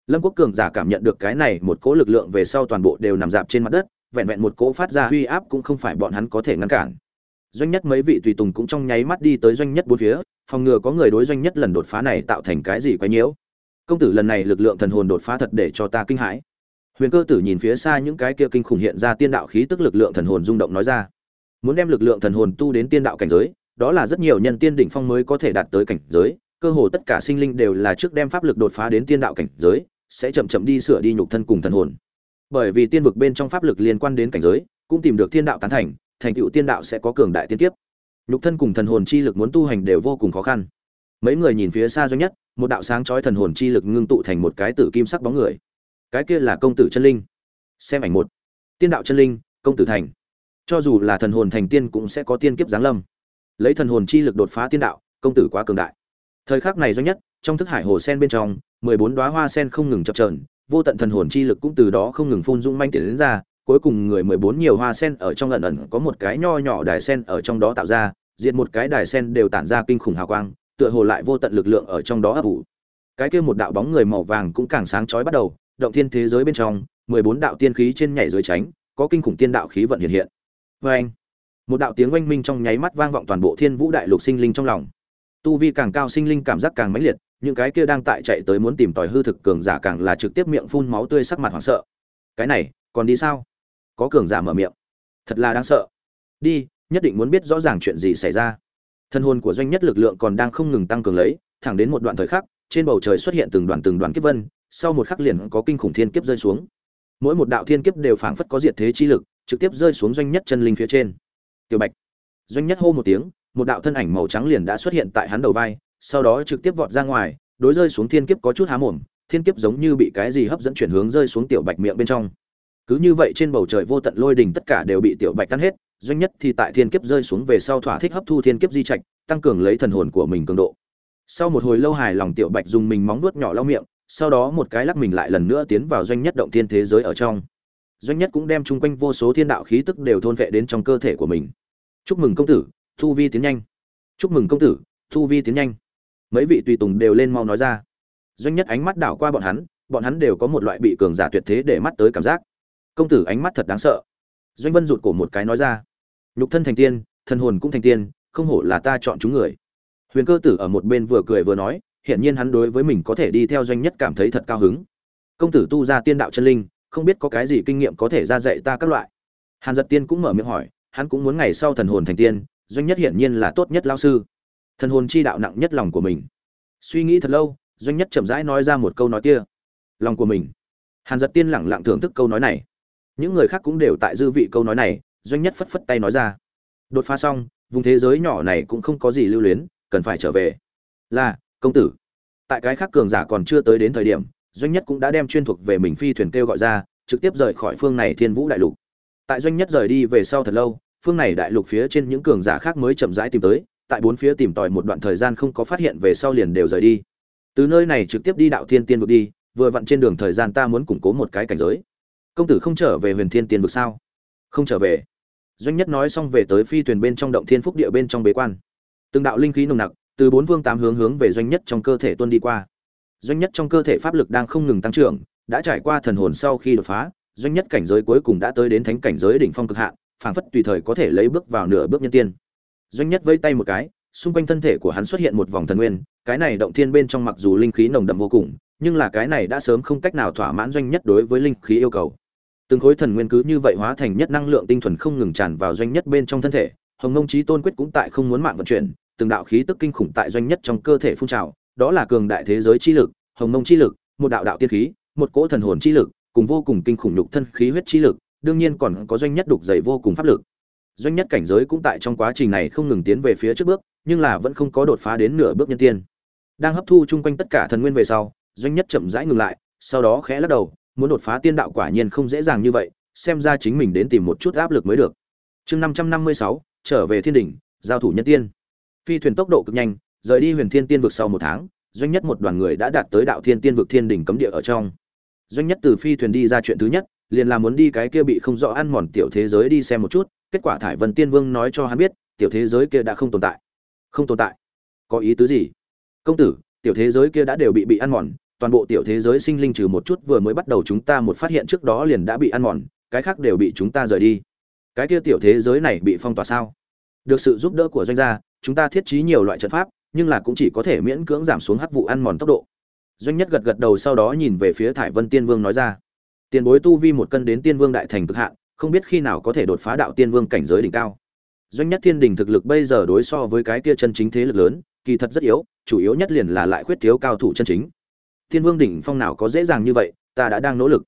Lâm quốc cường giả cảm nhận được cái này, một cỗ lực lượng về sau toàn bộ đều nằm dạp trên mặt đất, vẹn vẹn một cỗ phát ra huy áp cũng không phải bọn hắn có thể ngăn cản. Doanh nhất mấy vị tùy tùng cũng trong nháy mắt đi tới doanh nhất bốn phía, phòng ngừa có người đối doanh nhất lần đột phá này tạo thành cái gì quái nhiễu. Công tử, lần này lực lượng thần hồn đột phá thật để cho ta kinh hãi huyền cơ tử nhìn phía xa những cái kia kinh khủng hiện ra tiên đạo khí tức lực lượng thần hồn rung động nói ra. Muốn đem lực lượng thần hồn tu đến tiên đạo cảnh giới, đó là rất nhiều nhân tiên đỉnh phong mới có thể đạt tới cảnh giới, cơ hồ tất cả sinh linh đều là trước đem pháp lực đột phá đến tiên đạo cảnh giới, sẽ chậm chậm đi sửa đi nhục thân cùng thần hồn. Bởi vì tiên vực bên trong pháp lực liên quan đến cảnh giới, cũng tìm được tiên đạo tán thành thành tựu tiên đạo sẽ có cường đại tiên kiếp. Nhục thân cùng thần hồn chi lực muốn tu hành đều vô cùng khó khăn. Mấy người nhìn phía xa doanh nhất, một đạo sáng chói thần hồn chi lực ngưng tụ thành một cái tử kim sắc bóng người cái kia là công tử chân linh. Xem ảnh một. Tiên đạo chân linh, công tử thành. Cho dù là thần hồn thành tiên cũng sẽ có tiên kiếp giáng lâm. Lấy thần hồn chi lực đột phá tiên đạo, công tử quá cường đại. Thời khắc này do nhất, trong thức hải hồ sen bên trong, mười bốn đoá hoa sen không ngừng chập trờn vô tận thần hồn chi lực cũng từ đó không ngừng phun dung manh tiến đến ra, cuối cùng người mười bốn nhiều hoa sen ở trong ẩn ẩn có một cái nho nhỏ đài sen ở trong đó tạo ra diện một cái đài sen đều tản ra kinh khủng hào quang, tựa hồ lại vô tận lực lượng ở trong đó ấp ủ. Cái kia một đạo bóng người màu vàng cũng càng sáng chói bắt đầu động thiên thế giới bên trong, mười bốn đạo tiên khí trên nhảy dưới tránh, có kinh khủng tiên đạo khí vận hiện hiện. Vê anh, một đạo tiếng oanh minh trong nháy mắt vang vọng toàn bộ thiên vũ đại lục sinh linh trong lòng. Tu vi càng cao sinh linh cảm giác càng mãnh liệt, những cái kia đang tại chạy tới muốn tìm tòi hư thực cường giả càng là trực tiếp miệng phun máu tươi sắc mặt hoảng sợ. Cái này, còn đi sao? Có cường giả mở miệng. Thật là đáng sợ. Đi, nhất định muốn biết rõ ràng chuyện gì xảy ra. Thân hồn của doanh nhất lực lượng còn đang không ngừng tăng cường lấy, thẳng đến một đoạn thời khắc, trên bầu trời xuất hiện từng đoàn từng đoàn kiếp vân sau một khắc liền có kinh khủng thiên kiếp rơi xuống. Mỗi một đạo thiên kiếp đều phảng phất có diệt thế chi lực, trực tiếp rơi xuống doanh nhất chân linh phía trên. Tiểu bạch. Doanh nhất hô một tiếng, một đạo thân ảnh màu trắng liền đã xuất hiện tại hắn đầu vai, sau đó trực tiếp vọt ra ngoài, đối rơi xuống thiên kiếp có chút há mồm, thiên kiếp giống như bị cái gì hấp dẫn chuyển hướng rơi xuống tiểu bạch miệng bên trong. Cứ như vậy trên bầu trời vô tận lôi đình tất cả đều bị tiểu bạch tan hết, doanh nhất thì tại thiên kiếp rơi xuống về sau thỏa thích hấp thu thiên kiếp di trạch, tăng cường lấy thần hồn của mình cường độ. Sau một hồi lâu hài lòng tiểu bạch dùng mình móng nuốt nhỏ lau miệng sau đó một cái lắc mình lại lần nữa tiến vào doanh nhất động thiên thế giới ở trong. Doanh nhất cũng đem chung quanh vô số thiên đạo khí tức đều thôn vệ đến trong cơ thể của mình. Chúc mừng công tử, thu vi tiến nhanh. Chúc mừng công tử, thu vi tiến nhanh. Mấy vị tùy tùng đều lên mau nói ra. Doanh nhất ánh mắt đảo qua bọn hắn bọn hắn đều có một loại bị cường giả tuyệt thế để mắt tới cảm giác. Công tử ánh mắt thật đáng sợ. Doanh vân rụt cổ một cái nói ra. Nhục thân thành tiên thân hồn cũng thành tiên, không hổ là ta chọn chúng người. Huyền cơ tử ở một bên vừa cười vừa nói hiện nhiên hắn đối với mình có thể đi theo doanh nhất cảm thấy thật cao hứng. Công tử tu ra tiên đạo chân linh, không biết có cái gì kinh nghiệm có thể ra dạy ta các loại. Hàn giật tiên cũng mở miệng hỏi, hắn cũng muốn ngày sau thần hồn thành tiên, doanh nhất hiển nhiên là tốt nhất lao sư. Thần hồn chi đạo nặng nhất lòng của mình. Suy nghĩ thật lâu, doanh nhất chậm rãi nói ra một câu nói kia. Lòng của mình. Hàn giật tiên lẳng lặng thưởng thức câu nói này. Những người khác cũng đều tại dư vị câu nói này, doanh nhất phất phất tay nói ra. Đột phá xong, vùng thế giới nhỏ này cũng không có gì lưu luyến, cần phải trở về. Là công tử. Tại cái khác cường giả còn chưa tới đến thời điểm, doanh nhất cũng đã đem chuyên thuộc về mình phi thuyền kêu gọi ra, trực tiếp rời khỏi phương này thiên vũ đại lục. Tại doanh nhất rời đi về sau thật lâu, phương này đại lục phía trên những cường giả khác mới chậm rãi tìm tới, tại bốn phía tìm tòi một đoạn thời gian không có phát hiện về sau liền đều rời đi. Từ nơi này trực tiếp đi đạo thiên tiên vực đi, vừa vặn trên đường thời gian ta muốn củng cố một cái cảnh giới. Công tử không trở về huyền thiên tiên vực sao? Không trở về. Doanh nhất nói xong về tới phi thuyền bên trong động thiên phúc địa bên trong bế quan. Từng đạo linh khí nồng nặc từ bốn phương tám hướng hướng về doanh nhất trong cơ thể tuân đi qua. Doanh nhất trong cơ thể pháp lực đang không ngừng tăng trưởng, đã trải qua thần hồn sau khi đột phá, doanh nhất cảnh giới cuối cùng đã tới đến thánh cảnh giới đỉnh phong cực hạn, phảng phất tùy thời có thể lấy bước vào nửa bước nhân tiên. Doanh nhất vây tay một cái, xung quanh thân thể của hắn xuất hiện một vòng thần nguyên, cái này động thiên bên trong mặc dù linh khí nồng đậm vô cùng, nhưng là cái này đã sớm không cách nào thỏa mãn doanh nhất đối với linh khí yêu cầu. Từng khối thần nguyên cứ như vậy hóa thành nhất năng lượng tinh thuần không ngừng tràn vào doanh nhất bên trong thân thể, hồng ngông trí tôn quyết cũng tại không muốn mạng vận chuyển từng đạo khí tức kinh khủng tại doanh nhất trong cơ thể phun trào, đó là cường đại thế giới chi lực, hồng mông chi lực, một đạo đạo tiên khí, một cỗ thần hồn chi lực, cùng vô cùng kinh khủng nhục thân khí huyết chi lực, đương nhiên còn có doanh nhất đục dày vô cùng pháp lực. Doanh nhất cảnh giới cũng tại trong quá trình này không ngừng tiến về phía trước bước, nhưng là vẫn không có đột phá đến nửa bước nhân tiên. Đang hấp thu chung quanh tất cả thần nguyên về sau, doanh nhất chậm rãi ngừng lại, sau đó khẽ lắc đầu, muốn đột phá tiên đạo quả nhiên không dễ dàng như vậy, xem ra chính mình đến tìm một chút áp lực mới được. Chương năm trăm năm mươi sáu, trở về thiên đỉnh, giao thủ nhân tiên phi thuyền tốc độ cực nhanh, rời đi huyền thiên tiên vực sau một tháng, doanh nhất một đoàn người đã đạt tới đạo thiên tiên vực thiên đỉnh cấm địa ở trong. Doanh nhất từ phi thuyền đi ra chuyện thứ nhất, liền là muốn đi cái kia bị không rõ ăn mòn tiểu thế giới đi xem một chút, kết quả thải vân tiên vương nói cho hắn biết, tiểu thế giới kia đã không tồn tại. Không tồn tại? Có ý tứ gì? Công tử, tiểu thế giới kia đã đều bị bị ăn mòn, toàn bộ tiểu thế giới sinh linh trừ một chút vừa mới bắt đầu chúng ta một phát hiện trước đó liền đã bị ăn mòn, cái khác đều bị chúng ta rời đi. Cái kia tiểu thế giới này bị phong tỏa sao? Được sự giúp đỡ của doanh gia chúng ta thiết trí nhiều loại trận pháp, nhưng là cũng chỉ có thể miễn cưỡng giảm xuống hắc vụ ăn mòn tốc độ. Doanh nhất gật gật đầu sau đó nhìn về phía thải vân tiên vương nói ra. Tiền bối tu vi một cân đến tiên vương đại thành cực hạn, không biết khi nào có thể đột phá đạo tiên vương cảnh giới đỉnh cao. Doanh nhất thiên đình thực lực bây giờ đối so với cái kia chân chính thế lực lớn, kỳ thật rất yếu, chủ yếu nhất liền là lại khuyết thiếu cao thủ chân chính. Tiên vương đỉnh phong nào có dễ dàng như vậy, ta đã đang nỗ lực.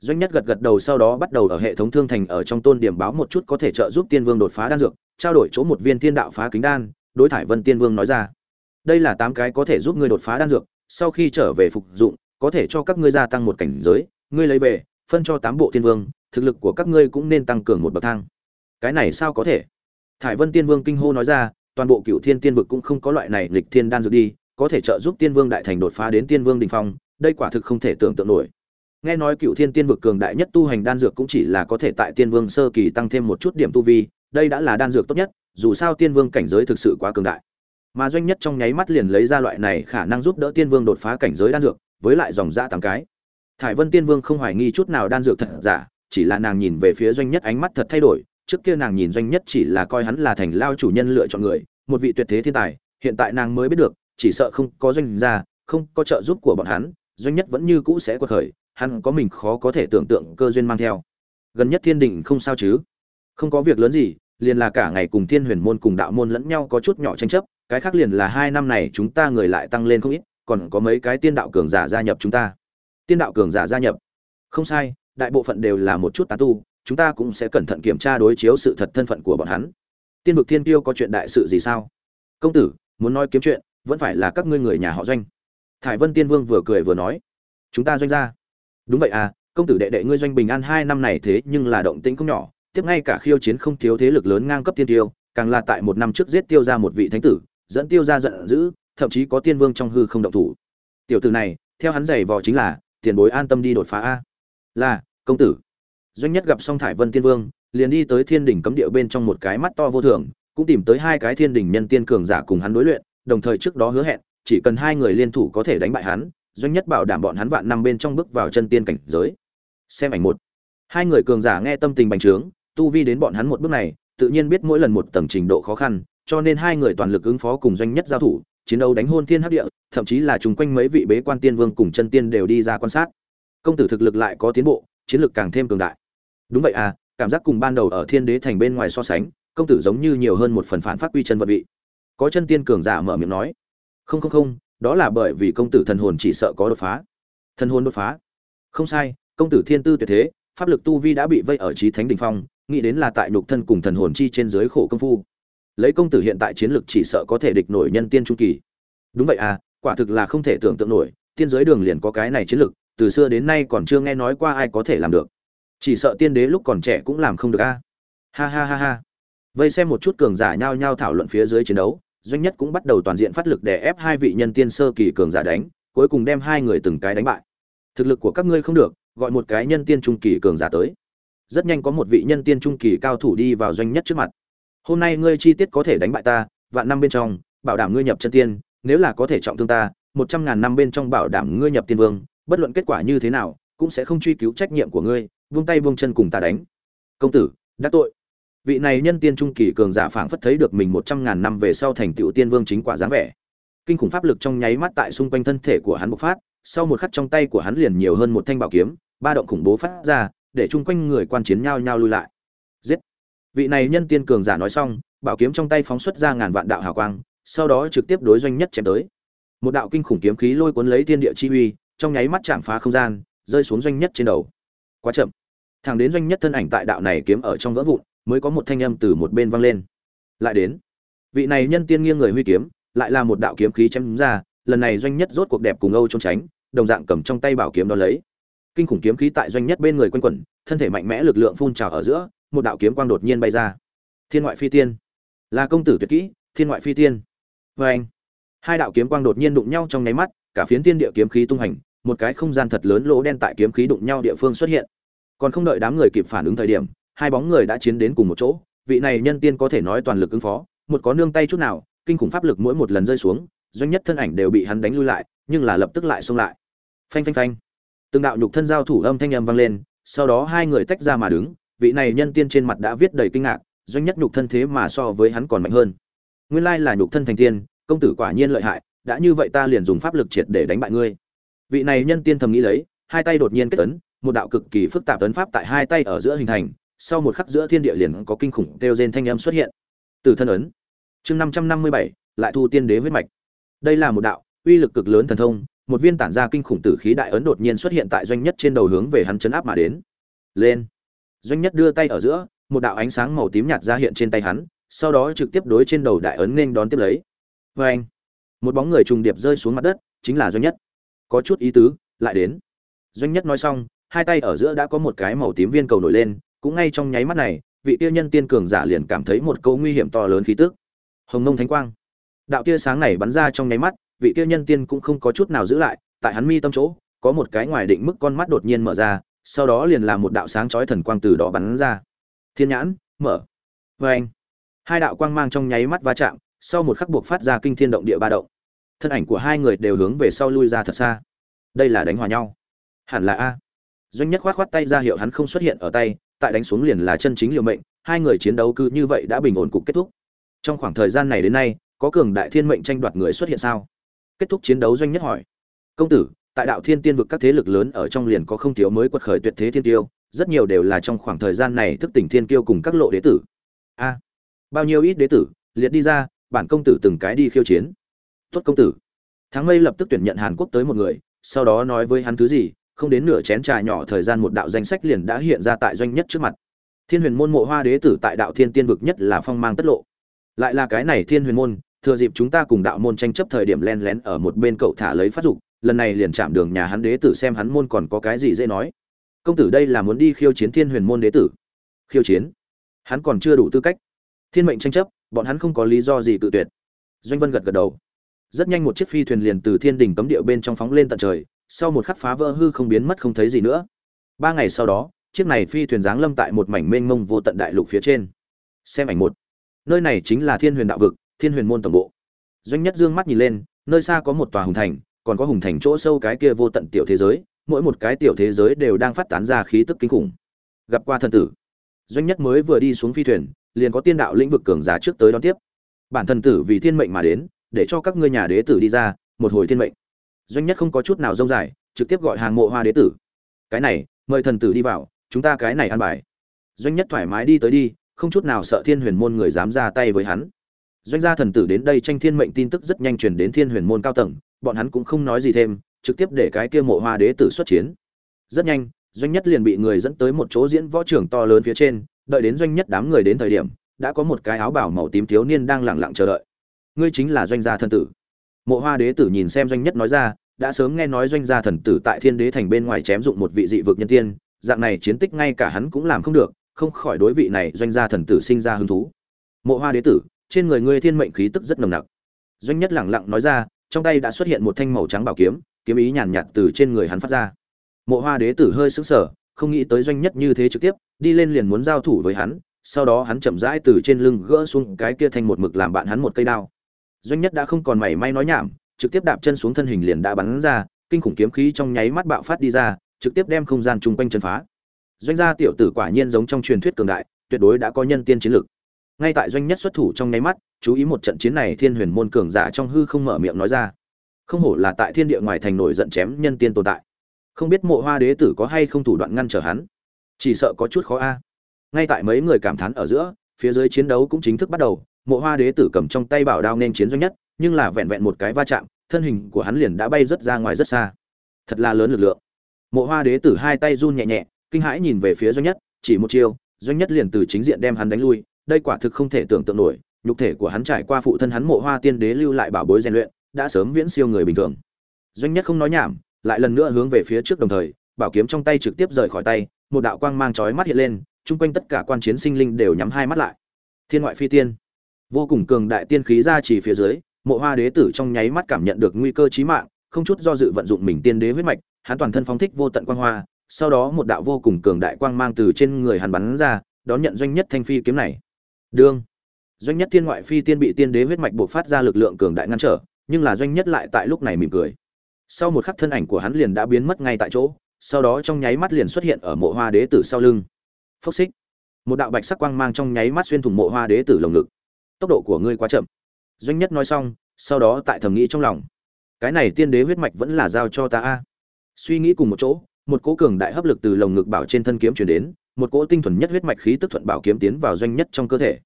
Doanh nhất gật gật đầu sau đó bắt đầu ở hệ thống thương thành ở trong tôn điểm báo một chút có thể trợ giúp tiên vương đột phá đan dược, trao đổi chỗ một viên tiên đạo phá kính đan đối thải vân tiên vương nói ra. Đây là tám cái có thể giúp ngươi đột phá đan dược, sau khi trở về phục dụng, có thể cho các ngươi gia tăng một cảnh giới, ngươi lấy về, phân cho tám bộ tiên vương, thực lực của các ngươi cũng nên tăng cường một bậc thang. Cái này sao có thể? Thải vân tiên vương kinh hô nói ra, toàn bộ cựu thiên tiên vực cũng không có loại này lịch thiên đan dược đi, có thể trợ giúp tiên vương đại thành đột phá đến tiên vương đình phong, đây quả thực không thể tưởng tượng nổi. Nghe nói cựu thiên tiên vực cường đại nhất tu hành đan dược cũng chỉ là có thể tại tiên vương sơ kỳ tăng thêm một chút điểm tu vi, đây đã là đan dược tốt nhất dù sao tiên vương cảnh giới thực sự quá cường đại. Mà doanh nhất trong nháy mắt liền lấy ra loại này khả năng giúp đỡ tiên vương đột phá cảnh giới đan dược, với lại dòng dã tám cái. Thải vân tiên vương không hoài nghi chút nào đan dược thật giả, chỉ là nàng nhìn về phía doanh nhất ánh mắt thật thay đổi, trước kia nàng nhìn doanh nhất chỉ là coi hắn là thành lao chủ nhân lựa chọn người, một vị tuyệt thế thiên tài, hiện tại nàng mới biết được, chỉ sợ không có doanh gia, không có trợ giúp của bọn hắn, doanh nhất vẫn như cũ sẽ quật khởi, hắn có mình khó có thể tưởng tượng cơ duyên mang theo. Gần nhất thiên đình không sao chứ? Không có việc lớn gì liền là cả ngày cùng thiên huyền môn cùng đạo môn lẫn nhau có chút nhỏ tranh chấp, cái khác liền là hai năm này chúng ta người lại tăng lên không ít, còn có mấy cái tiên đạo cường giả gia nhập chúng ta. Tiên đạo cường giả gia nhập. Không sai, đại bộ phận đều là một chút tán tu, chúng ta cũng sẽ cẩn thận kiểm tra đối chiếu sự thật thân phận của bọn hắn. Tiên vực thiên tiêu có chuyện đại sự gì sao? Công tử, muốn nói kiếm chuyện, vẫn phải là các ngươi người nhà họ doanh. Thải vân tiên vương vừa cười vừa nói. Chúng ta doanh ra đúng vậy à công tử đệ đệ ngươi doanh bình an hai năm này thế nhưng là động tĩnh không nhỏ tiếp ngay cả khiêu chiến không thiếu thế lực lớn ngang cấp tiên tiêu, càng là tại một năm trước giết tiêu ra một vị thánh tử, dẫn tiêu ra giận dữ, thậm chí có tiên vương trong hư không động thủ. Tiểu tử này, theo hắn giày vò chính là, tiền bối an tâm đi đột phá a. Là, công tử. Doanh nhất gặp xong thải vân tiên vương, liền đi tới thiên đỉnh cấm địa bên trong một cái mắt to vô thường, cũng tìm tới hai cái thiên đỉnh nhân tiên cường giả cùng hắn đối luyện, đồng thời trước đó hứa hẹn, chỉ cần hai người liên thủ có thể đánh bại hắn, doanh nhất bảo đảm bọn hắn vạn năm bên trong bước vào chân tiên cảnh giới. Xem ảnh một. Hai người cường giả nghe tâm tình bành trướng tu vi đến bọn hắn một bước này, tự nhiên biết mỗi lần một tầng trình độ khó khăn, cho nên hai người toàn lực ứng phó cùng doanh nhất giao thủ, chiến đấu đánh hôn thiên hấp địa, thậm chí là chung quanh mấy vị bế quan tiên vương cùng chân tiên đều đi ra quan sát. Công tử thực lực lại có tiến bộ, chiến lực càng thêm cường đại. Đúng vậy à cảm giác cùng ban đầu ở thiên đế thành bên ngoài so sánh, công tử giống như nhiều hơn một phần phản phát quy chân vật vị. Có chân tiên cường giả mở miệng nói. Không không không, đó là bởi vì công tử thần hồn chỉ sợ có đột phá. Thần hồn đột phá? Không sai, công tử thiên tư tuyệt thế, pháp lực tu vi đã bị vây ở trí thánh đình phong nghĩ đến là tại nhục thân cùng thần hồn chi trên dưới khổ công phu. Lấy công tử hiện tại chiến lực chỉ sợ có thể địch nổi nhân tiên trung kỳ. Đúng vậy à quả thực là không thể tưởng tượng nổi, tiên giới đường liền có cái này chiến lực, từ xưa đến nay còn chưa nghe nói qua ai có thể làm được. Chỉ sợ tiên đế lúc còn trẻ cũng làm không được a. Ha ha ha ha. Vây xem một chút cường giả nhao nhao thảo luận phía dưới chiến đấu, doanh nhất cũng bắt đầu toàn diện phát lực để ép hai vị nhân tiên sơ kỳ cường giả đánh, cuối cùng đem hai người từng cái đánh bại. Thực lực của các ngươi không được, gọi một cái nhân tiên trung kỳ cường giả tới rất nhanh có một vị nhân tiên trung kỳ cao thủ đi vào doanh nhất trước mặt. Hôm nay ngươi chi tiết có thể đánh bại ta, vạn năm bên trong, bảo đảm ngươi nhập chân tiên, nếu là có thể trọng thương ta, một trăm ngàn năm bên trong bảo đảm ngươi nhập tiên vương, bất luận kết quả như thế nào, cũng sẽ không truy cứu trách nhiệm của ngươi, vung tay vung chân cùng ta đánh. Công tử đắc tội. Vị này nhân tiên trung kỳ cường giả phảng phất thấy được mình một trăm ngàn năm về sau thành tựu tiên vương chính quả dáng vẻ. Kinh khủng pháp lực trong nháy mắt tại xung quanh thân thể của hắn bộc phát, sau một khắc trong tay của hắn liền nhiều hơn một thanh bảo kiếm, ba động khủng bố phát ra để chung quanh người quan chiến nhao nhao lui lại. Giết. Vị này nhân tiên cường giả nói xong, bảo kiếm trong tay phóng xuất ra ngàn vạn đạo hào quang, sau đó trực tiếp đối doanh nhất chém tới. Một đạo kinh khủng kiếm khí lôi cuốn lấy thiên địa chi uy, trong nháy mắt chạm phá không gian, rơi xuống doanh nhất trên đầu. Quá chậm. Thẳng đến doanh nhất thân ảnh tại đạo này kiếm ở trong vỡ vụn, mới có một thanh âm từ một bên vang lên. Lại đến. Vị này nhân tiên nghiêng người huy kiếm, lại là một đạo kiếm khí chém ra, lần này doanh nhất rốt cuộc đẹp cùng âu trốn tránh, đồng dạng cầm trong tay bảo kiếm đó lấy kinh khủng kiếm khí tại doanh nhất bên người quanh quẩn, thân thể mạnh mẽ lực lượng phun trào ở giữa, một đạo kiếm quang đột nhiên bay ra. Thiên ngoại phi tiên. Là công tử tuyệt kỹ, thiên ngoại phi tiên. Vê anh, hai đạo kiếm quang đột nhiên đụng nhau trong nháy mắt, cả phiến tiên địa kiếm khí tung hành, một cái không gian thật lớn lỗ đen tại kiếm khí đụng nhau địa phương xuất hiện. Còn không đợi đám người kịp phản ứng thời điểm, hai bóng người đã chiến đến cùng một chỗ, vị này nhân tiên có thể nói toàn lực ứng phó, một có nương tay chút nào, kinh khủng pháp lực mỗi một lần rơi xuống, doanh nhất thân ảnh đều bị hắn đánh lui lại, nhưng là lập tức lại xông lại. Phanh phanh phanh từng đạo nhục thân giao thủ âm thanh âm vang lên, sau đó hai người tách ra mà đứng, vị này nhân tiên trên mặt đã viết đầy kinh ngạc, doanh nhất nhục thân thế mà so với hắn còn mạnh hơn. Nguyên lai là nhục thân thành tiên, công tử quả nhiên lợi hại, đã như vậy ta liền dùng pháp lực triệt để đánh bại ngươi. Vị này nhân tiên thầm nghĩ lấy, hai tay đột nhiên kết tấn một đạo cực kỳ phức tạp tấn pháp tại hai tay ở giữa hình thành, sau một khắc giữa thiên địa liền có kinh khủng kêu rên thanh âm xuất hiện. Từ thân ấn. Chương năm trăm năm mươi bảy, lại thu tiên đế huyết mạch. Đây là một đạo uy lực cực lớn thần thông một viên tản ra kinh khủng tử khí đại ấn đột nhiên xuất hiện tại doanh nhất trên đầu hướng về hắn chấn áp mà đến. Lên. Doanh nhất đưa tay ở giữa, một đạo ánh sáng màu tím nhạt ra hiện trên tay hắn, sau đó trực tiếp đối trên đầu đại ấn nên đón tiếp lấy. Vê anh một bóng người trùng điệp rơi xuống mặt đất, chính là doanh nhất. Có chút ý tứ, lại đến. Doanh nhất nói xong, hai tay ở giữa đã có một cái màu tím viên cầu nổi lên, cũng ngay trong nháy mắt này, vị tiêu nhân tiên cường giả liền cảm thấy một câu nguy hiểm to lớn khí tức. Hồng nông thánh quang. Đạo tia sáng này bắn ra trong nháy mắt vị kia nhân tiên cũng không có chút nào giữ lại, tại hắn mi tâm chỗ, có một cái ngoài định mức con mắt đột nhiên mở ra, sau đó liền là một đạo sáng chói thần quang từ đó bắn ra. Thiên nhãn, mở. Vê hai đạo quang mang trong nháy mắt va chạm, sau một khắc buộc phát ra kinh thiên động địa ba động. Thân ảnh của hai người đều hướng về sau lui ra thật xa. Đây là đánh hòa nhau. Hẳn là a. Doanh nhất khoát khoát tay ra hiệu hắn không xuất hiện ở tay, tại đánh xuống liền là chân chính liều mệnh, hai người chiến đấu cứ như vậy đã bình ổn cục kết thúc. Trong khoảng thời gian này đến nay, có cường đại thiên mệnh tranh đoạt người xuất hiện sao? Kết thúc chiến đấu doanh nhất hỏi. Công tử, tại đạo thiên tiên vực các thế lực lớn ở trong liền có không thiếu mới quật khởi tuyệt thế thiên tiêu, rất nhiều đều là trong khoảng thời gian này thức tỉnh thiên kiêu cùng các lộ đế tử. A, bao nhiêu ít đế tử, liệt đi ra, bản công tử từng cái đi khiêu chiến. Tuất công tử. Tháng mây lập tức tuyển nhận hàn quốc tới một người, sau đó nói với hắn thứ gì, không đến nửa chén trà nhỏ thời gian một đạo danh sách liền đã hiện ra tại doanh nhất trước mặt. Thiên huyền môn mộ hoa đế tử tại đạo thiên tiên vực nhất là phong mang tất lộ. Lại là cái này thiên huyền môn thừa dịp chúng ta cùng đạo môn tranh chấp thời điểm len lén ở một bên cậu thả lấy phát dục, lần này liền chạm đường nhà hắn đế tử xem hắn môn còn có cái gì dễ nói. Công tử đây là muốn đi khiêu chiến thiên huyền môn đế tử. Khiêu chiến? Hắn còn chưa đủ tư cách. Thiên mệnh tranh chấp, bọn hắn không có lý do gì tự tuyệt. Doanh vân gật gật đầu. Rất nhanh một chiếc phi thuyền liền từ thiên đình cấm địa bên trong phóng lên tận trời, sau một khắc phá vỡ hư không biến mất không thấy gì nữa. Ba ngày sau đó, chiếc này phi thuyền giáng lâm tại một mảnh mênh mông vô tận đại lục phía trên. Xem ảnh một. Nơi này chính là thiên huyền đạo vực thiên huyền môn tổng bộ. Doanh nhất dương mắt nhìn lên, nơi xa có một tòa hùng thành, còn có hùng thành chỗ sâu cái kia vô tận tiểu thế giới, mỗi một cái tiểu thế giới đều đang phát tán ra khí tức kinh khủng. Gặp qua thần tử, doanh nhất mới vừa đi xuống phi thuyền, liền có tiên đạo lĩnh vực cường giả trước tới đón tiếp. Bản thần tử vì thiên mệnh mà đến, để cho các ngươi nhà đế tử đi ra, một hồi thiên mệnh. Doanh nhất không có chút nào rông dài, trực tiếp gọi hàng mộ hoa đế tử. Cái này, mời thần tử đi vào, chúng ta cái này ăn bài. Doanh nhất thoải mái đi tới đi, không chút nào sợ thiên huyền môn người dám ra tay với hắn doanh gia thần tử đến đây tranh thiên mệnh tin tức rất nhanh truyền đến thiên huyền môn cao tầng, bọn hắn cũng không nói gì thêm, trực tiếp để cái kia mộ hoa đế tử xuất chiến. Rất nhanh, doanh nhất liền bị người dẫn tới một chỗ diễn võ trường to lớn phía trên, đợi đến doanh nhất đám người đến thời điểm, đã có một cái áo bảo màu tím thiếu niên đang lẳng lặng chờ đợi. Ngươi chính là doanh gia thần tử. Mộ hoa đế tử nhìn xem doanh nhất nói ra, đã sớm nghe nói doanh gia thần tử tại thiên đế thành bên ngoài chém dụng một vị dị vực nhân tiên, dạng này chiến tích ngay cả hắn cũng làm không được, không khỏi đối vị này doanh gia thần tử sinh ra hứng thú. Mộ hoa đế tử trên người ngươi thiên mệnh khí tức rất nồng nặc. Doanh nhất lẳng lặng nói ra, trong tay đã xuất hiện một thanh màu trắng bảo kiếm kiếm ý nhàn nhạt từ trên người hắn phát ra. Mộ hoa đế tử hơi sững sờ, không nghĩ tới doanh nhất như thế trực tiếp, đi lên liền muốn giao thủ với hắn, sau đó hắn chậm rãi từ trên lưng gỡ xuống cái kia thành một mực làm bạn hắn một cây đao. Doanh nhất đã không còn mảy may nói nhảm, trực tiếp đạp chân xuống thân hình liền đã bắn ra, kinh khủng kiếm khí trong nháy mắt bạo phát đi ra, trực tiếp đem không gian chung quanh chân phá. Doanh gia tiểu tử quả nhiên giống trong truyền thuyết cường đại, tuyệt đối đã có nhân tiên chiến lực ngay tại doanh nhất xuất thủ trong nháy mắt, chú ý một trận chiến này thiên huyền môn cường giả trong hư không mở miệng nói ra. Không hổ là tại thiên địa ngoài thành nổi giận chém nhân tiên tồn tại. Không biết mộ hoa đế tử có hay không thủ đoạn ngăn trở hắn? Chỉ sợ có chút khó a. Ngay tại mấy người cảm thán ở giữa, phía dưới chiến đấu cũng chính thức bắt đầu, mộ hoa đế tử cầm trong tay bảo đao nên chiến doanh nhất, nhưng là vẹn vẹn một cái va chạm, thân hình của hắn liền đã bay rất ra ngoài rất xa. Thật là lớn lực lượng. Mộ hoa đế tử hai tay run nhẹ nhẹ, kinh hãi nhìn về phía doanh nhất, chỉ một chiêu, doanh nhất liền từ chính diện đem hắn đánh lui đây quả thực không thể tưởng tượng nổi, nhục thể của hắn trải qua phụ thân hắn mộ hoa tiên đế lưu lại bảo bối rèn luyện, đã sớm viễn siêu người bình thường. Doanh nhất không nói nhảm, lại lần nữa hướng về phía trước đồng thời, bảo kiếm trong tay trực tiếp rời khỏi tay, một đạo quang mang chói mắt hiện lên, chung quanh tất cả quan chiến sinh linh đều nhắm hai mắt lại. Thiên ngoại phi tiên. Vô cùng cường đại tiên khí ra chỉ phía dưới, mộ hoa đế tử trong nháy mắt cảm nhận được nguy cơ chí mạng, không chút do dự vận dụng mình tiên đế huyết mạch, hắn toàn thân phóng thích vô tận quang hoa, sau đó một đạo vô cùng cường đại quang mang từ trên người hắn bắn ra, đón nhận doanh nhất thanh phi kiếm này đương. Doanh nhất thiên ngoại phi tiên bị tiên đế huyết mạch buộc phát ra lực lượng cường đại ngăn trở, nhưng là doanh nhất lại tại lúc này mỉm cười. Sau một khắc thân ảnh của hắn liền đã biến mất ngay tại chỗ, sau đó trong nháy mắt liền xuất hiện ở mộ hoa đế tử sau lưng. Phốc xích. Một đạo bạch sắc quang mang trong nháy mắt xuyên thủng mộ hoa đế tử lồng ngực. Tốc độ của ngươi quá chậm. Doanh nhất nói xong, sau đó tại thầm nghĩ trong lòng. Cái này tiên đế huyết mạch vẫn là giao cho ta a. Suy nghĩ cùng một chỗ, một cỗ cường đại hấp lực từ lồng ngực bảo trên thân kiếm chuyển đến một cỗ tinh thuần nhất huyết mạch khí tức thuận bảo kiếm tiến vào doanh nhất trong cơ thể.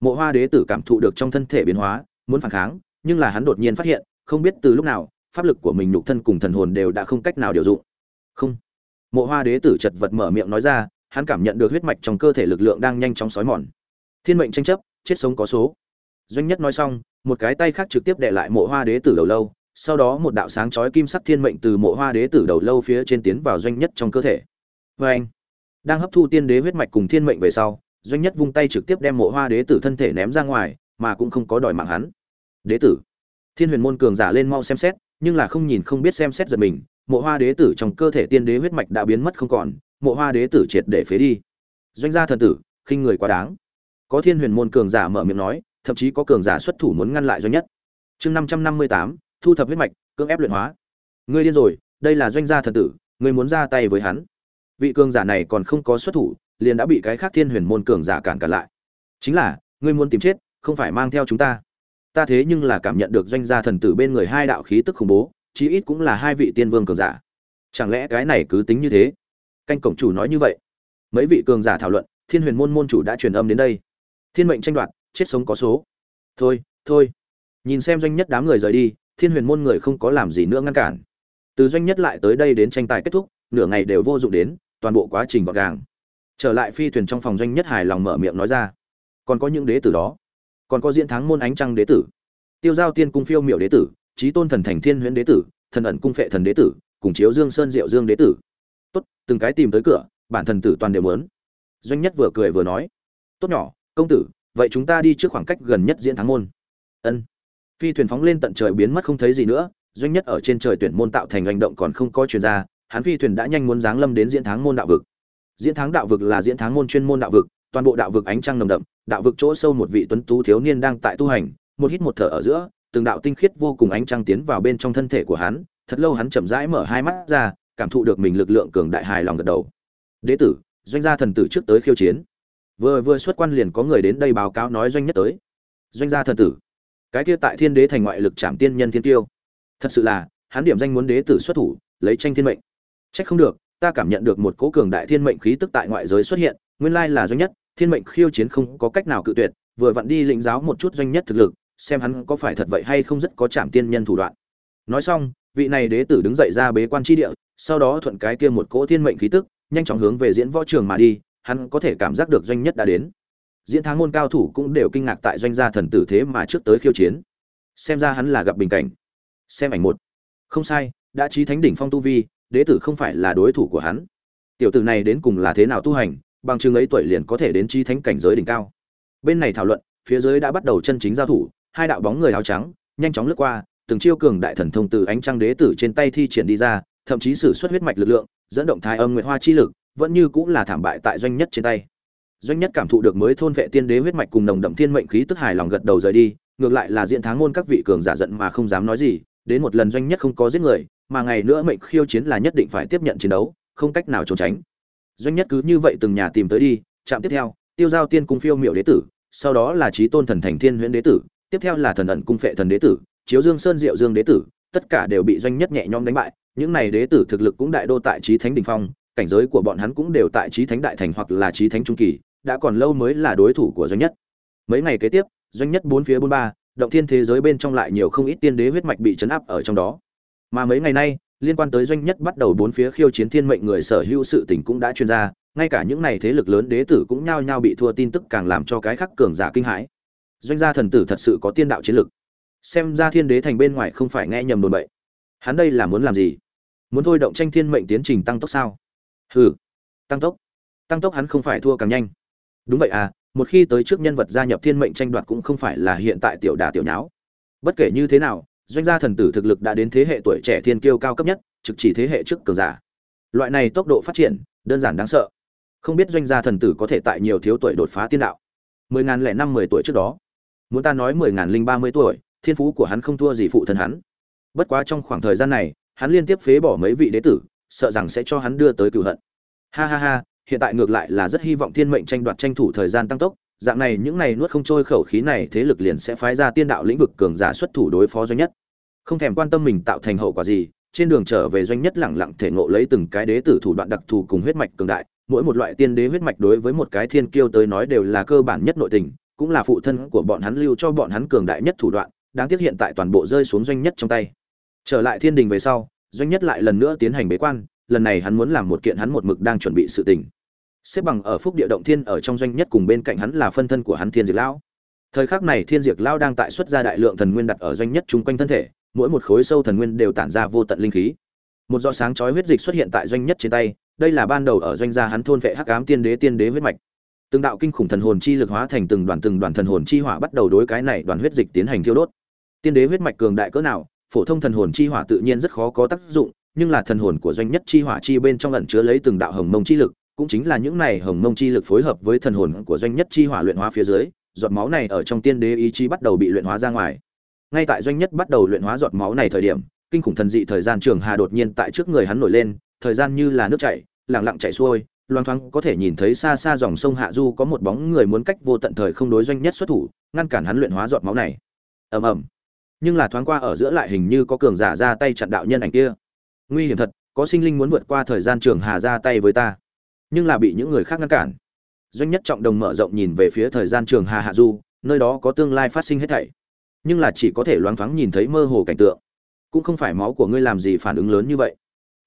Mộ hoa đế tử cảm thụ được trong thân thể biến hóa, muốn phản kháng, nhưng là hắn đột nhiên phát hiện, không biết từ lúc nào, pháp lực của mình nhục thân cùng thần hồn đều đã không cách nào điều dụng. Không. Mộ hoa đế tử chật vật mở miệng nói ra, hắn cảm nhận được huyết mạch trong cơ thể lực lượng đang nhanh chóng sói mòn. Thiên mệnh tranh chấp, chết sống có số. Doanh nhất nói xong, một cái tay khác trực tiếp đệ lại mộ hoa đế tử đầu lâu, sau đó một đạo sáng chói kim sắc thiên mệnh từ mộ hoa đế tử đầu lâu phía trên tiến vào doanh nhất trong cơ thể. Vê anh đang hấp thu tiên đế huyết mạch cùng thiên mệnh về sau, doanh nhất vung tay trực tiếp đem mộ hoa đế tử thân thể ném ra ngoài, mà cũng không có đòi mạng hắn. Đế tử. Thiên huyền môn cường giả lên mau xem xét, nhưng là không nhìn không biết xem xét giật mình, mộ hoa đế tử trong cơ thể tiên đế huyết mạch đã biến mất không còn, mộ hoa đế tử triệt để phế đi. Doanh gia thần tử, khinh người quá đáng. Có thiên huyền môn cường giả mở miệng nói, thậm chí có cường giả xuất thủ muốn ngăn lại doanh nhất. Chương năm trăm năm mươi tám, thu thập huyết mạch, cưỡng ép luyện hóa. Ngươi điên rồi, đây là doanh gia thần tử, ngươi muốn ra tay với hắn vị cường giả này còn không có xuất thủ, liền đã bị cái khác thiên huyền môn cường giả cản cản lại. Chính là, ngươi muốn tìm chết, không phải mang theo chúng ta. Ta thế nhưng là cảm nhận được doanh gia thần tử bên người hai đạo khí tức khủng bố, chí ít cũng là hai vị tiên vương cường giả. Chẳng lẽ cái này cứ tính như thế? Canh cổng chủ nói như vậy. Mấy vị cường giả thảo luận, thiên huyền môn môn chủ đã truyền âm đến đây. Thiên mệnh tranh đoạt, chết sống có số. Thôi thôi. Nhìn xem doanh nhất đám người rời đi, thiên huyền môn người không có làm gì nữa ngăn cản. Từ doanh nhất lại tới đây đến tranh tài kết thúc, nửa ngày đều vô dụng đến toàn bộ quá trình gọn gàng. Trở lại phi thuyền trong phòng doanh nhất hài lòng mở miệng nói ra, còn có những đế tử đó. Còn có diễn thắng môn ánh trăng đế tử, tiêu giao tiên cung phiêu miểu đế tử trí tôn thần thành thiên huyễn đế tử, thần ẩn cung phệ thần đế tử, cùng chiếu dương sơn diệu dương đế tử. Tốt, từng cái tìm tới cửa, bản thần tử toàn đều muốn. Doanh nhất vừa cười vừa nói, tốt nhỏ, công tử, vậy chúng ta đi trước khoảng cách gần nhất diễn thắng môn. Ân. Phi thuyền phóng lên tận trời biến mất không thấy gì nữa, doanh nhất ở trên trời tuyển môn tạo thành hành động còn không có chuyên gia hắn phi thuyền đã nhanh muốn giáng lâm đến diễn thắng môn đạo vực. Diễn thắng đạo vực là diễn thắng môn chuyên môn đạo vực, toàn bộ đạo vực ánh trăng nồng đậm, đạo vực chỗ sâu một vị tuấn tú thiếu niên đang tại tu hành, một hít một thở ở giữa, từng đạo tinh khiết vô cùng ánh trăng tiến vào bên trong thân thể của hắn, thật lâu hắn chậm rãi mở hai mắt ra, cảm thụ được mình lực lượng cường đại hài lòng gật đầu. Đế tử, doanh gia thần tử trước tới khiêu chiến. Vừa vừa xuất quan liền có người đến đây báo cáo nói doanh nhất tới. Doanh gia thần tử, cái kia tại thiên đế thành ngoại lực chạm tiên nhân thiên tiêu. Thật sự là, hắn điểm danh muốn đế tử xuất thủ, lấy tranh thiên mệnh. Chắc không được, ta cảm nhận được một cỗ cường đại thiên mệnh khí tức tại ngoại giới xuất hiện, nguyên lai là doanh nhất, thiên mệnh khiêu chiến không có cách nào cự tuyệt, vừa vặn đi lĩnh giáo một chút doanh nhất thực lực, xem hắn có phải thật vậy hay không rất có chạm tiên nhân thủ đoạn. Nói xong, vị này đế tử đứng dậy ra bế quan chi địa, sau đó thuận cái kia một cỗ thiên mệnh khí tức, nhanh chóng hướng về diễn võ trường mà đi, hắn có thể cảm giác được doanh nhất đã đến. Diễn tháng môn cao thủ cũng đều kinh ngạc tại doanh gia thần tử thế mà trước tới khiêu chiến. Xem ra hắn là gặp bình cảnh. Xem ảnh một. Không sai, đã chí thánh đỉnh phong tu vi đế tử không phải là đối thủ của hắn. Tiểu tử này đến cùng là thế nào tu hành, bằng chứng ấy tuổi liền có thể đến chi thánh cảnh giới đỉnh cao. Bên này thảo luận, phía dưới đã bắt đầu chân chính giao thủ, hai đạo bóng người áo trắng, nhanh chóng lướt qua, từng chiêu cường đại thần thông từ ánh trăng đế tử trên tay thi triển đi ra, thậm chí sử xuất huyết mạch lực lượng, dẫn động thái âm nguyệt hoa chi lực, vẫn như cũng là thảm bại tại doanh nhất trên tay. Doanh nhất cảm thụ được mới thôn vệ tiên đế huyết mạch cùng nồng đậm thiên mệnh khí tức hài lòng gật đầu rời đi, ngược lại là diện tháng môn các vị cường giả giận mà không dám nói gì, đến một lần doanh nhất không có giết người mà ngày nữa mệnh khiêu chiến là nhất định phải tiếp nhận chiến đấu, không cách nào trốn tránh. Doanh nhất cứ như vậy từng nhà tìm tới đi, trạm tiếp theo, tiêu giao tiên cung phiêu miểu đế tử, sau đó là trí tôn thần thành thiên huyễn đế tử, tiếp theo là thần ẩn cung phệ thần đế tử, chiếu dương sơn diệu dương đế tử, tất cả đều bị doanh nhất nhẹ nhõm đánh bại. Những này đế tử thực lực cũng đại đô tại trí thánh đình phong, cảnh giới của bọn hắn cũng đều tại trí thánh đại thành hoặc là trí thánh trung kỳ, đã còn lâu mới là đối thủ của doanh nhất. Mấy ngày kế tiếp, doanh nhất bốn phía bốn ba, động thiên thế giới bên trong lại nhiều không ít tiên đế huyết mạch bị chấn áp ở trong đó mà mấy ngày nay, liên quan tới doanh nhất bắt đầu bốn phía khiêu chiến thiên mệnh người sở hữu sự tình cũng đã chuyên ra, ngay cả những này thế lực lớn đế tử cũng nhao nhao bị thua tin tức càng làm cho cái khắc cường giả kinh hãi. Doanh gia thần tử thật sự có tiên đạo chiến lực. Xem ra thiên đế thành bên ngoài không phải nghe nhầm đồn bậy. Hắn đây là muốn làm gì? Muốn thôi động tranh thiên mệnh tiến trình tăng tốc sao? Hừ, tăng tốc. Tăng tốc hắn không phải thua càng nhanh. Đúng vậy à một khi tới trước nhân vật gia nhập thiên mệnh tranh đoạt cũng không phải là hiện tại tiểu đà tiểu nháo. Bất kể như thế nào doanh gia thần tử thực lực đã đến thế hệ tuổi trẻ thiên kiêu cao cấp nhất, trực chỉ thế hệ trước cường giả. Loại này tốc độ phát triển, đơn giản đáng sợ. Không biết doanh gia thần tử có thể tại nhiều thiếu tuổi đột phá tiên đạo. Mười ngàn lẻ năm mười tuổi trước đó. Muốn ta nói mười ngàn linh ba mươi tuổi, thiên phú của hắn không thua gì phụ thân hắn. Bất quá trong khoảng thời gian này, hắn liên tiếp phế bỏ mấy vị đế tử, sợ rằng sẽ cho hắn đưa tới cửu hận. Ha ha ha, hiện tại ngược lại là rất hy vọng thiên mệnh tranh đoạt tranh thủ thời gian tăng tốc dạng này những này nuốt không trôi khẩu khí này thế lực liền sẽ phái ra tiên đạo lĩnh vực cường giả xuất thủ đối phó doanh nhất. Không thèm quan tâm mình tạo thành hậu quả gì, trên đường trở về doanh nhất lẳng lặng thể ngộ lấy từng cái đế tử thủ đoạn đặc thù cùng huyết mạch cường đại, mỗi một loại tiên đế huyết mạch đối với một cái thiên kiêu tới nói đều là cơ bản nhất nội tình, cũng là phụ thân của bọn hắn lưu cho bọn hắn cường đại nhất thủ đoạn, đáng tiếc hiện tại toàn bộ rơi xuống doanh nhất trong tay. Trở lại thiên đình về sau, doanh nhất lại lần nữa tiến hành bế quan, lần này hắn muốn làm một kiện hắn một mực đang chuẩn bị sự tình xếp bằng ở phúc địa động thiên ở trong doanh nhất cùng bên cạnh hắn là phân thân của hắn thiên diệt lão. Thời khắc này thiên diệt lão đang tại xuất ra đại lượng thần nguyên đặt ở doanh nhất chung quanh thân thể, mỗi một khối sâu thần nguyên đều tản ra vô tận linh khí. Một do sáng chói huyết dịch xuất hiện tại doanh nhất trên tay, đây là ban đầu ở doanh gia hắn thôn vệ hắc ám tiên đế tiên đế huyết mạch. Từng đạo kinh khủng thần hồn chi lực hóa thành từng đoàn từng đoàn thần hồn chi hỏa bắt đầu đối cái này đoàn huyết dịch tiến hành thiêu đốt. Tiên đế huyết mạch cường đại cỡ nào, phổ thông thần hồn chi hỏa tự nhiên rất khó có tác dụng, nhưng là thần hồn của doanh nhất chi hỏa chi bên trong ẩn chứa lấy từng đạo hồng mông chi lực cũng chính là những này hồng mông chi lực phối hợp với thần hồn của doanh nhất chi hỏa luyện hóa phía dưới, giọt máu này ở trong tiên đế ý chí bắt đầu bị luyện hóa ra ngoài. Ngay tại doanh nhất bắt đầu luyện hóa giọt máu này thời điểm, kinh khủng thần dị thời gian trường hà đột nhiên tại trước người hắn nổi lên, thời gian như là nước chảy, lặng lặng chảy xuôi, loang thoáng có thể nhìn thấy xa xa dòng sông hạ du có một bóng người muốn cách vô tận thời không đối doanh nhất xuất thủ, ngăn cản hắn luyện hóa giọt máu này. Ầm ầm. Nhưng là thoáng qua ở giữa lại hình như có cường giả ra tay chặn đạo nhân ảnh kia. Nguy hiểm thật, có sinh linh muốn vượt qua thời gian trường hà ra tay với ta nhưng là bị những người khác ngăn cản. Doanh nhất trọng đồng mở rộng nhìn về phía thời gian trường hà hạ du, nơi đó có tương lai phát sinh hết thảy. Nhưng là chỉ có thể loáng thoáng nhìn thấy mơ hồ cảnh tượng. Cũng không phải máu của ngươi làm gì phản ứng lớn như vậy.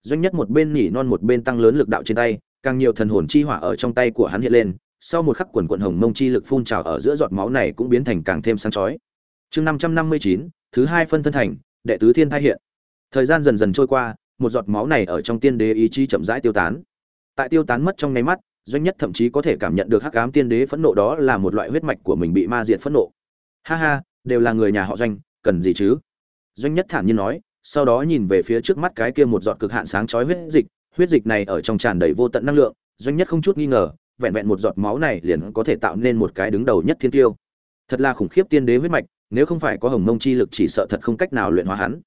Doanh nhất một bên nhỉ non một bên tăng lớn lực đạo trên tay, càng nhiều thần hồn chi hỏa ở trong tay của hắn hiện lên, sau một khắc quần quận hồng mông chi lực phun trào ở giữa giọt máu này cũng biến thành càng thêm sáng chói. Chương năm trăm năm mươi chín, thứ hai phân thân thành, đệ tứ thiên thai hiện. Thời gian dần dần trôi qua, một giọt máu này ở trong tiên đế ý chí chậm rãi tiêu tán tại tiêu tán mất trong nháy mắt, doanh nhất thậm chí có thể cảm nhận được hắc ám tiên đế phẫn nộ đó là một loại huyết mạch của mình bị ma diệt phẫn nộ. Ha ha, đều là người nhà họ doanh, cần gì chứ? Doanh nhất thản nhiên nói, sau đó nhìn về phía trước mắt cái kia một giọt cực hạn sáng chói huyết dịch huyết dịch này ở trong tràn đầy vô tận năng lượng, doanh nhất không chút nghi ngờ, vẹn vẹn một giọt máu này liền có thể tạo nên một cái đứng đầu nhất thiên tiêu. Thật là khủng khiếp tiên đế huyết mạch, nếu không phải có hồng mông chi lực chỉ sợ thật không cách nào luyện hóa hắn.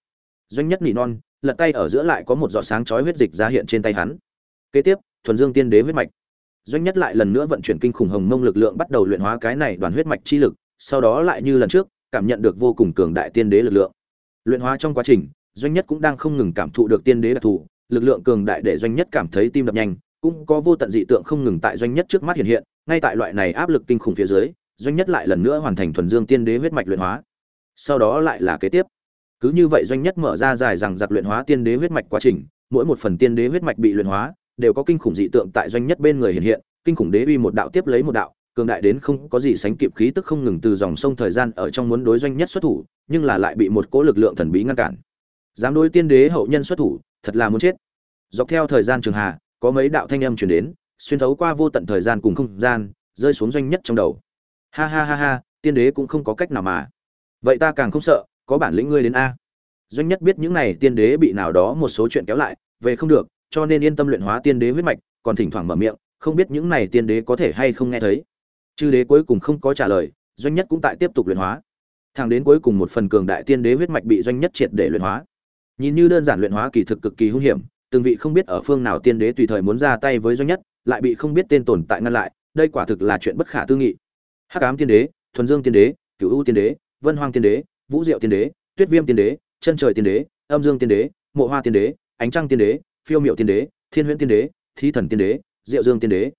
Doanh nhất nỉ non, lật tay ở giữa lại có một giọt sáng chói huyết dịch ra hiện trên tay hắn. Kế tiếp thuần dương tiên đế huyết mạch. Doanh nhất lại lần nữa vận chuyển kinh khủng hồng mông lực lượng bắt đầu luyện hóa cái này đoàn huyết mạch chi lực, sau đó lại như lần trước, cảm nhận được vô cùng cường đại tiên đế lực lượng. Luyện hóa trong quá trình, doanh nhất cũng đang không ngừng cảm thụ được tiên đế đặc thù, lực lượng cường đại để doanh nhất cảm thấy tim đập nhanh, cũng có vô tận dị tượng không ngừng tại doanh nhất trước mắt hiện hiện, ngay tại loại này áp lực kinh khủng phía dưới, doanh nhất lại lần nữa hoàn thành thuần dương tiên đế huyết mạch luyện hóa. Sau đó lại là kế tiếp. Cứ như vậy doanh nhất mở ra dài rằng giặc luyện hóa tiên đế huyết mạch quá trình, mỗi một phần tiên đế huyết mạch bị luyện hóa đều có kinh khủng dị tượng tại doanh nhất bên người hiện hiện, kinh khủng đế uy một đạo tiếp lấy một đạo, cường đại đến không có gì sánh kịp khí tức không ngừng từ dòng sông thời gian ở trong muốn đối doanh nhất xuất thủ, nhưng là lại bị một cỗ lực lượng thần bí ngăn cản. Dám đối tiên đế hậu nhân xuất thủ, thật là muốn chết. Dọc theo thời gian trường hà có mấy đạo thanh âm truyền đến, xuyên thấu qua vô tận thời gian cùng không gian, rơi xuống doanh nhất trong đầu. Ha ha ha ha, tiên đế cũng không có cách nào mà. Vậy ta càng không sợ, có bản lĩnh ngươi đến a. Doanh nhất biết những này, tiên đế bị nào đó một số chuyện kéo lại, về không được cho nên yên tâm luyện hóa tiên đế huyết mạch còn thỉnh thoảng mở miệng không biết những này tiên đế có thể hay không nghe thấy chư đế cuối cùng không có trả lời doanh nhất cũng tại tiếp tục luyện hóa thẳng đến cuối cùng một phần cường đại tiên đế huyết mạch bị doanh nhất triệt để luyện hóa nhìn như đơn giản luyện hóa kỳ thực cực kỳ hung hiểm từng vị không biết ở phương nào tiên đế tùy thời muốn ra tay với doanh nhất lại bị không biết tên tồn tại ngăn lại đây quả thực là chuyện bất khả tư nghị hắc ám tiên đế thuần dương tiên đế cửu u tiên đế vân hoang tiên đế vũ diệu tiên đế tuyết viêm tiên đế chân trời tiên đế âm dương tiên đế mộ hoa tiên đế ánh trăng tiên đế phiêu miệu tiên đế, thiên huyễn tiên đế thi thần tiên đế, diệu dương tiên đế.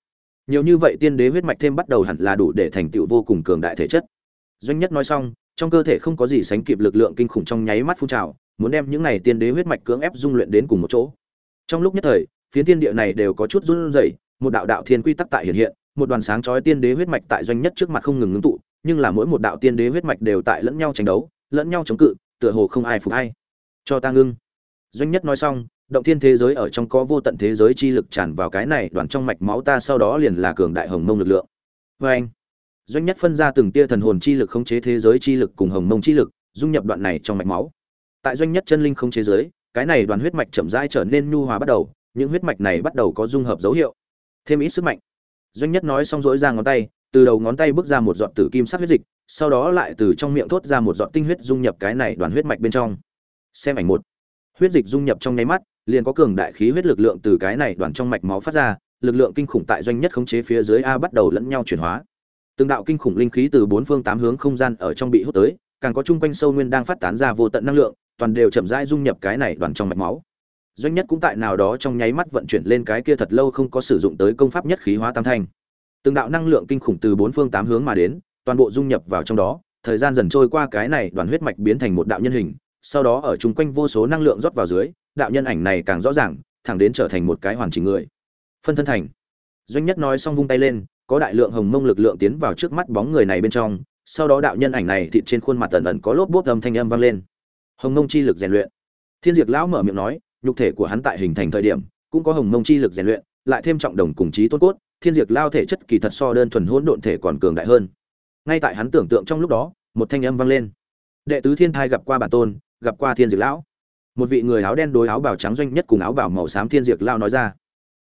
Nhiều như vậy tiên đế huyết mạch thêm bắt đầu hẳn là đủ để thành tựu vô cùng cường đại thể chất. Doanh nhất nói xong, trong cơ thể không có gì sánh kịp lực lượng kinh khủng trong nháy mắt phun trào, muốn đem những này tiên đế huyết mạch cưỡng ép dung luyện đến cùng một chỗ. Trong lúc nhất thời, phiến thiên địa này đều có chút run rẩy, một đạo đạo thiên quy tắc tại hiện hiện, một đoàn sáng chói tiên đế huyết mạch tại doanh nhất trước mặt không ngừng ngưng tụ, nhưng là mỗi một đạo tiên đế huyết mạch đều tại lẫn nhau tranh đấu, lẫn nhau chống cự, tựa hồ không ai phục hay. Cho ta ngưng. Doanh nhất nói xong động thiên thế giới ở trong có vô tận thế giới chi lực tràn vào cái này, đoàn trong mạch máu ta sau đó liền là cường đại hồng mông lực lượng. Vê anh doanh nhất phân ra từng tia thần hồn chi lực khống chế thế giới chi lực cùng hồng mông chi lực, dung nhập đoạn này trong mạch máu. Tại doanh nhất chân linh khống chế giới, cái này đoàn huyết mạch chậm rãi trở nên nhu hòa bắt đầu, những huyết mạch này bắt đầu có dung hợp dấu hiệu. Thêm ít sức mạnh. Doanh nhất nói xong rỗi ra ngón tay, từ đầu ngón tay bước ra một giọt tử kim sắc huyết dịch, sau đó lại từ trong miệng thốt ra một giọt tinh huyết dung nhập cái này đoàn huyết mạch bên trong. Xem ảnh một. Huyết dịch dung nhập trong nháy mắt liền có cường đại khí huyết lực lượng từ cái này đoàn trong mạch máu phát ra, lực lượng kinh khủng tại doanh nhất khống chế phía dưới a bắt đầu lẫn nhau chuyển hóa. Từng đạo kinh khủng linh khí từ bốn phương tám hướng không gian ở trong bị hút tới, càng có chung quanh sâu nguyên đang phát tán ra vô tận năng lượng, toàn đều chậm rãi dung nhập cái này đoàn trong mạch máu. Doanh nhất cũng tại nào đó trong nháy mắt vận chuyển lên cái kia thật lâu không có sử dụng tới công pháp nhất khí hóa tam thanh. Từng đạo năng lượng kinh khủng từ bốn phương tám hướng mà đến, toàn bộ dung nhập vào trong đó, thời gian dần trôi qua cái này đoàn huyết mạch biến thành một đạo nhân hình sau đó ở chung quanh vô số năng lượng rót vào dưới, đạo nhân ảnh này càng rõ ràng, thẳng đến trở thành một cái hoàn chỉnh người. Phân thân thành. Doanh nhất nói xong vung tay lên, có đại lượng hồng mông lực lượng tiến vào trước mắt bóng người này bên trong, sau đó đạo nhân ảnh này thịt trên khuôn mặt tần ẩn có lốp bốp âm thanh âm vang lên. Hồng mông chi lực rèn luyện. Thiên diệt lão mở miệng nói, nhục thể của hắn tại hình thành thời điểm, cũng có hồng mông chi lực rèn luyện, lại thêm trọng đồng cùng trí tốt cốt, thiên diệt lao thể chất kỳ thật so đơn thuần hỗn độn thể còn cường đại hơn. Ngay tại hắn tưởng tượng trong lúc đó, một thanh âm vang lên. Đệ tứ thiên thai gặp qua bản tôn gặp qua thiên diệt lão. Một vị người áo đen đối áo bào trắng doanh nhất cùng áo bào màu xám thiên diệt lao nói ra.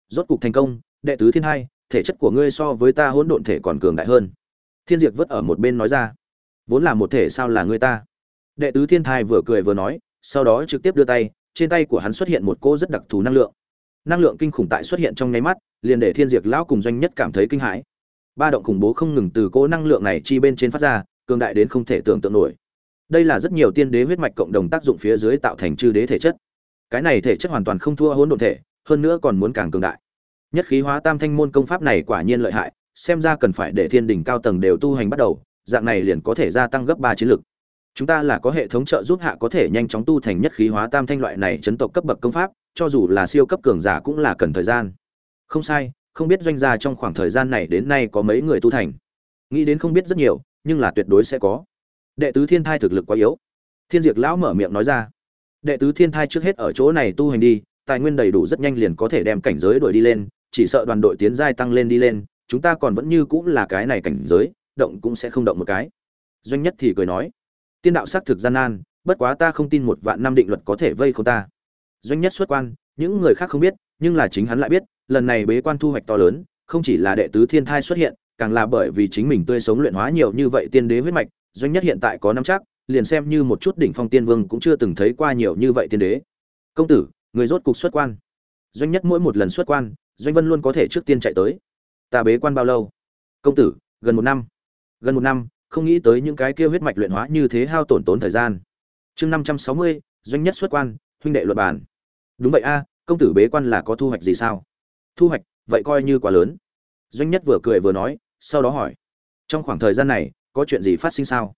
Rốt cục thành công, đệ tứ thiên hai, thể chất của ngươi so với ta hỗn độn thể còn cường đại hơn. Thiên diệt vứt ở một bên nói ra. Vốn là một thể sao là ngươi ta? Đệ tứ thiên thai vừa cười vừa nói, sau đó trực tiếp đưa tay, trên tay của hắn xuất hiện một cô rất đặc thù năng lượng. Năng lượng kinh khủng tại xuất hiện trong nháy mắt, liền để thiên diệt lão cùng doanh nhất cảm thấy kinh hãi. Ba động khủng bố không ngừng từ cỗ năng lượng này chi bên trên phát ra, cường đại đến không thể tưởng tượng nổi đây là rất nhiều tiên đế huyết mạch cộng đồng tác dụng phía dưới tạo thành chư đế thể chất. Cái này thể chất hoàn toàn không thua hỗn độn thể, hơn nữa còn muốn càng cường đại. Nhất khí hóa tam thanh môn công pháp này quả nhiên lợi hại, xem ra cần phải để thiên đỉnh cao tầng đều tu hành bắt đầu, dạng này liền có thể gia tăng gấp ba chiến lực. Chúng ta là có hệ thống trợ giúp hạ có thể nhanh chóng tu thành nhất khí hóa tam thanh loại này chấn tộc cấp bậc công pháp, cho dù là siêu cấp cường giả cũng là cần thời gian. Không sai, không biết doanh gia trong khoảng thời gian này đến nay có mấy người tu thành. Nghĩ đến không biết rất nhiều, nhưng là tuyệt đối sẽ có đệ tứ thiên thai thực lực quá yếu. Thiên diệt lão mở miệng nói ra. Đệ tứ thiên thai trước hết ở chỗ này tu hành đi, tài nguyên đầy đủ rất nhanh liền có thể đem cảnh giới đuổi đi lên, chỉ sợ đoàn đội tiến giai tăng lên đi lên, chúng ta còn vẫn như cũng là cái này cảnh giới, động cũng sẽ không động một cái. Doanh nhất thì cười nói, tiên đạo xác thực gian nan, bất quá ta không tin một vạn năm định luật có thể vây không ta. Doanh nhất xuất quan, những người khác không biết, nhưng là chính hắn lại biết, lần này bế quan thu hoạch to lớn, không chỉ là đệ tứ thiên thai xuất hiện, càng là bởi vì chính mình tươi sống luyện hóa nhiều như vậy tiên đế huyết mạch doanh nhất hiện tại có năm chắc, liền xem như một chút đỉnh phong tiên vương cũng chưa từng thấy qua nhiều như vậy tiên đế. Công tử, người rốt cục xuất quan. Doanh nhất mỗi một lần xuất quan, doanh vân luôn có thể trước tiên chạy tới. Ta bế quan bao lâu? Công tử, gần một năm. Gần một năm, không nghĩ tới những cái kia huyết mạch luyện hóa như thế hao tổn tốn thời gian. Chương năm trăm sáu mươi, doanh nhất xuất quan, huynh đệ luật bản đúng vậy a, công tử bế quan là có thu hoạch gì sao? Thu hoạch, vậy coi như quá lớn. Doanh nhất vừa cười vừa nói, sau đó hỏi. Trong khoảng thời gian này có chuyện gì phát sinh sao?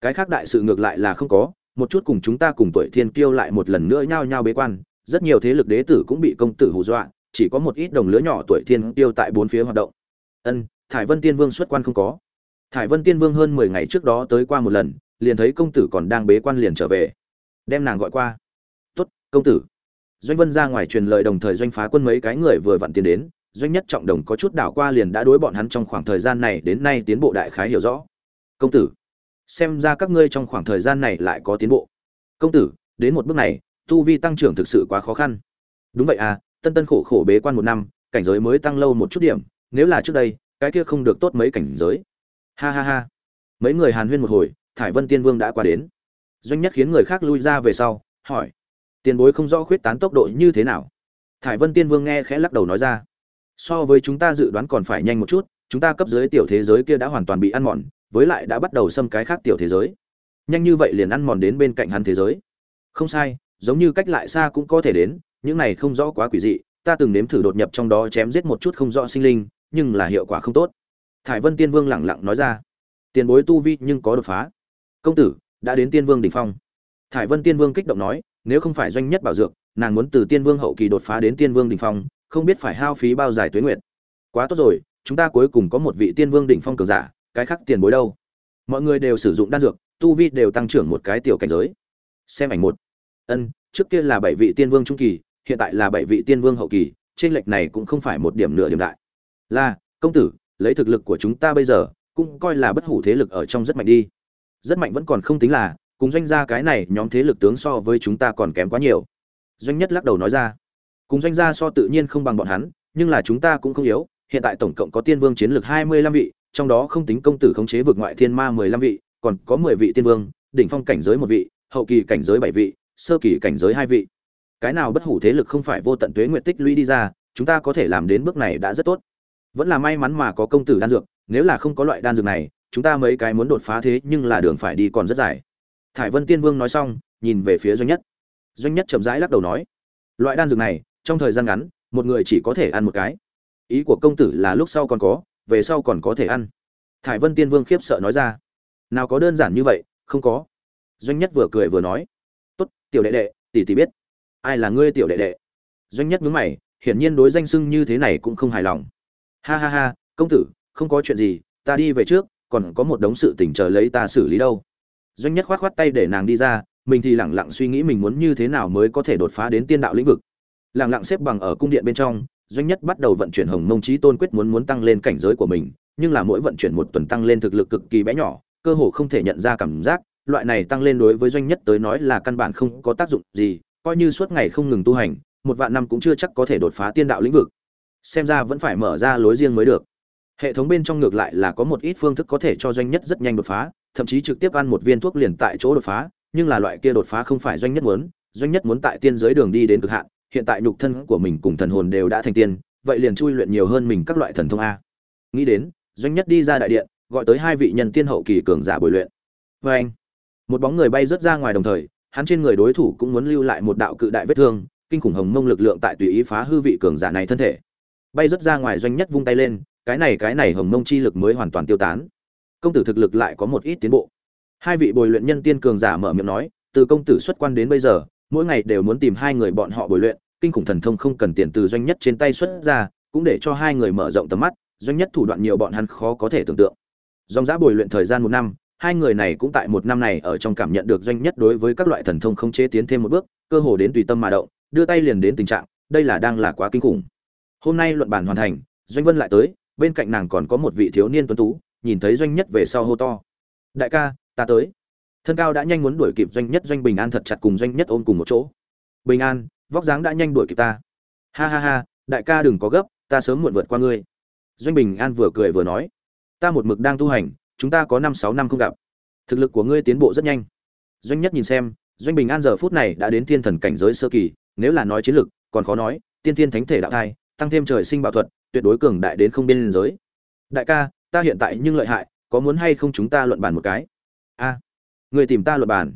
Cái khác đại sự ngược lại là không có, một chút cùng chúng ta cùng tuổi thiên kiêu lại một lần nữa nhao nhao bế quan, rất nhiều thế lực đế tử cũng bị công tử hù dọa, chỉ có một ít đồng lứa nhỏ tuổi thiên kiêu tại bốn phía hoạt động. Ân, thải vân tiên vương xuất quan không có. Thải vân tiên vương hơn mười ngày trước đó tới qua một lần, liền thấy công tử còn đang bế quan liền trở về. Đem nàng gọi qua. Tuất công tử. Doanh vân ra ngoài truyền lời đồng thời doanh phá quân mấy cái người vừa vặn tiến đến, doanh nhất trọng đồng có chút đảo qua liền đã đối bọn hắn trong khoảng thời gian này đến nay tiến bộ đại khái hiểu rõ công tử, xem ra các ngươi trong khoảng thời gian này lại có tiến bộ. Công tử, đến một bước này, tu vi tăng trưởng thực sự quá khó khăn. Đúng vậy à tân tân khổ khổ bế quan một năm, cảnh giới mới tăng lâu một chút điểm, nếu là trước đây, cái kia không được tốt mấy cảnh giới. Ha ha ha. Mấy người hàn huyên một hồi, thải vân tiên vương đã qua đến. Doanh nhất khiến người khác lui ra về sau, hỏi, tiền bối không rõ khuyết tán tốc độ như thế nào? Thải vân tiên vương nghe khẽ lắc đầu nói ra, so với chúng ta dự đoán còn phải nhanh một chút, chúng ta cấp dưới tiểu thế giới kia đã hoàn toàn bị ăn mòn với lại đã bắt đầu xâm cái khác tiểu thế giới. Nhanh như vậy liền ăn mòn đến bên cạnh hắn thế giới. Không sai, giống như cách lại xa cũng có thể đến, những này không rõ quá quỷ dị, ta từng nếm thử đột nhập trong đó chém giết một chút không rõ sinh linh, nhưng là hiệu quả không tốt. Thải vân tiên vương lẳng lặng nói ra. Tiền bối tu vi nhưng có đột phá. Công tử, đã đến tiên vương đỉnh phong. Thải vân tiên vương kích động nói, nếu không phải doanh nhất bảo dược, nàng muốn từ tiên vương hậu kỳ đột phá đến tiên vương đỉnh phong, không biết phải hao phí bao dài tuế nguyện quá tốt rồi, chúng ta cuối cùng có một vị tiên vương đỉnh phong cường giả cái khác tiền bối đâu. Mọi người đều sử dụng đan dược, tu vi đều tăng trưởng một cái tiểu cảnh giới. Xem ảnh một. Ân, trước kia là bảy vị tiên vương trung kỳ, hiện tại là bảy vị tiên vương hậu kỳ, trên lệch này cũng không phải một điểm nửa điểm đại. Là, công tử, lấy thực lực của chúng ta bây giờ, cũng coi là bất hủ thế lực ở trong rất mạnh đi. Rất mạnh vẫn còn không tính là, cùng doanh gia cái này nhóm thế lực tướng so với chúng ta còn kém quá nhiều. Doanh nhất lắc đầu nói ra. Cùng doanh gia so tự nhiên không bằng bọn hắn, nhưng là chúng ta cũng không yếu, hiện tại tổng cộng có tiên vương chiến lược hai mươi lăm vị trong đó không tính công tử khống chế vực ngoại thiên ma mười lăm vị, còn có mười vị tiên vương, đỉnh phong cảnh giới một vị, hậu kỳ cảnh giới bảy vị, sơ kỳ cảnh giới hai vị. Cái nào bất hủ thế lực không phải vô tận tuế nguyện tích lũy đi ra, chúng ta có thể làm đến bước này đã rất tốt. Vẫn là may mắn mà có công tử đan dược, nếu là không có loại đan dược này, chúng ta mấy cái muốn đột phá thế nhưng là đường phải đi còn rất dài. Thải vân tiên vương nói xong, nhìn về phía doanh nhất. Doanh nhất chậm rãi lắc đầu nói, loại đan dược này, trong thời gian ngắn, một người chỉ có thể ăn một cái. Ý của công tử là lúc sau còn có về sau còn có thể ăn. Thải vân tiên vương khiếp sợ nói ra. Nào có đơn giản như vậy, không có. Doanh nhất vừa cười vừa nói. Tốt, tiểu đệ đệ, tỷ tỷ biết. Ai là ngươi tiểu đệ đệ? Doanh nhất nhướng mày, hiển nhiên đối danh sưng như thế này cũng không hài lòng. Ha ha ha, công tử, không có chuyện gì, ta đi về trước, còn có một đống sự tình chờ lấy ta xử lý đâu. Doanh nhất khoát khoát tay để nàng đi ra, mình thì lẳng lặng suy nghĩ mình muốn như thế nào mới có thể đột phá đến tiên đạo lĩnh vực. Lẳng lặng xếp bằng ở cung điện bên trong doanh nhất bắt đầu vận chuyển hồng mông trí tôn quyết muốn muốn tăng lên cảnh giới của mình, nhưng là mỗi vận chuyển một tuần tăng lên thực lực cực kỳ bé nhỏ, cơ hồ không thể nhận ra cảm giác. Loại này tăng lên đối với doanh nhất tới nói là căn bản không có tác dụng gì, coi như suốt ngày không ngừng tu hành, một vạn năm cũng chưa chắc có thể đột phá tiên đạo lĩnh vực. Xem ra vẫn phải mở ra lối riêng mới được. Hệ thống bên trong ngược lại là có một ít phương thức có thể cho doanh nhất rất nhanh đột phá, thậm chí trực tiếp ăn một viên thuốc liền tại chỗ đột phá, nhưng là loại kia đột phá không phải doanh nhất muốn, doanh nhất muốn tại tiên giới đường đi đến cực hạn hiện tại nhục thân của mình cùng thần hồn đều đã thành tiên, vậy liền chui luyện nhiều hơn mình các loại thần thông a. Nghĩ đến, doanh nhất đi ra đại điện, gọi tới hai vị nhân tiên hậu kỳ cường giả bồi luyện. Và anh, một bóng người bay rất ra ngoài đồng thời, hắn trên người đối thủ cũng muốn lưu lại một đạo cự đại vết thương, kinh khủng hồng mông lực lượng tại tùy ý phá hư vị cường giả này thân thể. Bay rất ra ngoài doanh nhất vung tay lên, cái này cái này hồng mông chi lực mới hoàn toàn tiêu tán. Công tử thực lực lại có một ít tiến bộ. Hai vị bồi luyện nhân tiên cường giả mở miệng nói, từ công tử xuất quan đến bây giờ mỗi ngày đều muốn tìm hai người bọn họ bồi luyện, kinh khủng thần thông không cần tiền từ doanh nhất trên tay xuất ra, cũng để cho hai người mở rộng tầm mắt, doanh nhất thủ đoạn nhiều bọn hắn khó có thể tưởng tượng. Dòng giã bồi luyện thời gian một năm, hai người này cũng tại một năm này ở trong cảm nhận được doanh nhất đối với các loại thần thông không chế tiến thêm một bước, cơ hồ đến tùy tâm mà động, đưa tay liền đến tình trạng, đây là đang là quá kinh khủng. Hôm nay luận bản hoàn thành, doanh vân lại tới, bên cạnh nàng còn có một vị thiếu niên tuấn tú, nhìn thấy doanh nhất về sau hô to. Đại ca, ta tới thân cao đã nhanh muốn đuổi kịp doanh nhất doanh bình an thật chặt cùng doanh nhất ôm cùng một chỗ. Bình an, vóc dáng đã nhanh đuổi kịp ta. Ha ha ha, đại ca đừng có gấp, ta sớm muộn vượt qua ngươi. Doanh bình an vừa cười vừa nói. Ta một mực đang tu hành, chúng ta có năm sáu năm không gặp. Thực lực của ngươi tiến bộ rất nhanh. Doanh nhất nhìn xem, doanh bình an giờ phút này đã đến thiên thần cảnh giới sơ kỳ, nếu là nói chiến lực, còn khó nói, tiên thiên thánh thể đạo thai, tăng thêm trời sinh bảo thuật, tuyệt đối cường đại đến không biên giới. Đại ca, ta hiện tại nhưng lợi hại, có muốn hay không chúng ta luận bàn một cái? A người tìm ta luật bàn.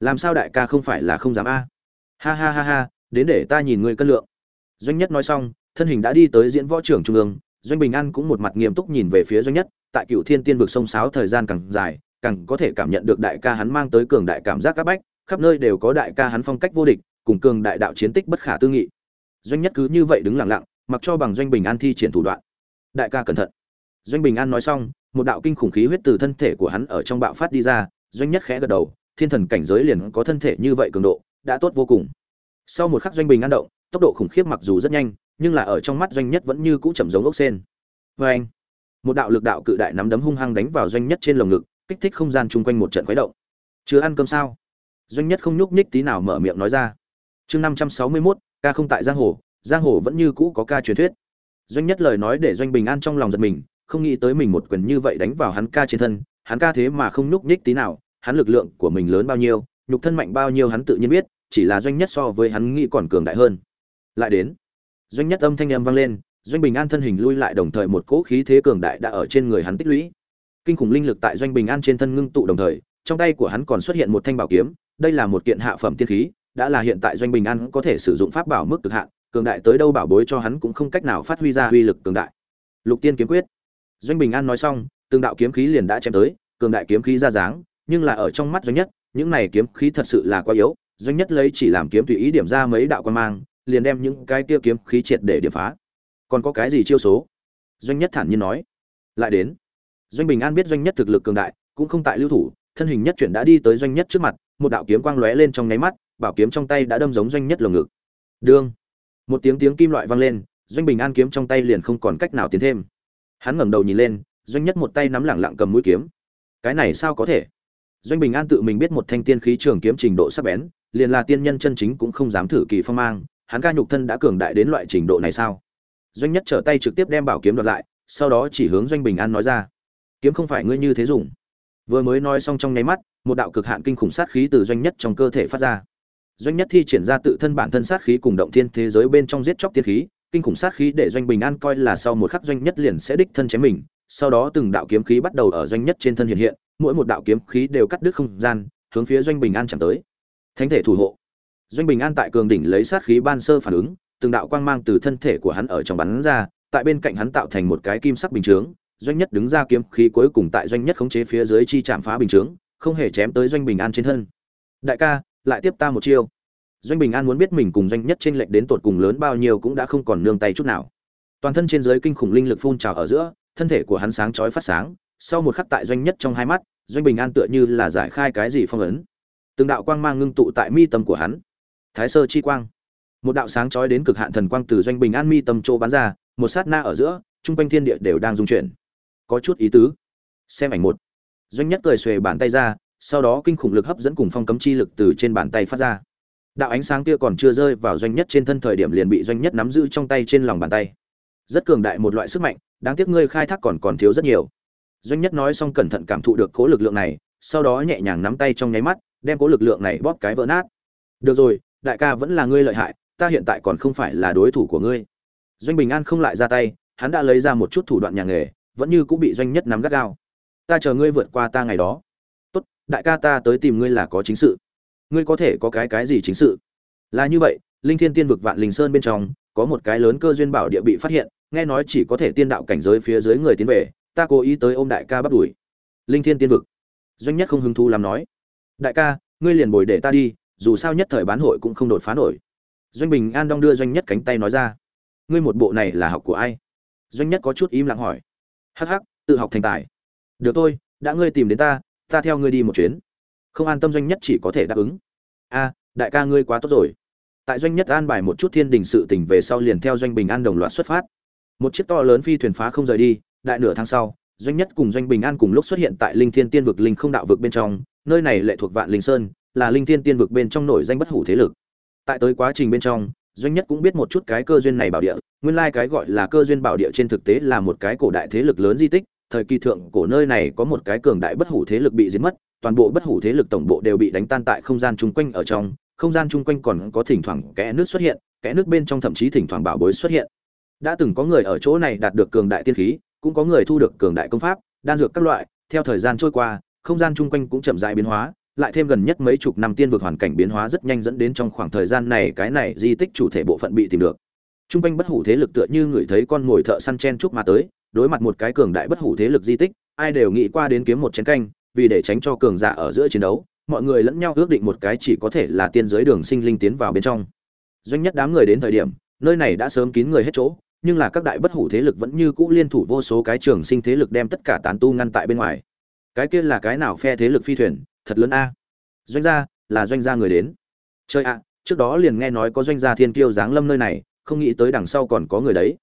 Làm sao đại ca không phải là không dám a? Ha ha ha ha, đến để ta nhìn người cân lượng. Doanh nhất nói xong, thân hình đã đi tới diễn võ trưởng trung ương, doanh bình an cũng một mặt nghiêm túc nhìn về phía doanh nhất, tại cựu thiên tiên vực sông sáo thời gian càng dài, càng có thể cảm nhận được đại ca hắn mang tới cường đại cảm giác áp bách, khắp nơi đều có đại ca hắn phong cách vô địch, cùng cường đại đạo chiến tích bất khả tư nghị. Doanh nhất cứ như vậy đứng lặng lặng, mặc cho bằng doanh bình an thi triển thủ đoạn. Đại ca cẩn thận. Doanh bình an nói xong, một đạo kinh khủng khí huyết từ thân thể của hắn ở trong bạo phát đi ra doanh nhất khẽ gật đầu, thiên thần cảnh giới liền có thân thể như vậy cường độ, đã tốt vô cùng. Sau một khắc doanh bình ăn động, tốc độ khủng khiếp mặc dù rất nhanh, nhưng là ở trong mắt doanh nhất vẫn như cũ chậm giống ốc sen. Vê anh một đạo lực đạo cự đại nắm đấm hung hăng đánh vào doanh nhất trên lồng ngực, kích thích không gian chung quanh một trận khuấy động. Chưa ăn cơm sao? Doanh nhất không nhúc nhích tí nào mở miệng nói ra. Chương năm trăm sáu mươi mốt, ca không tại giang hồ giang hồ vẫn như cũ có ca truyền thuyết. Doanh nhất lời nói để doanh bình an trong lòng giật mình, không nghĩ tới mình một quyền như vậy đánh vào hắn ca trên thân hắn ca thế mà không nhúc nhích tí nào, hắn lực lượng của mình lớn bao nhiêu, nhục thân mạnh bao nhiêu hắn tự nhiên biết, chỉ là doanh nhất so với hắn nghĩ còn cường đại hơn. Lại đến, doanh nhất âm thanh em vang lên, doanh bình an thân hình lui lại đồng thời một cỗ khí thế cường đại đã ở trên người hắn tích lũy. Kinh khủng linh lực tại doanh bình an trên thân ngưng tụ đồng thời, trong tay của hắn còn xuất hiện một thanh bảo kiếm, đây là một kiện hạ phẩm tiên khí, đã là hiện tại doanh bình an có thể sử dụng pháp bảo mức cực hạn, cường đại tới đâu bảo bối cho hắn cũng không cách nào phát huy ra uy lực cường đại. Lục tiên kiếm quyết. Doanh bình an nói xong từng đạo kiếm khí liền đã chém tới, cường đại kiếm khí ra dáng, nhưng là ở trong mắt doanh nhất, những này kiếm khí thật sự là quá yếu, doanh nhất lấy chỉ làm kiếm tùy ý điểm ra mấy đạo quan mang, liền đem những cái kia kiếm khí triệt để điểm phá. Còn có cái gì chiêu số? Doanh nhất thản nhiên nói. Lại đến. Doanh bình an biết doanh nhất thực lực cường đại, cũng không tại lưu thủ, thân hình nhất chuyển đã đi tới doanh nhất trước mặt, một đạo kiếm quang lóe lên trong nháy mắt, bảo kiếm trong tay đã đâm giống doanh nhất lồng ngực. Đương. Một tiếng tiếng kim loại vang lên, doanh bình an kiếm trong tay liền không còn cách nào tiến thêm. Hắn ngẩng đầu nhìn lên doanh nhất một tay nắm lẳng lặng cầm mũi kiếm. Cái này sao có thể? Doanh bình an tự mình biết một thanh tiên khí trường kiếm trình độ sắc bén, liền là tiên nhân chân chính cũng không dám thử kỳ phong mang, hắn ca nhục thân đã cường đại đến loại trình độ này sao? Doanh nhất trở tay trực tiếp đem bảo kiếm đoạt lại, sau đó chỉ hướng doanh bình an nói ra, kiếm không phải ngươi như thế dùng. Vừa mới nói xong trong nháy mắt, một đạo cực hạn kinh khủng sát khí từ doanh nhất trong cơ thể phát ra. Doanh nhất thi triển ra tự thân bản thân sát khí cùng động thiên thế giới bên trong giết chóc tiên khí, kinh khủng sát khí để doanh bình an coi là sau một khắc doanh nhất liền sẽ đích thân chém mình sau đó từng đạo kiếm khí bắt đầu ở doanh nhất trên thân hiện hiện, mỗi một đạo kiếm khí đều cắt đứt không gian, hướng phía doanh bình an chẳng tới. Thánh thể thủ hộ. Doanh bình an tại cường đỉnh lấy sát khí ban sơ phản ứng, từng đạo quang mang từ thân thể của hắn ở trong bắn ra, tại bên cạnh hắn tạo thành một cái kim sắc bình chướng, doanh nhất đứng ra kiếm khí cuối cùng tại doanh nhất khống chế phía dưới chi chạm phá bình chướng, không hề chém tới doanh bình an trên thân. Đại ca, lại tiếp ta một chiêu. Doanh bình an muốn biết mình cùng doanh nhất trên lệnh đến tột cùng lớn bao nhiêu cũng đã không còn nương tay chút nào. Toàn thân trên dưới kinh khủng linh lực phun trào ở giữa thân thể của hắn sáng chói phát sáng, sau một khắc tại doanh nhất trong hai mắt, doanh bình an tựa như là giải khai cái gì phong ấn. Từng đạo quang mang ngưng tụ tại mi tâm của hắn. Thái sơ chi quang. Một đạo sáng chói đến cực hạn thần quang từ doanh bình an mi tâm chỗ bắn ra, một sát na ở giữa trung quanh thiên địa đều đang rung chuyển. Có chút ý tứ. Xem ảnh một. Doanh nhất cười xuề bàn tay ra, sau đó kinh khủng lực hấp dẫn cùng phong cấm chi lực từ trên bàn tay phát ra. Đạo ánh sáng kia còn chưa rơi vào doanh nhất trên thân thời điểm liền bị doanh nhất nắm giữ trong tay trên lòng bàn tay rất cường đại một loại sức mạnh, đáng tiếc ngươi khai thác còn còn thiếu rất nhiều. Doanh nhất nói xong cẩn thận cảm thụ được cố lực lượng này, sau đó nhẹ nhàng nắm tay trong nháy mắt, đem cố lực lượng này bóp cái vỡ nát. Được rồi, đại ca vẫn là ngươi lợi hại, ta hiện tại còn không phải là đối thủ của ngươi. Doanh bình an không lại ra tay, hắn đã lấy ra một chút thủ đoạn nhà nghề, vẫn như cũng bị doanh nhất nắm gắt gao. Ta chờ ngươi vượt qua ta ngày đó. Tốt, đại ca ta tới tìm ngươi là có chính sự. Ngươi có thể có cái cái gì chính sự? Là như vậy, linh thiên tiên vực vạn linh sơn bên trong, có một cái lớn cơ duyên bảo địa bị phát hiện nghe nói chỉ có thể tiên đạo cảnh giới phía dưới người tiến về, ta cố ý tới ôm đại ca bắt đuổi linh thiên tiên vực. Doanh nhất không hứng thú làm nói. Đại ca, ngươi liền bồi để ta đi, dù sao nhất thời bán hội cũng không đột phá nổi. Doanh bình an đong đưa doanh nhất cánh tay nói ra. Ngươi một bộ này là học của ai? Doanh nhất có chút im lặng hỏi. Hắc hắc, tự học thành tài. Được thôi, đã ngươi tìm đến ta ta theo ngươi đi một chuyến. Không an tâm doanh nhất chỉ có thể đáp ứng. A, đại ca ngươi quá tốt rồi. Tại doanh nhất an bài một chút thiên đình sự tỉnh về sau liền theo doanh bình an đồng loạt xuất phát một chiếc to lớn phi thuyền phá không rời đi, đại nửa tháng sau, doanh nhất cùng doanh bình an cùng lúc xuất hiện tại linh thiên tiên vực linh không đạo vực bên trong, nơi này lệ thuộc vạn linh sơn, là linh thiên tiên vực bên trong nổi danh bất hủ thế lực. Tại tới quá trình bên trong, doanh nhất cũng biết một chút cái cơ duyên này bảo địa, nguyên lai cái gọi là cơ duyên bảo địa trên thực tế là một cái cổ đại thế lực lớn di tích, thời kỳ thượng cổ nơi này có một cái cường đại bất hủ thế lực bị giết mất, toàn bộ bất hủ thế lực tổng bộ đều bị đánh tan tại không gian chung quanh ở trong, không gian chung quanh còn có thỉnh thoảng kẽ nước xuất hiện, kẽ nước bên trong thậm chí thỉnh thoảng bảo bối xuất hiện đã từng có người ở chỗ này đạt được cường đại tiên khí, cũng có người thu được cường đại công pháp, đan dược các loại, theo thời gian trôi qua, không gian chung quanh cũng chậm rãi biến hóa, lại thêm gần nhất mấy chục năm tiên vực hoàn cảnh biến hóa rất nhanh dẫn đến trong khoảng thời gian này cái này di tích chủ thể bộ phận bị tìm được. Chung quanh bất hủ thế lực tựa như người thấy con ngồi thợ săn chen chúc mà tới, đối mặt một cái cường đại bất hủ thế lực di tích, ai đều nghĩ qua đến kiếm một chén canh, vì để tránh cho cường giả ở giữa chiến đấu, mọi người lẫn nhau ước định một cái chỉ có thể là tiên giới đường sinh linh tiến vào bên trong. Doanh nhất đám người đến thời điểm, nơi này đã sớm kín người hết chỗ nhưng là các đại bất hủ thế lực vẫn như cũ liên thủ vô số cái trường sinh thế lực đem tất cả tán tu ngăn tại bên ngoài. Cái kia là cái nào phe thế lực phi thuyền? Thật lớn a. Doanh gia, là doanh gia người đến. Chơi ạ, trước đó liền nghe nói có doanh gia thiên kiêu giáng lâm nơi này, không nghĩ tới đằng sau còn có người đấy.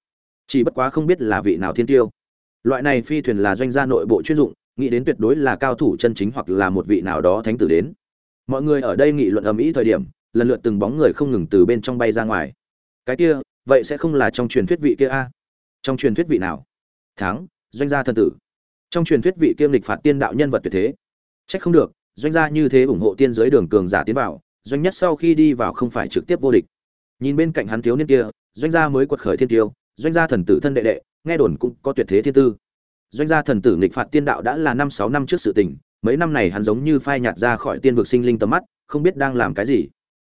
Chỉ bất quá không biết là vị nào thiên kiêu. Loại này phi thuyền là doanh gia nội bộ chuyên dụng, nghĩ đến tuyệt đối là cao thủ chân chính hoặc là một vị nào đó thánh tử đến. Mọi người ở đây nghị luận ầm ĩ thời điểm, lần lượt từng bóng người không ngừng từ bên trong bay ra ngoài. Cái kia vậy sẽ không là trong truyền thuyết vị kia a? Trong truyền thuyết vị nào? Thắng, doanh gia thân tử. Trong truyền thuyết vị kiêm lịch phạt tiên đạo nhân vật tuyệt thế. Trách không được, doanh gia như thế ủng hộ tiên giới đường cường giả tiến vào, doanh nhất sau khi đi vào không phải trực tiếp vô địch. Nhìn bên cạnh hắn thiếu niên kia, doanh gia mới quật khởi thiên tiêu, doanh gia thần tử thân đệ đệ, nghe đồn cũng có tuyệt thế thiên tư. Doanh gia thần tử nghịch phạt tiên đạo đã là năm sáu năm trước sự tình, mấy năm này hắn giống như phai nhạt ra khỏi tiên vực sinh linh tầm mắt, không biết đang làm cái gì.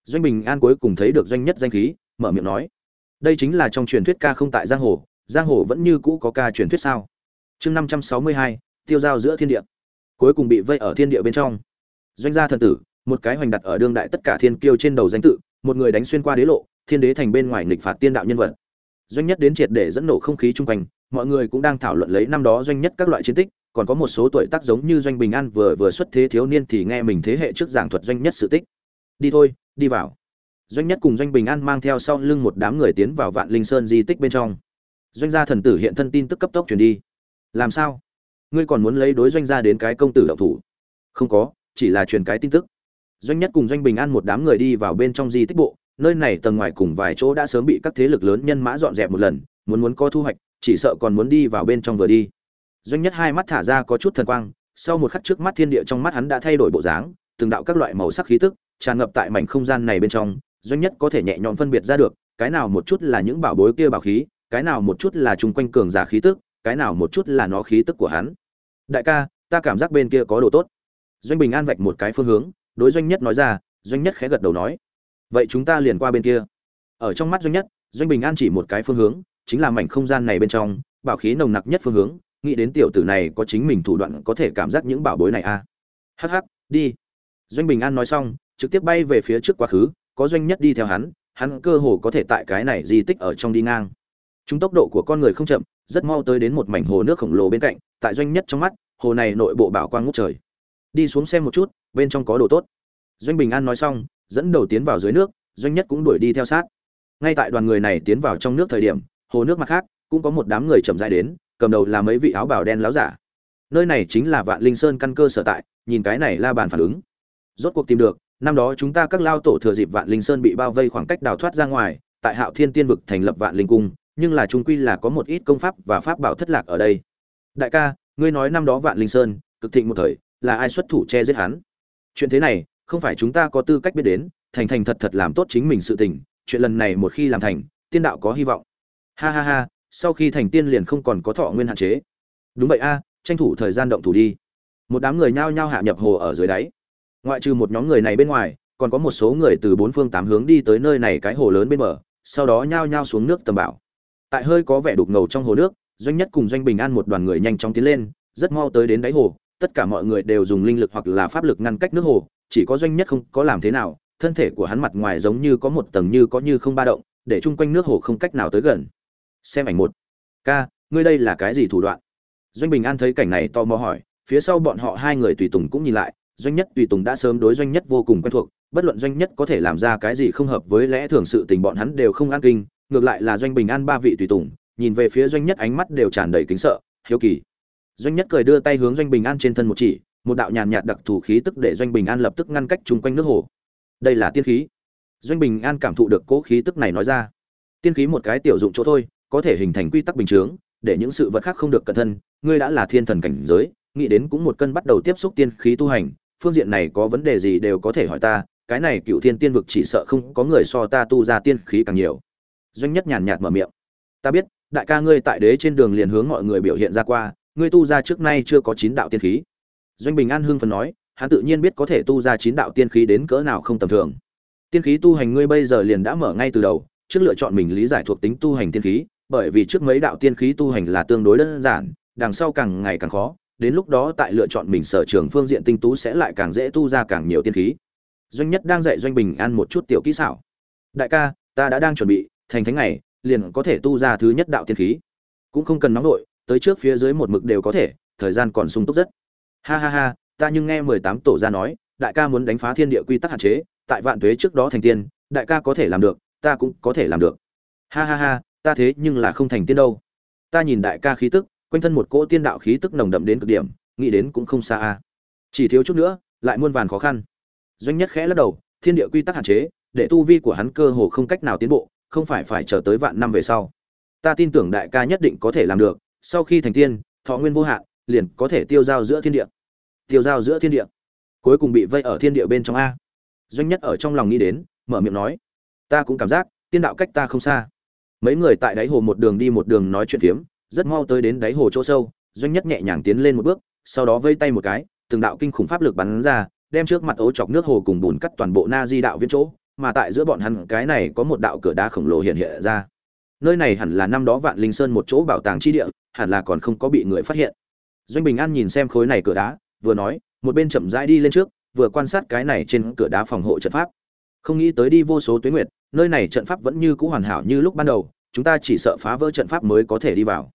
Doanh bình an cuối cùng thấy được doanh nhất danh khí, mở miệng nói đây chính là trong truyền thuyết ca không tại giang hồ giang hồ vẫn như cũ có ca truyền thuyết sao? Chương năm trăm sáu mươi hai, tiêu giao giữa thiên địa. Cuối cùng bị vây ở thiên địa bên trong. Doanh gia thần tử, một cái hoành đặt ở đương đại tất cả thiên kiêu trên đầu danh tự, một người đánh xuyên qua đế lộ, thiên đế thành bên ngoài nghịch phạt tiên đạo nhân vật. Doanh nhất đến triệt để dẫn nổ không khí chung quanh, mọi người cũng đang thảo luận lấy năm đó doanh nhất các loại chiến tích, còn có một số tuổi tác giống như doanh bình an vừa vừa xuất thế thiếu niên thì nghe mình thế hệ trước giảng thuật doanh nhất sự tích. Đi thôi, đi vào doanh nhất cùng doanh bình an mang theo sau lưng một đám người tiến vào vạn linh sơn di tích bên trong. Doanh gia thần tử hiện thân tin tức cấp tốc truyền đi. Làm sao? Ngươi còn muốn lấy đối doanh gia đến cái công tử động thủ? Không có, chỉ là truyền cái tin tức. Doanh nhất cùng doanh bình an một đám người đi vào bên trong di tích bộ, nơi này tầng ngoài cùng vài chỗ đã sớm bị các thế lực lớn nhân mã dọn dẹp một lần, muốn muốn có thu hoạch, chỉ sợ còn muốn đi vào bên trong vừa đi. Doanh nhất hai mắt thả ra có chút thần quang, sau một khắc trước mắt thiên địa trong mắt hắn đã thay đổi bộ dáng, từng đạo các loại màu sắc khí tức, tràn ngập tại mảnh không gian này bên trong doanh nhất có thể nhẹ nhõm phân biệt ra được, cái nào một chút là những bảo bối kia bảo khí, cái nào một chút là chung quanh cường giả khí tức, cái nào một chút là nó khí tức của hắn. Đại ca, ta cảm giác bên kia có đồ tốt. Doanh bình an vạch một cái phương hướng, đối doanh nhất nói ra, doanh nhất khẽ gật đầu nói. Vậy chúng ta liền qua bên kia. Ở trong mắt doanh nhất, doanh bình an chỉ một cái phương hướng, chính là mảnh không gian này bên trong, bảo khí nồng nặc nhất phương hướng, nghĩ đến tiểu tử này có chính mình thủ đoạn có thể cảm giác những bảo bối này a à. hắc hắc, đi. Doanh bình an nói xong, trực tiếp bay về phía trước quá khứ có doanh nhất đi theo hắn hắn cơ hồ có thể tại cái này di tích ở trong đi ngang. Chúng tốc độ của con người không chậm, rất mau tới đến một mảnh hồ nước khổng lồ bên cạnh, tại doanh nhất trong mắt, hồ này nội bộ bảo quang ngút trời. Đi xuống xem một chút, bên trong có đồ tốt. Doanh bình an nói xong, dẫn đầu tiến vào dưới nước, doanh nhất cũng đuổi đi theo sát. Ngay tại đoàn người này tiến vào trong nước thời điểm, hồ nước mặt khác, cũng có một đám người chậm rãi đến, cầm đầu là mấy vị áo bào đen láo giả. Nơi này chính là vạn linh sơn căn cơ sở tại, nhìn cái này la bàn phản ứng. Rốt cuộc tìm được năm đó chúng ta các lao tổ thừa dịp vạn linh sơn bị bao vây khoảng cách đào thoát ra ngoài, tại hạo thiên tiên vực thành lập vạn linh cung, nhưng là trung quy là có một ít công pháp và pháp bảo thất lạc ở đây. Đại ca, ngươi nói năm đó vạn linh sơn, cực thịnh một thời, là ai xuất thủ che giết hắn? Chuyện thế này, không phải chúng ta có tư cách biết đến, thành thành thật thật làm tốt chính mình sự tình, chuyện lần này một khi làm thành, tiên đạo có hy vọng. Ha ha ha, sau khi thành tiên liền không còn có thọ nguyên hạn chế. Đúng vậy a, tranh thủ thời gian động thủ đi. Một đám người nhao nhao hạ nhập hồ ở dưới đáy ngoại trừ một nhóm người này bên ngoài, còn có một số người từ bốn phương tám hướng đi tới nơi này cái hồ lớn bên bờ, sau đó nhao nhao xuống nước tầm bảo tại hơi có vẻ đục ngầu trong hồ nước, doanh nhất cùng doanh bình an một đoàn người nhanh chóng tiến lên, rất mau tới đến đáy hồ, tất cả mọi người đều dùng linh lực hoặc là pháp lực ngăn cách nước hồ, chỉ có doanh nhất không có làm thế nào, thân thể của hắn mặt ngoài giống như có một tầng như có như không ba động, để chung quanh nước hồ không cách nào tới gần. Xem ảnh một. Ca, ngươi đây là cái gì thủ đoạn? Doanh bình an thấy cảnh này tò mò hỏi, phía sau bọn họ hai người tùy tùng cũng nhìn lại doanh nhất tùy tùng đã sớm đối doanh nhất vô cùng quen thuộc, bất luận doanh nhất có thể làm ra cái gì không hợp với lẽ thường sự tình bọn hắn đều không an kinh, ngược lại là doanh bình an ba vị tùy tùng, nhìn về phía doanh nhất ánh mắt đều tràn đầy kính sợ, hiếu kỳ. Doanh nhất cười đưa tay hướng doanh bình an trên thân một chỉ, một đạo nhàn nhạt đặc thù khí tức để doanh bình an lập tức ngăn cách chung quanh nước hồ. Đây là tiên khí. Doanh bình an cảm thụ được cố khí tức này nói ra. Tiên khí một cái tiểu dụng chỗ thôi, có thể hình thành quy tắc bình chướng, để những sự vật khác không được cẩn thân ngươi đã là thiên thần cảnh giới, nghĩ đến cũng một cân bắt đầu tiếp xúc tiên khí tu hành phương diện này có vấn đề gì đều có thể hỏi ta, cái này cựu thiên tiên vực chỉ sợ không có người so ta tu ra tiên khí càng nhiều. Doanh nhất nhàn nhạt mở miệng. Ta biết, đại ca ngươi tại đế trên đường liền hướng mọi người biểu hiện ra qua, ngươi tu ra trước nay chưa có chín đạo tiên khí. Doanh bình an hưng phần nói, hắn tự nhiên biết có thể tu ra chín đạo tiên khí đến cỡ nào không tầm thường. Tiên khí tu hành ngươi bây giờ liền đã mở ngay từ đầu, trước lựa chọn mình lý giải thuộc tính tu hành tiên khí, bởi vì trước mấy đạo tiên khí tu hành là tương đối đơn giản, đằng sau càng ngày càng khó đến lúc đó tại lựa chọn mình sở trường phương diện tinh tú sẽ lại càng dễ tu ra càng nhiều tiên khí. Doanh nhất đang dạy doanh bình an một chút tiểu kỹ xảo. Đại ca, ta đã đang chuẩn bị, thành thánh này liền có thể tu ra thứ nhất đạo tiên khí. Cũng không cần nóng nội, tới trước phía dưới một mực đều có thể, thời gian còn sung túc rất. Ha ha ha, ta nhưng nghe mười tám tổ ra nói, đại ca muốn đánh phá thiên địa quy tắc hạn chế, tại vạn tuế trước đó thành tiên, đại ca có thể làm được, ta cũng có thể làm được. Ha ha ha, ta thế nhưng là không thành tiên đâu. Ta nhìn đại ca khí tức quanh thân một cỗ tiên đạo khí tức nồng đậm đến cực điểm, nghĩ đến cũng không xa a. Chỉ thiếu chút nữa, lại muôn vàn khó khăn. Doanh nhất khẽ lắc đầu, thiên địa quy tắc hạn chế, để tu vi của hắn cơ hồ không cách nào tiến bộ, không phải phải chờ tới vạn năm về sau. Ta tin tưởng đại ca nhất định có thể làm được, sau khi thành tiên, thọ nguyên vô hạn, liền có thể tiêu giao giữa thiên địa. Tiêu giao giữa thiên địa. Cuối cùng bị vây ở thiên địa bên trong a. Doanh nhất ở trong lòng nghĩ đến, mở miệng nói. Ta cũng cảm giác, tiên đạo cách ta không xa. Mấy người tại đáy hồ một đường đi một đường nói chuyện phiếm rất mau tới đến đáy hồ chỗ sâu, doanh nhất nhẹ nhàng tiến lên một bước, sau đó vây tay một cái, từng đạo kinh khủng pháp lực bắn ra, đem trước mặt ố chọc nước hồ cùng bùn cắt toàn bộ na di đạo viên chỗ, mà tại giữa bọn hắn, cái này có một đạo cửa đá khổng lồ hiện hiện ra. Nơi này hẳn là năm đó vạn linh sơn một chỗ bảo tàng chi địa, hẳn là còn không có bị người phát hiện. Doanh bình an nhìn xem khối này cửa đá, vừa nói, một bên chậm rãi đi lên trước, vừa quan sát cái này trên cửa đá phòng hộ trận pháp. Không nghĩ tới đi vô số tuyến nguyệt, nơi này trận pháp vẫn như cũ hoàn hảo như lúc ban đầu, chúng ta chỉ sợ phá vỡ trận pháp mới có thể đi vào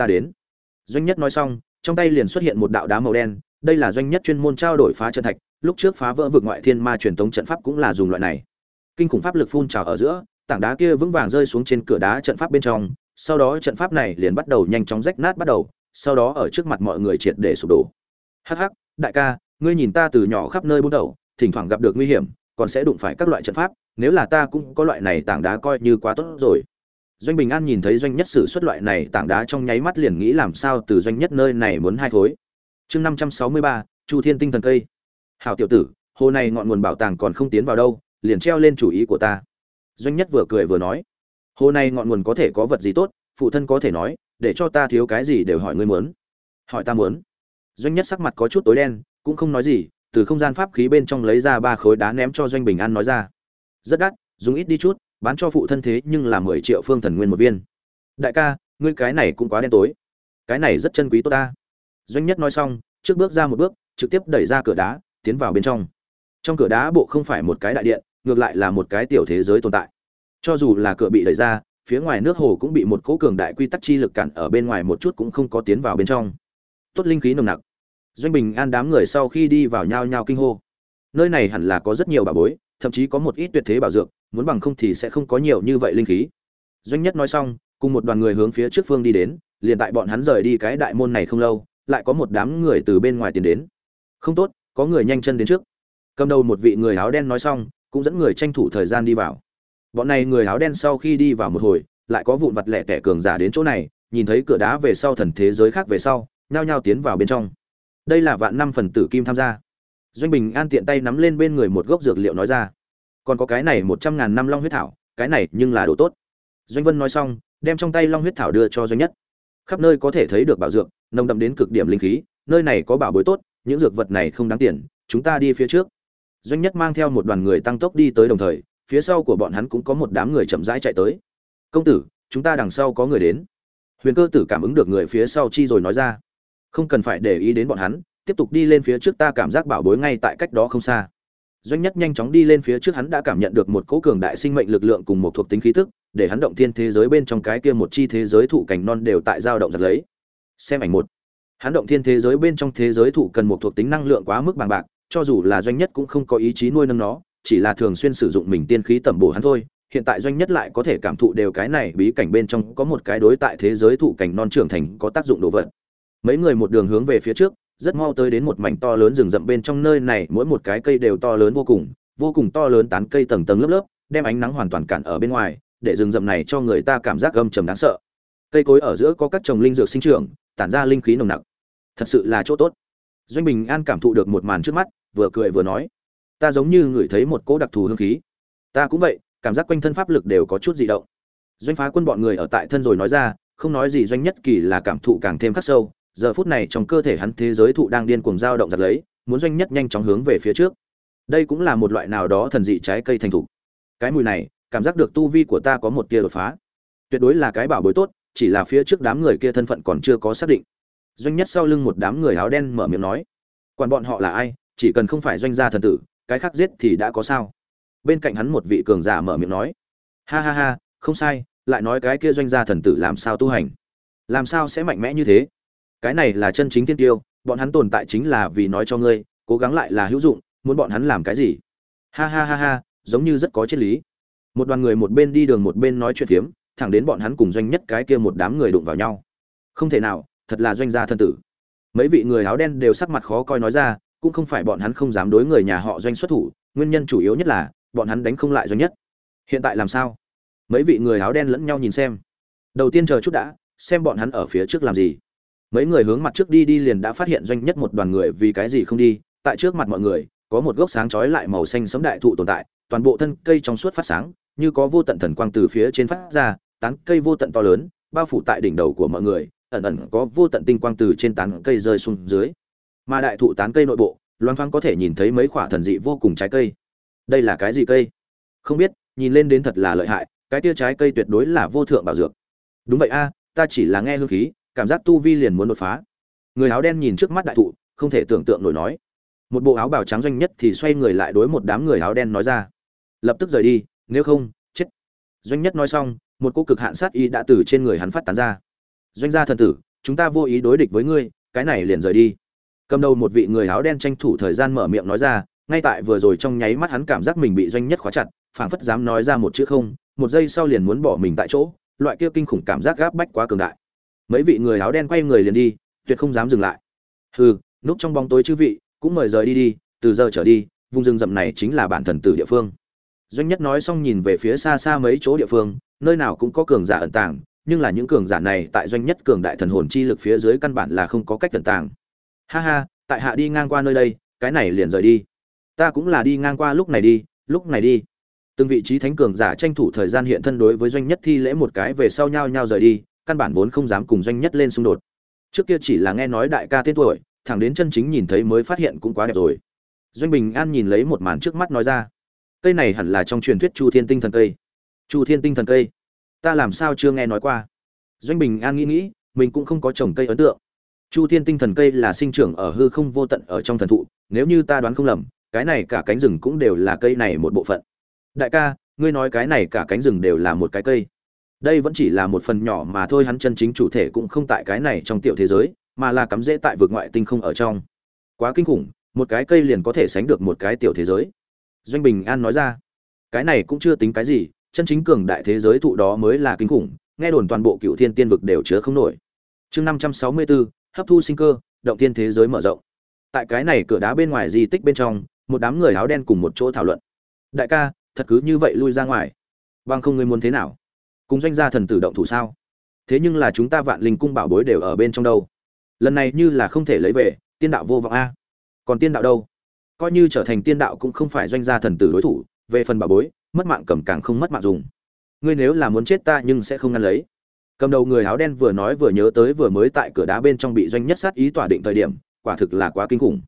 ta đến. Doanh nhất nói xong, trong tay liền xuất hiện một đạo đá màu đen, đây là doanh nhất chuyên môn trao đổi phá chân thạch, lúc trước phá vỡ vực ngoại thiên ma truyền thống trận pháp cũng là dùng loại này. Kinh khủng pháp lực phun trào ở giữa, tảng đá kia vững vàng rơi xuống trên cửa đá trận pháp bên trong, sau đó trận pháp này liền bắt đầu nhanh chóng rách nát bắt đầu, sau đó ở trước mặt mọi người triệt để sụp đổ. Hắc hắc, đại ca, ngươi nhìn ta từ nhỏ khắp nơi bút đầu thỉnh thoảng gặp được nguy hiểm, còn sẽ đụng phải các loại trận pháp, nếu là ta cũng có loại này tảng đá coi như quá tốt rồi doanh bình an nhìn thấy doanh nhất sử xuất loại này tảng đá trong nháy mắt liền nghĩ làm sao từ doanh nhất nơi này muốn hai khối. Chương năm trăm sáu mươi ba, chu thiên tinh thần cây. Hảo tiểu tử, hồ này ngọn nguồn bảo tàng còn không tiến vào đâu, liền treo lên chủ ý của ta. Doanh nhất vừa cười vừa nói. Hồ này ngọn nguồn có thể có vật gì tốt, phụ thân có thể nói, để cho ta thiếu cái gì đều hỏi ngươi muốn. Hỏi ta muốn. Doanh nhất sắc mặt có chút tối đen, cũng không nói gì, từ không gian pháp khí bên trong lấy ra ba khối đá ném cho doanh bình an nói ra. Rất đắt, dùng ít đi chút bán cho phụ thân thế nhưng là mười triệu phương thần nguyên một viên. Đại ca, ngươi cái này cũng quá đen tối. Cái này rất chân quý tốt ta. Doanh nhất nói xong, trước bước ra một bước, trực tiếp đẩy ra cửa đá, tiến vào bên trong. Trong cửa đá bộ không phải một cái đại điện, ngược lại là một cái tiểu thế giới tồn tại. Cho dù là cửa bị đẩy ra, phía ngoài nước hồ cũng bị một cỗ cường đại quy tắc chi lực cản ở bên ngoài một chút cũng không có tiến vào bên trong. Tốt linh khí nồng nặc. Doanh bình an đám người sau khi đi vào nhao nhao kinh hô. Nơi này hẳn là có rất nhiều bà bối, thậm chí có một ít tuyệt thế bảo dược muốn bằng không thì sẽ không có nhiều như vậy linh khí. Doanh nhất nói xong, cùng một đoàn người hướng phía trước phương đi đến, liền tại bọn hắn rời đi cái đại môn này không lâu, lại có một đám người từ bên ngoài tiến đến. Không tốt, có người nhanh chân đến trước. Cầm đầu một vị người áo đen nói xong, cũng dẫn người tranh thủ thời gian đi vào. Bọn này người áo đen sau khi đi vào một hồi, lại có vụn vặt lẻ tẻ cường giả đến chỗ này, nhìn thấy cửa đá về sau thần thế giới khác về sau, nhao nhao tiến vào bên trong. Đây là vạn năm phần tử kim tham gia. Doanh bình an tiện tay nắm lên bên người một gốc dược liệu nói ra còn có cái này một trăm ngàn năm long huyết thảo, cái này nhưng là đồ tốt. Doanh vân nói xong, đem trong tay long huyết thảo đưa cho doanh nhất. Khắp nơi có thể thấy được bảo dược, nồng đậm đến cực điểm linh khí, nơi này có bảo bối tốt, những dược vật này không đáng tiền, chúng ta đi phía trước. Doanh nhất mang theo một đoàn người tăng tốc đi tới đồng thời, phía sau của bọn hắn cũng có một đám người chậm rãi chạy tới. Công tử, chúng ta đằng sau có người đến. Huyền cơ tử cảm ứng được người phía sau chi rồi nói ra. Không cần phải để ý đến bọn hắn, tiếp tục đi lên phía trước ta cảm giác bảo bối ngay tại cách đó không xa doanh nhất nhanh chóng đi lên phía trước hắn đã cảm nhận được một cỗ cường đại sinh mệnh lực lượng cùng một thuộc tính khí tức, để hắn động thiên thế giới bên trong cái kia một chi thế giới thụ cảnh non đều tại dao động giật lấy. Xem ảnh một. Hắn động thiên thế giới bên trong thế giới thụ cần một thuộc tính năng lượng quá mức bằng bạc, cho dù là doanh nhất cũng không có ý chí nuôi nâng nó, chỉ là thường xuyên sử dụng mình tiên khí tẩm bổ hắn thôi. Hiện tại doanh nhất lại có thể cảm thụ đều cái này, bí cảnh bên trong có một cái đối tại thế giới thụ cảnh non trưởng thành có tác dụng đồ vật. Mấy người một đường hướng về phía trước rất mau tới đến một mảnh to lớn rừng rậm bên trong nơi này, mỗi một cái cây đều to lớn vô cùng vô cùng to lớn tán cây tầng tầng lớp lớp, đem ánh nắng hoàn toàn cản ở bên ngoài, để rừng rậm này cho người ta cảm giác gâm trầm đáng sợ. Cây cối ở giữa có các trồng linh dược sinh trưởng, tản ra linh khí nồng nặc. Thật sự là chỗ tốt. Doanh bình an cảm thụ được một màn trước mắt, vừa cười vừa nói, ta giống như ngửi thấy một cỗ đặc thù hương khí. Ta cũng vậy, cảm giác quanh thân pháp lực đều có chút dị động. Doanh phá quân bọn người ở tại thân rồi nói ra, không nói gì doanh nhất kỳ là cảm thụ càng thêm khắc sâu giờ phút này trong cơ thể hắn thế giới thụ đang điên cuồng dao động giật lấy, muốn doanh nhất nhanh chóng hướng về phía trước. Đây cũng là một loại nào đó thần dị trái cây thành thục. Cái mùi này, cảm giác được tu vi của ta có một tia đột phá. Tuyệt đối là cái bảo bối tốt, chỉ là phía trước đám người kia thân phận còn chưa có xác định. Doanh nhất sau lưng một đám người áo đen mở miệng nói, quản bọn họ là ai, chỉ cần không phải doanh gia thần tử, cái khác giết thì đã có sao? Bên cạnh hắn một vị cường giả mở miệng nói, ha ha ha, không sai, lại nói cái kia doanh gia thần tử làm sao tu hành? Làm sao sẽ mạnh mẽ như thế? Cái này là chân chính thiên tiêu, bọn hắn tồn tại chính là vì nói cho ngươi, cố gắng lại là hữu dụng, muốn bọn hắn làm cái gì? Ha ha ha ha, giống như rất có triết lý. Một đoàn người một bên đi đường một bên nói chuyện phiếm, thẳng đến bọn hắn cùng doanh nhất cái kia một đám người đụng vào nhau. Không thể nào, thật là doanh gia thân tử. Mấy vị người áo đen đều sắc mặt khó coi nói ra, cũng không phải bọn hắn không dám đối người nhà họ doanh xuất thủ, nguyên nhân chủ yếu nhất là, bọn hắn đánh không lại doanh nhất. Hiện tại làm sao? Mấy vị người áo đen lẫn nhau nhìn xem. Đầu tiên chờ chút đã, xem bọn hắn ở phía trước làm gì mấy người hướng mặt trước đi đi liền đã phát hiện doanh nhất một đoàn người vì cái gì không đi, tại trước mặt mọi người, có một gốc sáng chói lại màu xanh sấm đại thụ tồn tại, toàn bộ thân cây trong suốt phát sáng, như có vô tận thần quang từ phía trên phát ra, tán cây vô tận to lớn, bao phủ tại đỉnh đầu của mọi người, ẩn ẩn có vô tận tinh quang từ trên tán cây rơi xuống dưới. Mà đại thụ tán cây nội bộ loan thoáng có thể nhìn thấy mấy quả thần dị vô cùng trái cây. Đây là cái gì cây? Không biết, nhìn lên đến thật là lợi hại, cái tia trái cây tuyệt đối là vô thượng bảo dược. Đúng vậy a, ta chỉ là nghe hương khí cảm giác tu vi liền muốn đột phá. Người áo đen nhìn trước mắt đại thụ, không thể tưởng tượng nổi nói. Một bộ áo bào trắng doanh nhất thì xoay người lại đối một đám người áo đen nói ra. Lập tức rời đi, nếu không, chết. Doanh nhất nói xong, một cô cực hạn sát y đã từ trên người hắn phát tán ra. Doanh gia thần tử, chúng ta vô ý đối địch với ngươi, cái này liền rời đi. Cầm đầu một vị người áo đen tranh thủ thời gian mở miệng nói ra, ngay tại vừa rồi trong nháy mắt hắn cảm giác mình bị doanh nhất khóa chặt, phảng phất dám nói ra một chữ không, một giây sau liền muốn bỏ mình tại chỗ, loại kia kinh khủng cảm giác gáp bách quá cường đại mấy vị người áo đen quay người liền đi, tuyệt không dám dừng lại. Hừ, núp trong bóng tối chư vị, cũng mời rời đi đi, từ giờ trở đi, vùng rừng rậm này chính là bản thần tử địa phương. Doanh nhất nói xong nhìn về phía xa xa mấy chỗ địa phương, nơi nào cũng có cường giả ẩn tàng, nhưng là những cường giả này tại doanh nhất cường đại thần hồn chi lực phía dưới căn bản là không có cách ẩn tàng. Ha ha, tại hạ đi ngang qua nơi đây, cái này liền rời đi. Ta cũng là đi ngang qua lúc này đi, lúc này đi. Từng vị trí thánh cường giả tranh thủ thời gian hiện thân đối với doanh nhất thi lễ một cái về sau nhau nhau rời đi căn bản vốn không dám cùng doanh nhất lên xung đột. Trước kia chỉ là nghe nói đại ca tên tuổi, thẳng đến chân chính nhìn thấy mới phát hiện cũng quá đẹp rồi. Doanh bình an nhìn lấy một màn trước mắt nói ra, cây này hẳn là trong truyền thuyết chu thiên tinh thần cây. Chu thiên tinh thần cây? Ta làm sao chưa nghe nói qua? Doanh bình an nghĩ nghĩ, mình cũng không có trồng cây ấn tượng. Chu thiên tinh thần cây là sinh trưởng ở hư không vô tận ở trong thần thụ, nếu như ta đoán không lầm, cái này cả cánh rừng cũng đều là cây này một bộ phận. Đại ca, ngươi nói cái này cả cánh rừng đều là một cái cây đây vẫn chỉ là một phần nhỏ mà thôi, hắn chân chính chủ thể cũng không tại cái này trong tiểu thế giới, mà là cắm rễ tại vực ngoại tinh không ở trong. Quá kinh khủng, một cái cây liền có thể sánh được một cái tiểu thế giới. Doanh bình an nói ra, cái này cũng chưa tính cái gì, chân chính cường đại thế giới thụ đó mới là kinh khủng, nghe đồn toàn bộ cựu thiên tiên vực đều chứa không nổi. Chương năm trăm sáu mươi bốn hấp thu sinh cơ, động tiên thế giới mở rộng. Tại cái này cửa đá bên ngoài di tích bên trong, một đám người áo đen cùng một chỗ thảo luận. Đại ca, thật cứ như vậy lui ra ngoài. Vâng không, ngươi muốn thế nào? Cùng doanh gia thần tử động thủ sao? Thế nhưng là chúng ta vạn linh cung bảo bối đều ở bên trong đâu. Lần này như là không thể lấy về, tiên đạo vô vọng a. Còn tiên đạo đâu? Coi như trở thành tiên đạo cũng không phải doanh gia thần tử đối thủ, về phần bảo bối, mất mạng cầm càng không mất mạng dùng. Ngươi nếu là muốn chết ta nhưng sẽ không ngăn lấy. Cầm đầu người áo đen vừa nói vừa nhớ tới vừa mới tại cửa đá bên trong bị doanh nhất sát ý tỏa định thời điểm, quả thực là quá kinh khủng.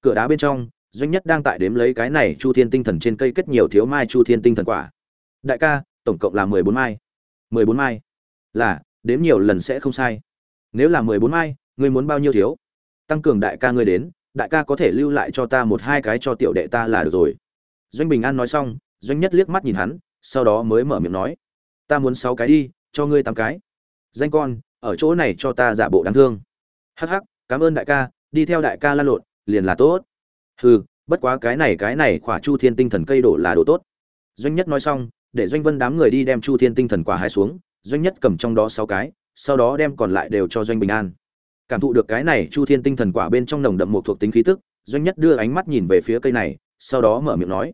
Cửa đá bên trong, doanh nhất đang tại đếm lấy cái này chu thiên tinh thần trên cây kết nhiều thiếu mai chu thiên tinh thần quả. Đại ca, tổng cộng là mười bốn mai mười bốn mai. Là, đếm nhiều lần sẽ không sai. Nếu là mười bốn mai, ngươi muốn bao nhiêu thiếu? Tăng cường đại ca ngươi đến, đại ca có thể lưu lại cho ta một hai cái cho tiểu đệ ta là được rồi. Doanh bình an nói xong, doanh nhất liếc mắt nhìn hắn, sau đó mới mở miệng nói. Ta muốn sáu cái đi, cho ngươi tám cái. Danh con, ở chỗ này cho ta giả bộ đáng thương. Hắc hắc, cảm ơn đại ca, đi theo đại ca lan lộn, liền là tốt. Hừ, bất quá cái này cái này khỏa chu thiên tinh thần cây đổ là đồ tốt. Doanh nhất nói xong để doanh vân đám người đi đem chu thiên tinh thần quả hai xuống, doanh nhất cầm trong đó sáu cái, sau đó đem còn lại đều cho doanh bình an. Cảm thụ được cái này, chu thiên tinh thần quả bên trong nồng đậm một thuộc tính khí tức, doanh nhất đưa ánh mắt nhìn về phía cây này, sau đó mở miệng nói,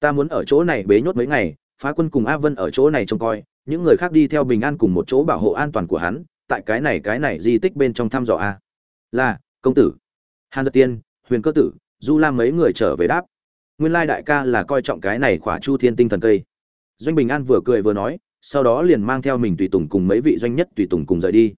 ta muốn ở chỗ này bế nhốt mấy ngày, phá quân cùng a vân ở chỗ này trông coi, những người khác đi theo bình an cùng một chỗ bảo hộ an toàn của hắn, tại cái này cái này di tích bên trong thăm dò a. Là, công tử. Hàn giật tiên, huyền cơ tử, du lam mấy người trở về đáp. Nguyên lai đại ca là coi trọng cái này khỏa chu thiên tinh thần cây doanh bình an vừa cười vừa nói, sau đó liền mang theo mình tùy tùng cùng mấy vị doanh nhất tùy tùng cùng rời đi.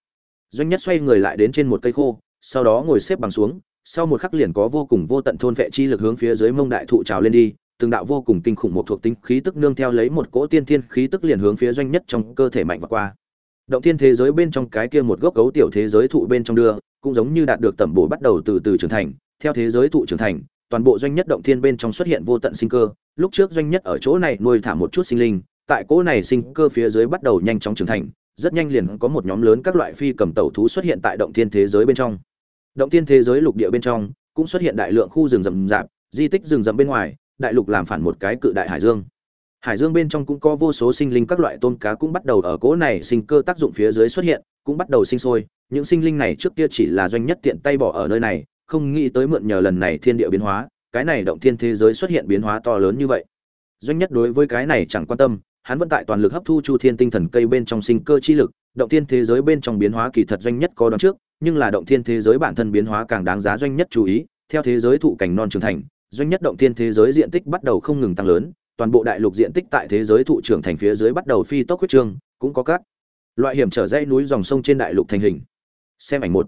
Doanh nhất xoay người lại đến trên một cây khô, sau đó ngồi xếp bằng xuống, sau một khắc liền có vô cùng vô tận thôn vệ chi lực hướng phía dưới mông đại thụ trào lên đi, từng đạo vô cùng kinh khủng một thuộc tính khí tức nương theo lấy một cỗ tiên thiên khí tức liền hướng phía doanh nhất trong cơ thể mạnh và qua. Động thiên thế giới bên trong cái kia một gốc cấu tiểu thế giới thụ bên trong đưa, cũng giống như đạt được tẩm bổ bắt đầu từ từ trưởng thành, theo thế giới thụ trưởng thành toàn bộ doanh nhất động thiên bên trong xuất hiện vô tận sinh cơ, lúc trước doanh nhất ở chỗ này nuôi thả một chút sinh linh, tại cỗ này sinh cơ phía dưới bắt đầu nhanh chóng trưởng thành, rất nhanh liền có một nhóm lớn các loại phi cầm tẩu thú xuất hiện tại động thiên thế giới bên trong. Động thiên thế giới lục địa bên trong, cũng xuất hiện đại lượng khu rừng rậm rạp, di tích rừng rậm bên ngoài, đại lục làm phản một cái cự đại hải dương. Hải dương bên trong cũng có vô số sinh linh các loại tôm cá cũng bắt đầu ở cỗ này sinh cơ tác dụng phía dưới xuất hiện, cũng bắt đầu sinh sôi, những sinh linh này trước kia chỉ là doanh nhất tiện tay bỏ ở nơi này không nghĩ tới mượn nhờ lần này thiên địa biến hóa, cái này động thiên thế giới xuất hiện biến hóa to lớn như vậy. Doanh nhất đối với cái này chẳng quan tâm, hắn vẫn tại toàn lực hấp thu chu thiên tinh thần cây bên trong sinh cơ chi lực, động thiên thế giới bên trong biến hóa kỳ thật doanh nhất có đoán trước, nhưng là động thiên thế giới bản thân biến hóa càng đáng giá doanh nhất chú ý, theo thế giới thụ cảnh non trưởng thành, doanh nhất động thiên thế giới diện tích bắt đầu không ngừng tăng lớn, toàn bộ đại lục diện tích tại thế giới thụ trưởng thành phía dưới bắt đầu phi tốc huyết trương, cũng có các loại hiểm trở dãy núi dòng sông trên đại lục thành hình. Xem ảnh một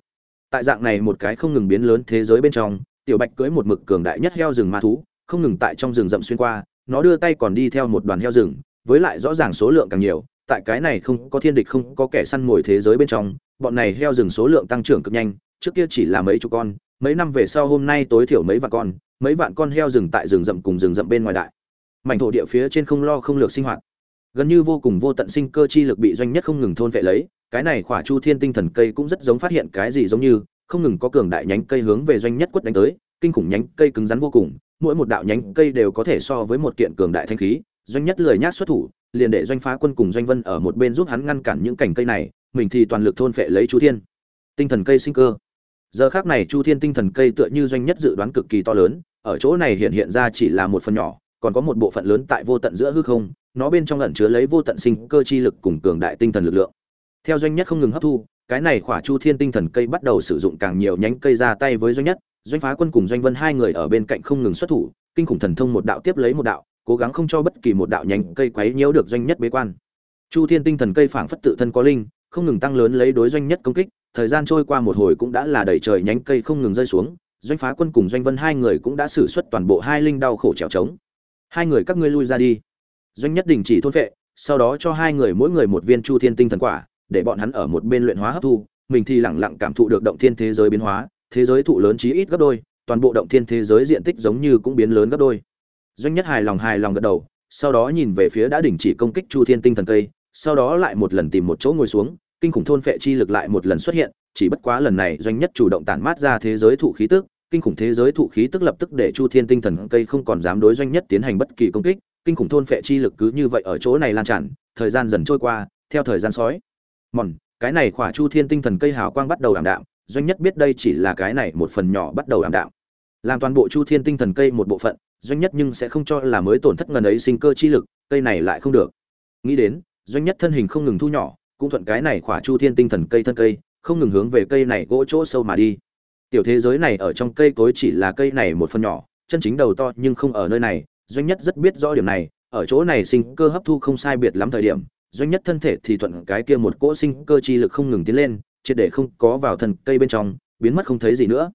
tại dạng này một cái không ngừng biến lớn thế giới bên trong, tiểu bạch cưỡi một mực cường đại nhất heo rừng ma thú, không ngừng tại trong rừng rậm xuyên qua, nó đưa tay còn đi theo một đoàn heo rừng, với lại rõ ràng số lượng càng nhiều, tại cái này không có thiên địch không có kẻ săn mồi thế giới bên trong, bọn này heo rừng số lượng tăng trưởng cực nhanh, trước kia chỉ là mấy chục con, mấy năm về sau hôm nay tối thiểu mấy vạn con, mấy vạn con heo rừng tại rừng rậm cùng rừng rậm bên ngoài đại. Mảnh thổ địa phía trên không lo không lược sinh hoạt, gần như vô cùng vô tận sinh cơ chi lực bị doanh nhất không ngừng thôn vệ lấy cái này khỏa chu thiên tinh thần cây cũng rất giống phát hiện cái gì giống như, không ngừng có cường đại nhánh cây hướng về doanh nhất quất đánh tới, kinh khủng nhánh cây cứng rắn vô cùng, mỗi một đạo nhánh cây đều có thể so với một kiện cường đại thanh khí, doanh nhất lười nhác xuất thủ, liền để doanh phá quân cùng doanh vân ở một bên giúp hắn ngăn cản những cành cây này, mình thì toàn lực thôn phệ lấy chu thiên. Tinh thần cây sinh cơ. Giờ khác này chu thiên tinh thần cây tựa như doanh nhất dự đoán cực kỳ to lớn, ở chỗ này hiện hiện ra chỉ là một phần nhỏ, còn có một bộ phận lớn tại vô tận giữa hư không, nó bên trong ẩn chứa lấy vô tận sinh cơ chi lực cùng cường đại tinh thần lực lượng theo doanh nhất không ngừng hấp thu, cái này khỏa chu thiên tinh thần cây bắt đầu sử dụng càng nhiều nhánh cây ra tay với doanh nhất. Doanh phá quân cùng doanh vân hai người ở bên cạnh không ngừng xuất thủ, kinh khủng thần thông một đạo tiếp lấy một đạo, cố gắng không cho bất kỳ một đạo nhánh cây quấy nhiễu được doanh nhất bế quan. Chu thiên tinh thần cây phảng phất tự thân có linh, không ngừng tăng lớn lấy đối doanh nhất công kích, thời gian trôi qua một hồi cũng đã là đầy trời nhánh cây không ngừng rơi xuống, doanh phá quân cùng doanh vân hai người cũng đã xử suất toàn bộ hai linh đau khổ trèo trống. Hai người các ngươi lui ra đi. Doanh nhất đình chỉ thôn vệ, sau đó cho hai người mỗi người một viên chu thiên tinh thần quả để bọn hắn ở một bên luyện hóa hấp thu, mình thì lẳng lặng cảm thụ được động thiên thế giới biến hóa, thế giới thụ lớn chí ít gấp đôi, toàn bộ động thiên thế giới diện tích giống như cũng biến lớn gấp đôi. Doanh nhất hài lòng hài lòng gật đầu, sau đó nhìn về phía đã đình chỉ công kích chu thiên tinh thần cây sau đó lại một lần tìm một chỗ ngồi xuống, kinh khủng thôn phệ chi lực lại một lần xuất hiện, chỉ bất quá lần này doanh nhất chủ động tản mát ra thế giới thụ khí tức, kinh khủng thế giới thụ khí tức lập tức để chu thiên tinh thần cây không còn dám đối doanh nhất tiến hành bất kỳ công kích, kinh khủng thôn phệ chi lực cứ như vậy ở chỗ này lan tràn, thời gian dần trôi qua, theo thời gian sói mòn, cái này khỏa chu thiên tinh thần cây hào quang bắt đầu ảm đạm, doanh nhất biết đây chỉ là cái này một phần nhỏ bắt đầu ảm đạm. Làm toàn bộ chu thiên tinh thần cây một bộ phận, doanh nhất nhưng sẽ không cho là mới tổn thất ngần ấy sinh cơ chi lực, cây này lại không được. Nghĩ đến, doanh nhất thân hình không ngừng thu nhỏ, cũng thuận cái này khỏa chu thiên tinh thần cây thân cây, không ngừng hướng về cây này gỗ chỗ sâu mà đi. Tiểu thế giới này ở trong cây cối chỉ là cây này một phần nhỏ, chân chính đầu to nhưng không ở nơi này, doanh nhất rất biết rõ điểm này, ở chỗ này sinh cơ hấp thu không sai biệt lắm thời điểm doanh nhất thân thể thì thuận cái kia một cỗ sinh cơ chi lực không ngừng tiến lên triệt để không có vào thần cây bên trong biến mất không thấy gì nữa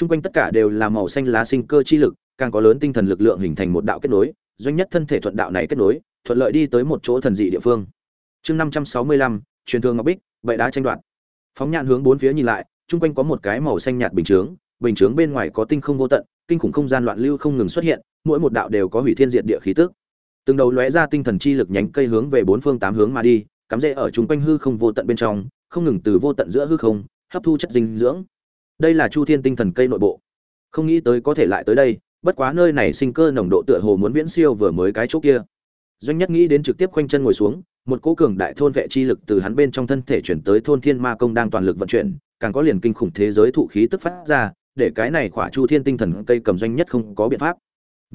Trung quanh tất cả đều là màu xanh lá sinh cơ chi lực, càng có lớn tinh thần lực lượng hình thành một đạo kết nối, doanh nhất thân thể thuận đạo này kết nối, thuận lợi đi tới một chỗ thần dị địa phương. Chương 565, truyền thương ngọc bích, vậy đã tranh đoạt. Phóng nhãn hướng bốn phía nhìn lại, trung quanh có một cái màu xanh nhạt bình chướng, bình chướng bên ngoài có tinh không vô tận, kinh khủng không gian loạn lưu không ngừng xuất hiện, mỗi một đạo đều có hủy thiên diệt địa khí tức. Từng đầu lóe ra tinh thần chi lực nhánh cây hướng về bốn phương tám hướng mà đi, cắm rễ ở chúng quanh hư không vô tận bên trong, không ngừng từ vô tận giữa hư không, hấp thu chất dinh dưỡng. Đây là chu thiên tinh thần cây nội bộ. Không nghĩ tới có thể lại tới đây bất quá nơi này sinh cơ nồng độ tựa hồ muốn viễn siêu vừa mới cái chỗ kia. Doanh nhất nghĩ đến trực tiếp khoanh chân ngồi xuống một cỗ cường đại thôn vệ chi lực từ hắn bên trong thân thể chuyển tới thôn thiên ma công đang toàn lực vận chuyển càng có liền kinh khủng thế giới thụ khí tức phát ra để cái này khỏa chu thiên tinh thần cây cầm doanh nhất không có biện pháp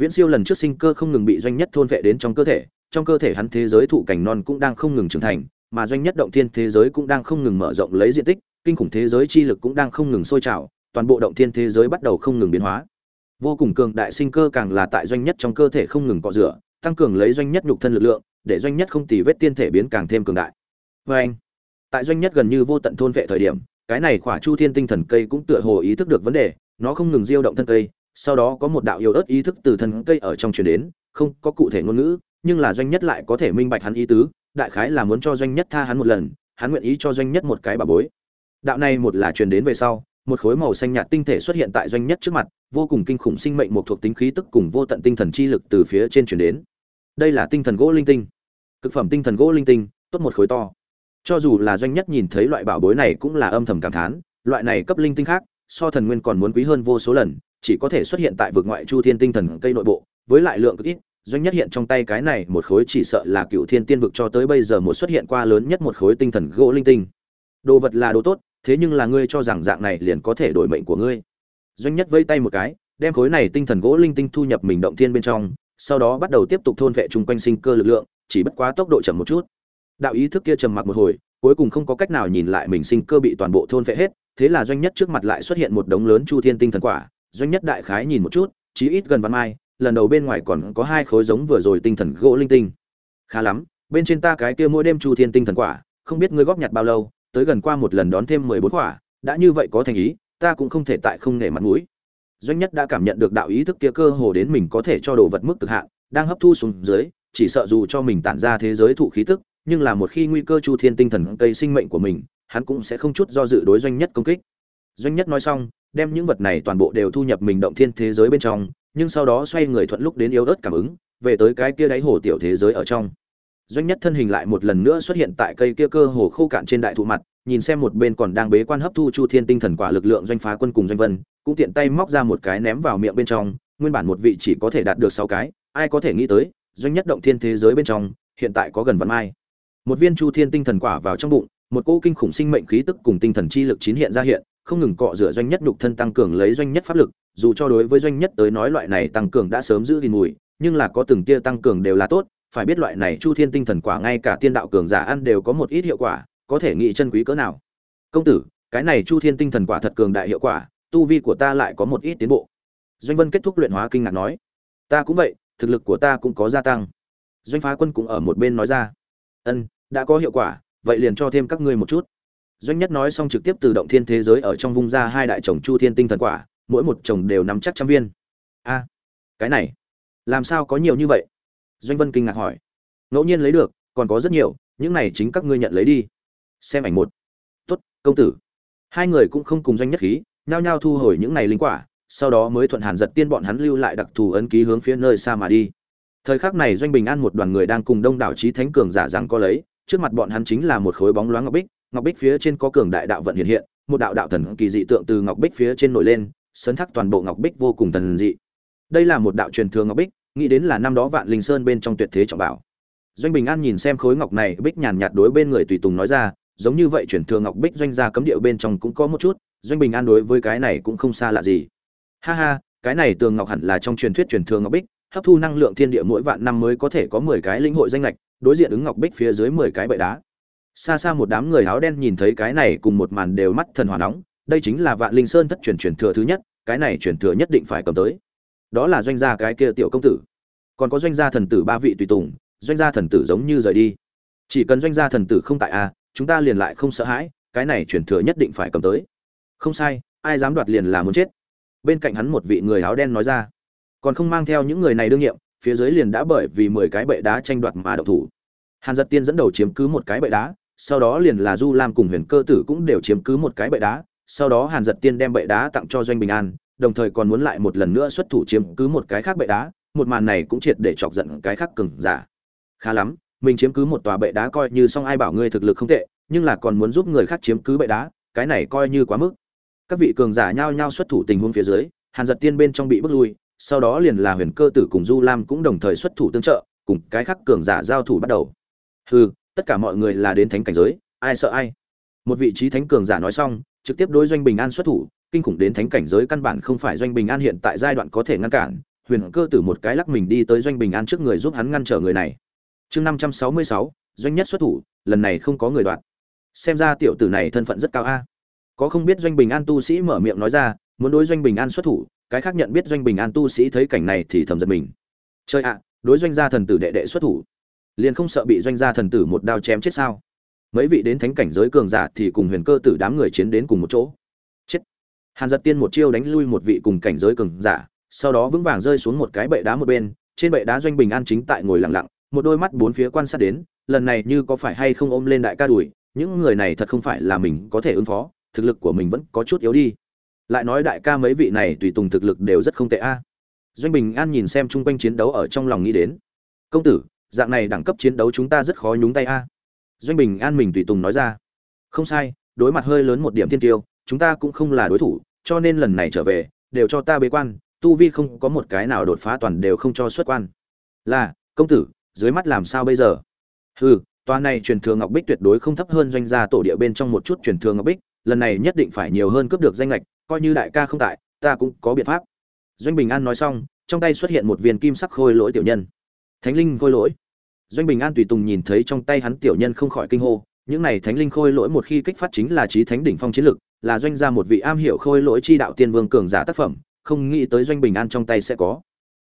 viễn siêu lần trước sinh cơ không ngừng bị doanh nhất thôn vệ đến trong cơ thể trong cơ thể hắn thế giới thụ cảnh non cũng đang không ngừng trưởng thành mà doanh nhất động thiên thế giới cũng đang không ngừng mở rộng lấy diện tích kinh khủng thế giới chi lực cũng đang không ngừng sôi trào, toàn bộ động thiên thế giới bắt đầu không ngừng biến hóa. Vô cùng cường đại sinh cơ càng là tại doanh nhất trong cơ thể không ngừng cọ rửa, tăng cường lấy doanh nhất nhục thân lực lượng, để doanh nhất không tì vết tiên thể biến càng thêm cường đại. vê anh, tại doanh nhất gần như vô tận thôn vệ thời điểm, cái này khỏa chu thiên tinh thần cây cũng tựa hồ ý thức được vấn đề, nó không ngừng diêu động thân cây, sau đó có một đạo yêu ớt ý thức từ thân cây ở trong truyền đến, không có cụ thể ngôn ngữ, nhưng là doanh nhất lại có thể minh bạch hắn ý tứ, đại khái là muốn cho doanh nhất tha hắn một lần, hắn nguyện ý cho doanh nhất một cái bà bối. Đạo này một là truyền đến về sau một khối màu xanh nhạt tinh thể xuất hiện tại doanh nhất trước mặt vô cùng kinh khủng sinh mệnh một thuộc tính khí tức cùng vô tận tinh thần chi lực từ phía trên truyền đến. Đây là tinh thần gỗ linh tinh. Cực phẩm tinh thần gỗ linh tinh tốt một khối to. Cho dù là doanh nhất nhìn thấy loại bảo bối này cũng là âm thầm cảm thán loại này cấp linh tinh khác so thần nguyên còn muốn quý hơn vô số lần chỉ có thể xuất hiện tại vực ngoại chu thiên tinh thần cây nội bộ, với lại lượng cực ít, doanh nhất hiện trong tay cái này một khối chỉ sợ là cựu thiên tiên vực cho tới bây giờ một xuất hiện qua lớn nhất một khối tinh thần gỗ linh tinh. Đồ vật là đồ tốt, thế nhưng là ngươi cho rằng dạng này liền có thể đổi mệnh của ngươi. Doanh nhất vây tay một cái, đem khối này tinh thần gỗ linh tinh thu nhập mình động thiên bên trong, sau đó bắt đầu tiếp tục thôn vệ chung quanh sinh cơ lực lượng, chỉ bất quá tốc độ chậm một chút. Đạo ý thức kia trầm mặc một hồi, cuối cùng không có cách nào nhìn lại mình sinh cơ bị toàn bộ thôn vệ hết, thế là doanh nhất trước mặt lại xuất hiện một đống lớn chu thiên tinh thần quả doanh nhất đại khái nhìn một chút chí ít gần văn mai lần đầu bên ngoài còn có hai khối giống vừa rồi tinh thần gỗ linh tinh khá lắm bên trên ta cái kia mỗi đêm chu thiên tinh thần quả không biết ngươi góp nhặt bao lâu tới gần qua một lần đón thêm mười bốn quả, đã như vậy có thành ý, ta cũng không thể tại không nể mặt mũi. Doanh nhất đã cảm nhận được đạo ý thức kia cơ hồ đến mình có thể cho đồ vật mức cực hạn, đang hấp thu xuống dưới, chỉ sợ dù cho mình tản ra thế giới thụ khí tức, nhưng là một khi nguy cơ chu thiên tinh thần cây sinh mệnh của mình, hắn cũng sẽ không chút do dự đối doanh nhất công kích. Doanh nhất nói xong, đem những vật này toàn bộ đều thu nhập mình động thiên thế giới bên trong, nhưng sau đó xoay người thuận lúc đến yếu ớt cảm ứng, về tới cái kia đáy hồ tiểu thế giới ở trong. doanh nhất thân hình lại một lần nữa xuất hiện tại cây kia cơ hồ khô cạn trên đại thụ mặt nhìn xem một bên còn đang bế quan hấp thu chu thiên tinh thần quả lực lượng doanh phá quân cùng doanh vân cũng tiện tay móc ra một cái ném vào miệng bên trong nguyên bản một vị chỉ có thể đạt được sáu cái ai có thể nghĩ tới doanh nhất động thiên thế giới bên trong hiện tại có gần vạn mai một viên chu thiên tinh thần quả vào trong bụng một cỗ kinh khủng sinh mệnh khí tức cùng tinh thần chi lực chín hiện ra hiện không ngừng cọ rửa doanh nhất nhục thân tăng cường lấy doanh nhất pháp lực, dù cho đối với doanh nhất tới nói loại này tăng cường đã sớm giữ gìn mùi, nhưng là có từng tia tăng cường đều là tốt, phải biết loại này chu thiên tinh thần quả ngay cả tiên đạo cường giả ăn đều có một ít hiệu quả, có thể nghĩ chân quý cỡ nào. Công tử, cái này chu thiên tinh thần quả thật cường đại hiệu quả, tu vi của ta lại có một ít tiến bộ. Doanh vân kết thúc luyện hóa kinh ngạc nói, ta cũng vậy, thực lực của ta cũng có gia tăng. Doanh phá quân cũng ở một bên nói ra, ân, đã có hiệu quả, vậy liền cho thêm các ngươi một chút doanh nhất nói xong trực tiếp từ động thiên thế giới ở trong vung ra hai đại chồng chu thiên tinh thần quả, mỗi một chồng đều nắm chắc trăm viên. A, cái này, làm sao có nhiều như vậy? Doanh vân kinh ngạc hỏi. Ngẫu nhiên lấy được, còn có rất nhiều, những này chính các ngươi nhận lấy đi. Xem ảnh một. Tốt, công tử. Hai người cũng không cùng doanh nhất khí, nhao nhao thu hồi những này linh quả, sau đó mới thuận hàn giật tiên bọn hắn lưu lại đặc thù ấn ký hướng phía nơi xa mà đi. Thời khắc này doanh bình an một đoàn người đang cùng đông đảo trí thánh cường giả rằng có lấy, trước mặt bọn hắn chính là một khối bóng loáng ngọc bích ngọc bích phía trên có cường đại đạo vận hiện hiện, một đạo đạo thần kỳ dị tượng từ ngọc bích phía trên nổi lên, sấn thắc toàn bộ ngọc bích vô cùng thần dị. Đây là một đạo truyền thừa ngọc bích, nghĩ đến là năm đó vạn linh sơn bên trong tuyệt thế trọng bảo. Doanh bình an nhìn xem khối ngọc này, bích nhàn nhạt đối bên người tùy tùng nói ra, giống như vậy truyền thừa ngọc bích doanh gia cấm điệu bên trong cũng có một chút, doanh bình an đối với cái này cũng không xa lạ gì. Ha ha, cái này tường ngọc hẳn là trong truyền thuyết truyền thừa ngọc bích, hấp thu năng lượng thiên địa mỗi vạn năm mới có thể có mười cái linh hội danh lệch, đối diện ứng ngọc bích phía dưới mười cái bệ đá xa xa một đám người áo đen nhìn thấy cái này cùng một màn đều mắt thần hỏa nóng, đây chính là vạn linh sơn thất truyền truyền thừa thứ nhất, cái này truyền thừa nhất định phải cầm tới. Đó là doanh gia cái kia tiểu công tử. Còn có doanh gia thần tử ba vị tùy tùng, doanh gia thần tử giống như rời đi. Chỉ cần doanh gia thần tử không tại a chúng ta liền lại không sợ hãi, cái này truyền thừa nhất định phải cầm tới. Không sai, ai dám đoạt liền là muốn chết. Bên cạnh hắn một vị người áo đen nói ra. Còn không mang theo những người này đương nhiệm, phía dưới liền đã bởi vì mười cái bệ đá tranh đoạt mà độc thủ. Hàn giật tiên dẫn đầu chiếm cứ một cái bệ đá sau đó liền là du lam cùng huyền cơ tử cũng đều chiếm cứ một cái bệ đá, sau đó hàn giật tiên đem bệ đá tặng cho doanh bình an, đồng thời còn muốn lại một lần nữa xuất thủ chiếm cứ một cái khác bệ đá, một màn này cũng triệt để chọc giận cái khác cừng giả. Khá lắm, mình chiếm cứ một tòa bệ đá coi như xong ai bảo ngươi thực lực không tệ, nhưng là còn muốn giúp người khác chiếm cứ bệ đá, cái này coi như quá mức. Các vị cường giả nhao nhao xuất thủ tình huống phía dưới, hàn giật tiên bên trong bị bước lui, sau đó liền là huyền cơ tử cùng du lam cũng đồng thời xuất thủ tương trợ, cùng cái khác cường giả giao thủ bắt đầu. Hừ tất cả mọi người là đến thánh cảnh giới, ai sợ ai? Một vị trí thánh cường giả nói xong, trực tiếp đối doanh bình an xuất thủ, kinh khủng đến thánh cảnh giới căn bản không phải doanh bình an hiện tại giai đoạn có thể ngăn cản. Huyền cơ tử một cái lắc mình đi tới doanh bình an trước người giúp hắn ngăn trở người này. Chương năm trăm sáu mươi sáu, doanh nhất xuất thủ, lần này không có người đoạn xem ra tiểu tử này thân phận rất cao a. Có không biết doanh bình an tu sĩ mở miệng nói ra, muốn đối doanh bình an xuất thủ, cái khác nhận biết doanh bình an tu sĩ thấy cảnh này thì thầm giật mình. Chơi ạ, đối doanh gia thần tử đệ đệ xuất thủ liền không sợ bị doanh gia thần tử một đao chém chết sao? Mấy vị đến thánh cảnh giới cường giả thì cùng huyền cơ tử đám người chiến đến cùng một chỗ. Chết. Hàn giật tiên một chiêu đánh lui một vị cùng cảnh giới cường giả, sau đó vững vàng rơi xuống một cái bệ đá một bên, trên bệ đá doanh bình an chính tại ngồi lặng lặng, một đôi mắt bốn phía quan sát đến, lần này như có phải hay không ôm lên đại ca đùi những người này thật không phải là mình có thể ứng phó, thực lực của mình vẫn có chút yếu đi. Lại nói đại ca mấy vị này tùy tùng thực lực đều rất không tệ a. Doanh bình an nhìn xem chung quanh chiến đấu ở trong lòng nghĩ đến. Công tử dạng này đẳng cấp chiến đấu chúng ta rất khó nhúng tay a. Doanh bình an mình tùy tùng nói ra. Không sai, đối mặt hơi lớn một điểm thiên tiêu, chúng ta cũng không là đối thủ, cho nên lần này trở về, đều cho ta bế quan, tu vi không có một cái nào đột phá toàn đều không cho xuất quan. Là, công tử, dưới mắt làm sao bây giờ? Hừ, tòa này truyền thừa ngọc bích tuyệt đối không thấp hơn doanh gia tổ địa bên trong một chút truyền thừa ngọc bích, lần này nhất định phải nhiều hơn cướp được danh lệch, coi như đại ca không tại, ta cũng có biện pháp. Doanh bình an nói xong, trong tay xuất hiện một viên kim sắc khôi lỗi tiểu nhân thánh linh khôi lỗi. Doanh bình an tùy tùng nhìn thấy trong tay hắn tiểu nhân không khỏi kinh hô, những này thánh linh khôi lỗi một khi kích phát chính là trí thánh đỉnh phong chiến lực, là doanh gia một vị am hiểu khôi lỗi chi đạo tiên vương cường giả tác phẩm, không nghĩ tới doanh bình an trong tay sẽ có.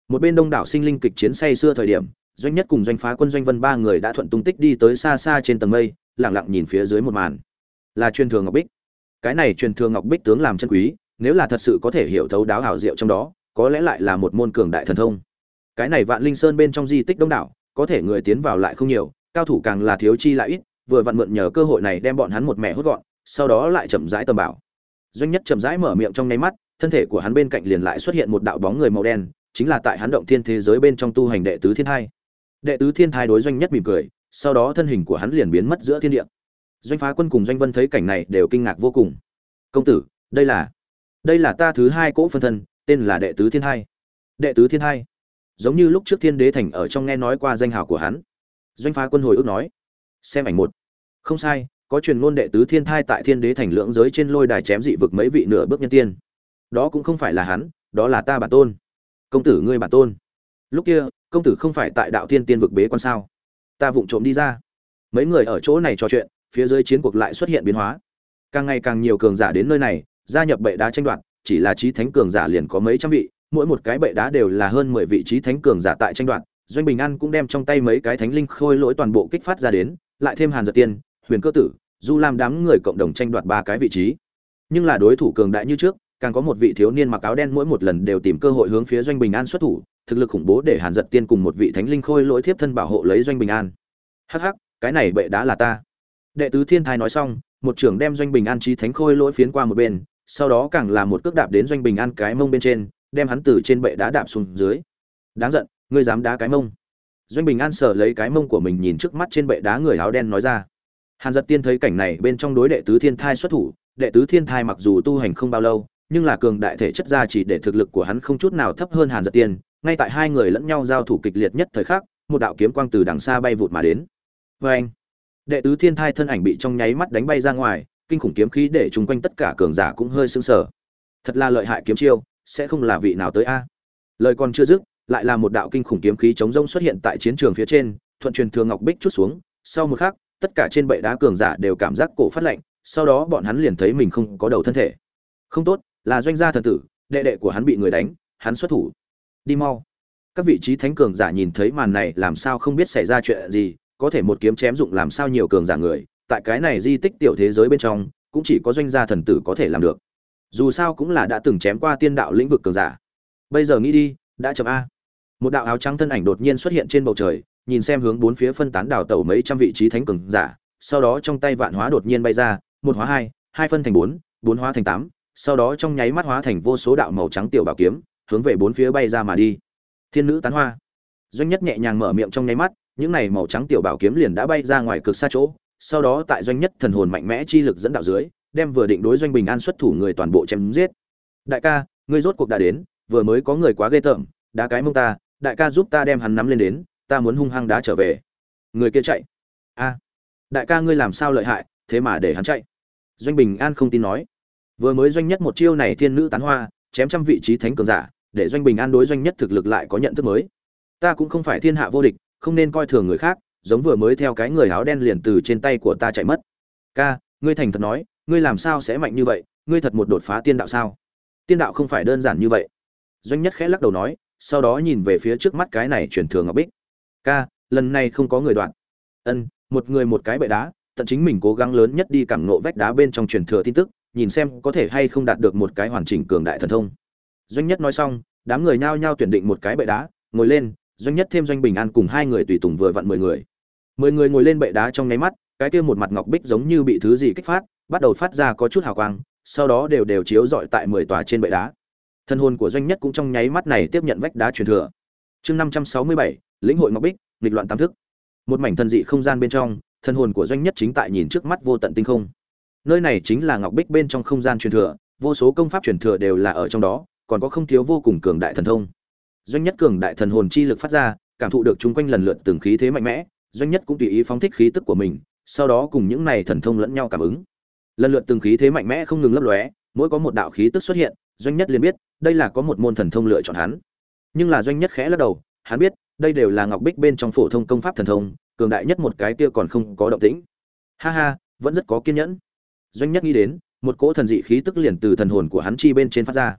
Một bên đông đảo sinh linh kịch chiến say xưa thời điểm, doanh nhất cùng doanh phá quân doanh vân ba người đã thuận tung tích đi tới xa xa trên tầng mây lẳng lặng nhìn phía dưới một màn. Là truyền thường ngọc bích. Cái này truyền thường ngọc bích tướng làm chân quý, nếu là thật sự có thể hiểu thấu đáo hảo diệu trong đó, có lẽ lại là một môn cường đại thần thông cái này vạn linh sơn bên trong di tích đông đảo, có thể người tiến vào lại không nhiều, cao thủ càng là thiếu chi lại ít, vừa vặn mượn nhờ cơ hội này đem bọn hắn một mẹ hút gọn, sau đó lại chậm rãi tầm bảo. Doanh nhất chậm rãi mở miệng trong nháy mắt, thân thể của hắn bên cạnh liền lại xuất hiện một đạo bóng người màu đen, chính là tại hắn động thiên thế giới bên trong tu hành đệ tứ thiên thai. Đệ tứ thiên thai đối doanh nhất mỉm cười, sau đó thân hình của hắn liền biến mất giữa thiên địa. Doanh phá quân cùng doanh vân thấy cảnh này đều kinh ngạc vô cùng. Công tử, đây là đây là ta thứ hai cỗ phân thân, tên là đệ tứ thiên thai. Đệ tứ thiên thai? Giống như lúc trước thiên đế thành ở trong nghe nói qua danh hào của hắn. Doanh phá quân hồi ức nói, xem ảnh một. Không sai, có truyền ngôn đệ tứ thiên thai tại thiên đế thành lưỡng giới trên lôi đài chém dị vực mấy vị nửa bước nhân tiên. Đó cũng không phải là hắn, đó là ta bản tôn. Công tử ngươi bản tôn. Lúc kia, công tử không phải tại đạo thiên tiên vực bế quan sao? Ta vụng trộm đi ra. Mấy người ở chỗ này trò chuyện, phía dưới chiến cuộc lại xuất hiện biến hóa. Càng ngày càng nhiều cường giả đến nơi này, gia nhập bệ đá tranh đoạt, chỉ là trí thánh cường giả liền có mấy trăm vị mỗi một cái bệ đá đều là hơn mười vị trí thánh cường giả tại tranh đoạt, doanh bình an cũng đem trong tay mấy cái thánh linh khôi lỗi toàn bộ kích phát ra đến, lại thêm hàn giật tiên, huyền cơ tử, du lam đám người cộng đồng tranh đoạt ba cái vị trí. Nhưng là đối thủ cường đại như trước, càng có một vị thiếu niên mặc áo đen mỗi một lần đều tìm cơ hội hướng phía doanh bình an xuất thủ, thực lực khủng bố để hàn giật tiên cùng một vị thánh linh khôi lỗi thiếp thân bảo hộ lấy doanh bình an. Hắc hắc, cái này bệ đá là ta. Đệ tứ thiên thai nói xong, một trưởng đem doanh bình an trí thánh khôi lỗi phiến qua một bên, sau đó càng là một cước đạp đến doanh bình an cái mông bên trên đem hắn từ trên bệ đá đạp xuống dưới. Đáng giận, ngươi dám đá cái mông. Doanh bình an sở lấy cái mông của mình nhìn trước mắt trên bệ đá người áo đen nói ra. Hàn giật tiên thấy cảnh này bên trong đối đệ tứ thiên thai xuất thủ, đệ tứ thiên thai mặc dù tu hành không bao lâu, nhưng là cường đại thể chất ra chỉ để thực lực của hắn không chút nào thấp hơn hàn giật tiên, ngay tại hai người lẫn nhau giao thủ kịch liệt nhất thời khắc, một đạo kiếm quang từ đằng xa bay vụt mà đến. Vê anh, đệ tứ thiên thai thân ảnh bị trong nháy mắt đánh bay ra ngoài, kinh khủng kiếm khí để chung quanh tất cả cường giả cũng hơi sững sờ. Thật là lợi hại kiếm chiêu sẽ không là vị nào tới a. Lời còn chưa dứt, lại là một đạo kinh khủng kiếm khí chống rông xuất hiện tại chiến trường phía trên, thuận truyền thường ngọc bích chút xuống. Sau một khắc, tất cả trên bệ đá cường giả đều cảm giác cổ phát lạnh, sau đó bọn hắn liền thấy mình không có đầu thân thể. Không tốt, là doanh gia thần tử, đệ đệ của hắn bị người đánh, hắn xuất thủ. Đi mau. Các vị trí thánh cường giả nhìn thấy màn này làm sao không biết xảy ra chuyện gì, có thể một kiếm chém dụng làm sao nhiều cường giả người, tại cái này di tích tiểu thế giới bên trong, cũng chỉ có doanh gia thần tử có thể làm được dù sao cũng là đã từng chém qua tiên đạo lĩnh vực cường giả. Bây giờ nghĩ đi, đã chậm a. Một đạo áo trắng thân ảnh đột nhiên xuất hiện trên bầu trời, nhìn xem hướng bốn phía phân tán đảo tẩu mấy trăm vị trí thánh cường giả, sau đó trong tay vạn hóa đột nhiên bay ra, một hóa hai hai phân thành bốn bốn hóa thành tám, sau đó trong nháy mắt hóa thành vô số đạo màu trắng tiểu bảo kiếm, hướng về bốn phía bay ra mà đi. Thiên nữ tán hoa. Doanh nhất nhẹ nhàng mở miệng trong nháy mắt, những này màu trắng tiểu bảo kiếm liền đã bay ra ngoài cực xa chỗ, sau đó tại doanh nhất thần hồn mạnh mẽ chi lực dẫn đạo dưới đem vừa định đối doanh bình an xuất thủ người toàn bộ chém giết. Đại ca, ngươi rốt cuộc đã đến, vừa mới có người quá ghê tởm đá cái mông ta, đại ca giúp ta đem hắn nắm lên đến, ta muốn hung hăng đá trở về. Người kia chạy. A. Đại ca ngươi làm sao lợi hại, thế mà để hắn chạy. Doanh bình an không tin nói. Vừa mới doanh nhất một chiêu này thiên nữ tán hoa, chém trăm vị trí thánh cường giả, để doanh bình an đối doanh nhất thực lực lại có nhận thức mới. Ta cũng không phải thiên hạ vô địch, không nên coi thường người khác, giống vừa mới theo cái người áo đen liền từ trên tay của ta chạy mất. Ca, ngươi thành thật nói ngươi làm sao sẽ mạnh như vậy, ngươi thật một đột phá tiên đạo sao? Tiên đạo không phải đơn giản như vậy. Doanh nhất khẽ lắc đầu nói, sau đó nhìn về phía trước mắt cái này truyền thường ngọc bích. Ca, lần này không có người đoạn. Ân, một người một cái bệ đá, tận chính mình cố gắng lớn nhất đi cảm nộ vách đá bên trong truyền thừa tin tức, nhìn xem có thể hay không đạt được một cái hoàn chỉnh cường đại thần thông. Doanh nhất nói xong, đám người nhao nhao tuyển định một cái bệ đá, ngồi lên, doanh nhất thêm doanh bình an cùng hai người tùy tùng vừa vặn mười người. Mười người ngồi lên bệ đá trong nháy mắt, cái kia một mặt ngọc bích giống như bị thứ gì kích phát bắt đầu phát ra có chút hào quang, sau đó đều đều chiếu rọi tại mười tòa trên bệ đá. Thân hồn của doanh nhất cũng trong nháy mắt này tiếp nhận vách đá truyền thừa. Chương năm trăm sáu mươi bảy, lĩnh hội ngọc bích, nghịch loạn tam thức. Một mảnh thần dị không gian bên trong, thân hồn của doanh nhất chính tại nhìn trước mắt vô tận tinh không. Nơi này chính là ngọc bích bên trong không gian truyền thừa, vô số công pháp truyền thừa đều là ở trong đó, còn có không thiếu vô cùng cường đại thần thông. Doanh nhất cường đại thần hồn chi lực phát ra, cảm thụ được chung quanh lần lượt từng khí thế mạnh mẽ, doanh nhất cũng tùy ý phóng thích khí tức của mình, sau đó cùng những này thần thông lẫn nhau cảm ứng lần lượt từng khí thế mạnh mẽ không ngừng lấp lóe, mỗi có một đạo khí tức xuất hiện, doanh nhất liền biết, đây là có một môn thần thông lựa chọn hắn. Nhưng là doanh nhất khẽ lắc đầu, hắn biết, đây đều là ngọc bích bên trong phổ thông công pháp thần thông, cường đại nhất một cái kia còn không có động tĩnh. Ha ha, vẫn rất có kiên nhẫn. Doanh nhất nghĩ đến, một cỗ thần dị khí tức liền từ thần hồn của hắn chi bên trên phát ra.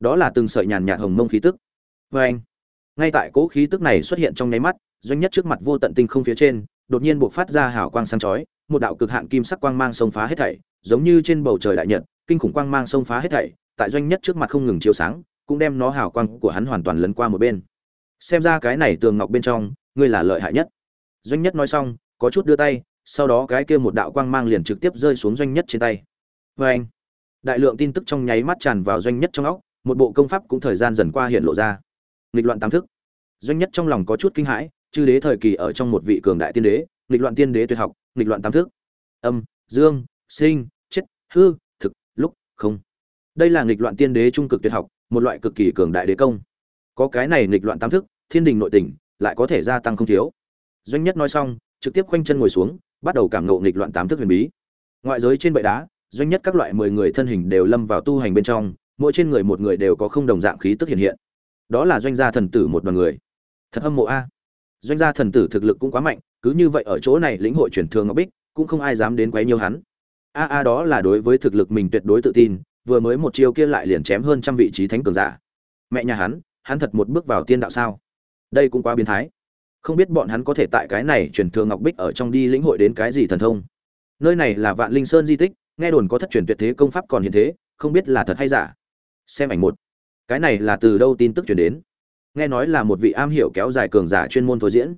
Đó là từng sợi nhàn nhạt hồng mông khí tức. Vê anh, ngay tại cỗ khí tức này xuất hiện trong nháy mắt, doanh nhất trước mặt vô tận tinh không phía trên đột nhiên buộc phát ra hào quang sáng chói, một đạo cực hạn kim sắc quang mang xông phá hết thảy, giống như trên bầu trời đại nhật, kinh khủng quang mang xông phá hết thảy, tại doanh nhất trước mặt không ngừng chiếu sáng, cũng đem nó hào quang của hắn hoàn toàn lấn qua một bên. Xem ra cái này tường ngọc bên trong, ngươi là lợi hại nhất. Doanh nhất nói xong, có chút đưa tay, sau đó cái kia một đạo quang mang liền trực tiếp rơi xuống doanh nhất trên tay. Vê anh, đại lượng tin tức trong nháy mắt tràn vào doanh nhất trong óc, một bộ công pháp cũng thời gian dần qua hiện lộ ra. Nghịch loạn tam thức. Doanh nhất trong lòng có chút kinh hãi chư đế thời kỳ ở trong một vị cường đại tiên đế, nghịch loạn tiên đế tuyệt học, nghịch loạn tam thức. Âm, dương, sinh, chết, hư, thực, lúc, không. Đây là nghịch loạn tiên đế trung cực tuyệt học, một loại cực kỳ cường đại đế công. Có cái này nghịch loạn tam thức, thiên đình nội tình lại có thể gia tăng không thiếu. Doanh nhất nói xong, trực tiếp khoanh chân ngồi xuống, bắt đầu cảm ngộ nghịch loạn tám thức huyền bí. Ngoại giới trên bệ đá, doanh nhất các loại mười người thân hình đều lâm vào tu hành bên trong, mỗi trên người một người đều có không đồng dạng khí tức hiện hiện. Đó là doanh gia thần tử một đoàn người. Thật âm mộ a doanh gia thần tử thực lực cũng quá mạnh, cứ như vậy ở chỗ này lĩnh hội truyền thường ngọc bích, cũng không ai dám đến quấy nhiều hắn. A a đó là đối với thực lực mình tuyệt đối tự tin, vừa mới một chiêu kia lại liền chém hơn trăm vị trí thánh cường giả. Mẹ nhà hắn hắn thật một bước vào tiên đạo sao? Đây cũng quá biến thái. Không biết bọn hắn có thể tại cái này truyền thường ngọc bích ở trong đi lĩnh hội đến cái gì thần thông. Nơi này là vạn linh sơn di tích, nghe đồn có thất truyền tuyệt thế công pháp còn hiện thế, không biết là thật hay giả. Xem ảnh một. Cái này là từ đâu tin tức truyền đến? Nghe nói là một vị am hiểu kéo dài cường giả chuyên môn thôi diễn.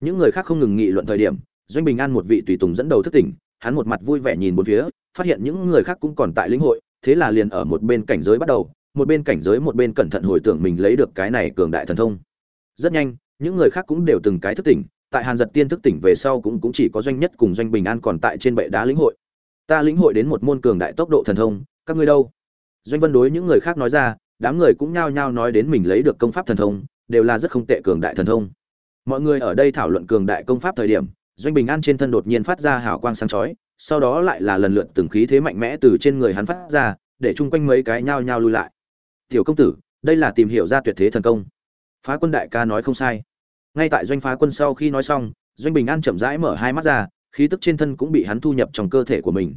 Những người khác không ngừng nghị luận thời điểm, doanh bình an một vị tùy tùng dẫn đầu thức tỉnh, hắn một mặt vui vẻ nhìn bốn phía, phát hiện những người khác cũng còn tại lĩnh hội, thế là liền ở một bên cảnh giới bắt đầu, một bên cảnh giới một bên cẩn thận hồi tưởng mình lấy được cái này cường đại thần thông. Rất nhanh, những người khác cũng đều từng cái thức tỉnh, tại hàn giật tiên thức tỉnh về sau cũng cũng chỉ có doanh nhất cùng doanh bình an còn tại trên bệ đá lĩnh hội. Ta lĩnh hội đến một môn cường đại tốc độ thần thông, các ngươi đâu? Doanh vân đối những người khác nói ra đám người cũng nhao nhao nói đến mình lấy được công pháp thần thông, đều là rất không tệ cường đại thần thông. Mọi người ở đây thảo luận cường đại công pháp thời điểm, doanh bình an trên thân đột nhiên phát ra hào quang sáng chói, sau đó lại là lần lượt từng khí thế mạnh mẽ từ trên người hắn phát ra, để chung quanh mấy cái nhao nhao lui lại. Tiểu công tử, đây là tìm hiểu ra tuyệt thế thần công. Phá quân đại ca nói không sai. Ngay tại doanh phá quân sau khi nói xong, doanh bình an chậm rãi mở hai mắt ra, khí tức trên thân cũng bị hắn thu nhập trong cơ thể của mình.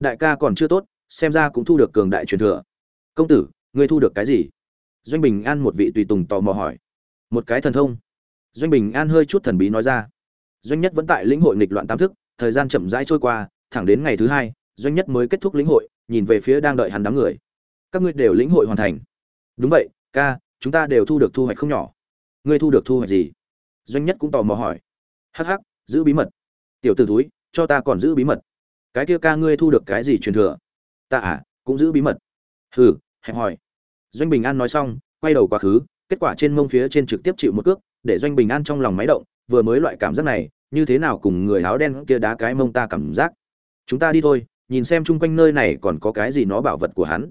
Đại ca còn chưa tốt, xem ra cũng thu được cường đại truyền thừa. Công tử ngươi thu được cái gì? Doanh bình an một vị tùy tùng tò mò hỏi. Một cái thần thông. Doanh bình an hơi chút thần bí nói ra. Doanh nhất vẫn tại lĩnh hội nghịch loạn tam thức, thời gian chậm rãi trôi qua, thẳng đến ngày thứ hai, doanh nhất mới kết thúc lĩnh hội, nhìn về phía đang đợi hắn đám người. Các ngươi đều lĩnh hội hoàn thành. Đúng vậy, ca, chúng ta đều thu được thu hoạch không nhỏ. Ngươi thu được thu hoạch gì? Doanh nhất cũng tò mò hỏi. Hắc hắc, giữ bí mật. Tiểu t ử túi cho ta còn giữ bí mật. Cái kia ca ngươi thu được cái gì truyền thừa? Ta à cũng giữ bí mật. Hừ, hẹp hỏi doanh bình an nói xong, quay đầu quá khứ, kết quả trên mông phía trên trực tiếp chịu một cước, để doanh bình an trong lòng máy động, vừa mới loại cảm giác này, như thế nào cùng người áo đen kia đá cái mông ta cảm giác. Chúng ta đi thôi, nhìn xem chung quanh nơi này còn có cái gì nó bảo vật của hắn.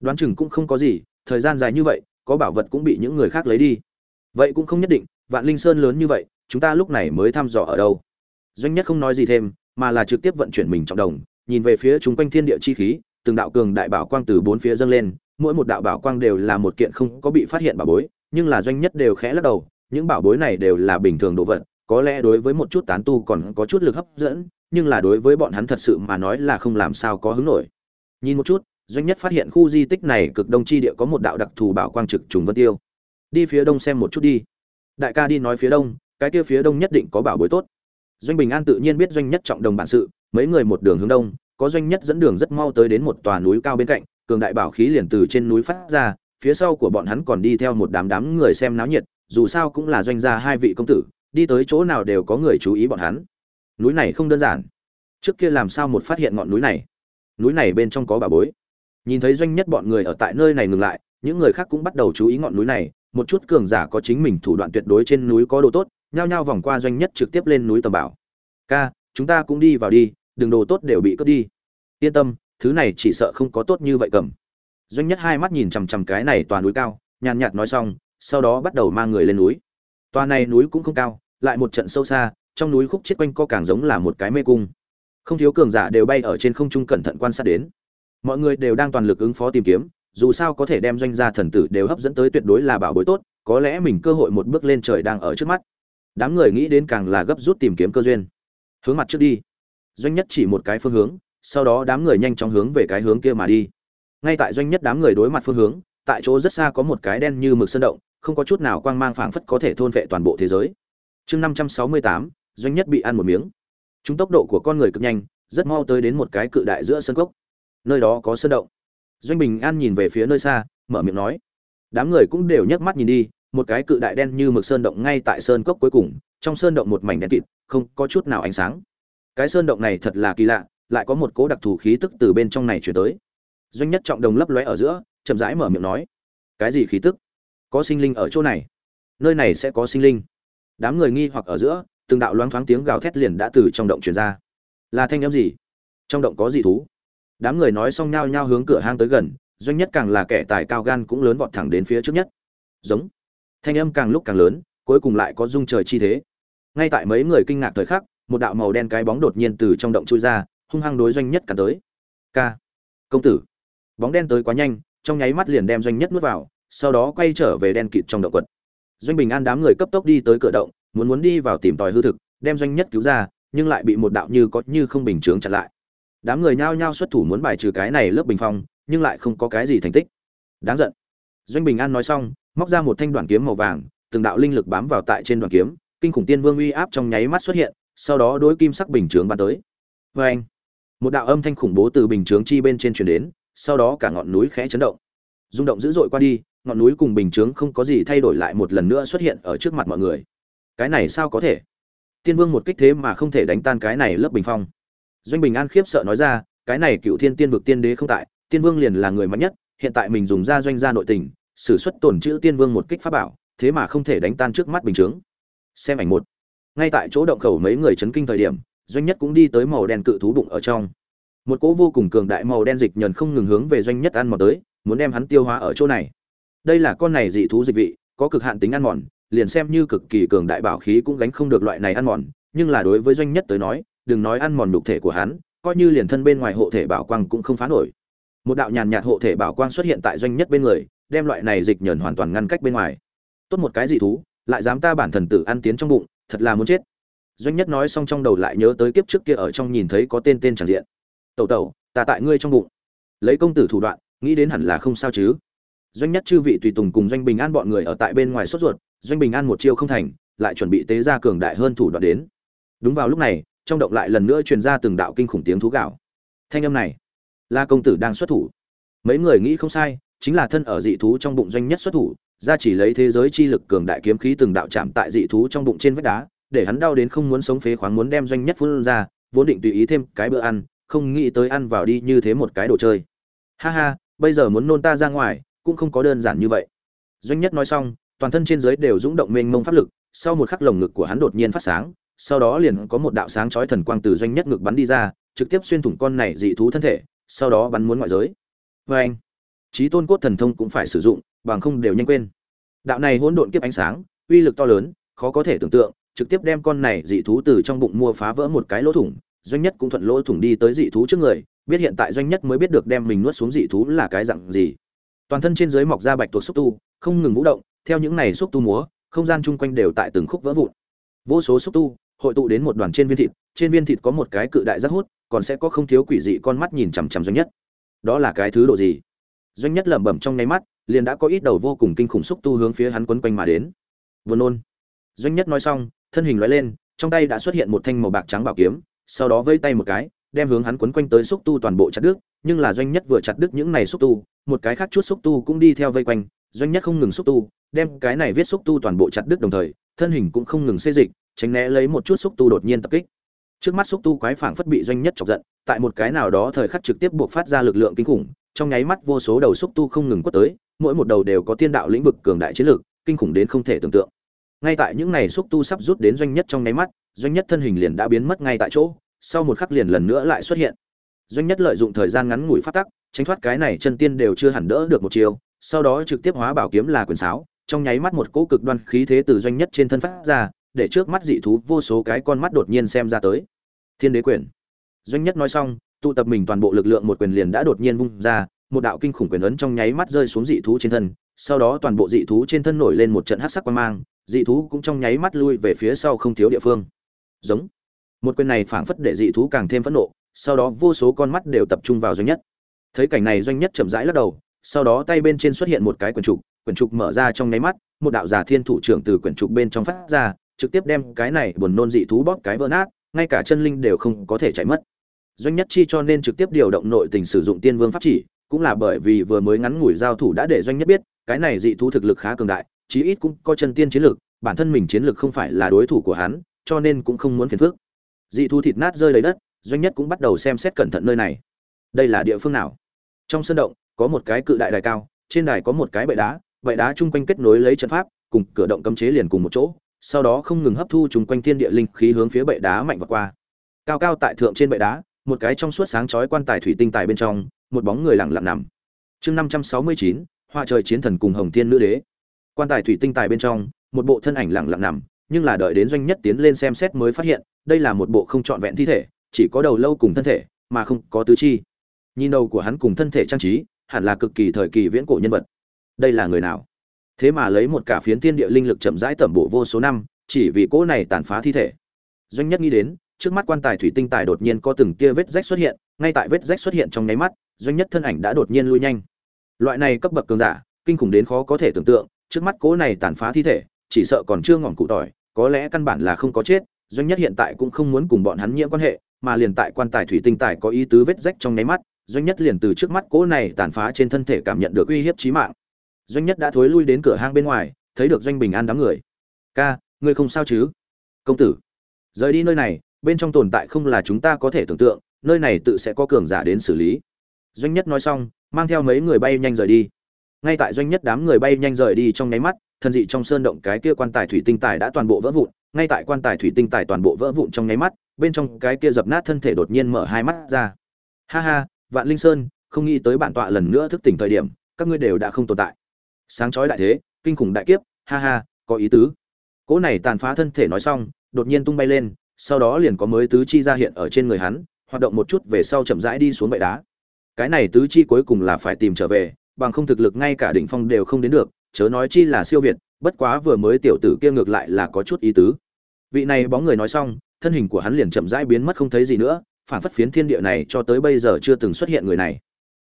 Đoán chừng cũng không có gì, thời gian dài như vậy, có bảo vật cũng bị những người khác lấy đi. Vậy cũng không nhất định, vạn linh sơn lớn như vậy, chúng ta lúc này mới thăm dò ở đâu? Doanh nhất không nói gì thêm, mà là trực tiếp vận chuyển mình trọng đồng, nhìn về phía chung quanh thiên địa chi khí, từng đạo cường đại bảo quang từ bốn phía dâng lên mỗi một đạo bảo quang đều là một kiện không có bị phát hiện bảo bối, nhưng là doanh nhất đều khẽ lắc đầu, những bảo bối này đều là bình thường đồ vật, có lẽ đối với một chút tán tu còn có chút lực hấp dẫn, nhưng là đối với bọn hắn thật sự mà nói là không làm sao có hứng nổi. Nhìn một chút, doanh nhất phát hiện khu di tích này cực đông chi địa có một đạo đặc thù bảo quang trực trùng vân tiêu. Đi phía đông xem một chút đi. Đại ca đi nói phía đông, cái kia phía đông nhất định có bảo bối tốt. Doanh bình an tự nhiên biết doanh nhất trọng đồng bản sự, mấy người một đường hướng đông, có doanh nhất dẫn đường rất mau tới đến một tòa núi cao bên cạnh cường đại bảo khí liền từ trên núi phát ra, phía sau của bọn hắn còn đi theo một đám đám người xem náo nhiệt, dù sao cũng là doanh gia hai vị công tử, đi tới chỗ nào đều có người chú ý bọn hắn. Núi này không đơn giản. Trước kia làm sao một phát hiện ngọn núi này? Núi này bên trong có bà bối. Nhìn thấy doanh nhất bọn người ở tại nơi này ngừng lại, những người khác cũng bắt đầu chú ý ngọn núi này, một chút cường giả có chính mình thủ đoạn tuyệt đối trên núi có đồ tốt, nhao nhao vòng qua doanh nhất trực tiếp lên núi tầm bảo. Ca, chúng ta cũng đi vào đi, đừng đồ tốt đều bị cướp đi. Yên tâm thứ này chỉ sợ không có tốt như vậy cầm. Doanh nhất hai mắt nhìn chằm chằm cái này toàn núi cao, nhàn nhạt nói xong, sau đó bắt đầu mang người lên núi. Tòa này núi cũng không cao, lại một trận sâu xa, trong núi khúc chết quanh co càng giống là một cái mê cung. Không thiếu cường giả đều bay ở trên không trung cẩn thận quan sát đến. Mọi người đều đang toàn lực ứng phó tìm kiếm, dù sao có thể đem doanh gia thần tử đều hấp dẫn tới tuyệt đối là bảo bối tốt, có lẽ mình cơ hội một bước lên trời đang ở trước mắt. Đám người nghĩ đến càng là gấp rút tìm kiếm cơ duyên. Hướng mặt trước đi. Doanh nhất chỉ một cái phương hướng sau đó đám người nhanh chóng hướng về cái hướng kia mà đi. Ngay tại doanh nhất đám người đối mặt phương hướng, tại chỗ rất xa có một cái đen như mực sơn động, không có chút nào quang mang phảng phất có thể thôn vệ toàn bộ thế giới. Chương năm trăm sáu mươi tám, doanh nhất bị ăn một miếng. Chúng tốc độ của con người cực nhanh, rất mau tới đến một cái cự đại giữa sân cốc. Nơi đó có sơn động. Doanh bình an nhìn về phía nơi xa, mở miệng nói. Đám người cũng đều nhấc mắt nhìn đi, một cái cự đại đen như mực sơn động ngay tại sơn cốc cuối cùng, trong sơn động một mảnh đen kịt, không có chút nào ánh sáng. Cái sơn động này thật là kỳ lạ lại có một cố đặc thù khí tức từ bên trong này chuyển tới. Doanh nhất trọng đồng lấp lóe ở giữa, chậm rãi mở miệng nói, cái gì khí tức? Có sinh linh ở chỗ này? Nơi này sẽ có sinh linh. Đám người nghi hoặc ở giữa, từng đạo loáng thoáng tiếng gào thét liền đã từ trong động truyền ra. Là thanh âm gì? Trong động có gì thú? Đám người nói xong nhao nhao hướng cửa hang tới gần, doanh nhất càng là kẻ tài cao gan cũng lớn vọt thẳng đến phía trước nhất. Giống. Thanh âm càng lúc càng lớn, cuối cùng lại có rung trời chi thế. Ngay tại mấy người kinh ngạc thời khắc, một đạo màu đen cái bóng đột nhiên từ trong động chui ra hung hăng đối doanh nhất cả tới. K. Công tử. Bóng đen tới quá nhanh, trong nháy mắt liền đem doanh nhất nuốt vào, sau đó quay trở về đen kịt trong động quật. Doanh bình an đám người cấp tốc đi tới cửa động, muốn muốn đi vào tìm tòi hư thực, đem doanh nhất cứu ra, nhưng lại bị một đạo như có như không bình chướng chặn lại. Đám người nhao nhao xuất thủ muốn bài trừ cái này lớp bình phong, nhưng lại không có cái gì thành tích. Đáng giận. Doanh bình an nói xong, móc ra một thanh đoạn kiếm màu vàng, từng đạo linh lực bám vào tại trên đoạn kiếm, kinh khủng tiên vương uy áp trong nháy mắt xuất hiện, sau đó đối kim sắc bình chướng bắn tới. Vê anh một đạo âm thanh khủng bố từ bình chướng chi bên trên truyền đến, sau đó cả ngọn núi khẽ chấn động. Rung động dữ dội qua đi, ngọn núi cùng bình chướng không có gì thay đổi lại một lần nữa xuất hiện ở trước mặt mọi người. Cái này sao có thể? Tiên vương một kích thế mà không thể đánh tan cái này lớp bình phong. Doanh bình an khiếp sợ nói ra, cái này cựu thiên tiên vực tiên đế không tại, tiên vương liền là người mạnh nhất, hiện tại mình dùng ra doanh gia nội tình s ử suất tổn chữ tiên vương một kích pháp bảo, thế mà không thể đánh tan trước mắt bình chướng. Xem ảnh một. Ngay tại chỗ động khẩu mấy người chấn kinh thời điểm doanh nhất cũng đi tới màu đen cự thú bụng ở trong. Một cỗ vô cùng cường đại màu đen dịch nhờn không ngừng hướng về doanh nhất ăn mòn tới, muốn đem hắn tiêu hóa ở chỗ này. Đây là con này dị thú dịch vị, có cực hạn tính ăn mòn, liền xem như cực kỳ cường đại bảo khí cũng gánh không được loại này ăn mòn, nhưng là đối với doanh nhất tới nói, đừng nói ăn mòn đục thể của hắn, coi như liền thân bên ngoài hộ thể bảo quang cũng không phá nổi. Một đạo nhàn nhạt hộ thể bảo quang xuất hiện tại doanh nhất bên người, đem loại này dịch nhờn hoàn toàn ngăn cách bên ngoài. Tốt một cái dị thú, lại dám ta bản thần tử ăn tiến trong bụng, thật là muốn chết doanh nhất nói xong trong đầu lại nhớ tới kiếp trước kia ở trong nhìn thấy có tên tên tràn diện. Tẩu tẩu, ta tại ngươi trong bụng. Lấy công tử thủ đoạn, nghĩ đến hẳn là không sao chứ. Doanh nhất chư vị tùy tùng cùng doanh bình an bọn người ở tại bên ngoài sốt ruột, doanh bình an một chiêu không thành, lại chuẩn bị tế ra cường đại hơn thủ đoạn đến. Đúng vào lúc này, trong động lại lần nữa truyền ra từng đạo kinh khủng tiếng thú gạo. Thanh âm này là công tử đang xuất thủ. Mấy người nghĩ không sai, chính là thân ở dị thú trong bụng doanh nhất xuất thủ ra chỉ lấy thế giới chi lực cường đại kiếm khí từng đạo chạm tại dị thú trong bụng trên vách đá để hắn đau đến không muốn sống phế khoáng muốn đem doanh nhất phun ra, vốn định tùy ý thêm cái bữa ăn, không nghĩ tới ăn vào đi như thế một cái đồ chơi. Ha ha, bây giờ muốn nôn ta ra ngoài, cũng không có đơn giản như vậy. Doanh nhất nói xong, toàn thân trên dưới đều rung động mênh mông pháp lực, sau một khắc lồng ngực của hắn đột nhiên phát sáng, sau đó liền có một đạo sáng chói thần quang từ doanh nhất ngực bắn đi ra, trực tiếp xuyên thủng con này dị thú thân thể, sau đó bắn muốn ngoại giới. Vâng! Vê anh trí tôn cốt thần thông cũng phải sử dụng, bằng không đều nhanh quên. Đạo này hỗn độn kiếp ánh sáng, uy lực to lớn, khó có thể tưởng tượng trực tiếp đem con này dị thú từ trong bụng mua phá vỡ một cái lỗ thủng, doanh nhất cũng thuận lỗ thủng đi tới dị thú trước người, biết hiện tại doanh nhất mới biết được đem mình nuốt xuống dị thú là cái dạng gì. Toàn thân trên dưới mọc ra bạch tuộc xúc tu, không ngừng vũ động, theo những này xúc tu múa, không gian chung quanh đều tại từng khúc vỡ vụn. Vô số xúc tu hội tụ đến một đoàn trên viên thịt, trên viên thịt có một cái cự đại rất hút, còn sẽ có không thiếu quỷ dị con mắt nhìn chằm chằm doanh nhất. Đó là cái thứ độ gì? Doanh nhất lẩm bẩm trong nháy mắt, liền đã có ít đầu vô cùng kinh khủng xúc tu hướng phía hắn quấn quanh mà đến. Vừa nôn. Doanh nhất nói xong thân hình lóe lên trong tay đã xuất hiện một thanh màu bạc trắng bảo kiếm sau đó vây tay một cái đem hướng hắn quấn quanh tới xúc tu toàn bộ chặt đứt nhưng là doanh nhất vừa chặt đứt những này xúc tu một cái khác chút xúc tu cũng đi theo vây quanh doanh nhất không ngừng xúc tu đem cái này viết xúc tu toàn bộ chặt đứt đồng thời thân hình cũng không ngừng xê dịch tránh né lấy một chút xúc tu đột nhiên tập kích. Trước mắt xúc tu quái phảng phất bị doanh nhất chọc giận tại một cái nào đó thời khắc trực tiếp buộc phát ra lực lượng kinh khủng trong nháy mắt vô số đầu xúc tu không ngừng quất tới mỗi một đầu đều có tiên đạo lĩnh vực cường đại chiến lực, kinh khủng đến không thể tưởng tượng ngay tại những này xúc tu sắp rút đến doanh nhất trong nháy mắt, doanh nhất thân hình liền đã biến mất ngay tại chỗ, sau một khắc liền lần nữa lại xuất hiện. Doanh nhất lợi dụng thời gian ngắn ngủi phát tắc, tránh thoát cái này chân tiên đều chưa hẳn đỡ được một chiều sau đó trực tiếp hóa bảo kiếm là quyền sáo, trong nháy mắt một cỗ cực đoan khí thế từ doanh nhất trên thân phát ra, để trước mắt dị thú vô số cái con mắt đột nhiên xem ra tới. Thiên đế quyền. Doanh nhất nói xong, tụ tập mình toàn bộ lực lượng một quyền liền đã đột nhiên vung ra, một đạo kinh khủng quyền ấn trong nháy mắt rơi xuống dị thú trên thân, sau đó toàn bộ dị thú trên thân nổi lên một trận hắc sắc quang mang dị thú cũng trong nháy mắt lui về phía sau không thiếu địa phương. Giống. Một quyền này phảng phất để dị thú càng thêm phẫn nộ, sau đó vô số con mắt đều tập trung vào doanh nhất. Thấy cảnh này doanh nhất chậm rãi lắc đầu, sau đó tay bên trên xuất hiện một cái quyển trục quyển trục mở ra trong nháy mắt, một đạo giả thiên thủ trưởng từ quyển trục bên trong phát ra, trực tiếp đem cái này buồn nôn dị thú bóp cái vỡ nát, ngay cả chân linh đều không có thể chạy mất. Doanh nhất chi cho nên trực tiếp điều động nội tình sử dụng tiên vương pháp chỉ, cũng là bởi vì vừa mới ngắn ngủi giao thủ đã để doanh nhất biết, cái này dị thú thực lực khá cường đại chí ít cũng có chân tiên chiến lực bản thân mình chiến lực không phải là đối thủ của hắn, cho nên cũng không muốn phiền phức. Dị thú thịt nát rơi lấy đất, doanh nhất cũng bắt đầu xem xét cẩn thận nơi này. Đây là địa phương nào? Trong sân động, có một cái cự đại đài cao, trên đài có một cái bệ đá bệ đá chung quanh kết nối lấy trận pháp, cùng cửa động cấm chế liền cùng một chỗ, sau đó không ngừng hấp thu chung quanh thiên địa linh khí hướng phía bệ đá mạnh vọt qua. Cao cao tại thượng trên bệ đá, một cái trong suốt sáng chói quan tài thủy tinh tài bên trong, một bóng người lặng lặng nằm. Chương năm trăm sáu mươi chín, hoa trời chiến thần cùng hồng thiên nữ đế quan tài thủy tinh tài bên trong, một bộ thân ảnh lẳng lặng nằm, nhưng là đợi đến doanh nhất tiến lên xem xét mới phát hiện, đây là một bộ không trọn vẹn thi thể, chỉ có đầu lâu cùng thân thể, mà không có tứ chi. Nhìn đầu của hắn cùng thân thể trang trí, hẳn là cực kỳ thời kỳ viễn cổ nhân vật. Đây là người nào? Thế mà lấy một cả phiến tiên địa linh lực chậm rãi tẩm bộ vô số năm, chỉ vì cỗ này tàn phá thi thể. Doanh nhất nghĩ đến, trước mắt quan tài thủy tinh tài đột nhiên có từng kia vết rách xuất hiện, ngay tại vết rách xuất hiện trong nháy mắt, doanh nhất thân ảnh đã đột nhiên lui nhanh. Loại này cấp bậc cường giả, kinh khủng đến khó có thể tưởng tượng trước mắt cố này tàn phá thi thể, chỉ sợ còn chưa ngỏm cụ tỏi, có lẽ căn bản là không có chết, doanh nhất hiện tại cũng không muốn cùng bọn hắn nhiễm quan hệ, mà liền tại quan tài thủy tinh tài có ý tứ vết rách trong nháy mắt, doanh nhất liền từ trước mắt cố này tàn phá trên thân thể cảm nhận được uy hiếp chí mạng. Doanh nhất đã thối lui đến cửa hang bên ngoài, thấy được doanh bình an đám người. Ca, ngươi không sao chứ? Công tử. Rời đi nơi này, bên trong tồn tại không là chúng ta có thể tưởng tượng, nơi này tự sẽ có cường giả đến xử lý. Doanh nhất nói xong, mang theo mấy người bay nhanh rời đi ngay tại doanh nhất đám người bay nhanh rời đi trong nháy mắt thân dị trong sơn động cái kia quan tài thủy tinh tài đã toàn bộ vỡ vụn, ngay tại quan tài thủy tinh tài toàn bộ vỡ vụn trong nháy mắt, bên trong cái kia dập nát thân thể đột nhiên mở hai mắt ra. Ha ha, vạn linh sơn, không nghĩ tới bản tọa lần nữa thức tỉnh thời điểm, các ngươi đều đã không tồn tại. Sáng chói đại thế, kinh khủng đại kiếp, ha ha, có ý tứ. Cỗ này tàn phá thân thể nói xong, đột nhiên tung bay lên, sau đó liền có mới tứ chi ra hiện ở trên người hắn, hoạt động một chút về sau chậm rãi đi xuống bệ đá. Cái này tứ chi cuối cùng là phải tìm trở về bằng không thực lực ngay cả đỉnh phong đều không đến được, chớ nói chi là siêu việt, bất quá vừa mới tiểu tử kia ngược lại là có chút ý tứ. Vị này bóng người nói xong, thân hình của hắn liền chậm rãi biến mất không thấy gì nữa, phản phất phiến thiên địa này cho tới bây giờ chưa từng xuất hiện người này.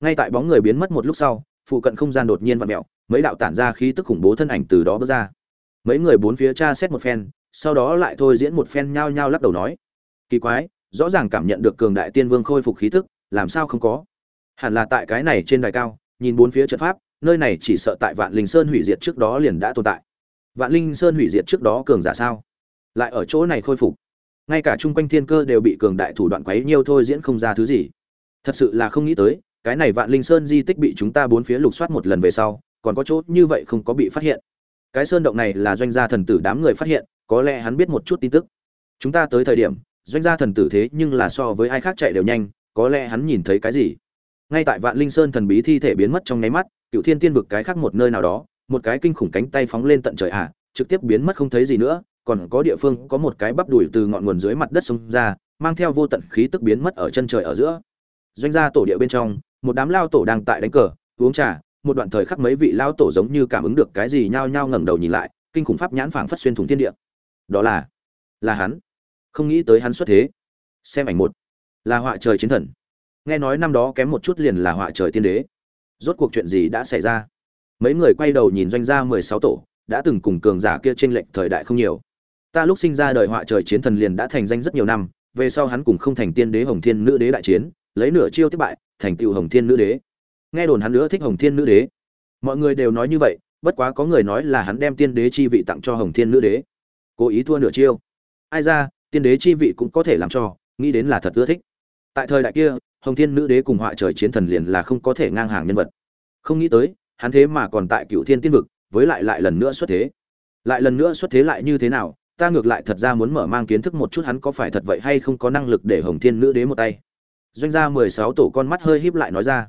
Ngay tại bóng người biến mất một lúc sau, phụ cận không gian đột nhiên vặn mèo, mấy đạo tản ra khí tức khủng bố thân ảnh từ đó bước ra. Mấy người bốn phía tra xét một phen, sau đó lại thôi diễn một phen nhao nhao lắc đầu nói, kỳ quái, rõ ràng cảm nhận được cường đại tiên vương khôi phục khí tức, làm sao không có? Hẳn là tại cái này trên đài cao nhìn bốn phía trận pháp, nơi này chỉ sợ tại vạn linh sơn hủy diệt trước đó liền đã tồn tại. Vạn linh sơn hủy diệt trước đó cường giả sao? Lại ở chỗ này khôi phục. Ngay cả chung quanh thiên cơ đều bị cường đại thủ đoạn quấy nhiều thôi diễn không ra thứ gì. Thật sự là không nghĩ tới, cái này vạn linh sơn di tích bị chúng ta bốn phía lục soát một lần về sau, còn có chỗ như vậy không có bị phát hiện. Cái sơn động này là doanh gia thần tử đám người phát hiện, có lẽ hắn biết một chút tin tức. Chúng ta tới thời điểm, doanh gia thần tử thế nhưng là so với ai khác chạy đều nhanh, có lẽ hắn nhìn thấy cái gì? Ngay tại vạn linh sơn thần bí thi thể biến mất trong nháy mắt cựu thiên tiên vực cái khác một nơi nào đó, một cái kinh khủng cánh tay phóng lên tận trời ạ trực tiếp biến mất không thấy gì nữa, còn có địa phương có một cái bắp đùi từ ngọn nguồn dưới mặt đất xông ra, mang theo vô tận khí tức biến mất ở chân trời ở giữa. Doanh gia tổ địa bên trong, một đám lao tổ đang tại đánh cờ, uống trà, một đoạn thời khắc mấy vị lao tổ giống như cảm ứng được cái gì nhao nhao ngẩng đầu nhìn lại, kinh khủng pháp nhãn phảng phất xuyên thủng thiên địa. Đó là là hắn. Không nghĩ tới hắn xuất thế. Xem ảnh một. Là họa trời chiến thần nghe nói năm đó kém một chút liền là họa trời tiên đế. Rốt cuộc chuyện gì đã xảy ra? Mấy người quay đầu nhìn doanh gia mười sáu tổ, đã từng cùng cường giả kia trên lệnh thời đại không nhiều. Ta lúc sinh ra đời họa trời chiến thần liền đã thành danh rất nhiều năm, về sau hắn cùng không thành tiên đế hồng thiên nữ đế đại chiến, lấy nửa chiêu thất bại, thành tựu hồng thiên nữ đế. Nghe đồn hắn nữa thích hồng thiên nữ đế. Mọi người đều nói như vậy, bất quá có người nói là hắn đem tiên đế chi vị tặng cho hồng thiên nữ đế. Cố ý thua nửa chiêu. Ai ra, tiên đế chi vị cũng có thể làm cho, nghĩ đến là thật ưa thích. Tại thời đại kia hồng thiên nữ đế cùng họa trời chiến thần liền là không có thể ngang hàng nhân vật. Không nghĩ tới, hắn thế mà còn tại cựu thiên tiên vực, với lại lại lần nữa xuất thế. Lại lần nữa xuất thế lại như thế nào, ta ngược lại thật ra muốn mở mang kiến thức một chút hắn có phải thật vậy hay không có năng lực để hồng thiên nữ đế một tay. Doanh gia mười sáu tổ con mắt hơi híp lại nói ra.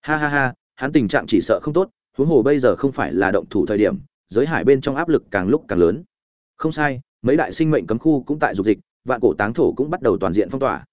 Ha ha ha, hắn tình trạng chỉ sợ không tốt, huống hồ bây giờ không phải là động thủ thời điểm, giới hải bên trong áp lực càng lúc càng lớn. Không sai, mấy đại sinh mệnh cấm khu cũng tại dục dịch, vạn cổ táng thổ cũng bắt đầu toàn diện phong tỏa.